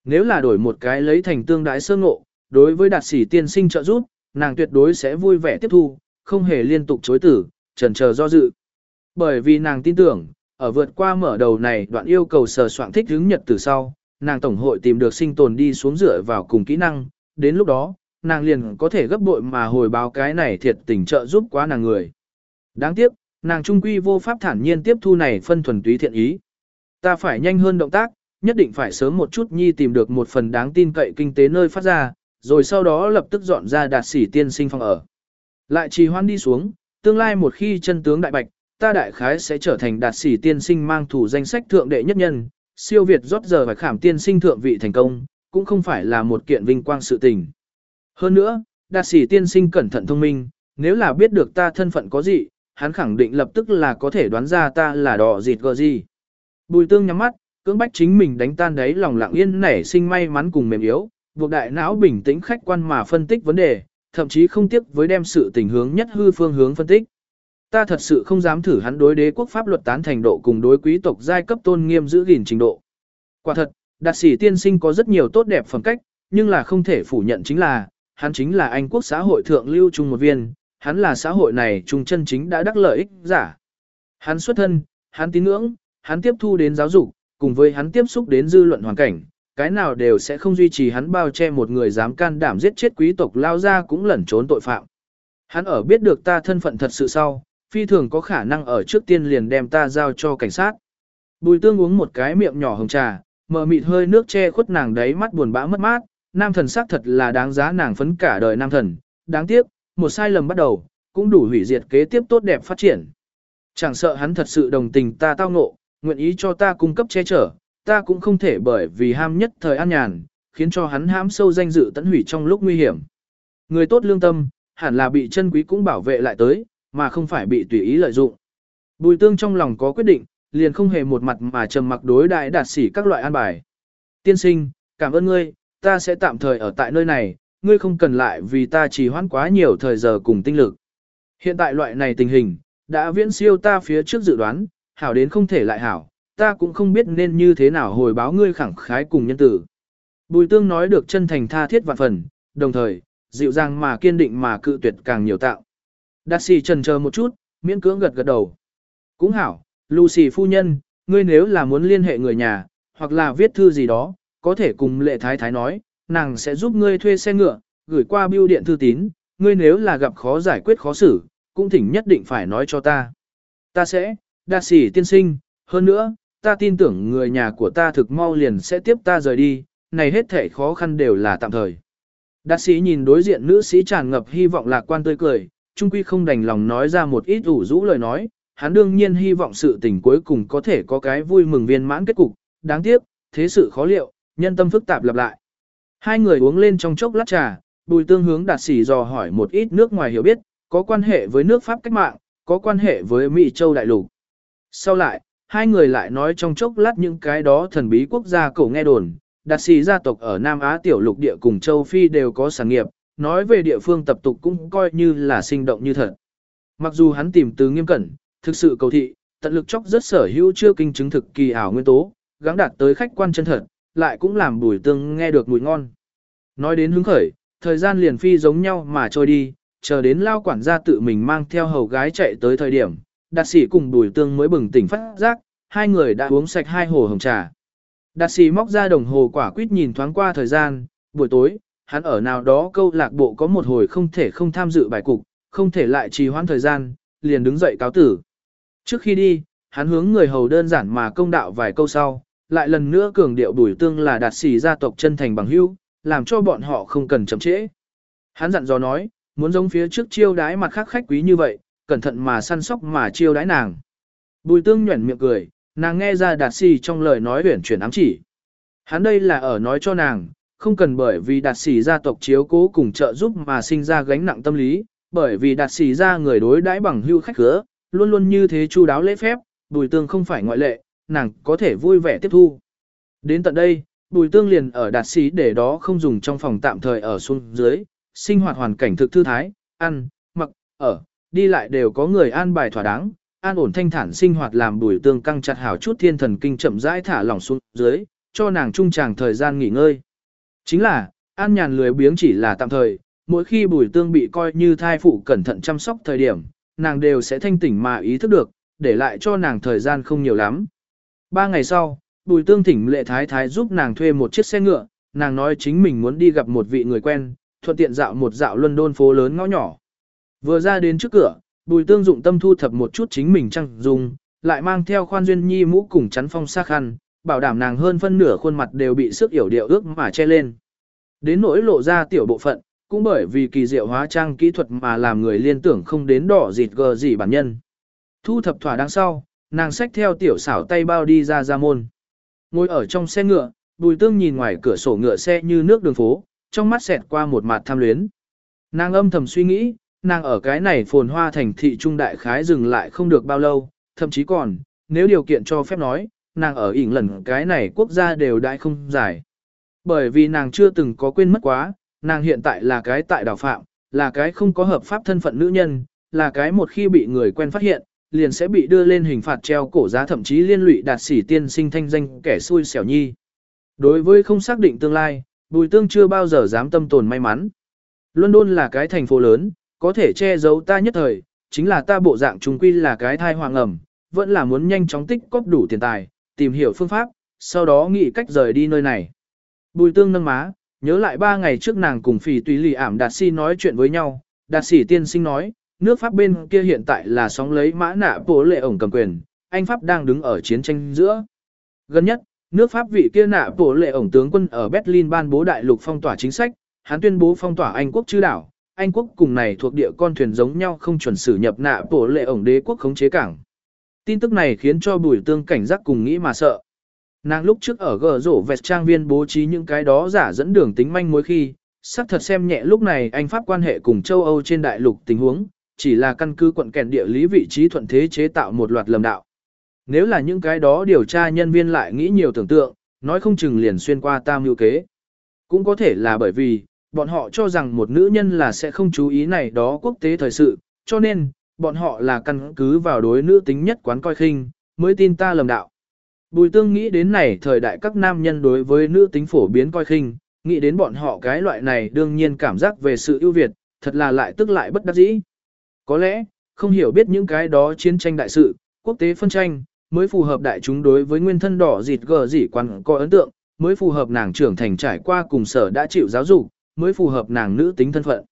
Nếu là đổi một cái lấy thành tương đái sơ ngộ, đối với đạt sĩ tiên sinh trợ giúp, nàng tuyệt đối sẽ vui vẻ tiếp thu, không hề liên tục chối tử, trần chờ do dự. Bởi vì nàng tin tưởng, ở vượt qua mở đầu này đoạn yêu cầu sờ soạn thích hướng nhật từ sau, nàng tổng hội tìm được sinh tồn đi xuống dựa vào cùng kỹ năng, đến lúc đó, nàng liền có thể gấp bội mà hồi báo cái này thiệt tình trợ giúp quá nàng người. Đáng tiếc, nàng trung quy vô pháp thản nhiên tiếp thu này phân thuần túy thiện ý. Ta phải nhanh hơn động tác, nhất định phải sớm một chút nhi tìm được một phần đáng tin cậy kinh tế nơi phát ra, rồi sau đó lập tức dọn ra đạt sĩ tiên sinh phòng ở. Lại trì hoan đi xuống, tương lai một khi chân tướng đại bạch, ta đại khái sẽ trở thành đạt sĩ tiên sinh mang thủ danh sách thượng đệ nhất nhân, siêu việt rót giờ và khảm tiên sinh thượng vị thành công, cũng không phải là một kiện vinh quang sự tình. Hơn nữa, đạt sĩ tiên sinh cẩn thận thông minh, nếu là biết được ta thân phận có gì, hắn khẳng định lập tức là có thể đoán ra ta là đỏ dịt gờ gì. Bùi tương nhắm mắt, cưỡng bách chính mình đánh tan đấy lòng lặng yên nảy sinh may mắn cùng mềm yếu, buộc đại não bình tĩnh khách quan mà phân tích vấn đề, thậm chí không tiếc với đem sự tình hướng nhất hư phương hướng phân tích. Ta thật sự không dám thử hắn đối đế quốc pháp luật tán thành độ cùng đối quý tộc giai cấp tôn nghiêm giữ gìn trình độ. Quả thật, đạt sĩ tiên sinh có rất nhiều tốt đẹp phẩm cách, nhưng là không thể phủ nhận chính là, hắn chính là Anh quốc xã hội thượng lưu trung một viên, hắn là xã hội này trung chân chính đã đắc lợi ích giả. Hắn xuất thân, hắn tín ngưỡng, hắn tiếp thu đến giáo dục, cùng với hắn tiếp xúc đến dư luận hoàn cảnh, cái nào đều sẽ không duy trì hắn bao che một người dám can đảm giết chết quý tộc lao ra cũng lẩn trốn tội phạm. Hắn ở biết được ta thân phận thật sự sau, phi thường có khả năng ở trước tiên liền đem ta giao cho cảnh sát. Bùi tương uống một cái miệng nhỏ hồng trà, mờ mịt hơi nước che khuất nàng đấy mắt buồn bã mất mát, nam thần sắc thật là đáng giá nàng phấn cả đời nam thần, đáng tiếc, một sai lầm bắt đầu, cũng đủ hủy diệt kế tiếp tốt đẹp phát triển. Chẳng sợ hắn thật sự đồng tình ta tao ngộ, nguyện ý cho ta cung cấp che chở, ta cũng không thể bởi vì ham nhất thời an nhàn, khiến cho hắn hãm sâu danh dự tận hủy trong lúc nguy hiểm. Người tốt lương tâm, hẳn là bị chân quý cũng bảo vệ lại tới, mà không phải bị tùy ý lợi dụng. Bùi tương trong lòng có quyết định, liền không hề một mặt mà trầm mặc đối đại đạt sỉ các loại an bài. Tiên sinh, cảm ơn ngươi, ta sẽ tạm thời ở tại nơi này, ngươi không cần lại vì ta chỉ hoãn quá nhiều thời giờ cùng tinh lực. Hiện tại loại này tình hình, đã viễn siêu ta phía trước dự đoán, hảo đến không thể lại hảo, ta cũng không biết nên như thế nào hồi báo ngươi khẳng khái cùng nhân tử. Bùi tương nói được chân thành tha thiết vạn phần, đồng thời, dịu dàng mà kiên định mà cự tuyệt càng nhiều tạo. Đạt sĩ trần chờ một chút, miễn cưỡng gật gật đầu. Cũng hảo, Lucy phu nhân, ngươi nếu là muốn liên hệ người nhà, hoặc là viết thư gì đó, có thể cùng lệ thái thái nói, nàng sẽ giúp ngươi thuê xe ngựa, gửi qua bưu điện thư tín, ngươi nếu là gặp khó giải quyết khó xử, cũng thỉnh nhất định phải nói cho ta. Ta sẽ, đạt sĩ tiên sinh, hơn nữa, ta tin tưởng người nhà của ta thực mau liền sẽ tiếp ta rời đi, này hết thể khó khăn đều là tạm thời. Đạt sĩ nhìn đối diện nữ sĩ tràn ngập hy vọng lạc quan tươi cười, trung quy không đành lòng nói ra một ít ủ rũ lời nói, hắn đương nhiên hy vọng sự tình cuối cùng có thể có cái vui mừng viên mãn kết cục, đáng tiếc, thế sự khó liệu, nhân tâm phức tạp lặp lại. Hai người uống lên trong chốc lát trà, bùi tương hướng đạt sĩ dò hỏi một ít nước ngoài hiểu biết, có quan hệ với nước Pháp cách mạng, có quan hệ với Mỹ Châu Đại Lục. Sau lại, hai người lại nói trong chốc lát những cái đó thần bí quốc gia cổ nghe đồn, đạt sĩ gia tộc ở Nam Á tiểu lục địa cùng châu Phi đều có sản nghiệp, nói về địa phương tập tục cũng coi như là sinh động như thật. Mặc dù hắn tìm từ nghiêm cẩn, thực sự cầu thị, tận lực chóc rất sở hữu chưa kinh chứng thực kỳ ảo nguyên tố, gắng đạt tới khách quan chân thật, lại cũng làm bùi tương nghe được mùi ngon. Nói đến hứng khởi, thời gian liền phi giống nhau mà trôi đi, chờ đến lao quản gia tự mình mang theo hầu gái chạy tới thời điểm, đạt sĩ cùng bùi tương mới bừng tỉnh phát giác, hai người đã uống sạch hai hồ hồng trà. Đạt sĩ móc ra đồng hồ quả quýt nhìn thoáng qua thời gian, buổi tối, hắn ở nào đó câu lạc bộ có một hồi không thể không tham dự bài cục, không thể lại trì hoãn thời gian, liền đứng dậy cáo tử. Trước khi đi, hắn hướng người hầu đơn giản mà công đạo vài câu sau, lại lần nữa cường điệu Bùi Tương là đạt sĩ gia tộc chân thành bằng hữu, làm cho bọn họ không cần chậm trễ. Hắn dặn dò nói, muốn giống phía trước chiêu đái mặt khác khách quý như vậy, cẩn thận mà săn sóc mà chiêu đãi nàng. Bùi Tương nhuẩn miệng cười, nàng nghe ra đạt sĩ trong lời nói huyển chuyển ám chỉ. Hắn đây là ở nói cho nàng, không cần bởi vì đạt sĩ gia tộc chiếu cố cùng trợ giúp mà sinh ra gánh nặng tâm lý, bởi vì đạt sĩ gia người đối đãi bằng hưu khách khứa, luôn luôn như thế chu đáo lễ phép, bùi tương không phải ngoại lệ, nàng có thể vui vẻ tiếp thu. Đến tận đây, bùi tương liền ở đạt sĩ để đó không dùng trong phòng tạm thời ở xuống dưới, sinh hoạt hoàn cảnh thực thư thái, ăn, mặc, ở, đi lại đều có người an bài thỏa đáng, an ổn thanh thản sinh hoạt làm bùi tương căng chặt hảo chút thiên thần kinh chậm rãi thả lỏng xuống dưới, cho nàng trung tràng thời gian nghỉ ngơi. Chính là, an nhàn lười biếng chỉ là tạm thời, mỗi khi bùi tương bị coi như thai phụ cẩn thận chăm sóc thời điểm, nàng đều sẽ thanh tỉnh mà ý thức được, để lại cho nàng thời gian không nhiều lắm. Ba ngày sau, bùi tương thỉnh lệ thái thái giúp nàng thuê một chiếc xe ngựa, nàng nói chính mình muốn đi gặp một vị người quen, thuận tiện dạo một dạo London phố lớn ngõ nhỏ. Vừa ra đến trước cửa, bùi tương dụng tâm thu thập một chút chính mình trang dùng, lại mang theo khoan duyên nhi mũ cùng chắn phong xa khăn, bảo đảm nàng hơn phân nửa khuôn mặt đều bị sức yểu điệu ước mà che lên. Đến nỗi lộ ra tiểu bộ phận, cũng bởi vì kỳ diệu hóa trang kỹ thuật mà làm người liên tưởng không đến đỏ dịt gờ gì bản nhân. Thu thập thỏa đằng sau, nàng xách theo tiểu xảo tay bao đi ra ra môn. Ngồi ở trong xe ngựa, bùi tương nhìn ngoài cửa sổ ngựa xe như nước đường phố, trong mắt xẹt qua một mặt tham luyến. Nàng âm thầm suy nghĩ, nàng ở cái này phồn hoa thành thị trung đại khái dừng lại không được bao lâu, thậm chí còn, nếu điều kiện cho phép nói, nàng ở ỉn lần cái này quốc gia đều đại không giải Bởi vì nàng chưa từng có quên mất quá, nàng hiện tại là cái tại đảo phạm, là cái không có hợp pháp thân phận nữ nhân, là cái một khi bị người quen phát hiện, liền sẽ bị đưa lên hình phạt treo cổ giá thậm chí liên lụy đạt sĩ tiên sinh thanh danh kẻ xui xẻo nhi. Đối với không xác định tương lai, Bùi Tương chưa bao giờ dám tâm tồn may mắn. London là cái thành phố lớn, có thể che giấu ta nhất thời, chính là ta bộ dạng trung quy là cái thai hoàng ẩm, vẫn là muốn nhanh chóng tích cóp đủ tiền tài, tìm hiểu phương pháp, sau đó nghĩ cách rời đi nơi này. Bùi Tương nâng má, nhớ lại ba ngày trước nàng cùng phì tùy lì ảm đạt si nói chuyện với nhau, đạt sĩ tiên sinh nói, nước Pháp bên kia hiện tại là sóng lấy mã nạ bố lệ ổng cầm quyền, Anh Pháp đang đứng ở chiến tranh giữa. Gần nhất, nước Pháp vị kia nạ bố lệ ổng tướng quân ở Berlin ban bố đại lục phong tỏa chính sách, hắn tuyên bố phong tỏa Anh quốc chư đảo, anh quốc cùng này thuộc địa con thuyền giống nhau không chuẩn xử nhập nạ bổ lệ ổng đế quốc khống chế cảng. Tin tức này khiến cho bùi tương cảnh giác cùng nghĩ mà sợ. Nàng lúc trước ở gờ rổ vẹt trang viên bố trí những cái đó giả dẫn đường tính manh mối khi, sắc thật xem nhẹ lúc này Anh Pháp quan hệ cùng châu Âu trên đại lục tình huống, chỉ là căn cứ quận kèn địa lý vị trí thuận thế chế tạo một loạt lầm đạo. Nếu là những cái đó điều tra nhân viên lại nghĩ nhiều tưởng tượng, nói không chừng liền xuyên qua tam mưu kế. Cũng có thể là bởi vì, bọn họ cho rằng một nữ nhân là sẽ không chú ý này đó quốc tế thời sự, cho nên, bọn họ là căn cứ vào đối nữ tính nhất quán coi khinh, mới tin ta lầm đạo. Bùi tương nghĩ đến này thời đại các nam nhân đối với nữ tính phổ biến coi khinh, nghĩ đến bọn họ cái loại này đương nhiên cảm giác về sự ưu việt, thật là lại tức lại bất đắc dĩ. Có lẽ, không hiểu biết những cái đó chiến tranh đại sự, quốc tế phân tranh, mới phù hợp đại chúng đối với nguyên thân đỏ dịt gờ dỉ quan có ấn tượng, mới phù hợp nàng trưởng thành trải qua cùng sở đã chịu giáo dục, mới phù hợp nàng nữ tính thân phận.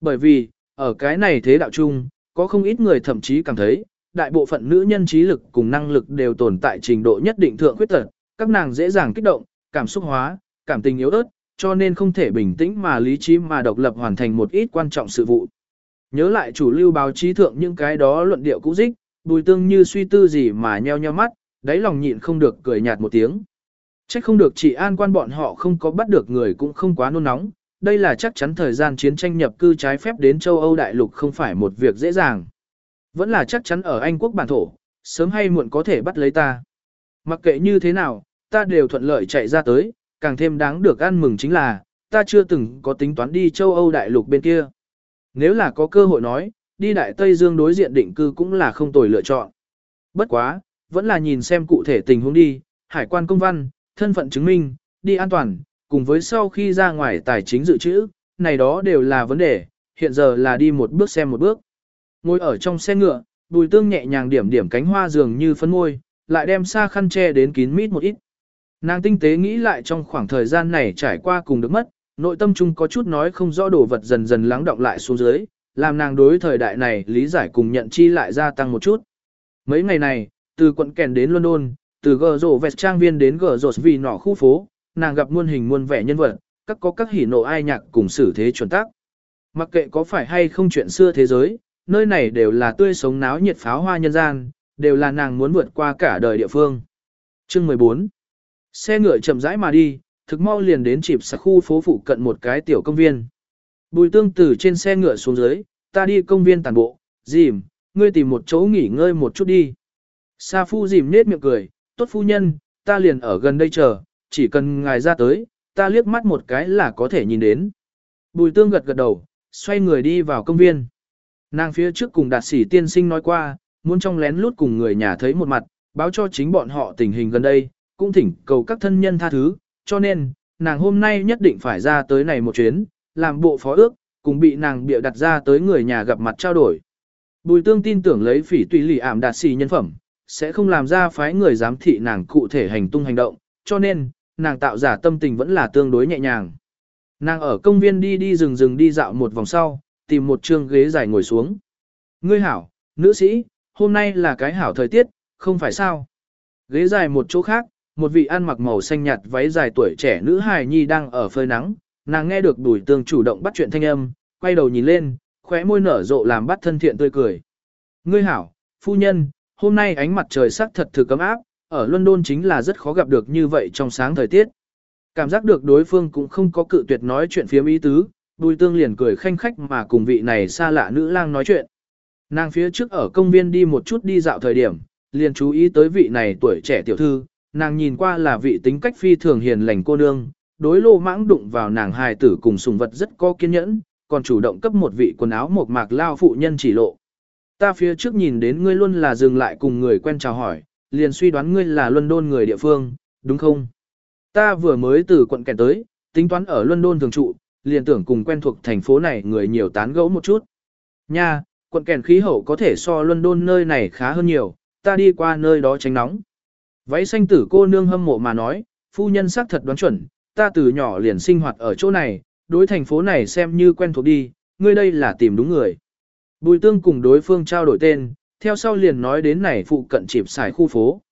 Bởi vì, ở cái này thế đạo chung, có không ít người thậm chí cảm thấy, đại bộ phận nữ nhân trí lực cùng năng lực đều tồn tại trình độ nhất định thượng khuyết tật, các nàng dễ dàng kích động, cảm xúc hóa, cảm tình yếu ớt, cho nên không thể bình tĩnh mà lý trí mà độc lập hoàn thành một ít quan trọng sự vụ. Nhớ lại chủ lưu báo chí thượng những cái đó luận điệu cũ dích, bùi tương như suy tư gì mà nheo nheo mắt, đáy lòng nhịn không được cười nhạt một tiếng. Chắc không được chỉ an quan bọn họ không có bắt được người cũng không quá nôn nóng, đây là chắc chắn thời gian chiến tranh nhập cư trái phép đến châu Âu đại lục không phải một việc dễ dàng. Vẫn là chắc chắn ở Anh quốc bản thổ, sớm hay muộn có thể bắt lấy ta. Mặc kệ như thế nào, ta đều thuận lợi chạy ra tới, càng thêm đáng được ăn mừng chính là, ta chưa từng có tính toán đi châu Âu đại lục bên kia. Nếu là có cơ hội nói, đi Đại Tây Dương đối diện định cư cũng là không tồi lựa chọn. Bất quá, vẫn là nhìn xem cụ thể tình huống đi, hải quan công văn, thân phận chứng minh, đi an toàn, cùng với sau khi ra ngoài tài chính dự trữ, này đó đều là vấn đề, hiện giờ là đi một bước xem một bước. Ngồi ở trong xe ngựa, bùi tương nhẹ nhàng điểm điểm cánh hoa dường như phấn môi, lại đem xa khăn che đến kín mít một ít. Nàng tinh tế nghĩ lại trong khoảng thời gian này trải qua cùng được mất, nội tâm chung có chút nói không rõ đồ vật dần dần lắng động lại xuống dưới, làm nàng đối thời đại này lý giải cùng nhận chi lại gia tăng một chút. Mấy ngày này, từ quận kèn đến London, từ gờ rổ vẹt trang viên đến gờ rổ vì nọ khu phố, nàng gặp muôn hình muôn vẻ nhân vật, các có các hỉ nộ ai nhạc cùng xử thế chuẩn tác. Mặc kệ có phải hay không chuyện xưa thế giới, nơi này đều là tươi sống náo nhiệt pháo hoa nhân gian, đều là nàng muốn vượt qua cả đời địa phương. Chương 14 Xe ngựa chậm rãi mà đi, thực mau liền đến chịp sạc khu phố phụ cận một cái tiểu công viên. Bùi tương từ trên xe ngựa xuống dưới, ta đi công viên tàn bộ, dìm, ngươi tìm một chỗ nghỉ ngơi một chút đi. Sa phu dìm nết miệng cười, tốt phu nhân, ta liền ở gần đây chờ, chỉ cần ngài ra tới, ta liếc mắt một cái là có thể nhìn đến. Bùi tương gật gật đầu, xoay người đi vào công viên. Nàng phía trước cùng đạt sĩ tiên sinh nói qua, muốn trong lén lút cùng người nhà thấy một mặt, báo cho chính bọn họ tình hình gần đây, cũng thỉnh cầu các thân nhân tha thứ, cho nên, nàng hôm nay nhất định phải ra tới này một chuyến, làm bộ phó ước, cùng bị nàng bịa đặt ra tới người nhà gặp mặt trao đổi. Bùi tương tin tưởng lấy phỉ tùy lì ảm đạt xì nhân phẩm, sẽ không làm ra phái người giám thị nàng cụ thể hành tung hành động, cho nên, nàng tạo giả tâm tình vẫn là tương đối nhẹ nhàng. Nàng ở công viên đi đi rừng rừng đi dạo một vòng sau, tìm một trường ghế dài ngồi xuống. Ngươi hảo, nữ sĩ, hôm nay là cái hảo thời tiết, không phải sao. Ghế dài một chỗ khác, một vị ăn mặc màu xanh nhạt váy dài tuổi trẻ nữ hài nhi đang ở phơi nắng, nàng nghe được đùi tương chủ động bắt chuyện thanh âm, quay đầu nhìn lên, khóe môi nở rộ làm bắt thân thiện tươi cười. Ngươi hảo, phu nhân, hôm nay ánh mặt trời sắc thật thực cấm áp, ở London chính là rất khó gặp được như vậy trong sáng thời tiết. Cảm giác được đối phương cũng không có cự tuyệt nói chuyện phía ý tứ, bùi tương liền cười khanh khách mà cùng vị này xa lạ nữ lang nói chuyện. Nàng phía trước ở công viên đi một chút đi dạo thời điểm, liền chú ý tới vị này tuổi trẻ tiểu thư, nàng nhìn qua là vị tính cách phi thường hiền lành cô nương, đối lô mãng đụng vào nàng hài tử cùng sùng vật rất có kiên nhẫn, còn chủ động cấp một vị quần áo một mạc lao phụ nhân chỉ lộ. Ta phía trước nhìn đến ngươi luôn là dừng lại cùng người quen chào hỏi, liền suy đoán ngươi là London người địa phương, đúng không? Ta vừa mới từ quận kèn tới, tính toán ở London thường trụ, liền tưởng cùng quen thuộc thành phố này người nhiều tán gẫu một chút. Nha, quận kèn khí hậu có thể so London nơi này khá hơn nhiều, ta đi qua nơi đó tránh nóng. Váy xanh tử cô nương hâm mộ mà nói, phu nhân xác thật đoán chuẩn, ta từ nhỏ liền sinh hoạt ở chỗ này, đối thành phố này xem như quen thuộc đi, ngươi đây là tìm đúng người. Bùi tương cùng đối phương trao đổi tên, theo sau liền nói đến này phụ cận chịp xài khu phố.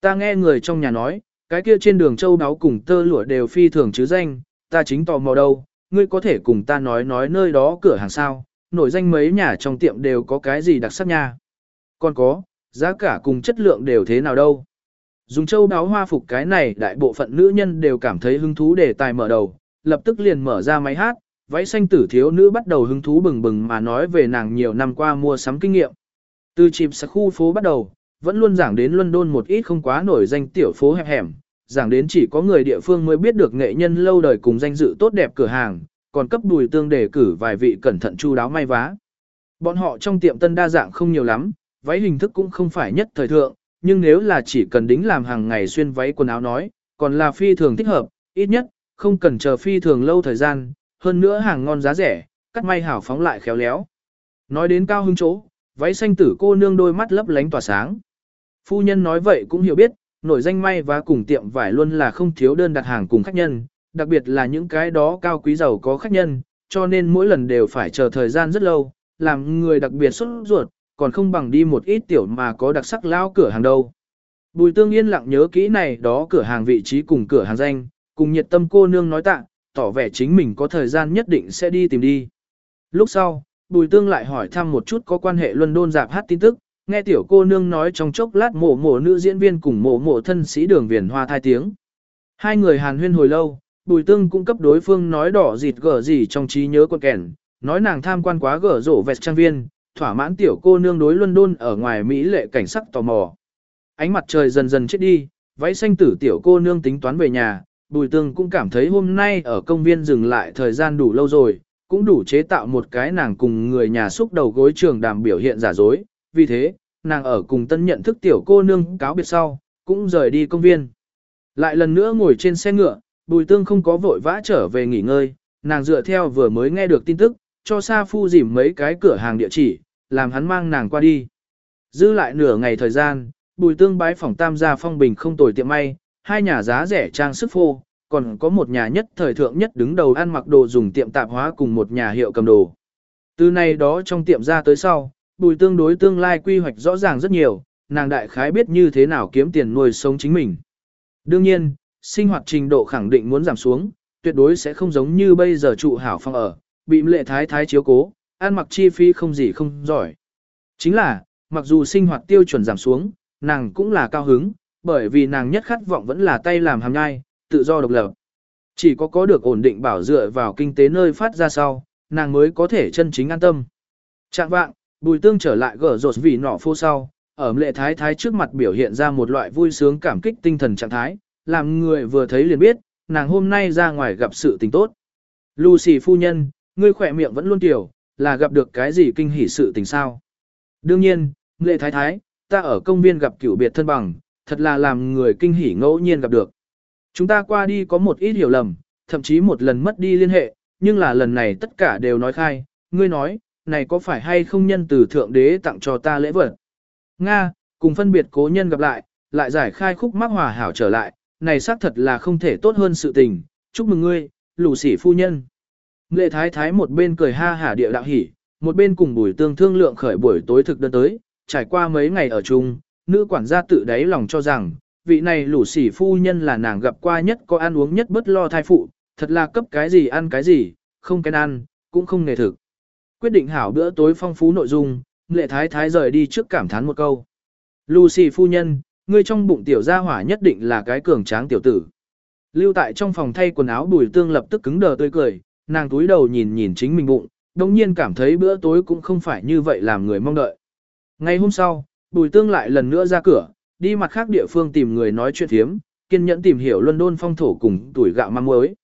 Ta nghe người trong nhà nói, cái kia trên đường châu đáo cùng tơ lụa đều phi thường chứ danh, ta chính tò mò đâu, ngươi có thể cùng ta nói nói nơi đó cửa hàng sao, nổi danh mấy nhà trong tiệm đều có cái gì đặc sắc nha. Còn có, giá cả cùng chất lượng đều thế nào đâu. Dùng châu đáo hoa phục cái này đại bộ phận nữ nhân đều cảm thấy hứng thú để tài mở đầu, lập tức liền mở ra máy hát, váy xanh tử thiếu nữ bắt đầu hứng thú bừng bừng mà nói về nàng nhiều năm qua mua sắm kinh nghiệm. Từ chìm sạc khu phố bắt đầu, vẫn luôn giảng đến London một ít không quá nổi danh tiểu phố hẹp hẻm, giảng đến chỉ có người địa phương mới biết được nghệ nhân lâu đời cùng danh dự tốt đẹp cửa hàng, còn cấp đùi tương đề cử vài vị cẩn thận chu đáo may vá. Bọn họ trong tiệm tân đa dạng không nhiều lắm, váy hình thức cũng không phải nhất thời thượng, nhưng nếu là chỉ cần đính làm hàng ngày xuyên váy quần áo nói, còn là phi thường thích hợp, ít nhất, không cần chờ phi thường lâu thời gian, hơn nữa hàng ngon giá rẻ, cắt may hảo phóng lại khéo léo. Nói đến cao hứng chỗ, váy xanh tử cô nương đôi mắt lấp lánh tỏa sáng. Phu nhân nói vậy cũng hiểu biết, nổi danh may và cùng tiệm vải luôn là không thiếu đơn đặt hàng cùng khách nhân, đặc biệt là những cái đó cao quý giàu có khách nhân, cho nên mỗi lần đều phải chờ thời gian rất lâu, làm người đặc biệt xuất ruột, còn không bằng đi một ít tiểu mà có đặc sắc lao cửa hàng đâu. Bùi tương yên lặng nhớ kỹ này đó cửa hàng vị trí cùng cửa hàng danh, cùng nhiệt tâm cô nương nói tạ, tỏ vẻ chính mình có thời gian nhất định sẽ đi tìm đi. Lúc sau, bùi tương lại hỏi thăm một chút có quan hệ London dạp hát tin tức, nghe tiểu cô nương nói trong chốc lát mổ mổ nữ diễn viên cùng mổ mổ thân sĩ đường viền hoa thai tiếng. Hai người hàn huyên hồi lâu, bùi tương cung cấp đối phương nói đỏ dịt gở gì trong trí nhớ con kèn, nói nàng tham quan quá gở rổ vẹt trang viên, thỏa mãn tiểu cô nương đối London ở ngoài Mỹ lệ cảnh sắc tò mò. Ánh mặt trời dần dần chết đi, váy xanh tử tiểu cô nương tính toán về nhà, bùi tương cũng cảm thấy hôm nay ở công viên dừng lại thời gian đủ lâu rồi, cũng đủ chế tạo một cái nàng cùng người nhà xúc đầu gối trường đàm biểu hiện giả dối, vì thế, nàng ở cùng tân nhận thức tiểu cô nương cáo biệt sau, cũng rời đi công viên. Lại lần nữa ngồi trên xe ngựa, bùi tương không có vội vã trở về nghỉ ngơi, nàng dựa theo vừa mới nghe được tin tức, cho Sa Phu dìm mấy cái cửa hàng địa chỉ, làm hắn mang nàng qua đi. Dư lại nửa ngày thời gian, bùi tương bái phòng tam gia phong bình không tồi tiệm may, hai nhà giá rẻ trang sức phô, còn có một nhà nhất thời thượng nhất đứng đầu ăn mặc đồ dùng tiệm tạp hóa cùng một nhà hiệu cầm đồ. Từ này đó trong tiệm ra tới sau, bùi tương đối tương lai quy hoạch rõ ràng rất nhiều, nàng đại khái biết như thế nào kiếm tiền nuôi sống chính mình. Đương nhiên, sinh hoạt trình độ khẳng định muốn giảm xuống, tuyệt đối sẽ không giống như bây giờ trụ hảo phong ở, bị lệ thái thái chiếu cố, ăn mặc chi phí không gì không giỏi. Chính là, mặc dù sinh hoạt tiêu chuẩn giảm xuống, nàng cũng là cao hứng, bởi vì nàng nhất khát vọng vẫn là tay làm hàm nhai, tự do độc lập. Chỉ có có được ổn định bảo dựa vào kinh tế nơi phát ra sau, nàng mới có thể chân chính an tâm. Trạng vạng, bùi tương trở lại gở rột vì nọ phô sau, ở lệ thái thái trước mặt biểu hiện ra một loại vui sướng cảm kích tinh thần trạng thái, làm người vừa thấy liền biết, nàng hôm nay ra ngoài gặp sự tình tốt. Lucy phu nhân, ngươi khỏe miệng vẫn luôn tiểu, là gặp được cái gì kinh hỉ sự tình sao? Đương nhiên, lệ thái thái, ta ở công viên gặp cửu biệt thân bằng, thật là làm người kinh hỉ ngẫu nhiên gặp được. Chúng ta qua đi có một ít hiểu lầm, thậm chí một lần mất đi liên hệ, nhưng là lần này tất cả đều nói khai, ngươi nói, này có phải hay không nhân từ thượng đế tặng cho ta lễ vật? Nga, cùng phân biệt cố nhân gặp lại, lại giải khai khúc mắc hòa hảo trở lại, này xác thật là không thể tốt hơn sự tình, chúc mừng ngươi, lù sỉ phu nhân. Lệ thái thái một bên cười ha hả địa đạo hỉ, một bên cùng bùi tương thương lượng khởi buổi tối thực đơn tới, trải qua mấy ngày ở chung, nữ quản gia tự đáy lòng cho rằng, vị này lũ sỉ phu nhân là nàng gặp qua nhất có ăn uống nhất bất lo thai phụ, thật là cấp cái gì ăn cái gì, không cái ăn, cũng không nghề thực. Quyết định hảo bữa tối phong phú nội dung, lệ thái thái rời đi trước cảm thán một câu. Lucy phu nhân, ngươi trong bụng tiểu gia hỏa nhất định là cái cường tráng tiểu tử. Lưu tại trong phòng thay quần áo bùi tương lập tức cứng đờ tươi cười, nàng túi đầu nhìn nhìn chính mình bụng, đồng nhiên cảm thấy bữa tối cũng không phải như vậy làm người mong đợi. Ngày hôm sau, bùi tương lại lần nữa ra cửa, đi mặt khác địa phương tìm người nói chuyện thiếm, kiên nhẫn tìm hiểu London phong thổ cùng tuổi gạo mang muối.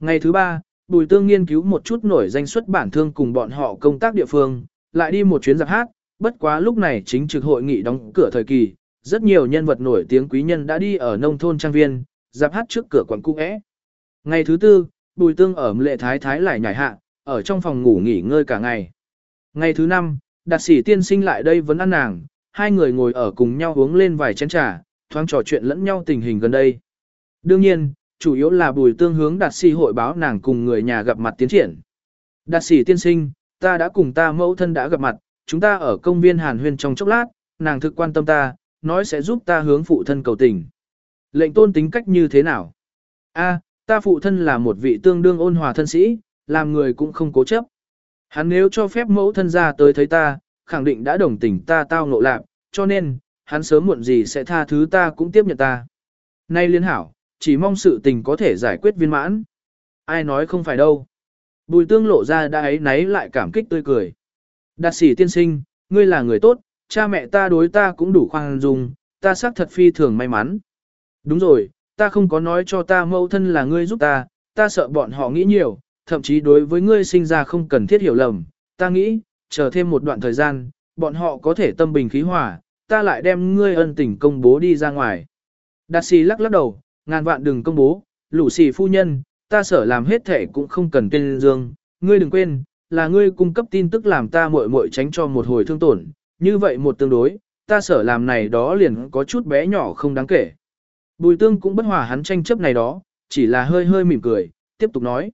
Ngày thứ ba, bùi tương nghiên cứu một chút nổi danh xuất bản thương cùng bọn họ công tác địa phương, lại đi một chuyến giặc hát, bất quá lúc này chính trực hội nghị đóng cửa thời kỳ, rất nhiều nhân vật nổi tiếng quý nhân đã đi ở nông thôn trang viên, giặc hát trước cửa quán cung é. Ngày thứ tư, bùi tương ở lệ thái thái lại nhảy hạ, ở trong phòng ngủ nghỉ ngơi cả ngày. Ngày thứ năm, đạt sĩ tiên sinh lại đây vẫn ăn nàng, hai người ngồi ở cùng nhau uống lên vài chén trà, thoáng trò chuyện lẫn nhau tình hình gần đây. Đương nhiên, chủ yếu là bùi tương hướng đạt sĩ hội báo nàng cùng người nhà gặp mặt tiến triển. Đạt sĩ tiên sinh, ta đã cùng ta mẫu thân đã gặp mặt, chúng ta ở công viên Hàn Huyên trong chốc lát, nàng thực quan tâm ta, nói sẽ giúp ta hướng phụ thân cầu tình. Lệnh tôn tính cách như thế nào? A, ta phụ thân là một vị tương đương ôn hòa thân sĩ, làm người cũng không cố chấp. Hắn nếu cho phép mẫu thân ra tới thấy ta, khẳng định đã đồng tình ta tao ngộ lạc, cho nên, hắn sớm muộn gì sẽ tha thứ ta cũng tiếp nhận ta. Nay liên hảo, chỉ mong sự tình có thể giải quyết viên mãn. Ai nói không phải đâu. Bùi tương lộ ra đã ấy náy lại cảm kích tươi cười. Đạt sĩ tiên sinh, ngươi là người tốt, cha mẹ ta đối ta cũng đủ khoan dung, ta xác thật phi thường may mắn. Đúng rồi, ta không có nói cho ta mẫu thân là ngươi giúp ta, ta sợ bọn họ nghĩ nhiều, thậm chí đối với ngươi sinh ra không cần thiết hiểu lầm. Ta nghĩ, chờ thêm một đoạn thời gian, bọn họ có thể tâm bình khí hòa, ta lại đem ngươi ân tình công bố đi ra ngoài. Đạt sĩ lắc lắc đầu, ngàn vạn đừng công bố, lũ sĩ phu nhân, ta sợ làm hết thể cũng không cần tên dương, ngươi đừng quên, là ngươi cung cấp tin tức làm ta muội muội tránh cho một hồi thương tổn, như vậy một tương đối, ta sợ làm này đó liền có chút bé nhỏ không đáng kể. Bùi tương cũng bất hòa hắn tranh chấp này đó, chỉ là hơi hơi mỉm cười, tiếp tục nói.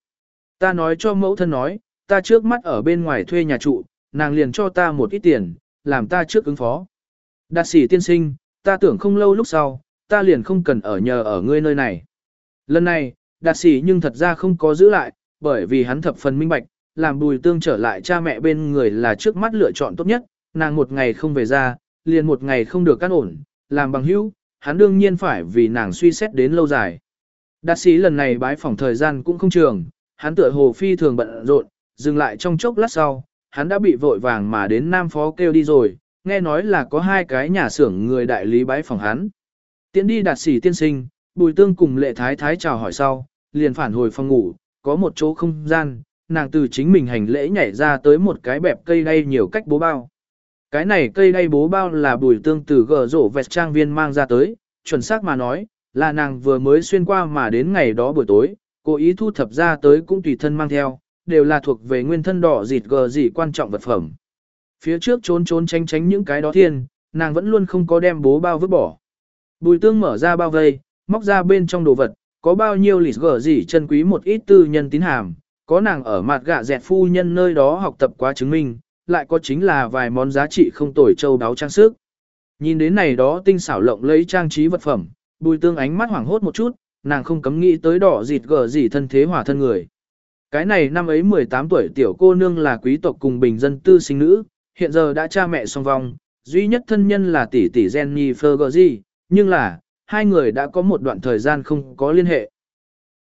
Ta nói cho mẫu thân nói, ta trước mắt ở bên ngoài thuê nhà trụ, nàng liền cho ta một ít tiền, làm ta trước ứng phó. Đạt sĩ tiên sinh, ta tưởng không lâu lúc sau, ta liền không cần ở nhờ ở ngươi nơi này. Lần này, đạt sĩ nhưng thật ra không có giữ lại, bởi vì hắn thập phần minh bạch, làm bùi tương trở lại cha mẹ bên người là trước mắt lựa chọn tốt nhất, nàng một ngày không về ra, liền một ngày không được căn ổn, làm bằng hữu, hắn đương nhiên phải vì nàng suy xét đến lâu dài. Đạt sĩ lần này bái phỏng thời gian cũng không trường, hắn tựa hồ phi thường bận rộn, dừng lại trong chốc lát sau, hắn đã bị vội vàng mà đến Nam Phó kêu đi rồi, nghe nói là có hai cái nhà xưởng người đại lý bái phòng hắn. Tiến đi đạt sĩ tiên sinh, bùi tương cùng lệ thái thái chào hỏi sau, liền phản hồi phòng ngủ, có một chỗ không gian, nàng từ chính mình hành lễ nhảy ra tới một cái bẹp cây đay nhiều cách bố bao. Cái này cây đay bố bao là bùi tương từ gờ rổ vẹt trang viên mang ra tới, chuẩn xác mà nói, là nàng vừa mới xuyên qua mà đến ngày đó buổi tối, cố ý thu thập ra tới cũng tùy thân mang theo, đều là thuộc về nguyên thân đỏ dịt gờ gì quan trọng vật phẩm. Phía trước trốn trốn tránh tránh những cái đó thiên, nàng vẫn luôn không có đem bố bao vứt bỏ. Bùi tương mở ra bao vây, móc ra bên trong đồ vật, có bao nhiêu lịt gờ gì chân quý một ít tư nhân tín hàm, có nàng ở mặt gạ dẹt phu nhân nơi đó học tập quá chứng minh, lại có chính là vài món giá trị không tồi châu đáo trang sức. Nhìn đến này đó tinh xảo lộng lấy trang trí vật phẩm, bùi tương ánh mắt hoảng hốt một chút, nàng không cấm nghĩ tới đỏ dịt gờ gì thân thế hỏa thân người. Cái này năm ấy 18 tuổi tiểu cô nương là quý tộc cùng bình dân tư sinh nữ, hiện giờ đã cha mẹ song vong, duy nhất thân nhân là tỷ tỷ Jenny Fergie, nhưng là, hai người đã có một đoạn thời gian không có liên hệ.